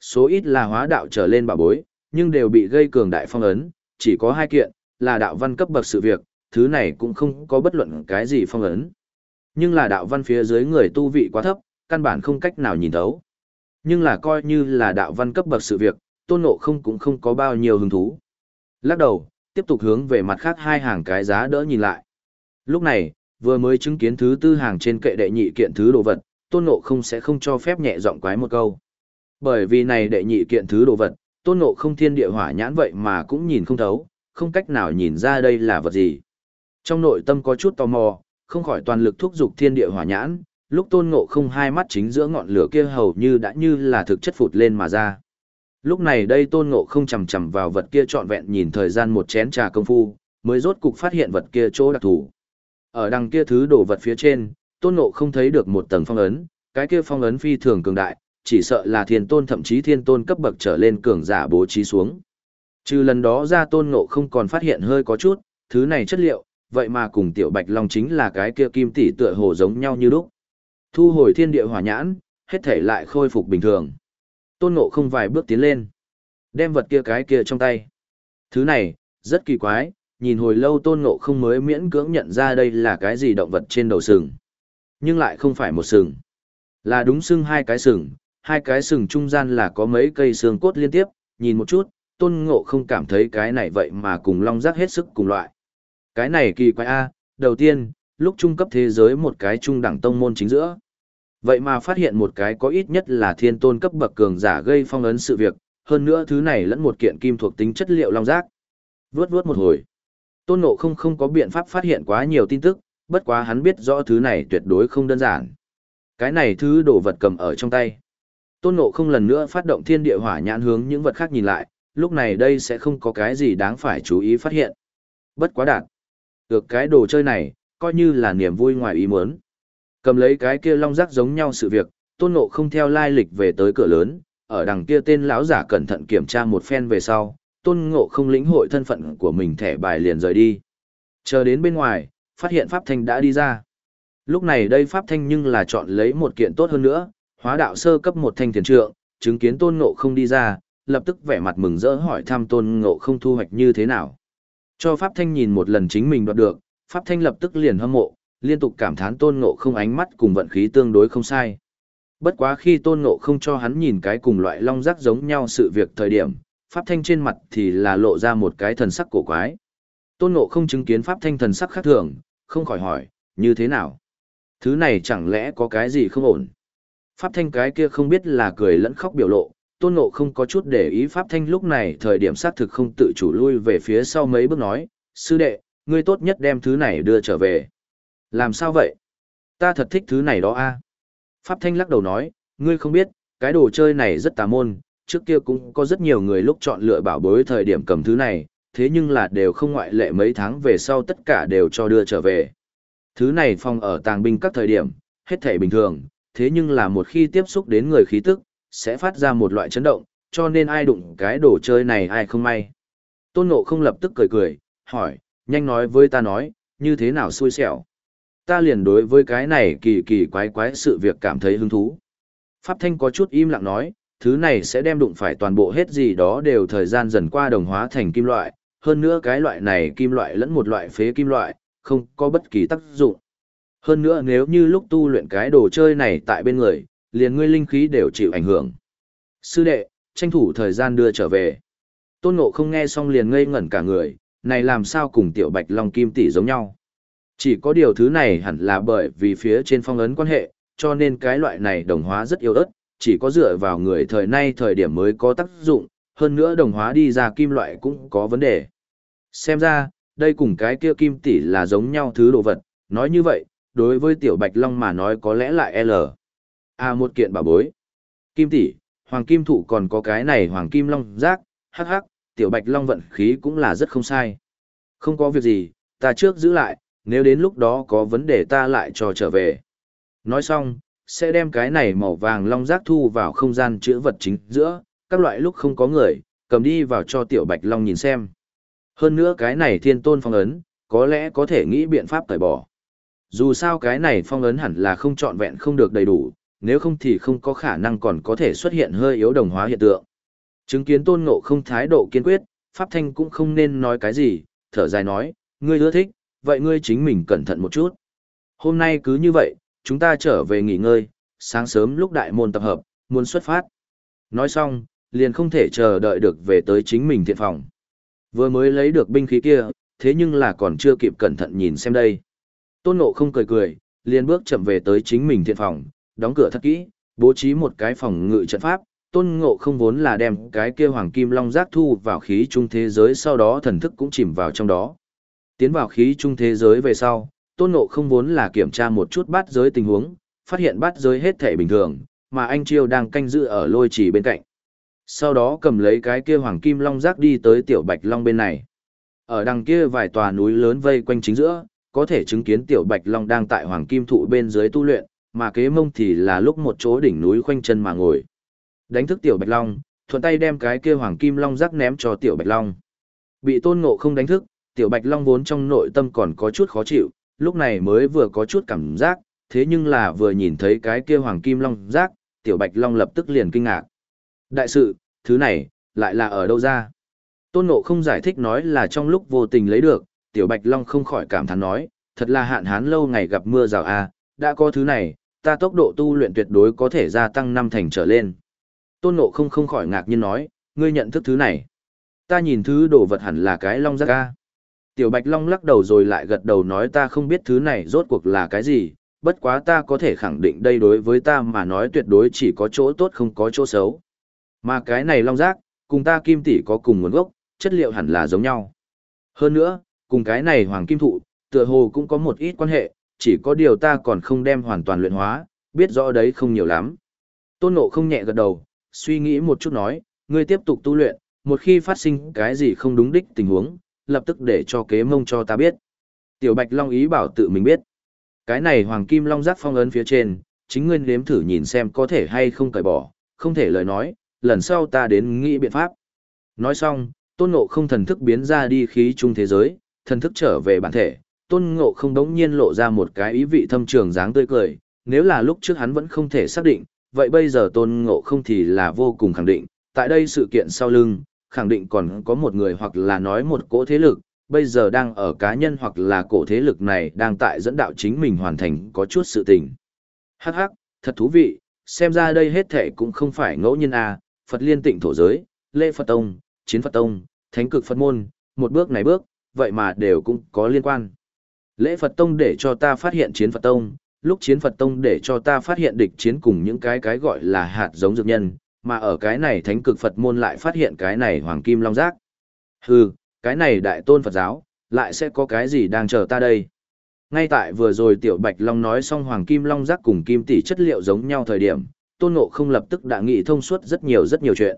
Số ít là hóa đạo trở lên bảo bối, nhưng đều bị gây cường đại phong ấn, chỉ có hai kiện, là đạo văn cấp bậc sự việc, thứ này cũng không có bất luận cái gì phong ấn. Nhưng là đạo văn phía dưới người tu vị quá thấp, căn bản không cách nào nhìn thấu. Nhưng là coi như là đạo văn cấp bậc sự việc, tôn ngộ không cũng không có bao nhiêu hứng thú. Lắc đầu, tiếp tục hướng về mặt khác hai hàng cái giá đỡ nhìn lại. Lúc này, vừa mới chứng kiến thứ tư hàng trên kệ đệ nhị kiện thứ đồ vật, tôn ngộ không sẽ không cho phép nhẹ giọng quái một câu. Bởi vì này đệ nhị kiện thứ đồ vật, tôn ngộ không thiên địa hỏa nhãn vậy mà cũng nhìn không thấu, không cách nào nhìn ra đây là vật gì. Trong nội tâm có chút tò mò, không khỏi toàn lực thúc giục thiên địa hỏa nhãn, lúc tôn ngộ không hai mắt chính giữa ngọn lửa kia hầu như đã như là thực chất phụt lên mà ra. Lúc này đây tôn ngộ không chầm chầm vào vật kia trọn vẹn nhìn thời gian một chén trà công phu, mới rốt cục phát hiện vật kia chỗ đặc thù. Ở đằng kia thứ đổ vật phía trên, tôn ngộ không thấy được một tầng phong ấn, cái kia phong ấn phi thường cường đại, chỉ sợ là thiên tôn thậm chí thiên tôn cấp bậc trở lên cường giả bố trí xuống. Trừ lần đó ra tôn ngộ không còn phát hiện hơi có chút, thứ này chất liệu, vậy mà cùng tiểu bạch long chính là cái kia kim tỷ tựa hồ giống nhau như lúc. Thu hồi thiên địa hỏa nhãn, hết thể lại khôi phục bình thường. Tôn ngộ không vài bước tiến lên. Đem vật kia cái kia trong tay. Thứ này, rất kỳ quái, nhìn hồi lâu tôn ngộ không mới miễn cưỡng nhận ra đây là cái gì động vật trên đầu sừng. Nhưng lại không phải một sừng. Là đúng sưng hai cái sừng, hai cái sừng trung gian là có mấy cây xương cốt liên tiếp, nhìn một chút, tôn ngộ không cảm thấy cái này vậy mà cùng long giác hết sức cùng loại. Cái này kỳ quái A, đầu tiên, lúc trung cấp thế giới một cái trung đẳng tông môn chính giữa. Vậy mà phát hiện một cái có ít nhất là thiên tôn cấp bậc cường giả gây phong ấn sự việc, hơn nữa thứ này lẫn một kiện kim thuộc tính chất liệu long giác. Vướt vướt một hồi. Tôn Ngộ không không có biện pháp phát hiện quá nhiều tin tức, bất quá hắn biết rõ thứ này tuyệt đối không đơn giản. Cái này thứ đồ vật cầm ở trong tay. Tôn Ngộ không lần nữa phát động thiên địa hỏa nhãn hướng những vật khác nhìn lại, lúc này đây sẽ không có cái gì đáng phải chú ý phát hiện. Bất quá đạt. Được cái đồ chơi này, coi như là niềm vui ngoài ý muốn. Cầm lấy cái kia long rác giống nhau sự việc, tôn ngộ không theo lai lịch về tới cửa lớn, ở đằng kia tên lão giả cẩn thận kiểm tra một phen về sau, tôn ngộ không lĩnh hội thân phận của mình thẻ bài liền rời đi. Chờ đến bên ngoài, phát hiện Pháp Thanh đã đi ra. Lúc này đây Pháp Thanh nhưng là chọn lấy một kiện tốt hơn nữa, hóa đạo sơ cấp một thanh thiền trượng, chứng kiến tôn ngộ không đi ra, lập tức vẻ mặt mừng rỡ hỏi thăm tôn ngộ không thu hoạch như thế nào. Cho Pháp Thanh nhìn một lần chính mình đoạt được, Pháp Thanh lập tức liền hâm mộ, liên tục cảm thán tôn ngộ không ánh mắt cùng vận khí tương đối không sai. Bất quá khi tôn ngộ không cho hắn nhìn cái cùng loại long rác giống nhau sự việc thời điểm, Pháp Thanh trên mặt thì là lộ ra một cái thần sắc cổ quái. Tôn ngộ không chứng kiến Pháp Thanh thần sắc khác thường, không khỏi hỏi, như thế nào? Thứ này chẳng lẽ có cái gì không ổn? Pháp Thanh cái kia không biết là cười lẫn khóc biểu lộ, tôn ngộ không có chút để ý Pháp Thanh lúc này thời điểm xác thực không tự chủ lui về phía sau mấy bước nói, sư đệ, ngươi tốt nhất đem thứ này đưa trở về. Làm sao vậy? Ta thật thích thứ này đó a. Pháp Thanh lắc đầu nói, ngươi không biết, cái đồ chơi này rất tà môn, trước kia cũng có rất nhiều người lúc chọn lựa bảo bối thời điểm cầm thứ này, thế nhưng là đều không ngoại lệ mấy tháng về sau tất cả đều cho đưa trở về. Thứ này phong ở tàng binh các thời điểm, hết thể bình thường, thế nhưng là một khi tiếp xúc đến người khí tức, sẽ phát ra một loại chấn động, cho nên ai đụng cái đồ chơi này ai không may. Tôn Ngộ không lập tức cười cười, hỏi, nhanh nói với ta nói, như thế nào xui xẻo. Ta liền đối với cái này kỳ kỳ quái quái sự việc cảm thấy hứng thú. Pháp Thanh có chút im lặng nói, thứ này sẽ đem đụng phải toàn bộ hết gì đó đều thời gian dần qua đồng hóa thành kim loại, hơn nữa cái loại này kim loại lẫn một loại phế kim loại, không có bất kỳ tác dụng. Hơn nữa nếu như lúc tu luyện cái đồ chơi này tại bên người, liền ngươi linh khí đều chịu ảnh hưởng. Sư đệ, tranh thủ thời gian đưa trở về. Tôn Ngộ không nghe xong liền ngây ngẩn cả người, này làm sao cùng tiểu bạch long kim tỷ giống nhau. Chỉ có điều thứ này hẳn là bởi vì phía trên phong ấn quan hệ, cho nên cái loại này đồng hóa rất yếu ớt, chỉ có dựa vào người thời nay thời điểm mới có tác dụng, hơn nữa đồng hóa đi ra kim loại cũng có vấn đề. Xem ra, đây cùng cái kia kim tỷ là giống nhau thứ đồ vật, nói như vậy, đối với tiểu bạch long mà nói có lẽ lại L. À một kiện bảo bối. Kim tỷ, hoàng kim thụ còn có cái này hoàng kim long giác, hắc hắc, tiểu bạch long vận khí cũng là rất không sai. Không có việc gì, ta trước giữ lại, nếu đến lúc đó có vấn đề ta lại cho trở về. Nói xong, sẽ đem cái này màu vàng long giác thu vào không gian chữa vật chính giữa, các loại lúc không có người, cầm đi vào cho tiểu bạch long nhìn xem. Hơn nữa cái này thiên tôn phong ấn, có lẽ có thể nghĩ biện pháp tẩy bỏ. Dù sao cái này phong ấn hẳn là không trọn vẹn không được đầy đủ, nếu không thì không có khả năng còn có thể xuất hiện hơi yếu đồng hóa hiện tượng. Chứng kiến tôn ngộ không thái độ kiên quyết, Pháp Thanh cũng không nên nói cái gì, thở dài nói, ngươi ưa thích, vậy ngươi chính mình cẩn thận một chút. Hôm nay cứ như vậy, chúng ta trở về nghỉ ngơi, sáng sớm lúc đại môn tập hợp, muốn xuất phát. Nói xong, liền không thể chờ đợi được về tới chính mình thiện phòng. Vừa mới lấy được binh khí kia, thế nhưng là còn chưa kịp cẩn thận nhìn xem đây. Tôn Ngộ không cười cười, liền bước chậm về tới chính mình thiện phòng, đóng cửa thật kỹ, bố trí một cái phòng ngự trận pháp. Tôn Ngộ không vốn là đem cái kia hoàng kim long giác thu vào khí trung thế giới sau đó thần thức cũng chìm vào trong đó. Tiến vào khí trung thế giới về sau, Tôn Ngộ không vốn là kiểm tra một chút bát giới tình huống, phát hiện bát giới hết thể bình thường, mà anh Chiêu đang canh giữ ở lôi trì bên cạnh. Sau đó cầm lấy cái kia hoàng kim long giác đi tới tiểu bạch long bên này. Ở đằng kia vài tòa núi lớn vây quanh chính giữa, có thể chứng kiến tiểu bạch long đang tại hoàng kim thụ bên dưới tu luyện, mà kế mông thì là lúc một chỗ đỉnh núi khoanh chân mà ngồi. Đánh thức tiểu bạch long, thuận tay đem cái kia hoàng kim long rắc ném cho tiểu bạch long. Bị tôn ngộ không đánh thức, tiểu bạch long vốn trong nội tâm còn có chút khó chịu, lúc này mới vừa có chút cảm giác, thế nhưng là vừa nhìn thấy cái kia hoàng kim long rác, tiểu bạch long lập tức liền kinh ngạc. Đại sự, thứ này, lại là ở đâu ra? Tôn Ngộ không giải thích nói là trong lúc vô tình lấy được, Tiểu Bạch Long không khỏi cảm thán nói, thật là hạn hán lâu ngày gặp mưa rào a, đã có thứ này, ta tốc độ tu luyện tuyệt đối có thể gia tăng năm thành trở lên. Tôn Ngộ không không khỏi ngạc nhiên nói, ngươi nhận thức thứ này. Ta nhìn thứ đồ vật hẳn là cái long giác ca. Tiểu Bạch Long lắc đầu rồi lại gật đầu nói ta không biết thứ này rốt cuộc là cái gì, bất quá ta có thể khẳng định đây đối với ta mà nói tuyệt đối chỉ có chỗ tốt không có chỗ xấu. Mà cái này long giác, cùng ta kim tỷ có cùng nguồn gốc, chất liệu hẳn là giống nhau. Hơn nữa, cùng cái này hoàng kim thụ, tựa hồ cũng có một ít quan hệ, chỉ có điều ta còn không đem hoàn toàn luyện hóa, biết rõ đấy không nhiều lắm. Tôn Ngộ không nhẹ gật đầu, suy nghĩ một chút nói, ngươi tiếp tục tu luyện, một khi phát sinh cái gì không đúng đích tình huống, lập tức để cho kế mông cho ta biết. Tiểu Bạch Long ý bảo tự mình biết. Cái này hoàng kim long giác phong ấn phía trên, chính ngươi nếm thử nhìn xem có thể hay không cởi bỏ, không thể lời nói, lần sau ta đến nghĩ biện pháp. Nói xong, tôn ngộ không thần thức biến ra đi khí trung thế giới, thần thức trở về bản thể, tôn ngộ không đống nhiên lộ ra một cái ý vị thâm trường dáng tươi cười, nếu là lúc trước hắn vẫn không thể xác định, vậy bây giờ tôn ngộ không thì là vô cùng khẳng định, Tại đây sự kiện sau lưng, khẳng định còn có một người hoặc là nói một cỗ thế lực, bây giờ đang ở cá nhân hoặc là cổ thế lực này đang tại dẫn đạo chính mình hoàn thành có chút sự tình. Hắc hắc, thật thú vị, xem ra đây hết thể cũng không phải ngẫu nhiên à, Phật liên tịnh thổ giới, lễ Phật Tông, chiến Phật Tông, thánh cực Phật môn, một bước này bước, vậy mà đều cũng có liên quan. Lễ Phật Tông để cho ta phát hiện chiến Phật Tông, lúc chiến Phật Tông để cho ta phát hiện địch chiến cùng những cái cái gọi là hạt giống dược nhân, mà ở cái này thánh cực Phật môn lại phát hiện cái này hoàng kim long giác. Hừ, cái này đại tôn Phật giáo, lại sẽ có cái gì đang chờ ta đây? Ngay tại vừa rồi Tiểu Bạch Long nói xong hoàng kim long giác cùng kim tỷ chất liệu giống nhau thời điểm, tôn ngộ không lập tức đã nghĩ thông suốt rất nhiều rất nhiều chuyện.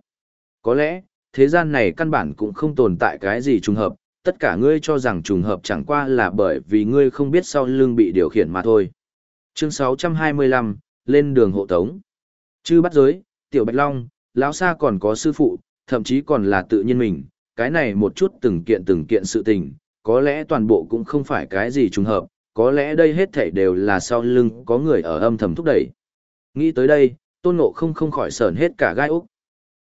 Có lẽ, thế gian này căn bản cũng không tồn tại cái gì trùng hợp, tất cả ngươi cho rằng trùng hợp chẳng qua là bởi vì ngươi không biết sau lưng bị điều khiển mà thôi. Chương 625, lên đường hộ tống. Chư bắt giới, tiểu bạch long, lão xa còn có sư phụ, thậm chí còn là tự nhiên mình, cái này một chút từng kiện từng kiện sự tình, có lẽ toàn bộ cũng không phải cái gì trùng hợp, có lẽ đây hết thảy đều là sau lưng có người ở âm thầm thúc đẩy. Nghĩ tới đây, tôn ngộ không không khỏi sờn hết cả gai úc.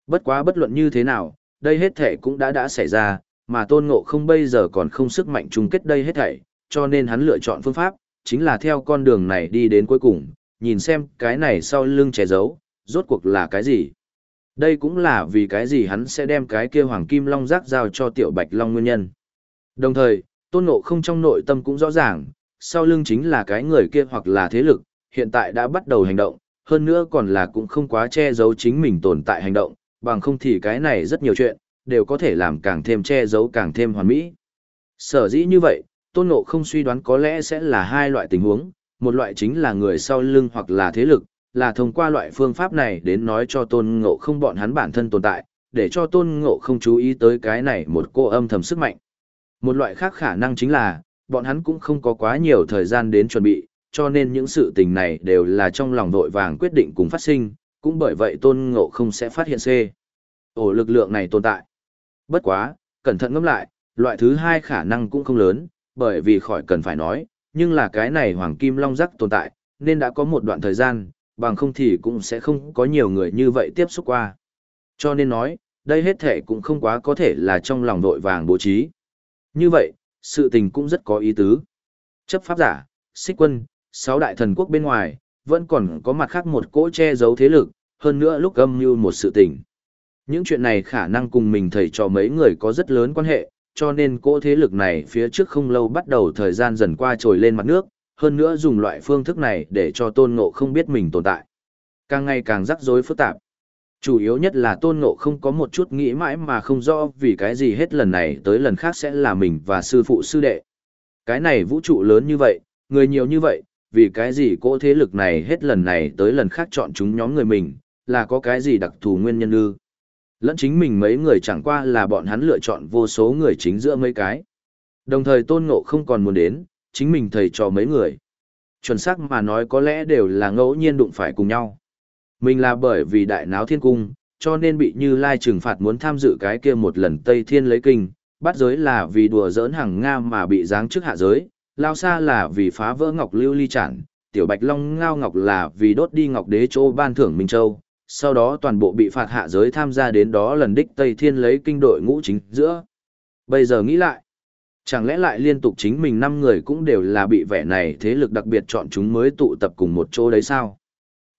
Bất quá bất luận như thế nào, đây hết thảy cũng đã đã xảy ra, mà tôn ngộ không bây giờ còn không sức mạnh chung kết đây hết thảy, cho nên hắn lựa chọn phương pháp, chính là theo con đường này đi đến cuối cùng, nhìn xem cái này sau lưng che giấu, rốt cuộc là cái gì. Đây cũng là vì cái gì hắn sẽ đem cái kia hoàng kim long giác giao cho tiểu bạch long nguyên nhân. Đồng thời, tôn ngộ không trong nội tâm cũng rõ ràng, sau lưng chính là cái người kia hoặc là thế lực, hiện tại đã bắt đầu hành động, hơn nữa còn là cũng không quá che giấu chính mình tồn tại hành động, bằng không thì cái này rất nhiều chuyện, đều có thể làm càng thêm che giấu càng thêm hoàn mỹ. Sở dĩ như vậy, tôn ngộ không suy đoán có lẽ sẽ là hai loại tình huống, một loại chính là người sau lưng hoặc là thế lực, là thông qua loại phương pháp này đến nói cho tôn ngộ không bọn hắn bản thân tồn tại, để cho tôn ngộ không chú ý tới cái này một cô âm thầm sức mạnh. Một loại khác khả năng chính là, bọn hắn cũng không có quá nhiều thời gian đến chuẩn bị, cho nên những sự tình này đều là trong lòng vội vàng quyết định cùng phát sinh, cũng bởi vậy tôn ngộ không sẽ phát hiện C. Ổ lực lượng này tồn tại. Bất quá, cẩn thận ngẫm lại, loại thứ hai khả năng cũng không lớn, bởi vì khỏi cần phải nói, nhưng là cái này hoàng kim long rắc tồn tại, nên đã có một đoạn thời gian, bằng không thì cũng sẽ không có nhiều người như vậy tiếp xúc qua. Cho nên nói, đây hết thể cũng không quá có thể là trong lòng đội vàng bố trí. Như vậy, sự tình cũng rất có ý tứ. Chấp pháp giả, xích quân, sáu đại thần quốc bên ngoài, vẫn còn có mặt khác một cỗ che giấu thế lực, hơn nữa lúc âm như một sự tình. Những chuyện này khả năng cùng mình thầy cho mấy người có rất lớn quan hệ, cho nên cỗ thế lực này phía trước không lâu bắt đầu thời gian dần qua trồi lên mặt nước, hơn nữa dùng loại phương thức này để cho tôn ngộ không biết mình tồn tại. Càng ngày càng rắc rối phức tạp. Chủ yếu nhất là tôn ngộ không có một chút nghĩ mãi mà không rõ vì cái gì hết lần này tới lần khác sẽ là mình và sư phụ sư đệ. Cái này vũ trụ lớn như vậy, người nhiều như vậy, vì cái gì cỗ thế lực này hết lần này tới lần khác chọn chúng nhóm người mình, là có cái gì đặc thù nguyên nhân ư? Lẫn chính mình mấy người chẳng qua là bọn hắn lựa chọn vô số người chính giữa mấy cái. Đồng thời tôn ngộ không còn muốn đến, chính mình thầy cho mấy người. Chuẩn xác mà nói có lẽ đều là ngẫu nhiên đụng phải cùng nhau. Mình là bởi vì đại náo thiên cung, cho nên bị Như Lai trừng phạt muốn tham dự cái kia một lần Tây Thiên lấy kinh, bắt giới là vì đùa giỡn hàng Nga mà bị giáng chức hạ giới, Lao xa là vì phá vỡ Ngọc Lưu Ly Chản, Tiểu Bạch Long Ngao Ngọc là vì đốt đi Ngọc Đế Châu ban thưởng Minh Châu, sau đó toàn bộ bị phạt hạ giới tham gia đến đó lần đích Tây Thiên lấy kinh đội ngũ chính giữa. Bây giờ nghĩ lại, chẳng lẽ lại liên tục chính mình năm người cũng đều là bị vẻ này thế lực đặc biệt chọn chúng mới tụ tập cùng một chỗ đấy sao?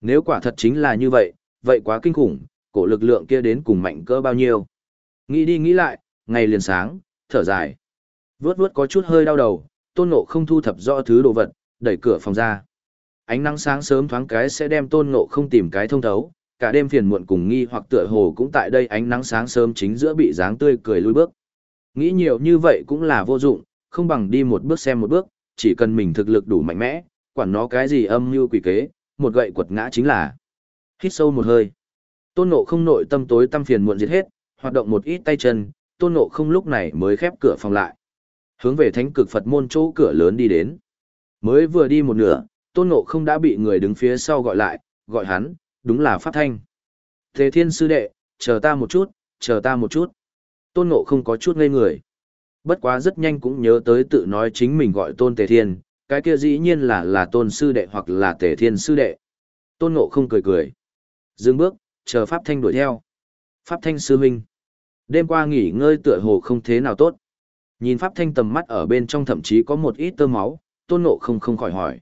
Nếu quả thật chính là như vậy, vậy quá kinh khủng, cổ lực lượng kia đến cùng mạnh cỡ bao nhiêu? Nghĩ đi nghĩ lại, ngày liền sáng, thở dài. Vướt vướt có chút hơi đau đầu, tôn ngộ không thu thập rõ thứ đồ vật, đẩy cửa phòng ra. Ánh nắng sáng sớm thoáng cái sẽ đem tôn ngộ không tìm cái thông thấu, cả đêm phiền muộn cùng nghi hoặc tựa hồ cũng tại đây ánh nắng sáng sớm chính giữa bị dáng tươi cười lui bước. Nghĩ nhiều như vậy cũng là vô dụng, không bằng đi một bước xem một bước, chỉ cần mình thực lực đủ mạnh mẽ, quản nó cái gì âm mưu quỷ kế, một gậy quật ngã chính là. Hít sâu một hơi. Tôn ngộ không nội tâm tối tâm phiền muộn diệt hết, hoạt động một ít tay chân, tôn ngộ không lúc này mới khép cửa phòng lại. Hướng về thánh cực Phật môn chỗ cửa lớn đi đến. Mới vừa đi một nửa, tôn ngộ không đã bị người đứng phía sau gọi lại, gọi hắn, đúng là Pháp Thanh. Thế thiên sư đệ, chờ ta một chút, chờ ta một chút. Tôn ngộ không có chút ngây người. Bất quá rất nhanh cũng nhớ tới tự nói chính mình gọi tôn tề thiên, cái kia dĩ nhiên là là tôn sư đệ hoặc là tề thiên sư đệ. Tôn ngộ không cười cười. Dừng bước, chờ Pháp Thanh đuổi theo. Pháp Thanh Sư Huynh. Đêm qua nghỉ ngơi tựa hồ không thế nào tốt. Nhìn Pháp Thanh tầm mắt ở bên trong thậm chí có một ít tơ máu, tôn ngộ không không khỏi hỏi.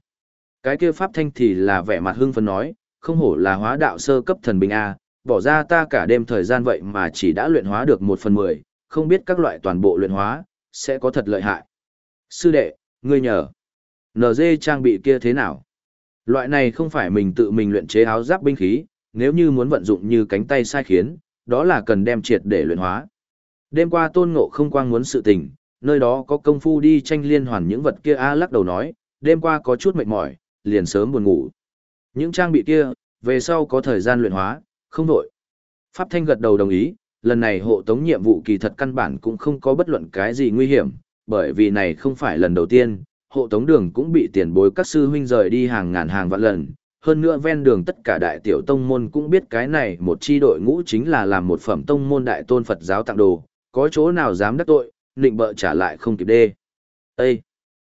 Cái kia Pháp Thanh thì là vẻ mặt hưng phấn nói, không hổ là hóa đạo sơ cấp thần binh A, bỏ ra ta cả đêm thời gian vậy mà chỉ đã luyện hóa được một phần mười, không biết các loại toàn bộ luyện hóa, sẽ có thật lợi hại. Sư đệ, ngươi nhờ. NG trang bị kia thế nào? Loại này không phải mình tự mình luyện chế áo giáp binh khí, nếu như muốn vận dụng như cánh tay sai khiến, đó là cần đem triệt để luyện hóa. Đêm qua tôn ngộ không quang muốn sự tình, nơi đó có công phu đi tranh liên hoàn những vật kia A lắc đầu nói, đêm qua có chút mệt mỏi, liền sớm buồn ngủ. Những trang bị kia, về sau có thời gian luyện hóa, không đổi. Pháp Thanh gật đầu đồng ý, lần này hộ tống nhiệm vụ kỳ thật căn bản cũng không có bất luận cái gì nguy hiểm, bởi vì này không phải lần đầu tiên, hộ tống đường cũng bị tiền bối các sư huynh rời đi hàng ngàn hàng vạn lần. Hơn nữa ven đường tất cả đại tiểu tông môn cũng biết cái này một chi đội ngũ chính là làm một phẩm tông môn đại tôn Phật giáo tặng đồ, có chỗ nào dám đắc tội, nịnh bợ trả lại không kịp đê. Ê!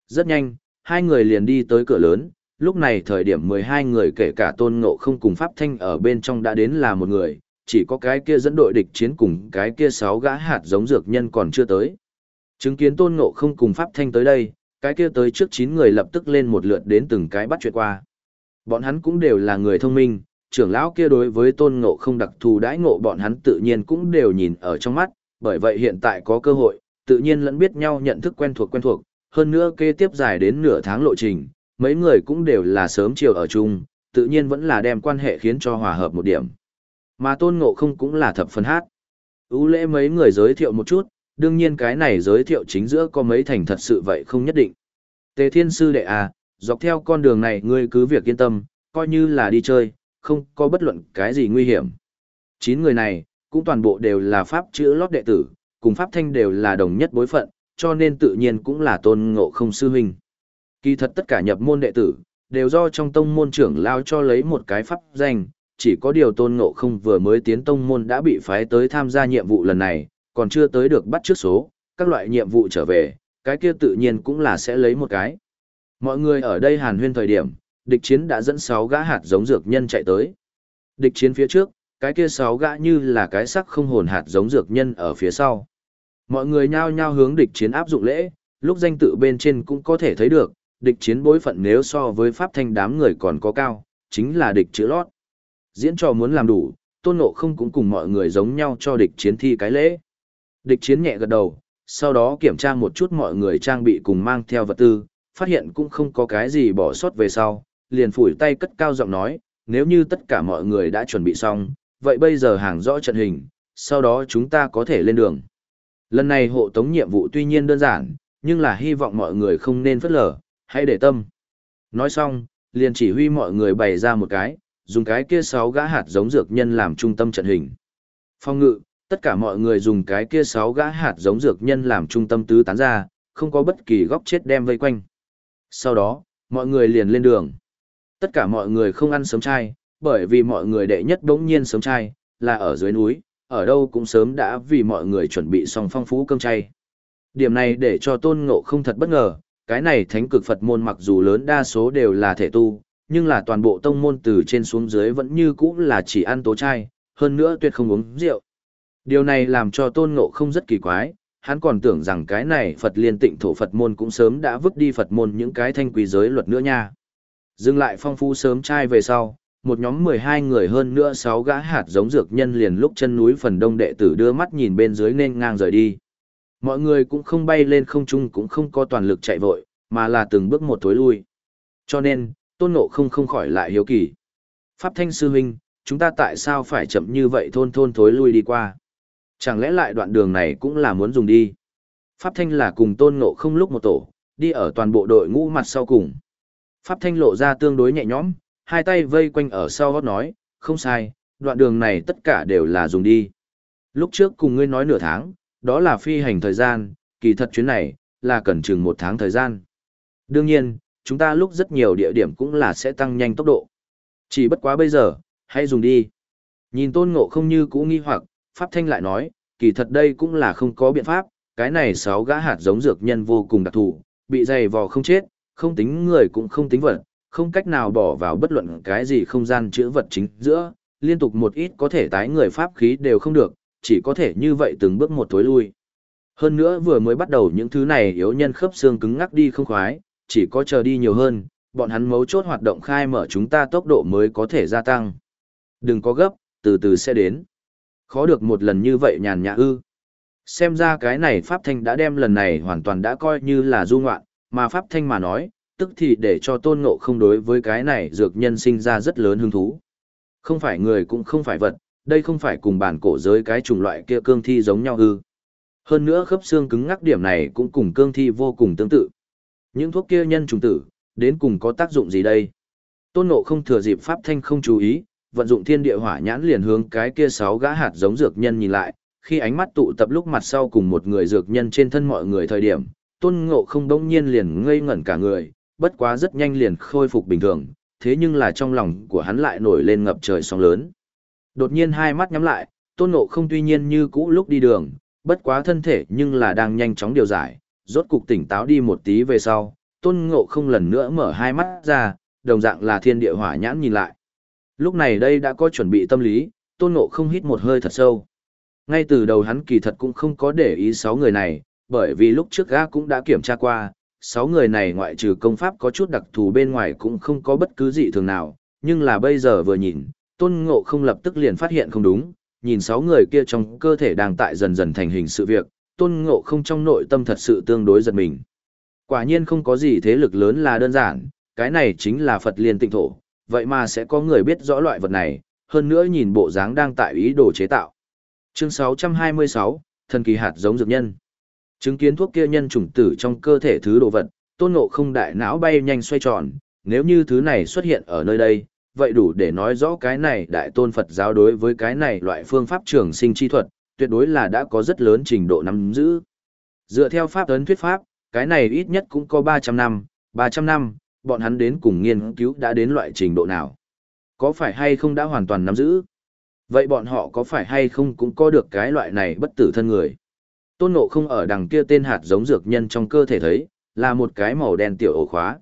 Rất nhanh, hai người liền đi tới cửa lớn, lúc này thời điểm 12 người kể cả tôn ngộ không cùng Pháp Thanh ở bên trong đã đến là một người, chỉ có cái kia dẫn đội địch chiến cùng cái kia sáu gã hạt giống dược nhân còn chưa tới. Chứng kiến tôn ngộ không cùng Pháp Thanh tới đây, cái kia tới trước 9 người lập tức lên một lượt đến từng cái bắt chuyện qua. Bọn hắn cũng đều là người thông minh, trưởng lão kia đối với tôn ngộ không đặc thù đãi ngộ bọn hắn tự nhiên cũng đều nhìn ở trong mắt, bởi vậy hiện tại có cơ hội, tự nhiên lẫn biết nhau nhận thức quen thuộc quen thuộc, hơn nữa kế tiếp dài đến nửa tháng lộ trình, mấy người cũng đều là sớm chiều ở chung, tự nhiên vẫn là đem quan hệ khiến cho hòa hợp một điểm. Mà tôn ngộ không cũng là thập phân hát. Ú lễ mấy người giới thiệu một chút, đương nhiên cái này giới thiệu chính giữa có mấy thành thật sự vậy không nhất định. Tề thiên sư đệ à, dọc theo con đường này ngươi cứ việc yên tâm, coi như là đi chơi, không có bất luận cái gì nguy hiểm. Chín người này, cũng toàn bộ đều là pháp chữ lót đệ tử, cùng pháp thanh đều là đồng nhất bối phận, cho nên tự nhiên cũng là tôn ngộ không sư huynh. Kỳ thật tất cả nhập môn đệ tử, đều do trong tông môn trưởng lao cho lấy một cái pháp danh, chỉ có điều tôn ngộ không vừa mới tiến tông môn đã bị phái tới tham gia nhiệm vụ lần này, còn chưa tới được bắt trước số, các loại nhiệm vụ trở về, cái kia tự nhiên cũng là sẽ lấy một cái. Mọi người ở đây hàn huyên thời điểm, địch chiến đã dẫn 6 gã hạt giống dược nhân chạy tới. Địch chiến phía trước, cái kia 6 gã như là cái sắc không hồn hạt giống dược nhân ở phía sau. Mọi người nhao nhao hướng địch chiến áp dụng lễ, lúc danh tự bên trên cũng có thể thấy được, địch chiến bối phận nếu so với pháp thanh đám người còn có cao, chính là địch chữ lót. Diễn trò muốn làm đủ, tôn ngộ không cũng cùng mọi người giống nhau cho địch chiến thi cái lễ. Địch chiến nhẹ gật đầu, sau đó kiểm tra một chút mọi người trang bị cùng mang theo vật tư, phát hiện cũng không có cái gì bỏ sót về sau, liền phủi tay cất cao giọng nói, nếu như tất cả mọi người đã chuẩn bị xong, vậy bây giờ hàng rõ trận hình, sau đó chúng ta có thể lên đường. Lần này hộ tống nhiệm vụ tuy nhiên đơn giản, nhưng là hy vọng mọi người không nên phất lờ, hãy để tâm. Nói xong, liền chỉ huy mọi người bày ra một cái, dùng cái kia sáu gã hạt giống dược nhân làm trung tâm trận hình. Phong ngự, tất cả mọi người dùng cái kia sáu gã hạt giống dược nhân làm trung tâm tứ tán ra, không có bất kỳ góc chết đem vây quanh. Sau đó, mọi người liền lên đường. Tất cả mọi người không ăn sớm chai, bởi vì mọi người đệ nhất đống nhiên sớm chai, là ở dưới núi, ở đâu cũng sớm đã vì mọi người chuẩn bị xong phong phú cơm chay. Điểm này để cho tôn ngộ không thật bất ngờ, cái này thánh cực Phật môn mặc dù lớn đa số đều là thể tu, nhưng là toàn bộ tông môn từ trên xuống dưới vẫn như cũ là chỉ ăn tố chai, hơn nữa tuyệt không uống rượu. Điều này làm cho tôn ngộ không rất kỳ quái, hắn còn tưởng rằng cái này Phật liên tịnh thổ Phật môn cũng sớm đã vứt đi Phật môn những cái thanh quý giới luật nữa nha. Dừng lại phong phú sớm trai về sau, một nhóm 12 người hơn nữa 6 gã hạt giống dược nhân liền lúc chân núi phần đông đệ tử đưa mắt nhìn bên dưới nên ngang rời đi. Mọi người cũng không bay lên không trung cũng không có toàn lực chạy vội, mà là từng bước một thối lui. Cho nên, tôn ngộ không không khỏi lại hiếu kỳ. Pháp thanh sư huynh, chúng ta tại sao phải chậm như vậy thôn thôn thối lui đi qua? Chẳng lẽ lại đoạn đường này cũng là muốn dùng đi? Pháp thanh là cùng tôn ngộ không lúc một tổ, đi ở toàn bộ đội ngũ mặt sau cùng. Pháp thanh lộ ra tương đối nhẹ nhõm, hai tay vây quanh ở sau gót nói, không sai, đoạn đường này tất cả đều là dùng đi. Lúc trước cùng ngươi nói nửa tháng, đó là phi hành thời gian, kỳ thật chuyến này, là cần chừng một tháng thời gian. Đương nhiên, chúng ta lúc rất nhiều địa điểm cũng là sẽ tăng nhanh tốc độ. Chỉ bất quá bây giờ, hãy dùng đi. Nhìn tôn ngộ không như cũ nghi hoặc, Pháp Thanh lại nói, kỳ thật đây cũng là không có biện pháp, cái này sáu gã hạt giống dược nhân vô cùng đặc thù, bị dày vò không chết, không tính người cũng không tính vật, không cách nào bỏ vào bất luận cái gì không gian chữa vật chính giữa, liên tục một ít có thể tái người pháp khí đều không được, chỉ có thể như vậy từng bước một tối lui. Hơn nữa vừa mới bắt đầu những thứ này yếu nhân khớp xương cứng ngắc đi không khoái, chỉ có chờ đi nhiều hơn, bọn hắn mấu chốt hoạt động khai mở chúng ta tốc độ mới có thể gia tăng. Đừng có gấp, từ từ sẽ đến. Khó được một lần như vậy nhàn nhã ư. Xem ra cái này Pháp Thanh đã đem lần này hoàn toàn đã coi như là du ngoạn, mà Pháp Thanh mà nói, tức thì để cho tôn ngộ không đối với cái này dược nhân sinh ra rất lớn hứng thú. Không phải người cũng không phải vật, đây không phải cùng bản cổ giới cái chủng loại kia cương thi giống nhau ư. Hơn nữa khớp xương cứng ngắc điểm này cũng cùng cương thi vô cùng tương tự. Những thuốc kia nhân trùng tử, đến cùng có tác dụng gì đây? Tôn Ngộ không thừa dịp Pháp Thanh không chú ý, vận dụng thiên địa hỏa nhãn liền hướng cái kia sáu gã hạt giống dược nhân nhìn lại, khi ánh mắt tụ tập lúc mặt sau cùng một người dược nhân trên thân mọi người thời điểm, Tôn Ngộ không đông nhiên liền ngây ngẩn cả người, bất quá rất nhanh liền khôi phục bình thường, thế nhưng là trong lòng của hắn lại nổi lên ngập trời sóng lớn. Đột nhiên hai mắt nhắm lại, Tôn Ngộ không tuy nhiên như cũ lúc đi đường, bất quá thân thể nhưng là đang nhanh chóng điều giải, rốt cục tỉnh táo đi một tí về sau, tôn ngộ không lần nữa mở hai mắt ra, đồng dạng là thiên địa hỏa nhãn nhìn lại. Lúc này đây đã có chuẩn bị tâm lý, tôn ngộ không hít một hơi thật sâu. Ngay từ đầu hắn kỳ thật cũng không có để ý sáu người này, bởi vì lúc trước gã cũng đã kiểm tra qua, sáu người này ngoại trừ công pháp có chút đặc thù bên ngoài cũng không có bất cứ gì thường nào, nhưng là bây giờ vừa nhìn, tôn ngộ không lập tức liền phát hiện không đúng, nhìn sáu người kia trong cơ thể đang tại dần dần thành hình sự việc, tôn ngộ không trong nội tâm thật sự tương đối giật mình. Quả nhiên không có gì thế lực lớn là đơn giản, cái này chính là Phật liên tịnh thổ, vậy mà sẽ có người biết rõ loại vật này, hơn nữa nhìn bộ dáng đang tại ý đồ chế tạo. Chương 626, thần kỳ hạt giống dược nhân. Chứng kiến thuốc kia nhân chủng tử trong cơ thể thứ đồ vật, tôn ngộ không đại não bay nhanh xoay tròn, nếu như thứ này xuất hiện ở nơi đây, vậy đủ để nói rõ cái này đại tôn Phật giáo đối với cái này loại phương pháp trường sinh chi thuật, tuyệt đối là đã có rất lớn trình độ nắm giữ. Dựa theo pháp ấn thuyết pháp, cái này ít nhất cũng có 300 năm, 300 năm, bọn hắn đến cùng nghiên cứu đã đến loại trình độ nào. Có phải hay không đã hoàn toàn nắm giữ? Vậy bọn họ có phải hay không cũng có được cái loại này bất tử thân người? Tôn ngộ không ở đằng kia tên hạt giống dược nhân trong cơ thể thấy, là một cái màu đen tiểu ổ khóa.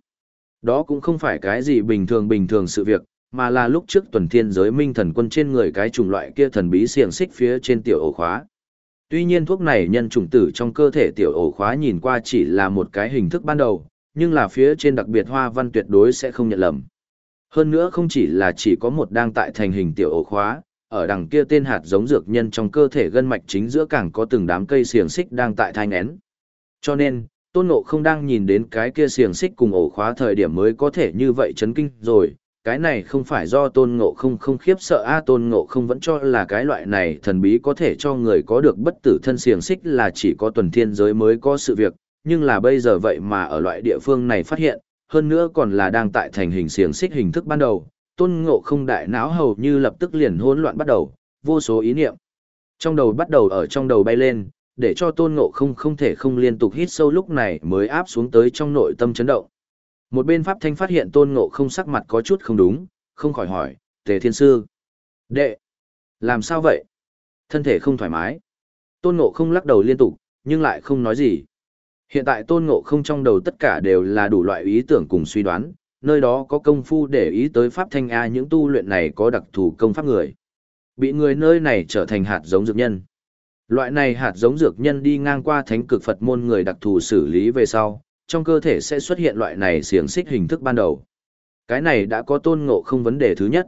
Đó cũng không phải cái gì bình thường bình thường sự việc, mà là lúc trước tuần thiên giới minh thần quân trên người cái chủng loại kia thần bí xiềng xích phía trên tiểu ổ khóa. Tuy nhiên thuốc này nhân chủng tử trong cơ thể tiểu ổ khóa nhìn qua chỉ là một cái hình thức ban đầu, nhưng là phía trên đặc biệt hoa văn tuyệt đối sẽ không nhận lầm. Hơn nữa không chỉ là chỉ có một đang tại thành hình tiểu ổ khóa, ở đằng kia tên hạt giống dược nhân trong cơ thể gân mạch chính giữa càng có từng đám cây xiềng xích đang tại thai nén. Cho nên, tôn ngộ không đang nhìn đến cái kia xiềng xích cùng ổ khóa thời điểm mới có thể như vậy chấn kinh rồi, cái này không phải do tôn ngộ không không khiếp sợ a tôn ngộ không vẫn cho là cái loại này thần bí có thể cho người có được bất tử thân xiềng xích là chỉ có tuần thiên giới mới có sự việc, nhưng là bây giờ vậy mà ở loại địa phương này phát hiện, hơn nữa còn là đang tại thành hình xiềng xích hình thức ban đầu, tôn ngộ không đại não hầu như lập tức liền hỗn loạn bắt đầu, vô số ý niệm. Trong đầu bắt đầu ở trong đầu bay lên, để cho tôn ngộ không không thể không liên tục hít sâu lúc này mới áp xuống tới trong nội tâm chấn động. Một bên Pháp Thanh phát hiện tôn ngộ không sắc mặt có chút không đúng, không khỏi hỏi, Tề Thiên Sư. Đệ, làm sao vậy? Thân thể không thoải mái. Tôn ngộ không lắc đầu liên tục, nhưng lại không nói gì. Hiện tại tôn ngộ không trong đầu tất cả đều là đủ loại ý tưởng cùng suy đoán, nơi đó có công phu để ý tới Pháp Thanh A những tu luyện này có đặc thù công pháp người. Bị người nơi này trở thành hạt giống dược nhân. Loại này hạt giống dược nhân đi ngang qua thánh cực Phật môn người đặc thù xử lý về sau, trong cơ thể sẽ xuất hiện loại này xiềng xích hình thức ban đầu. Cái này đã có tôn ngộ không vấn đề thứ nhất.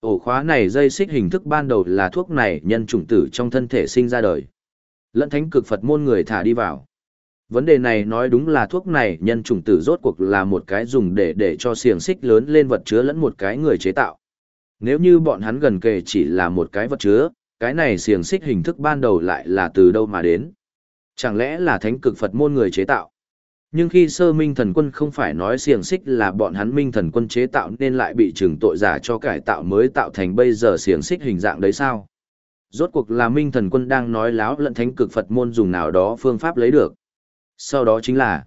Ổ khóa này dây xích hình thức ban đầu là thuốc này nhân chủng tử trong thân thể sinh ra đời. Lẫn thánh cực Phật môn người thả đi vào. Vấn đề này nói đúng là thuốc này nhân chủng tử rốt cuộc là một cái dùng để để cho xiềng xích lớn lên vật chứa lẫn một cái người chế tạo. Nếu như bọn hắn gần kề chỉ là một cái vật chứa, cái này xiềng xích hình thức ban đầu lại là từ đâu mà đến? Chẳng lẽ là thánh cực Phật môn người chế tạo? Nhưng khi sơ minh thần quân không phải nói xiềng xích là bọn hắn minh thần quân chế tạo nên lại bị trừng tội giả cho cải tạo mới tạo thành bây giờ xiềng xích hình dạng đấy sao? Rốt cuộc là minh thần quân đang nói láo lẫn thánh cực Phật môn dùng nào đó phương pháp lấy được. Sau đó chính là,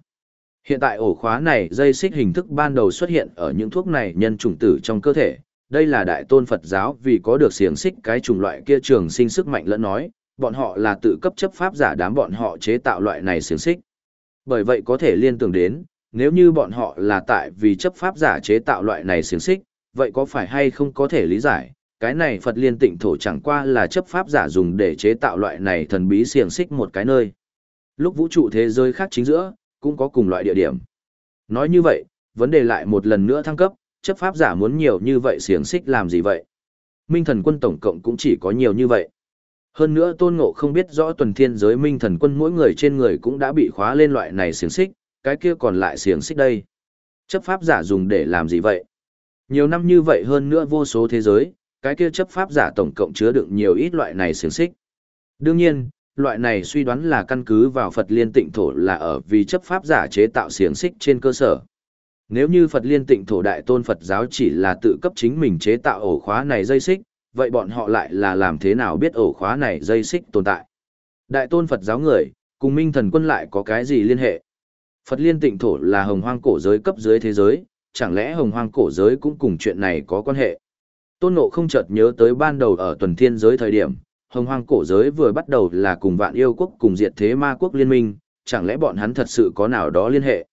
hiện tại ổ khóa này dây xích hình thức ban đầu xuất hiện ở những thuốc này nhân chủng tử trong cơ thể. Đây là đại tôn Phật giáo vì có được xiềng xích cái chủng loại kia trường sinh sức mạnh lẫn nói, bọn họ là tự cấp chấp pháp giả đám bọn họ chế tạo loại này xiềng xích. Bởi vậy có thể liên tưởng đến, nếu như bọn họ là tại vì chấp pháp giả chế tạo loại này xiềng xích, vậy có phải hay không có thể lý giải, cái này Phật liên tịnh thổ chẳng qua là chấp pháp giả dùng để chế tạo loại này thần bí xiềng xích một cái nơi. Lúc vũ trụ thế giới khác chính giữa, cũng có cùng loại địa điểm. Nói như vậy, vấn đề lại một lần nữa thăng cấp, chấp pháp giả muốn nhiều như vậy xiềng xích làm gì vậy? Minh thần quân tổng cộng cũng chỉ có nhiều như vậy. Hơn nữa tôn ngộ không biết rõ tuần thiên giới minh thần quân mỗi người trên người cũng đã bị khóa lên loại này xiềng xích, cái kia còn lại xiềng xích đây. Chấp pháp giả dùng để làm gì vậy? Nhiều năm như vậy hơn nữa vô số thế giới, cái kia chấp pháp giả tổng cộng chứa đựng nhiều ít loại này xiềng xích. Đương nhiên, loại này suy đoán là căn cứ vào Phật liên tịnh thổ là ở vì chấp pháp giả chế tạo xiềng xích trên cơ sở. Nếu như Phật liên tịnh thổ đại tôn Phật giáo chỉ là tự cấp chính mình chế tạo ổ khóa này dây xích, vậy bọn họ lại là làm thế nào biết ổ khóa này dây xích tồn tại? Đại tôn Phật giáo người, cùng minh thần quân lại có cái gì liên hệ? Phật liên tịnh thổ là hồng hoang cổ giới cấp dưới thế giới, chẳng lẽ hồng hoang cổ giới cũng cùng chuyện này có quan hệ? Tôn Ngộ không chợt nhớ tới ban đầu ở tuần thiên giới thời điểm, hồng hoang cổ giới vừa bắt đầu là cùng vạn yêu quốc cùng diệt thế ma quốc liên minh, chẳng lẽ bọn hắn thật sự có nào đó liên hệ?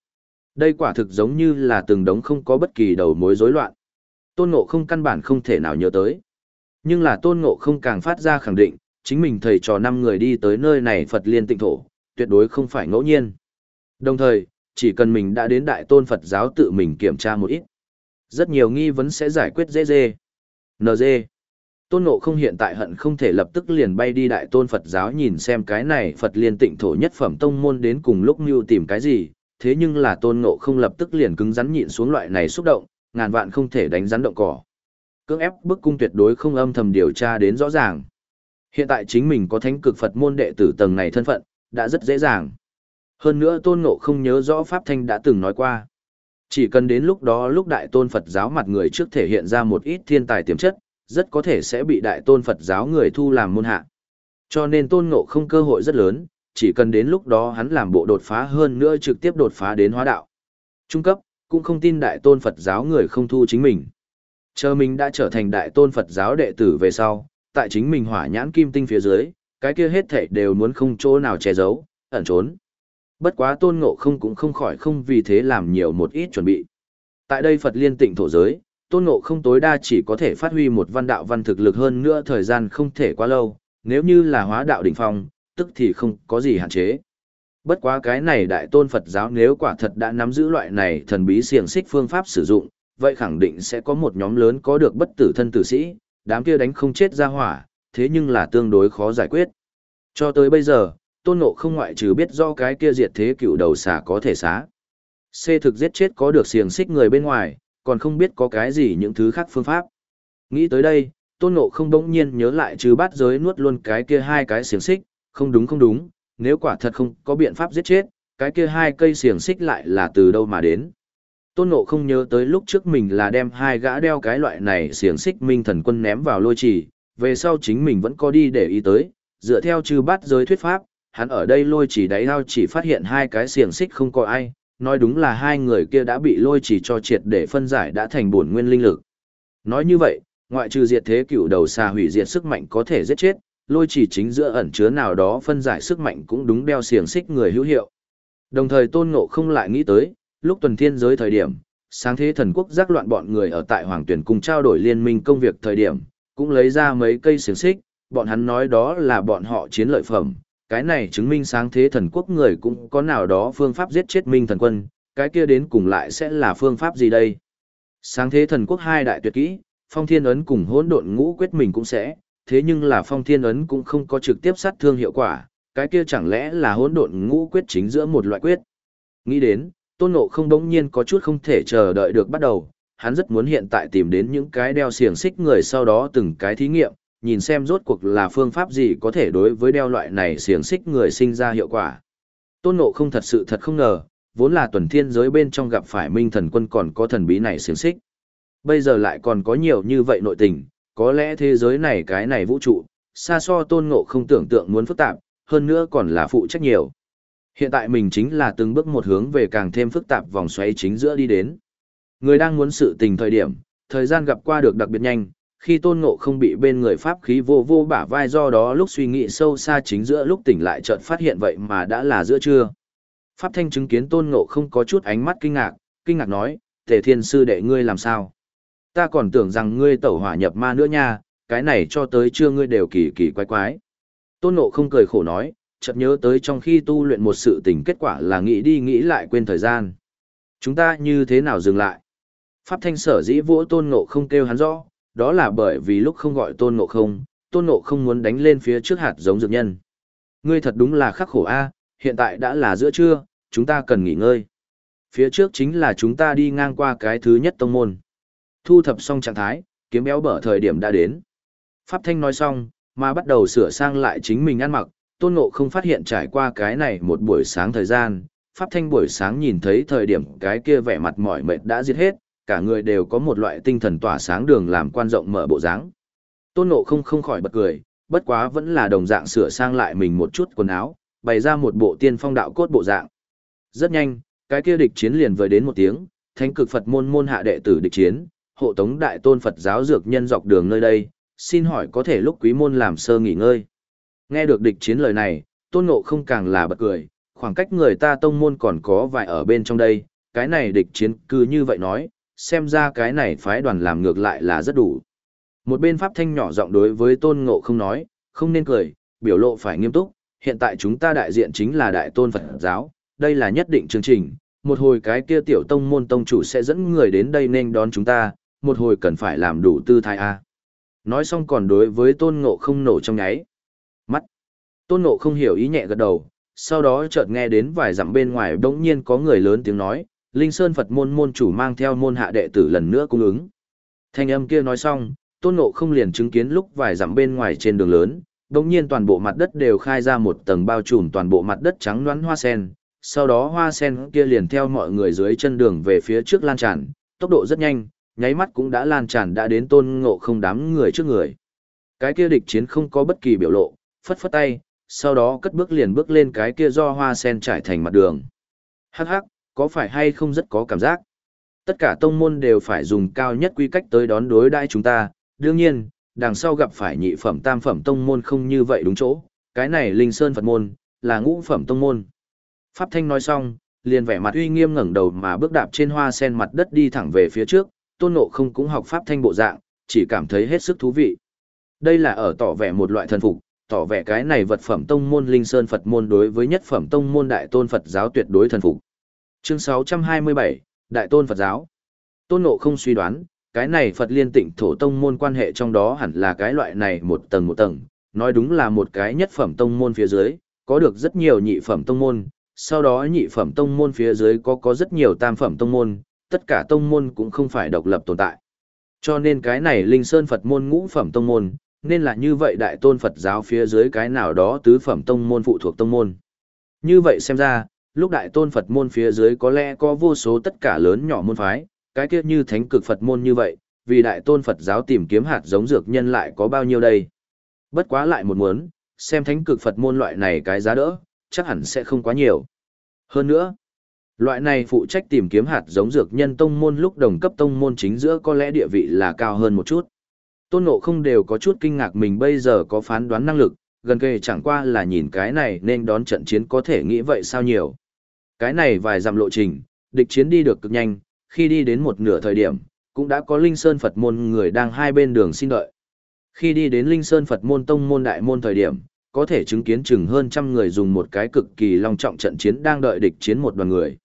Đây quả thực giống như là từng đống không có bất kỳ đầu mối rối loạn. Tôn Ngộ không căn bản không thể nào nhớ tới. Nhưng là Tôn Ngộ không càng phát ra khẳng định, chính mình thầy trò năm người đi tới nơi này Phật liên tịnh thổ, tuyệt đối không phải ngẫu nhiên. Đồng thời, chỉ cần mình đã đến đại tôn Phật giáo tự mình kiểm tra một ít. Rất nhiều nghi vấn sẽ giải quyết dễ dê. NG. Tôn Ngộ không hiện tại hận không thể lập tức liền bay đi đại tôn Phật giáo nhìn xem cái này Phật liên tịnh thổ nhất phẩm tông môn đến cùng lúc mưu tìm cái gì, thế nhưng là Tôn Ngộ không lập tức liền cứng rắn nhịn xuống loại này xúc động, ngàn vạn không thể đánh rắn động cỏ. Cưỡng ép bức cung tuyệt đối không âm thầm điều tra đến rõ ràng. Hiện tại chính mình có thánh cực Phật môn đệ tử tầng này thân phận, đã rất dễ dàng. Hơn nữa Tôn Ngộ không nhớ rõ Pháp Thanh đã từng nói qua. Chỉ cần đến lúc đó lúc đại tôn Phật giáo mặt người trước thể hiện ra một ít thiên tài tiềm chất, rất có thể sẽ bị đại tôn Phật giáo người thu làm môn hạ. Cho nên tôn ngộ không cơ hội rất lớn, chỉ cần đến lúc đó hắn làm bộ đột phá hơn nữa trực tiếp đột phá đến hóa đạo. Trung cấp, cũng không tin đại tôn Phật giáo người không thu chính mình. Chờ mình đã trở thành đại tôn Phật giáo đệ tử về sau, tại chính mình hỏa nhãn kim tinh phía dưới, cái kia hết thảy đều muốn không chỗ nào che giấu, ẩn trốn. Bất quá tôn ngộ không cũng không khỏi không vì thế làm nhiều một ít chuẩn bị. Tại đây Phật liên tịnh thổ giới, tôn ngộ không tối đa chỉ có thể phát huy một văn đạo văn thực lực hơn nữa thời gian không thể quá lâu, nếu như là hóa đạo đỉnh phong, tức thì không có gì hạn chế. Bất quá cái này đại tôn Phật giáo nếu quả thật đã nắm giữ loại này thần bí siềng xích phương pháp sử dụng, vậy khẳng định sẽ có một nhóm lớn có được bất tử thân tử sĩ, đám kia đánh không chết ra hỏa, thế nhưng là tương đối khó giải quyết. Cho tới bây giờ, tôn ngộ không ngoại trừ biết do cái kia diệt thế cựu đầu xà có thể xá. C thực giết chết có được xiềng xích người bên ngoài, còn không biết có cái gì những thứ khác phương pháp. Nghĩ tới đây, tôn ngộ không bỗng nhiên nhớ lại trừ bát giới nuốt luôn cái kia hai cái xiềng xích, không đúng không đúng, nếu quả thật không có biện pháp giết chết, cái kia hai cây xiềng xích lại là từ đâu mà đến. Tôn ngộ không nhớ tới lúc trước mình là đem hai gã đeo cái loại này xiềng xích minh thần quân ném vào lôi trì, về sau chính mình vẫn có đi để ý tới, dựa theo trừ bát giới thuyết pháp, hắn ở đây lôi chỉ đáy ao chỉ phát hiện hai cái xiềng xích không có ai, nói đúng là hai người kia đã bị lôi chỉ cho triệt để phân giải đã thành bổn nguyên linh lực. Nói như vậy, ngoại trừ diệt thế cựu đầu xà hủy diệt sức mạnh có thể giết chết, lôi chỉ chính giữa ẩn chứa nào đó phân giải sức mạnh cũng đúng đeo xiềng xích người hữu hiệu. Đồng thời tôn ngộ không lại nghĩ tới, lúc tuần thiên giới thời điểm, sáng thế thần quốc giác loạn bọn người ở tại hoàng tuyển cùng trao đổi liên minh công việc thời điểm, cũng lấy ra mấy cây xiềng xích, bọn hắn nói đó là bọn họ chiến lợi phẩm, cái này chứng minh sáng thế thần quốc người cũng có nào đó phương pháp giết chết minh thần quân, cái kia đến cùng lại sẽ là phương pháp gì đây? Sáng thế thần quốc hai đại tuyệt kỹ, phong thiên ấn cùng hỗn độn ngũ quyết mình cũng sẽ, thế nhưng là phong thiên ấn cũng không có trực tiếp sát thương hiệu quả, cái kia chẳng lẽ là hỗn độn ngũ quyết chính giữa một loại quyết? Nghĩ đến, tôn ngộ không đống nhiên có chút không thể chờ đợi được bắt đầu, hắn rất muốn hiện tại tìm đến những cái đeo xiềng xích người sau đó từng cái thí nghiệm, nhìn xem rốt cuộc là phương pháp gì có thể đối với đeo loại này xiềng xích người sinh ra hiệu quả. Tôn Ngộ không thật sự thật không ngờ, vốn là tuần thiên giới bên trong gặp phải minh thần quân còn có thần bí này xiềng xích. Bây giờ lại còn có nhiều như vậy nội tình, có lẽ thế giới này cái này vũ trụ, xa so Tôn Ngộ không tưởng tượng muốn phức tạp, hơn nữa còn là phụ trách nhiều. Hiện tại mình chính là từng bước một hướng về càng thêm phức tạp vòng xoáy chính giữa đi đến. Người đang muốn sự tình thời điểm, thời gian gặp qua được đặc biệt nhanh, khi tôn ngộ không bị bên người pháp khí vô vô bả vai do đó lúc suy nghĩ sâu xa chính giữa lúc tỉnh lại chợt phát hiện vậy mà đã là giữa trưa. Pháp thanh chứng kiến tôn ngộ không có chút ánh mắt kinh ngạc, kinh ngạc nói, tề thiên sư đệ ngươi làm sao? Ta còn tưởng rằng ngươi tẩu hỏa nhập ma nữa nha, cái này cho tới trưa ngươi đều kỳ kỳ quái quái. Tôn Ngộ không cười khổ nói, chợt nhớ tới trong khi tu luyện một sự tình kết quả là nghĩ đi nghĩ lại quên thời gian. Chúng ta như thế nào dừng lại? Pháp thanh sở dĩ vỗ Tôn Ngộ không kêu hắn rõ, đó là bởi vì lúc không gọi Tôn Ngộ không, Tôn Ngộ không muốn đánh lên phía trước hạt giống dược nhân. Ngươi thật đúng là khắc khổ a, hiện tại đã là giữa trưa, chúng ta cần nghỉ ngơi. Phía trước chính là chúng ta đi ngang qua cái thứ nhất tông môn. Thu thập xong trạng thái, kiếm béo bở thời điểm đã đến. Pháp Thanh nói xong, mà bắt đầu sửa sang lại chính mình ăn mặc, Tôn Ngộ không phát hiện trải qua cái này một buổi sáng thời gian, Pháp Thanh buổi sáng nhìn thấy thời điểm cái kia vẻ mặt mỏi mệt đã giết hết, cả người đều có một loại tinh thần tỏa sáng đường làm quan rộng mở bộ dáng. Tôn Ngộ không không khỏi bật cười, bất quá vẫn là đồng dạng sửa sang lại mình một chút quần áo, bày ra một bộ tiên phong đạo cốt bộ dạng. Rất nhanh, cái kia địch chiến liền vừa đến một tiếng, thánh cực Phật môn môn hạ đệ tử địch chiến, hộ tống đại tôn Phật giáo dược nhân dọc đường nơi đây, xin hỏi có thể lúc quý môn làm sơ nghỉ ngơi. Nghe được địch chiến lời này, tôn ngộ không càng là bật cười, khoảng cách người ta tông môn còn có vài ở bên trong đây, cái này địch chiến cứ như vậy nói, xem ra cái này phái đoàn làm ngược lại là rất đủ. Một bên pháp thanh nhỏ giọng đối với tôn ngộ không nói, không nên cười, biểu lộ phải nghiêm túc, hiện tại chúng ta đại diện chính là đại tôn Phật giáo, đây là nhất định chương trình, một hồi cái kia tiểu tông môn tông chủ sẽ dẫn người đến đây nên đón chúng ta, một hồi cần phải làm đủ tư thái A. Nói xong còn đối với tôn ngộ không nổ trong nháy. Tôn ngộ không hiểu ý nhẹ gật đầu, sau đó chợt nghe đến vài dặm bên ngoài đống nhiên có người lớn tiếng nói, Linh Sơn Phật môn môn chủ mang theo môn hạ đệ tử lần nữa cung ứng. Thanh âm kia nói xong, tôn ngộ không liền chứng kiến lúc vài dặm bên ngoài trên đường lớn, đống nhiên toàn bộ mặt đất đều khai ra một tầng bao trùm toàn bộ mặt đất trắng đoán hoa sen, sau đó hoa sen kia liền theo mọi người dưới chân đường về phía trước lan tràn, tốc độ rất nhanh, nháy mắt cũng đã lan tràn đã đến tôn ngộ không đám người trước người. Cái kia địch chiến không có bất kỳ biểu lộ, phất phất tay, sau đó cất bước liền bước lên cái kia do hoa sen trải thành mặt đường. Hắc hắc, có phải hay không rất có cảm giác? Tất cả tông môn đều phải dùng cao nhất quy cách tới đón đối đãi chúng ta, đương nhiên, đằng sau gặp phải nhị phẩm tam phẩm tông môn không như vậy đúng chỗ, cái này linh sơn Phật môn, là ngũ phẩm tông môn. Pháp Thanh nói xong, liền vẻ mặt uy nghiêm ngẩng đầu mà bước đạp trên hoa sen mặt đất đi thẳng về phía trước, tôn ngộ không cũng học Pháp Thanh bộ dạng, chỉ cảm thấy hết sức thú vị. Đây là ở tỏ vẻ một loại thần phục, tỏ vẻ cái này vật phẩm tông môn linh sơn Phật môn đối với nhất phẩm tông môn đại tôn Phật giáo tuyệt đối thần phục. Chương 627, Đại tôn Phật giáo. Tôn ngộ không suy đoán, cái này Phật liên tịnh thổ tông môn quan hệ trong đó hẳn là cái loại này một tầng một tầng, nói đúng là một cái nhất phẩm tông môn phía dưới, có được rất nhiều nhị phẩm tông môn, sau đó nhị phẩm tông môn phía dưới có có rất nhiều tam phẩm tông môn, tất cả tông môn cũng không phải độc lập tồn tại. Cho nên cái này Linh Sơn Phật môn ngũ phẩm tông môn, nên là như vậy đại tôn Phật giáo phía dưới cái nào đó tứ phẩm tông môn phụ thuộc tông môn. Như vậy xem ra, lúc đại tôn Phật môn phía dưới có lẽ có vô số tất cả lớn nhỏ môn phái, cái kia như thánh cực Phật môn như vậy, vì đại tôn Phật giáo tìm kiếm hạt giống dược nhân lại có bao nhiêu đây. Bất quá lại một muốn, xem thánh cực Phật môn loại này cái giá đỡ, chắc hẳn sẽ không quá nhiều. Hơn nữa, loại này phụ trách tìm kiếm hạt giống dược nhân tông môn lúc đồng cấp tông môn chính giữa có lẽ địa vị là cao hơn một chút. Tôn Ngộ không đều có chút kinh ngạc mình bây giờ có phán đoán năng lực, gần kề chẳng qua là nhìn cái này nên đón trận chiến có thể nghĩ vậy sao nhiều. Cái này vài dặm lộ trình, địch chiến đi được cực nhanh, khi đi đến một nửa thời điểm, cũng đã có Linh Sơn Phật môn người đang hai bên đường xin đợi. Khi đi đến Linh Sơn Phật môn tông môn đại môn thời điểm, có thể chứng kiến chừng hơn trăm người dùng một cái cực kỳ long trọng trận chiến đang đợi địch chiến một đoàn người.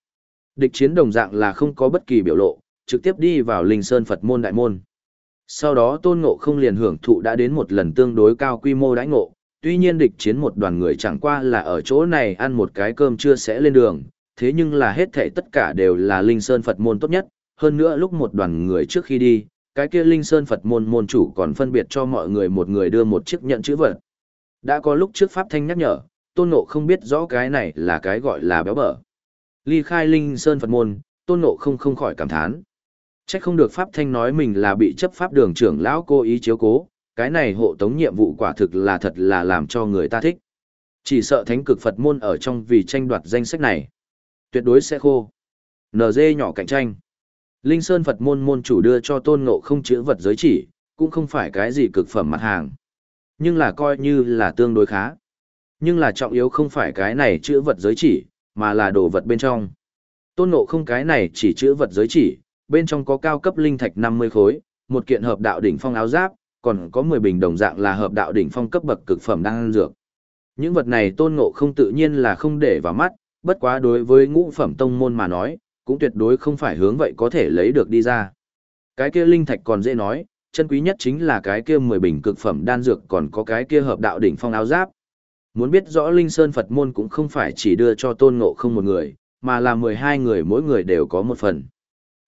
Địch chiến đồng dạng là không có bất kỳ biểu lộ, trực tiếp đi vào Linh Sơn Phật môn đại môn. Sau đó Tôn Ngộ không liền hưởng thụ đã đến một lần tương đối cao quy mô đãi ngộ, tuy nhiên địch chiến một đoàn người chẳng qua là ở chỗ này ăn một cái cơm chưa sẽ lên đường, thế nhưng là hết thảy tất cả đều là Linh Sơn Phật môn tốt nhất, hơn nữa lúc một đoàn người trước khi đi, cái kia Linh Sơn Phật môn môn chủ còn phân biệt cho mọi người một người đưa một chiếc nhận chữ vật, đã có lúc trước Pháp Thanh nhắc nhở, Tôn Ngộ không biết rõ cái này là cái gọi là béo bở. Ly khai Linh Sơn Phật Môn, Tôn Ngộ không không khỏi cảm thán. Chắc không được Pháp Thanh nói mình là bị chấp Pháp đường trưởng lão cố ý chiếu cố, cái này hộ tống nhiệm vụ quả thực là thật là làm cho người ta thích. Chỉ sợ thánh cực Phật Môn ở trong vì tranh đoạt danh sách này. Tuyệt đối sẽ khô. NG nhỏ cạnh tranh. Linh Sơn Phật Môn môn chủ đưa cho Tôn Ngộ không chữ vật giới chỉ, cũng không phải cái gì cực phẩm mặt hàng. Nhưng là coi như là tương đối khá. Nhưng là trọng yếu không phải cái này chữ vật giới chỉ, mà là đồ vật bên trong. Tôn ngộ không cái này chỉ chữ vật giới chỉ, bên trong có cao cấp linh thạch 50 khối, một kiện hợp đạo đỉnh phong áo giáp, còn có 10 bình đồng dạng là hợp đạo đỉnh phong cấp bậc cực phẩm đang dược. Những vật này tôn ngộ không tự nhiên là không để vào mắt, bất quá đối với ngũ phẩm tông môn mà nói, cũng tuyệt đối không phải hướng vậy có thể lấy được đi ra. Cái kia linh thạch còn dễ nói, chân quý nhất chính là cái kia 10 bình cực phẩm đan dược còn có cái kia hợp đạo đỉnh phong áo giáp. Muốn biết rõ Linh Sơn Phật môn cũng không phải chỉ đưa cho tôn ngộ không một người, mà là 12 người mỗi người đều có một phần.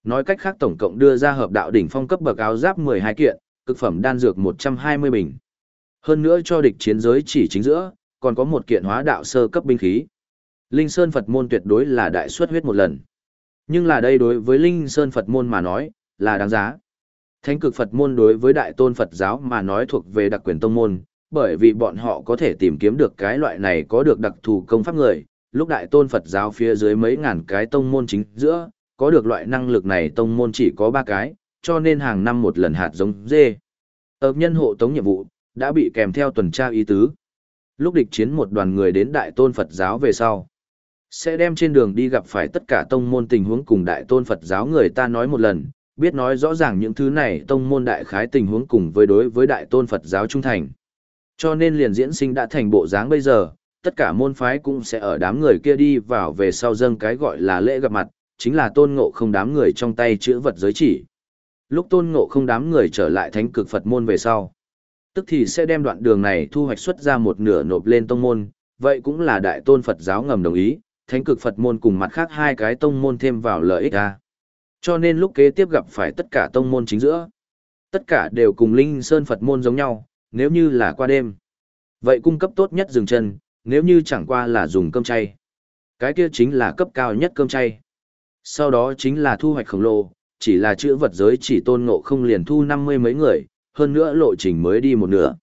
Nói cách khác tổng cộng đưa ra hợp đạo đỉnh phong cấp bậc áo giáp 12 kiện, cực phẩm đan dược 120 bình. Hơn nữa cho địch chiến giới chỉ chính giữa, còn có một kiện hóa đạo sơ cấp binh khí. Linh Sơn Phật môn tuyệt đối là đại suất huyết một lần. Nhưng là đây đối với Linh Sơn Phật môn mà nói, là đáng giá. Thánh cực Phật môn đối với đại tôn Phật giáo mà nói thuộc về đặc quyền tông môn, bởi vì bọn họ có thể tìm kiếm được cái loại này có được đặc thù công pháp người, lúc đại tôn Phật giáo phía dưới mấy ngàn cái tông môn chính giữa, có được loại năng lực này tông môn chỉ có ba cái, cho nên hàng năm một lần hạt giống dê. Ơp nhân hộ tống nhiệm vụ, đã bị kèm theo tuần tra ý tứ. Lúc địch chiến một đoàn người đến đại tôn Phật giáo về sau, sẽ đem trên đường đi gặp phải tất cả tông môn tình huống cùng đại tôn Phật giáo người ta nói một lần, biết nói rõ ràng những thứ này tông môn đại khái tình huống cùng với đối với đại tôn Phật giáo trung thành. Cho nên liền diễn sinh đã thành bộ dáng bây giờ, tất cả môn phái cũng sẽ ở đám người kia đi vào về sau dâng cái gọi là lễ gặp mặt, chính là tôn ngộ không đám người trong tay chữ vật giới chỉ. Lúc tôn ngộ không đám người trở lại thánh cực Phật môn về sau, tức thì sẽ đem đoạn đường này thu hoạch xuất ra một nửa nộp lên tông môn, vậy cũng là đại tôn Phật giáo ngầm đồng ý, thánh cực Phật môn cùng mặt khác hai cái tông môn thêm vào lợi ích ra. Cho nên lúc kế tiếp gặp phải tất cả tông môn chính giữa, tất cả đều cùng Linh Sơn Phật môn giống nhau, nếu như là qua đêm. Vậy cung cấp tốt nhất dừng chân, nếu như chẳng qua là dùng cơm chay. Cái kia chính là cấp cao nhất cơm chay. Sau đó chính là thu hoạch khổng lồ, chỉ là chữ vật giới chỉ tôn ngộ không liền thu năm mươi mấy người, hơn nữa lộ trình mới đi một nửa.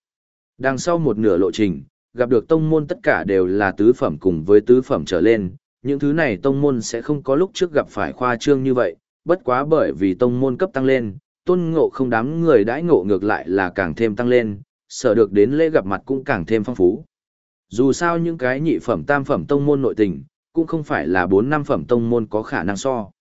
Đằng sau một nửa lộ trình, gặp được tông môn tất cả đều là tứ phẩm cùng với tứ phẩm trở lên, những thứ này tông môn sẽ không có lúc trước gặp phải khoa trương như vậy, bất quá bởi vì tông môn cấp tăng lên, tôn ngộ không đám người đãi ngộ ngược lại là càng thêm tăng lên, sở được đến lễ gặp mặt cũng càng thêm phong phú. Dù sao những cái nhị phẩm tam phẩm tông môn nội tình, cũng không phải là bốn năm phẩm tông môn có khả năng so.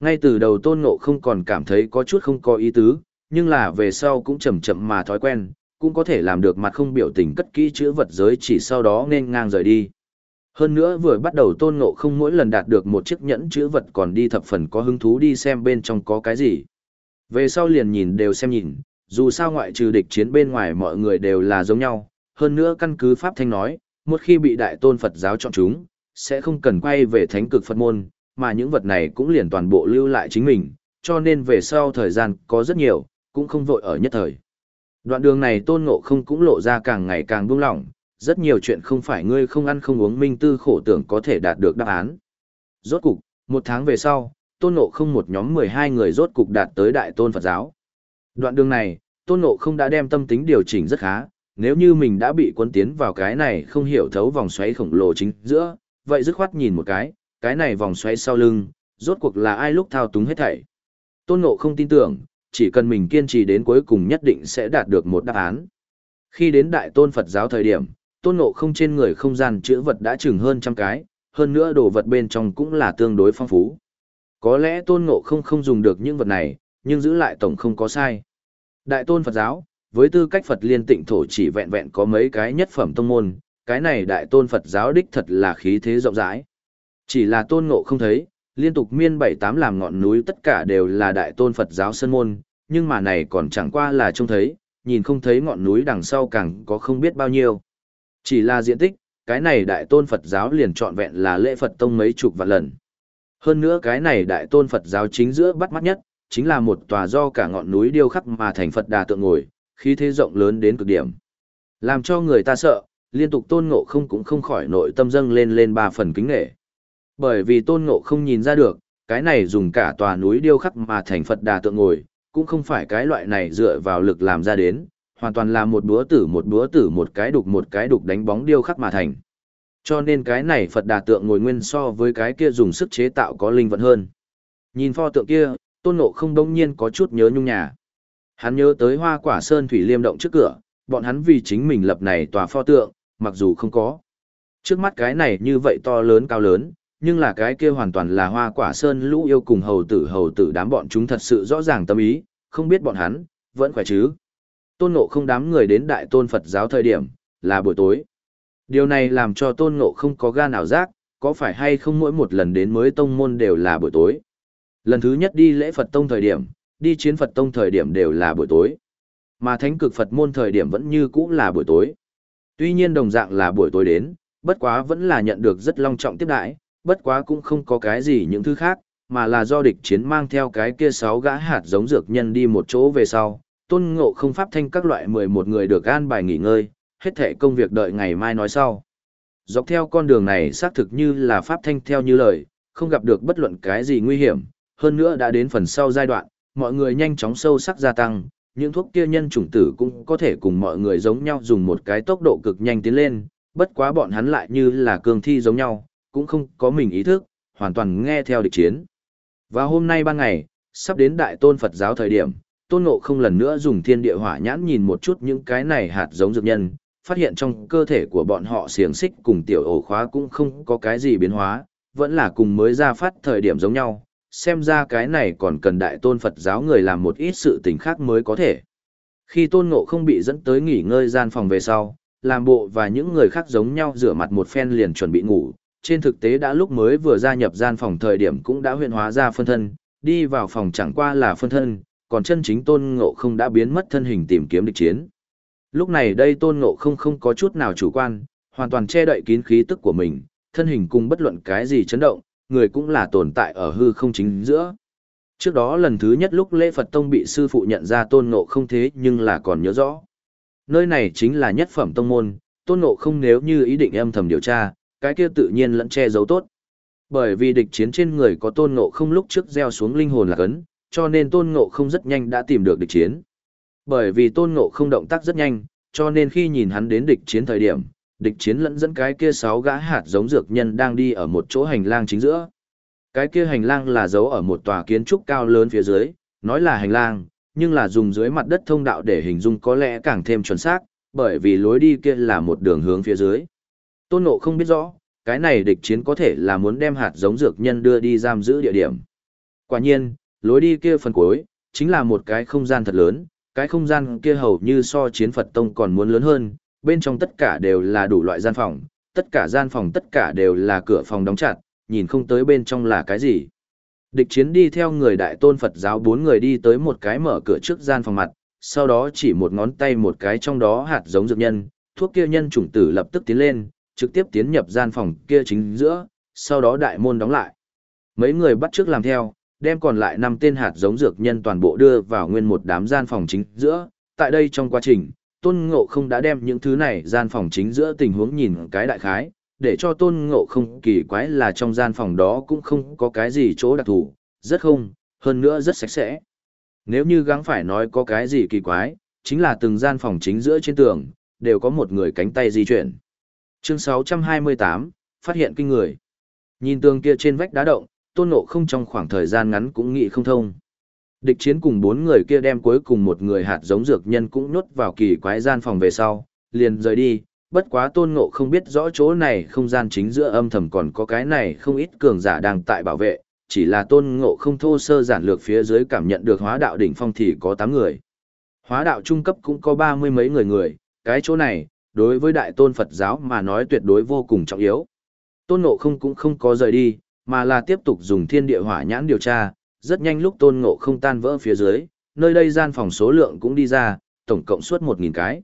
Ngay từ đầu tôn ngộ không còn cảm thấy có chút không có ý tứ, nhưng là về sau cũng chậm chậm mà thói quen, cũng có thể làm được mặt không biểu tình cất kỹ chữ vật giới chỉ sau đó nên ngang rời đi. Hơn nữa vừa bắt đầu tôn ngộ không mỗi lần đạt được một chiếc nhẫn chữ vật còn đi thập phần có hứng thú đi xem bên trong có cái gì. Về sau liền nhìn đều xem nhìn, dù sao ngoại trừ địch chiến bên ngoài mọi người đều là giống nhau, hơn nữa căn cứ Pháp Thanh nói, một khi bị đại tôn Phật giáo chọn chúng, sẽ không cần quay về thánh cực Phật môn, mà những vật này cũng liền toàn bộ lưu lại chính mình, cho nên về sau thời gian có rất nhiều, cũng không vội ở nhất thời. Đoạn đường này tôn ngộ không cũng lộ ra càng ngày càng buông lỏng, rất nhiều chuyện không phải ngươi không ăn không uống minh tư khổ tưởng có thể đạt được đáp án. Rốt cục, một tháng về sau, tôn ngộ không một nhóm 12 người rốt cục đạt tới đại tôn Phật giáo. Đoạn đường này, tôn ngộ không đã đem tâm tính điều chỉnh rất khá, nếu như mình đã bị quân tiến vào cái này không hiểu thấu vòng xoáy khổng lồ chính giữa, vậy dứt khoát nhìn một cái, cái này vòng xoáy sau lưng, rốt cuộc là ai lúc thao túng hết thảy. Tôn ngộ không tin tưởng, chỉ cần mình kiên trì đến cuối cùng nhất định sẽ đạt được một đáp án. Khi đến đại tôn Phật giáo thời điểm, tôn ngộ không trên người không gian chữ vật đã chừng hơn trăm cái, hơn nữa đồ vật bên trong cũng là tương đối phong phú. Có lẽ tôn ngộ không không dùng được những vật này, nhưng giữ lại tổng không có sai. Đại tôn Phật giáo, với tư cách Phật liên tịnh thổ chỉ vẹn vẹn có mấy cái nhất phẩm tông môn, cái này đại tôn Phật giáo đích thật là khí thế rộng rãi. Chỉ là tôn ngộ không thấy, liên tục miên bảy tám làm ngọn núi tất cả đều là đại tôn Phật giáo sơn môn, nhưng mà này còn chẳng qua là trông thấy, nhìn không thấy ngọn núi đằng sau càng có không biết bao nhiêu. Chỉ là diện tích, cái này đại tôn Phật giáo liền trọn vẹn là lễ Phật tông mấy chục vạn lần. Hơn nữa cái này đại tôn Phật giáo chính giữa bắt mắt nhất, chính là một tòa do cả ngọn núi điêu khắc mà thành Phật đà tượng ngồi, khí thế rộng lớn đến cực điểm. Làm cho người ta sợ, liên tục tôn ngộ không cũng không khỏi nội tâm dâng lên lên ba phần kính nghệ. Bởi vì tôn ngộ không nhìn ra được, cái này dùng cả tòa núi điêu khắc mà thành Phật đà tượng ngồi, cũng không phải cái loại này dựa vào lực làm ra đến, hoàn toàn là một búa tử một búa tử một cái đục một cái đục đánh bóng điêu khắc mà thành. Cho nên cái này Phật đà tượng ngồi nguyên so với cái kia dùng sức chế tạo có linh vận hơn. Nhìn pho tượng kia, tôn ngộ không đông nhiên có chút nhớ nhung nhà. Hắn nhớ tới hoa quả sơn thủy liêm động trước cửa, bọn hắn vì chính mình lập này tòa pho tượng, mặc dù không có. Trước mắt cái này như vậy to lớn cao lớn, nhưng là cái kia hoàn toàn là hoa quả sơn lũ yêu cùng hầu tử hầu tử đám bọn chúng thật sự rõ ràng tâm ý, không biết bọn hắn, vẫn khỏe chứ. Tôn ngộ không đám người đến đại tôn Phật giáo thời điểm, là buổi tối. Điều này làm cho tôn ngộ không có gan nào giác, có phải hay không mỗi một lần đến mới tông môn đều là buổi tối. Lần thứ nhất đi lễ Phật tông thời điểm, đi chiến Phật tông thời điểm đều là buổi tối. Mà thánh cực Phật môn thời điểm vẫn như cũ là buổi tối. Tuy nhiên đồng dạng là buổi tối đến, bất quá vẫn là nhận được rất long trọng tiếp đãi, bất quá cũng không có cái gì những thứ khác, mà là do địch chiến mang theo cái kia sáu gã hạt giống dược nhân đi một chỗ về sau, tôn ngộ không pháp thanh các loại 11 người được an bài nghỉ ngơi, hết thể công việc đợi ngày mai nói sau. Dọc theo con đường này xác thực như là pháp thanh theo như lời, không gặp được bất luận cái gì nguy hiểm, hơn nữa đã đến phần sau giai đoạn, mọi người nhanh chóng sâu sắc gia tăng, những thuốc kia nhân chủng tử cũng có thể cùng mọi người giống nhau dùng một cái tốc độ cực nhanh tiến lên, bất quá bọn hắn lại như là cường thi giống nhau, cũng không có mình ý thức, hoàn toàn nghe theo địch chiến. Và hôm nay ban ngày, sắp đến đại tôn Phật giáo thời điểm, tôn ngộ không lần nữa dùng thiên địa hỏa nhãn nhìn một chút những cái này hạt giống dược nhân, phát hiện trong cơ thể của bọn họ xiềng xích cùng tiểu ổ khóa cũng không có cái gì biến hóa, vẫn là cùng mới ra phát thời điểm giống nhau, xem ra cái này còn cần đại tôn Phật giáo người làm một ít sự tình khác mới có thể. Khi tôn ngộ không bị dẫn tới nghỉ ngơi gian phòng về sau, làm bộ và những người khác giống nhau rửa mặt một phen liền chuẩn bị ngủ, trên thực tế đã lúc mới vừa gia nhập gian phòng thời điểm cũng đã huyện hóa ra phân thân, đi vào phòng chẳng qua là phân thân, còn chân chính tôn ngộ không đã biến mất thân hình tìm kiếm địch chiến. Lúc này đây tôn ngộ không không có chút nào chủ quan, hoàn toàn che đậy kín khí tức của mình, thân hình cùng bất luận cái gì chấn động, người cũng là tồn tại ở hư không chính giữa. Trước đó lần thứ nhất lúc lễ Phật Tông bị sư phụ nhận ra tôn ngộ không thế nhưng là còn nhớ rõ. Nơi này chính là nhất phẩm tông môn, tôn ngộ không nếu như ý định âm thầm điều tra, cái kia tự nhiên lẫn che giấu tốt. Bởi vì địch chiến trên người có tôn ngộ không lúc trước gieo xuống linh hồn là cấn, cho nên tôn ngộ không rất nhanh đã tìm được địch chiến. Bởi vì tôn ngộ không động tác rất nhanh, cho nên khi nhìn hắn đến địch chiến thời điểm, địch chiến lẫn dẫn cái kia sáu gã hạt giống dược nhân đang đi ở một chỗ hành lang chính giữa. Cái kia hành lang là giấu ở một tòa kiến trúc cao lớn phía dưới, nói là hành lang, nhưng là dùng dưới mặt đất thông đạo để hình dung có lẽ càng thêm chuẩn xác, bởi vì lối đi kia là một đường hướng phía dưới. Tôn Ngộ không biết rõ, cái này địch chiến có thể là muốn đem hạt giống dược nhân đưa đi giam giữ địa điểm. Quả nhiên, lối đi kia phần cuối, chính là một cái không gian thật lớn, cái không gian kia hầu như so chiến Phật Tông còn muốn lớn hơn, bên trong tất cả đều là đủ loại gian phòng, tất cả gian phòng tất cả đều là cửa phòng đóng chặt, nhìn không tới bên trong là cái gì. Địch chiến đi theo người đại tôn Phật giáo bốn người đi tới một cái mở cửa trước gian phòng mặt, sau đó chỉ một ngón tay một cái trong đó hạt giống dược nhân, thuốc kia nhân chủng tử lập tức tiến lên, trực tiếp tiến nhập gian phòng kia chính giữa, sau đó đại môn đóng lại. Mấy người bắt trước làm theo, đem còn lại năm tên hạt giống dược nhân toàn bộ đưa vào nguyên một đám gian phòng chính giữa. Tại đây trong quá trình, Tôn Ngộ không đã đem những thứ này gian phòng chính giữa tình huống nhìn cái đại khái, để cho Tôn Ngộ không kỳ quái là trong gian phòng đó cũng không có cái gì chỗ đặc thù, rất không, hơn nữa rất sạch sẽ. Nếu như gắng phải nói có cái gì kỳ quái, chính là từng gian phòng chính giữa trên tường, đều có một người cánh tay di chuyển. Chương 628, phát hiện kinh người. Nhìn tường kia trên vách đá động, tôn ngộ không trong khoảng thời gian ngắn cũng nghĩ không thông. Địch chiến cùng bốn người kia đem cuối cùng một người hạt giống dược nhân cũng nhốt vào kỳ quái gian phòng về sau, liền rời đi, bất quá tôn ngộ không biết rõ chỗ này không gian chính giữa âm thầm còn có cái này không ít cường giả đang tại bảo vệ, chỉ là tôn ngộ không thô sơ giản lược phía dưới cảm nhận được hóa đạo đỉnh phong thì có 8 người. Hóa đạo trung cấp cũng có ba mươi mấy người người, cái chỗ này, đối với đại tôn Phật giáo mà nói tuyệt đối vô cùng trọng yếu. Tôn ngộ không cũng không có rời đi, mà là tiếp tục dùng thiên địa hỏa nhãn điều tra, rất nhanh lúc tôn ngộ không tan vỡ phía dưới, nơi đây gian phòng số lượng cũng đi ra, tổng cộng suốt 1.000 cái.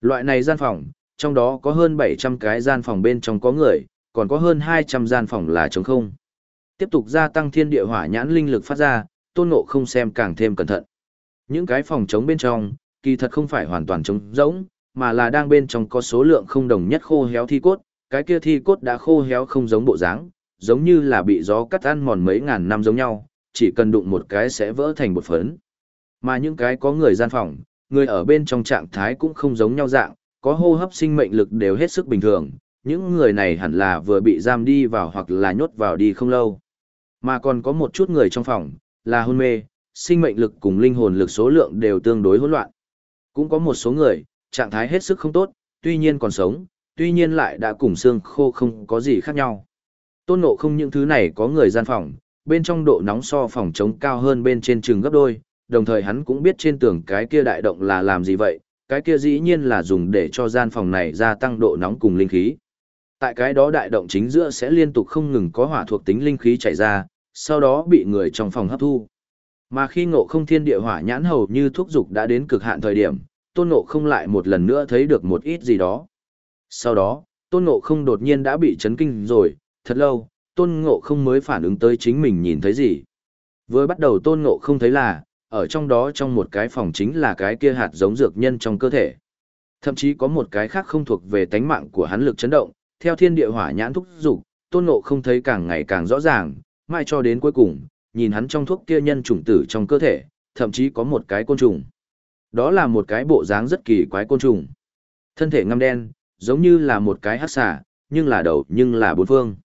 Loại này gian phòng, trong đó có hơn 700 cái gian phòng bên trong có người, còn có hơn 200 gian phòng là trống không. Tiếp tục gia tăng thiên địa hỏa nhãn linh lực phát ra, tôn ngộ không xem càng thêm cẩn thận. Những cái phòng trống bên trong, kỳ thật không phải hoàn toàn trống rỗng, mà là đang bên trong có số lượng không đồng nhất khô héo thi cốt, cái kia thi cốt đã khô héo không giống bộ dáng, giống như là bị gió cắt ăn mòn mấy ngàn năm giống nhau, chỉ cần đụng một cái sẽ vỡ thành một phấn. Mà những cái có người gian phòng, người ở bên trong trạng thái cũng không giống nhau dạng, có hô hấp sinh mệnh lực đều hết sức bình thường, những người này hẳn là vừa bị giam đi vào hoặc là nhốt vào đi không lâu. Mà còn có một chút người trong phòng, là hôn mê, sinh mệnh lực cùng linh hồn lực số lượng đều tương đối hỗn loạn. Cũng có một số người, trạng thái hết sức không tốt, tuy nhiên còn sống, tuy nhiên lại đã cùng xương khô không có gì khác nhau. Tôn nộ không những thứ này có người gian phòng, bên trong độ nóng so phòng chống cao hơn bên trên trường gấp đôi, đồng thời hắn cũng biết trên tường cái kia đại động là làm gì vậy, cái kia dĩ nhiên là dùng để cho gian phòng này gia tăng độ nóng cùng linh khí. Tại cái đó đại động chính giữa sẽ liên tục không ngừng có hỏa thuộc tính linh khí chảy ra, sau đó bị người trong phòng hấp thu. Mà khi ngộ không thiên địa hỏa nhãn hầu như thuốc dục đã đến cực hạn thời điểm, tôn ngộ không lại một lần nữa thấy được một ít gì đó. Sau đó, tôn ngộ không đột nhiên đã bị chấn kinh rồi, thật lâu, tôn ngộ không mới phản ứng tới chính mình nhìn thấy gì. Với bắt đầu tôn ngộ không thấy là, ở trong đó trong một cái phòng chính là cái kia hạt giống dược nhân trong cơ thể. Thậm chí có một cái khác không thuộc về tánh mạng của hắn lực chấn động, theo thiên địa hỏa nhãn thúc dục, tôn ngộ không thấy càng ngày càng rõ ràng, mai cho đến cuối cùng, nhìn hắn trong thuốc kia nhân trùng tử trong cơ thể, thậm chí có một cái côn trùng. Đó là một cái bộ dáng rất kỳ quái côn trùng. Thân thể ngăm đen, giống như là một cái hắc xà, nhưng là đầu nhưng là bốn phương.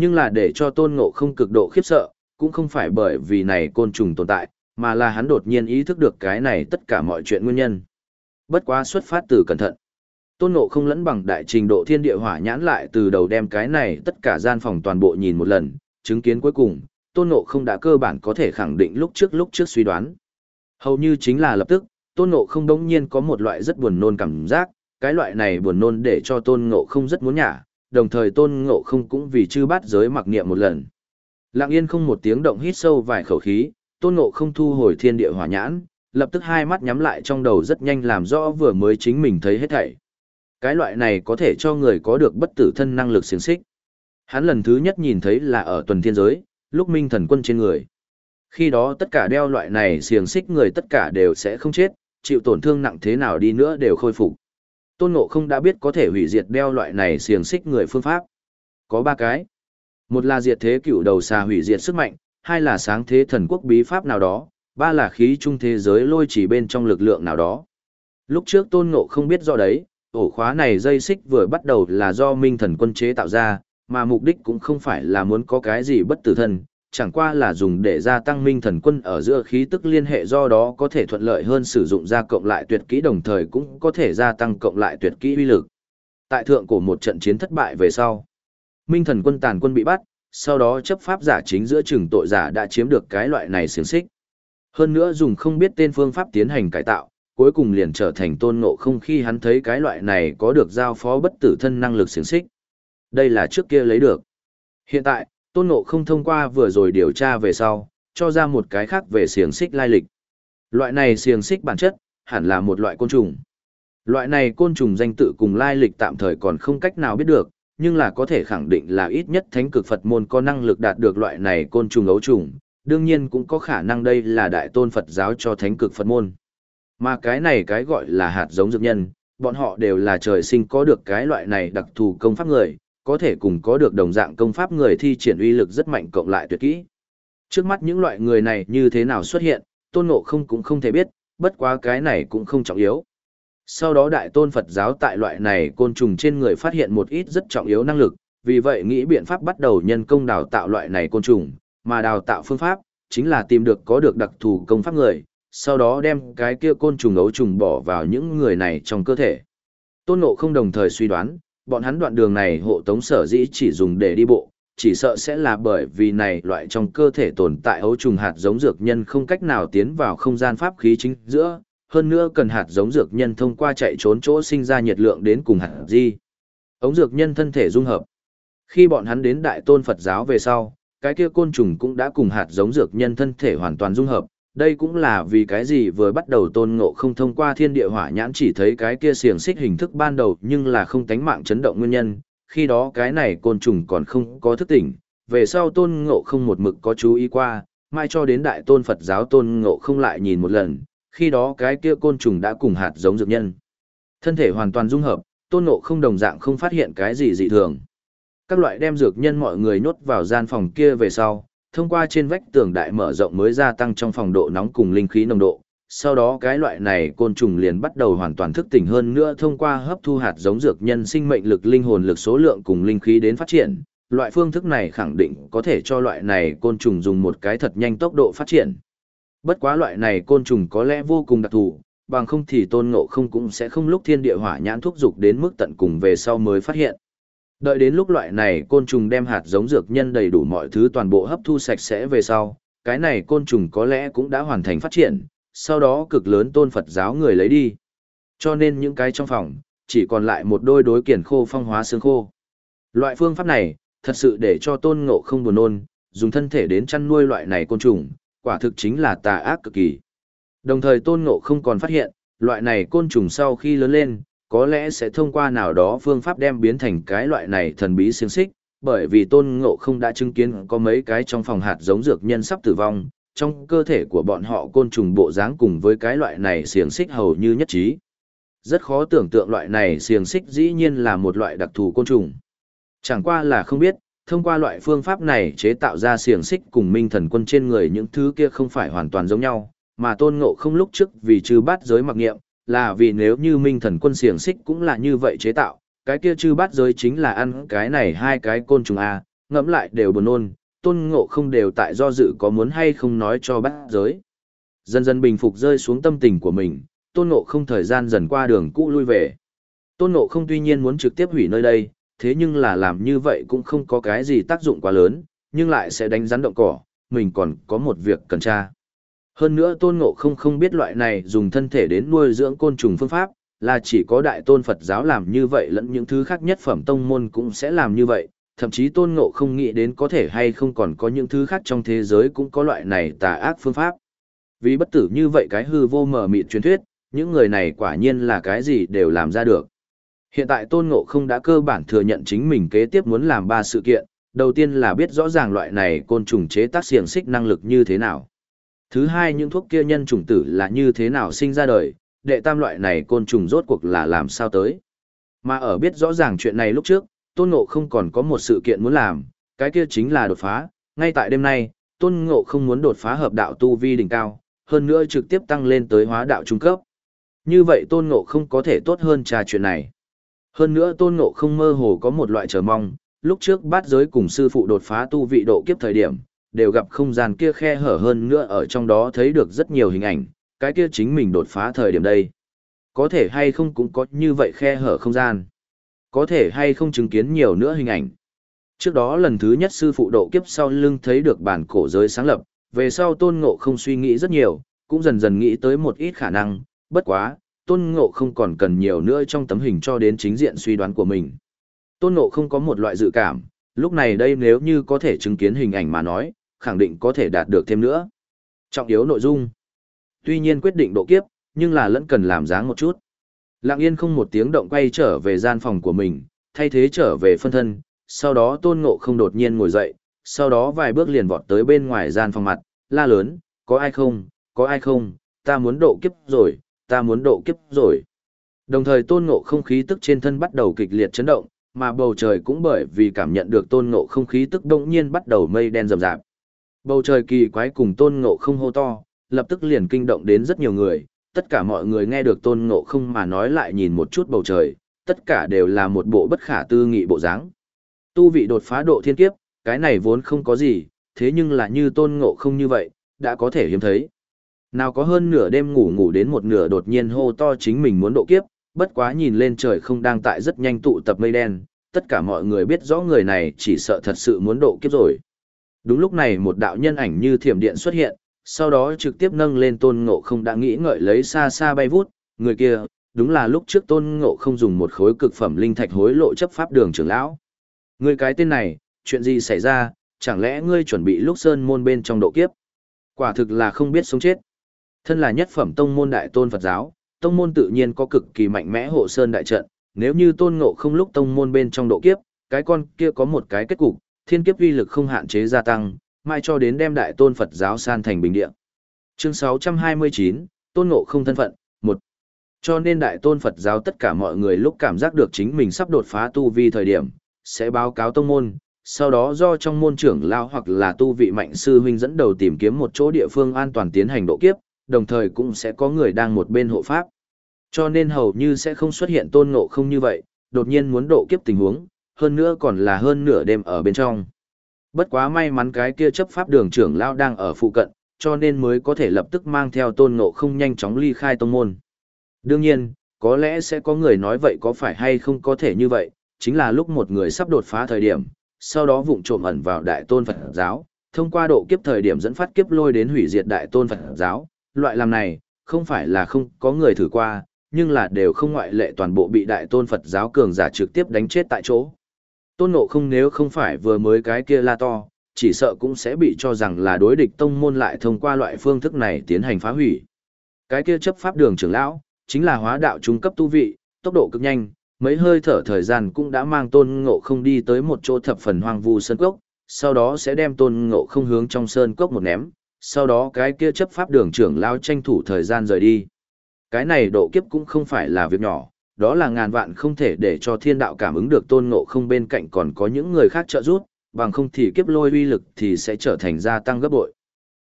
Nhưng là để cho tôn ngộ không cực độ khiếp sợ, cũng không phải bởi vì này côn trùng tồn tại, mà là hắn đột nhiên ý thức được cái này tất cả mọi chuyện nguyên nhân. Bất quá xuất phát từ cẩn thận. Tôn ngộ không lẫn bằng đại trình độ thiên địa hỏa nhãn lại từ đầu đem cái này tất cả gian phòng toàn bộ nhìn một lần, chứng kiến cuối cùng, tôn ngộ không đã cơ bản có thể khẳng định lúc trước lúc trước suy đoán. Hầu như chính là lập tức, tôn ngộ không đống nhiên có một loại rất buồn nôn cảm giác, cái loại này buồn nôn để cho tôn ngộ không rất muốn nhả, đồng thời tôn ngộ không cũng vì chư bát giới mặc niệm một lần. Lặng yên không một tiếng động hít sâu vài khẩu khí, tôn ngộ không thu hồi thiên địa hỏa nhãn, lập tức hai mắt nhắm lại trong đầu rất nhanh làm rõ vừa mới chính mình thấy hết thảy. Cái loại này có thể cho người có được bất tử thân năng lực xiềng xích. Hắn lần thứ nhất nhìn thấy là ở tuần thiên giới, lúc minh thần quân trên người. Khi đó tất cả đeo loại này xiềng xích người tất cả đều sẽ không chết, chịu tổn thương nặng thế nào đi nữa đều khôi phục. Tôn Ngộ không đã biết có thể hủy diệt đeo loại này xiềng xích người phương pháp. Có ba cái. Một là diệt thế cựu đầu xà hủy diệt sức mạnh, hai là sáng thế thần quốc bí pháp nào đó, ba là khí trung thế giới lôi chỉ bên trong lực lượng nào đó. Lúc trước Tôn Ngộ không biết rõ đấy, ổ khóa này dây xích vừa bắt đầu là do minh thần quân chế tạo ra, mà mục đích cũng không phải là muốn có cái gì bất tử thân, chẳng qua là dùng để gia tăng minh thần quân ở giữa khí tức liên hệ do đó có thể thuận lợi hơn sử dụng ra cộng lại tuyệt kỹ đồng thời cũng có thể gia tăng cộng lại tuyệt kỹ uy lực. Tại thượng của một trận chiến thất bại về sau, minh thần quân tàn quân bị bắt, sau đó chấp pháp giả chính giữa chừng tội giả đã chiếm được cái loại này xiềng xích. Hơn nữa dùng không biết tên phương pháp tiến hành cải tạo, cuối cùng liền trở thành tôn ngộ không khi hắn thấy cái loại này có được giao phó bất tử thân năng lực xiềng xích. Đây là trước kia lấy được. Hiện tại, tôn ngộ không thông qua vừa rồi điều tra về sau, cho ra một cái khác về xiềng xích lai lịch. Loại này xiềng xích bản chất, hẳn là một loại côn trùng. Loại này côn trùng danh tự cùng lai lịch tạm thời còn không cách nào biết được, nhưng là có thể khẳng định là ít nhất thánh cực Phật môn có năng lực đạt được loại này côn trùng ấu trùng, đương nhiên cũng có khả năng đây là đại tôn Phật giáo cho thánh cực Phật môn. Mà cái này cái gọi là hạt giống dược nhân, bọn họ đều là trời sinh có được cái loại này đặc thù công pháp người, có thể cùng có được đồng dạng công pháp người thi triển uy lực rất mạnh cộng lại tuyệt kỹ. Trước mắt những loại người này như thế nào xuất hiện, tôn ngộ không cũng không thể biết, bất quá cái này cũng không trọng yếu. Sau đó đại tôn Phật giáo tại loại này côn trùng trên người phát hiện một ít rất trọng yếu năng lực, vì vậy nghĩ biện pháp bắt đầu nhân công đào tạo loại này côn trùng, mà đào tạo phương pháp, chính là tìm được có được đặc thù công pháp người, sau đó đem cái kia côn trùng ấu trùng bỏ vào những người này trong cơ thể. Tôn Ngộ không đồng thời suy đoán, bọn hắn đoạn đường này hộ tống sở dĩ chỉ dùng để đi bộ, chỉ sợ sẽ là bởi vì này loại trong cơ thể tồn tại ấu trùng hạt giống dược nhân không cách nào tiến vào không gian pháp khí chính giữa, hơn nữa cần hạt giống dược nhân thông qua chạy trốn chỗ sinh ra nhiệt lượng đến cùng hạt di. Ống dược nhân thân thể dung hợp. Khi bọn hắn đến đại tôn Phật giáo về sau, cái kia côn trùng cũng đã cùng hạt giống dược nhân thân thể hoàn toàn dung hợp, đây cũng là vì cái gì vừa bắt đầu tôn ngộ không thông qua thiên địa hỏa nhãn chỉ thấy cái kia xiềng xích hình thức ban đầu nhưng là không tánh mạng chấn động nguyên nhân, khi đó cái này côn trùng còn không có thức tỉnh, về sau tôn ngộ không một mực có chú ý qua, mai cho đến đại tôn Phật giáo tôn ngộ không lại nhìn một lần, khi đó cái kia côn trùng đã cùng hạt giống dược nhân. Thân thể hoàn toàn dung hợp, tôn ngộ không đồng dạng không phát hiện cái gì dị thường. Các loại đem dược nhân mọi người nhốt vào gian phòng kia về sau, thông qua trên vách tường đại mở rộng mới gia tăng trong phòng độ nóng cùng linh khí nồng độ. Sau đó cái loại này côn trùng liền bắt đầu hoàn toàn thức tỉnh hơn nữa thông qua hấp thu hạt giống dược nhân sinh mệnh lực linh hồn lực số lượng cùng linh khí đến phát triển. Loại phương thức này khẳng định có thể cho loại này côn trùng dùng một cái thật nhanh tốc độ phát triển. Bất quá loại này côn trùng có lẽ vô cùng đặc thù, bằng không thì tôn ngộ không cũng sẽ không lúc thiên địa hỏa nhãn thúc dục đến mức tận cùng về sau mới phát hiện. Đợi đến lúc loại này côn trùng đem hạt giống dược nhân đầy đủ mọi thứ toàn bộ hấp thu sạch sẽ về sau, cái này côn trùng có lẽ cũng đã hoàn thành phát triển, sau đó cực lớn tôn Phật giáo người lấy đi. Cho nên những cái trong phòng, chỉ còn lại một đôi đối kiển khô phong hóa xương khô. Loại phương pháp này, thật sự để cho tôn ngộ không buồn nôn, dùng thân thể đến chăn nuôi loại này côn trùng, quả thực chính là tà ác cực kỳ. Đồng thời tôn ngộ không còn phát hiện, loại này côn trùng sau khi lớn lên, có lẽ sẽ thông qua nào đó phương pháp đem biến thành cái loại này thần bí xiềng xích, bởi vì tôn ngộ không đã chứng kiến có mấy cái trong phòng hạt giống dược nhân sắp tử vong, trong cơ thể của bọn họ côn trùng bộ dáng cùng với cái loại này xiềng xích hầu như nhất trí. Rất khó tưởng tượng loại này xiềng xích dĩ nhiên là một loại đặc thù côn trùng. Chẳng qua là không biết, thông qua loại phương pháp này chế tạo ra xiềng xích cùng minh thần quân trên người những thứ kia không phải hoàn toàn giống nhau, mà tôn ngộ không lúc trước vì trừ bát giới mặc nghiệm, là vì nếu như minh thần quân xiềng xích cũng là như vậy chế tạo, cái kia chư bát giới chính là ăn cái này hai cái côn trùng A, ngẫm lại đều buồn nôn, tôn ngộ không đều tại do dự có muốn hay không nói cho bát giới. Dần dần bình phục rơi xuống tâm tình của mình, tôn ngộ không thời gian dần qua đường cũ lui về. Tôn ngộ không tuy nhiên muốn trực tiếp hủy nơi đây, thế nhưng là làm như vậy cũng không có cái gì tác dụng quá lớn, nhưng lại sẽ đánh rắn động cỏ, mình còn có một việc cần tra. Hơn nữa tôn ngộ không không biết loại này dùng thân thể đến nuôi dưỡng côn trùng phương pháp, là chỉ có đại tôn Phật giáo làm như vậy lẫn những thứ khác nhất phẩm tông môn cũng sẽ làm như vậy, thậm chí tôn ngộ không nghĩ đến có thể hay không còn có những thứ khác trong thế giới cũng có loại này tà ác phương pháp. Vì bất tử như vậy cái hư vô mờ mịt truyền thuyết, những người này quả nhiên là cái gì đều làm ra được. Hiện tại tôn ngộ không đã cơ bản thừa nhận chính mình kế tiếp muốn làm ba sự kiện, đầu tiên là biết rõ ràng loại này côn trùng chế tác xiềng xích năng lực như thế nào. Thứ hai những thuốc kia nhân trùng tử là như thế nào sinh ra đời, đệ tam loại này côn trùng rốt cuộc là làm sao tới. Mà ở biết rõ ràng chuyện này lúc trước, Tôn Ngộ không còn có một sự kiện muốn làm, cái kia chính là đột phá, ngay tại đêm nay, Tôn Ngộ không muốn đột phá hợp đạo tu vi đỉnh cao, hơn nữa trực tiếp tăng lên tới hóa đạo trung cấp. Như vậy Tôn Ngộ không có thể tốt hơn trà chuyện này. Hơn nữa Tôn Ngộ không mơ hồ có một loại chờ mong, lúc trước bát giới cùng sư phụ đột phá tu vị độ kiếp thời điểm, đều gặp không gian kia khe hở hơn nữa ở trong đó thấy được rất nhiều hình ảnh, cái kia chính mình đột phá thời điểm đây. Có thể hay không cũng có như vậy khe hở không gian. Có thể hay không chứng kiến nhiều nữa hình ảnh. Trước đó lần thứ nhất sư phụ độ kiếp sau lưng thấy được bản cổ giới sáng lập, về sau tôn ngộ không suy nghĩ rất nhiều, cũng dần dần nghĩ tới một ít khả năng, bất quá, tôn ngộ không còn cần nhiều nữa trong tấm hình cho đến chính diện suy đoán của mình. Tôn ngộ không có một loại dự cảm, lúc này đây nếu như có thể chứng kiến hình ảnh mà nói, khẳng định có thể đạt được thêm nữa. Trọng yếu nội dung. Tuy nhiên quyết định độ kiếp, nhưng là lẫn cần làm dáng một chút. Lặng yên không một tiếng động quay trở về gian phòng của mình, thay thế trở về phân thân, sau đó tôn ngộ không đột nhiên ngồi dậy, sau đó vài bước liền vọt tới bên ngoài gian phòng mặt, la lớn, có ai không, có ai không, ta muốn độ kiếp rồi, ta muốn độ kiếp rồi. Đồng thời tôn ngộ không khí tức trên thân bắt đầu kịch liệt chấn động, mà bầu trời cũng bởi vì cảm nhận được tôn ngộ không khí tức động nhiên bắt đầu mây đen rầm rạp. Bầu trời kỳ quái cùng tôn ngộ không hô to, lập tức liền kinh động đến rất nhiều người, tất cả mọi người nghe được tôn ngộ không mà nói lại nhìn một chút bầu trời, tất cả đều là một bộ bất khả tư nghị bộ dáng. Tu vị đột phá độ thiên kiếp, cái này vốn không có gì, thế nhưng là như tôn ngộ không như vậy, đã có thể hiếm thấy. Nào có hơn nửa đêm ngủ ngủ đến một nửa đột nhiên hô to chính mình muốn độ kiếp, bất quá nhìn lên trời không đang tại rất nhanh tụ tập mây đen, tất cả mọi người biết rõ người này chỉ sợ thật sự muốn độ kiếp rồi. Đúng lúc này một đạo nhân ảnh như thiểm điện xuất hiện, sau đó trực tiếp nâng lên tôn ngộ không đã nghĩ ngợi lấy xa xa bay vút, người kia, đúng là lúc trước tôn ngộ không dùng một khối cực phẩm linh thạch hối lộ chấp pháp đường trưởng lão. Người cái tên này, chuyện gì xảy ra, chẳng lẽ ngươi chuẩn bị lúc sơn môn bên trong độ kiếp? Quả thực là không biết sống chết. Thân là nhất phẩm tông môn đại tôn Phật giáo, tông môn tự nhiên có cực kỳ mạnh mẽ hộ sơn đại trận, nếu như tôn ngộ không lúc tông môn bên trong độ kiếp, cái con kia có một cái kết cục, thiên kiếp uy lực không hạn chế gia tăng, mai cho đến đem đại tôn Phật giáo san thành bình địa. Chương 629, Tôn Ngộ không thân phận, 1. Cho nên đại tôn Phật giáo tất cả mọi người lúc cảm giác được chính mình sắp đột phá tu vi thời điểm, sẽ báo cáo tông môn, sau đó do trong môn trưởng lao hoặc là tu vị mạnh sư huynh dẫn đầu tìm kiếm một chỗ địa phương an toàn tiến hành độ kiếp, đồng thời cũng sẽ có người đang một bên hộ pháp. Cho nên hầu như sẽ không xuất hiện tôn ngộ không như vậy, đột nhiên muốn độ kiếp tình huống, hơn nữa còn là hơn nửa đêm ở bên trong. Bất quá may mắn cái kia chấp pháp đường trưởng lão đang ở phụ cận, cho nên mới có thể lập tức mang theo tôn ngộ không nhanh chóng ly khai tông môn. Đương nhiên, có lẽ sẽ có người nói vậy có phải hay không có thể như vậy, chính là lúc một người sắp đột phá thời điểm, sau đó vụng trộm ẩn vào đại tôn Phật giáo, thông qua độ kiếp thời điểm dẫn phát kiếp lôi đến hủy diệt đại tôn Phật giáo, loại làm này, không phải là không có người thử qua, nhưng là đều không ngoại lệ toàn bộ bị đại tôn Phật giáo cường giả trực tiếp đánh chết tại chỗ. Tôn ngộ không nếu không phải vừa mới cái kia la to, chỉ sợ cũng sẽ bị cho rằng là đối địch tông môn lại thông qua loại phương thức này tiến hành phá hủy. Cái kia chấp pháp đường trưởng lão, chính là hóa đạo trung cấp tu vị, tốc độ cực nhanh, mấy hơi thở thời gian cũng đã mang tôn ngộ không đi tới một chỗ thập phần hoang vu sơn cốc, sau đó sẽ đem tôn ngộ không hướng trong sơn cốc một ném, sau đó cái kia chấp pháp đường trưởng lão tranh thủ thời gian rời đi. Cái này độ kiếp cũng không phải là việc nhỏ, đó là ngàn vạn không thể để cho thiên đạo cảm ứng được tôn ngộ không bên cạnh còn có những người khác trợ giúp, bằng không thì kiếp lôi uy lực thì sẽ trở thành gia tăng gấp bội.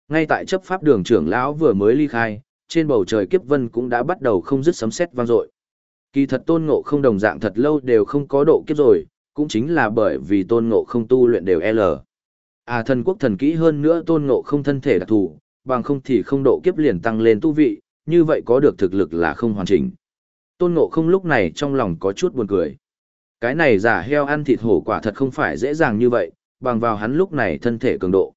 Ngay tại chấp pháp đường trưởng lão vừa mới ly khai, trên bầu trời kiếp vân cũng đã bắt đầu không dứt sấm sét vang dội. Kỳ thật tôn ngộ không đồng dạng thật lâu đều không có độ kiếp rồi, cũng chính là bởi vì tôn ngộ không tu luyện đều L. À thần quốc thần kỹ hơn nữa tôn ngộ không thân thể đặc thù, bằng không thì không độ kiếp liền tăng lên tu vị, như vậy có được thực lực là không hoàn chỉnh. Tôn ngộ không lúc này trong lòng có chút buồn cười. Cái này giả heo ăn thịt hổ quả thật không phải dễ dàng như vậy, bằng vào hắn lúc này thân thể cường độ.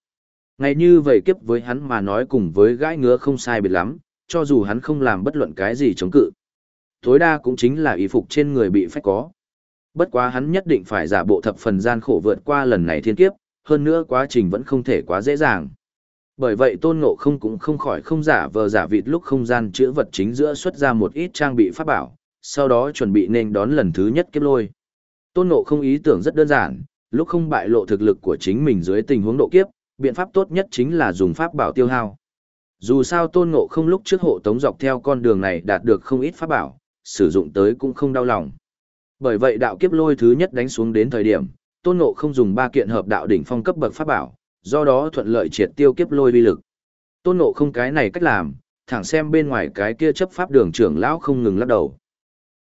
Ngay như vậy kiếp với hắn mà nói cùng với gãi ngứa không sai biệt lắm, cho dù hắn không làm bất luận cái gì chống cự. Tối đa cũng chính là y phục trên người bị phách có. Bất quá hắn nhất định phải giả bộ thập phần gian khổ vượt qua lần này thiên kiếp, hơn nữa quá trình vẫn không thể quá dễ dàng. Bởi vậy tôn ngộ không cũng không khỏi không giả vờ giả vịt lúc không gian chữa vật chính giữa xuất ra một ít trang bị pháp bảo, sau đó chuẩn bị nên đón lần thứ nhất kiếp lôi. Tôn ngộ không ý tưởng rất đơn giản, lúc không bại lộ thực lực của chính mình dưới tình huống độ kiếp, biện pháp tốt nhất chính là dùng pháp bảo tiêu hao. Dù sao tôn ngộ không lúc trước hộ tống dọc theo con đường này đạt được không ít pháp bảo, sử dụng tới cũng không đau lòng. Bởi vậy đạo kiếp lôi thứ nhất đánh xuống đến thời điểm, tôn ngộ không dùng ba kiện hợp đạo đỉnh phong cấp bậc pháp bảo, do đó thuận lợi triệt tiêu kiếp lôi vi lực. Tôn ngộ không cái này cách làm, thẳng xem bên ngoài cái kia chấp pháp đường trưởng lão không ngừng lắc đầu.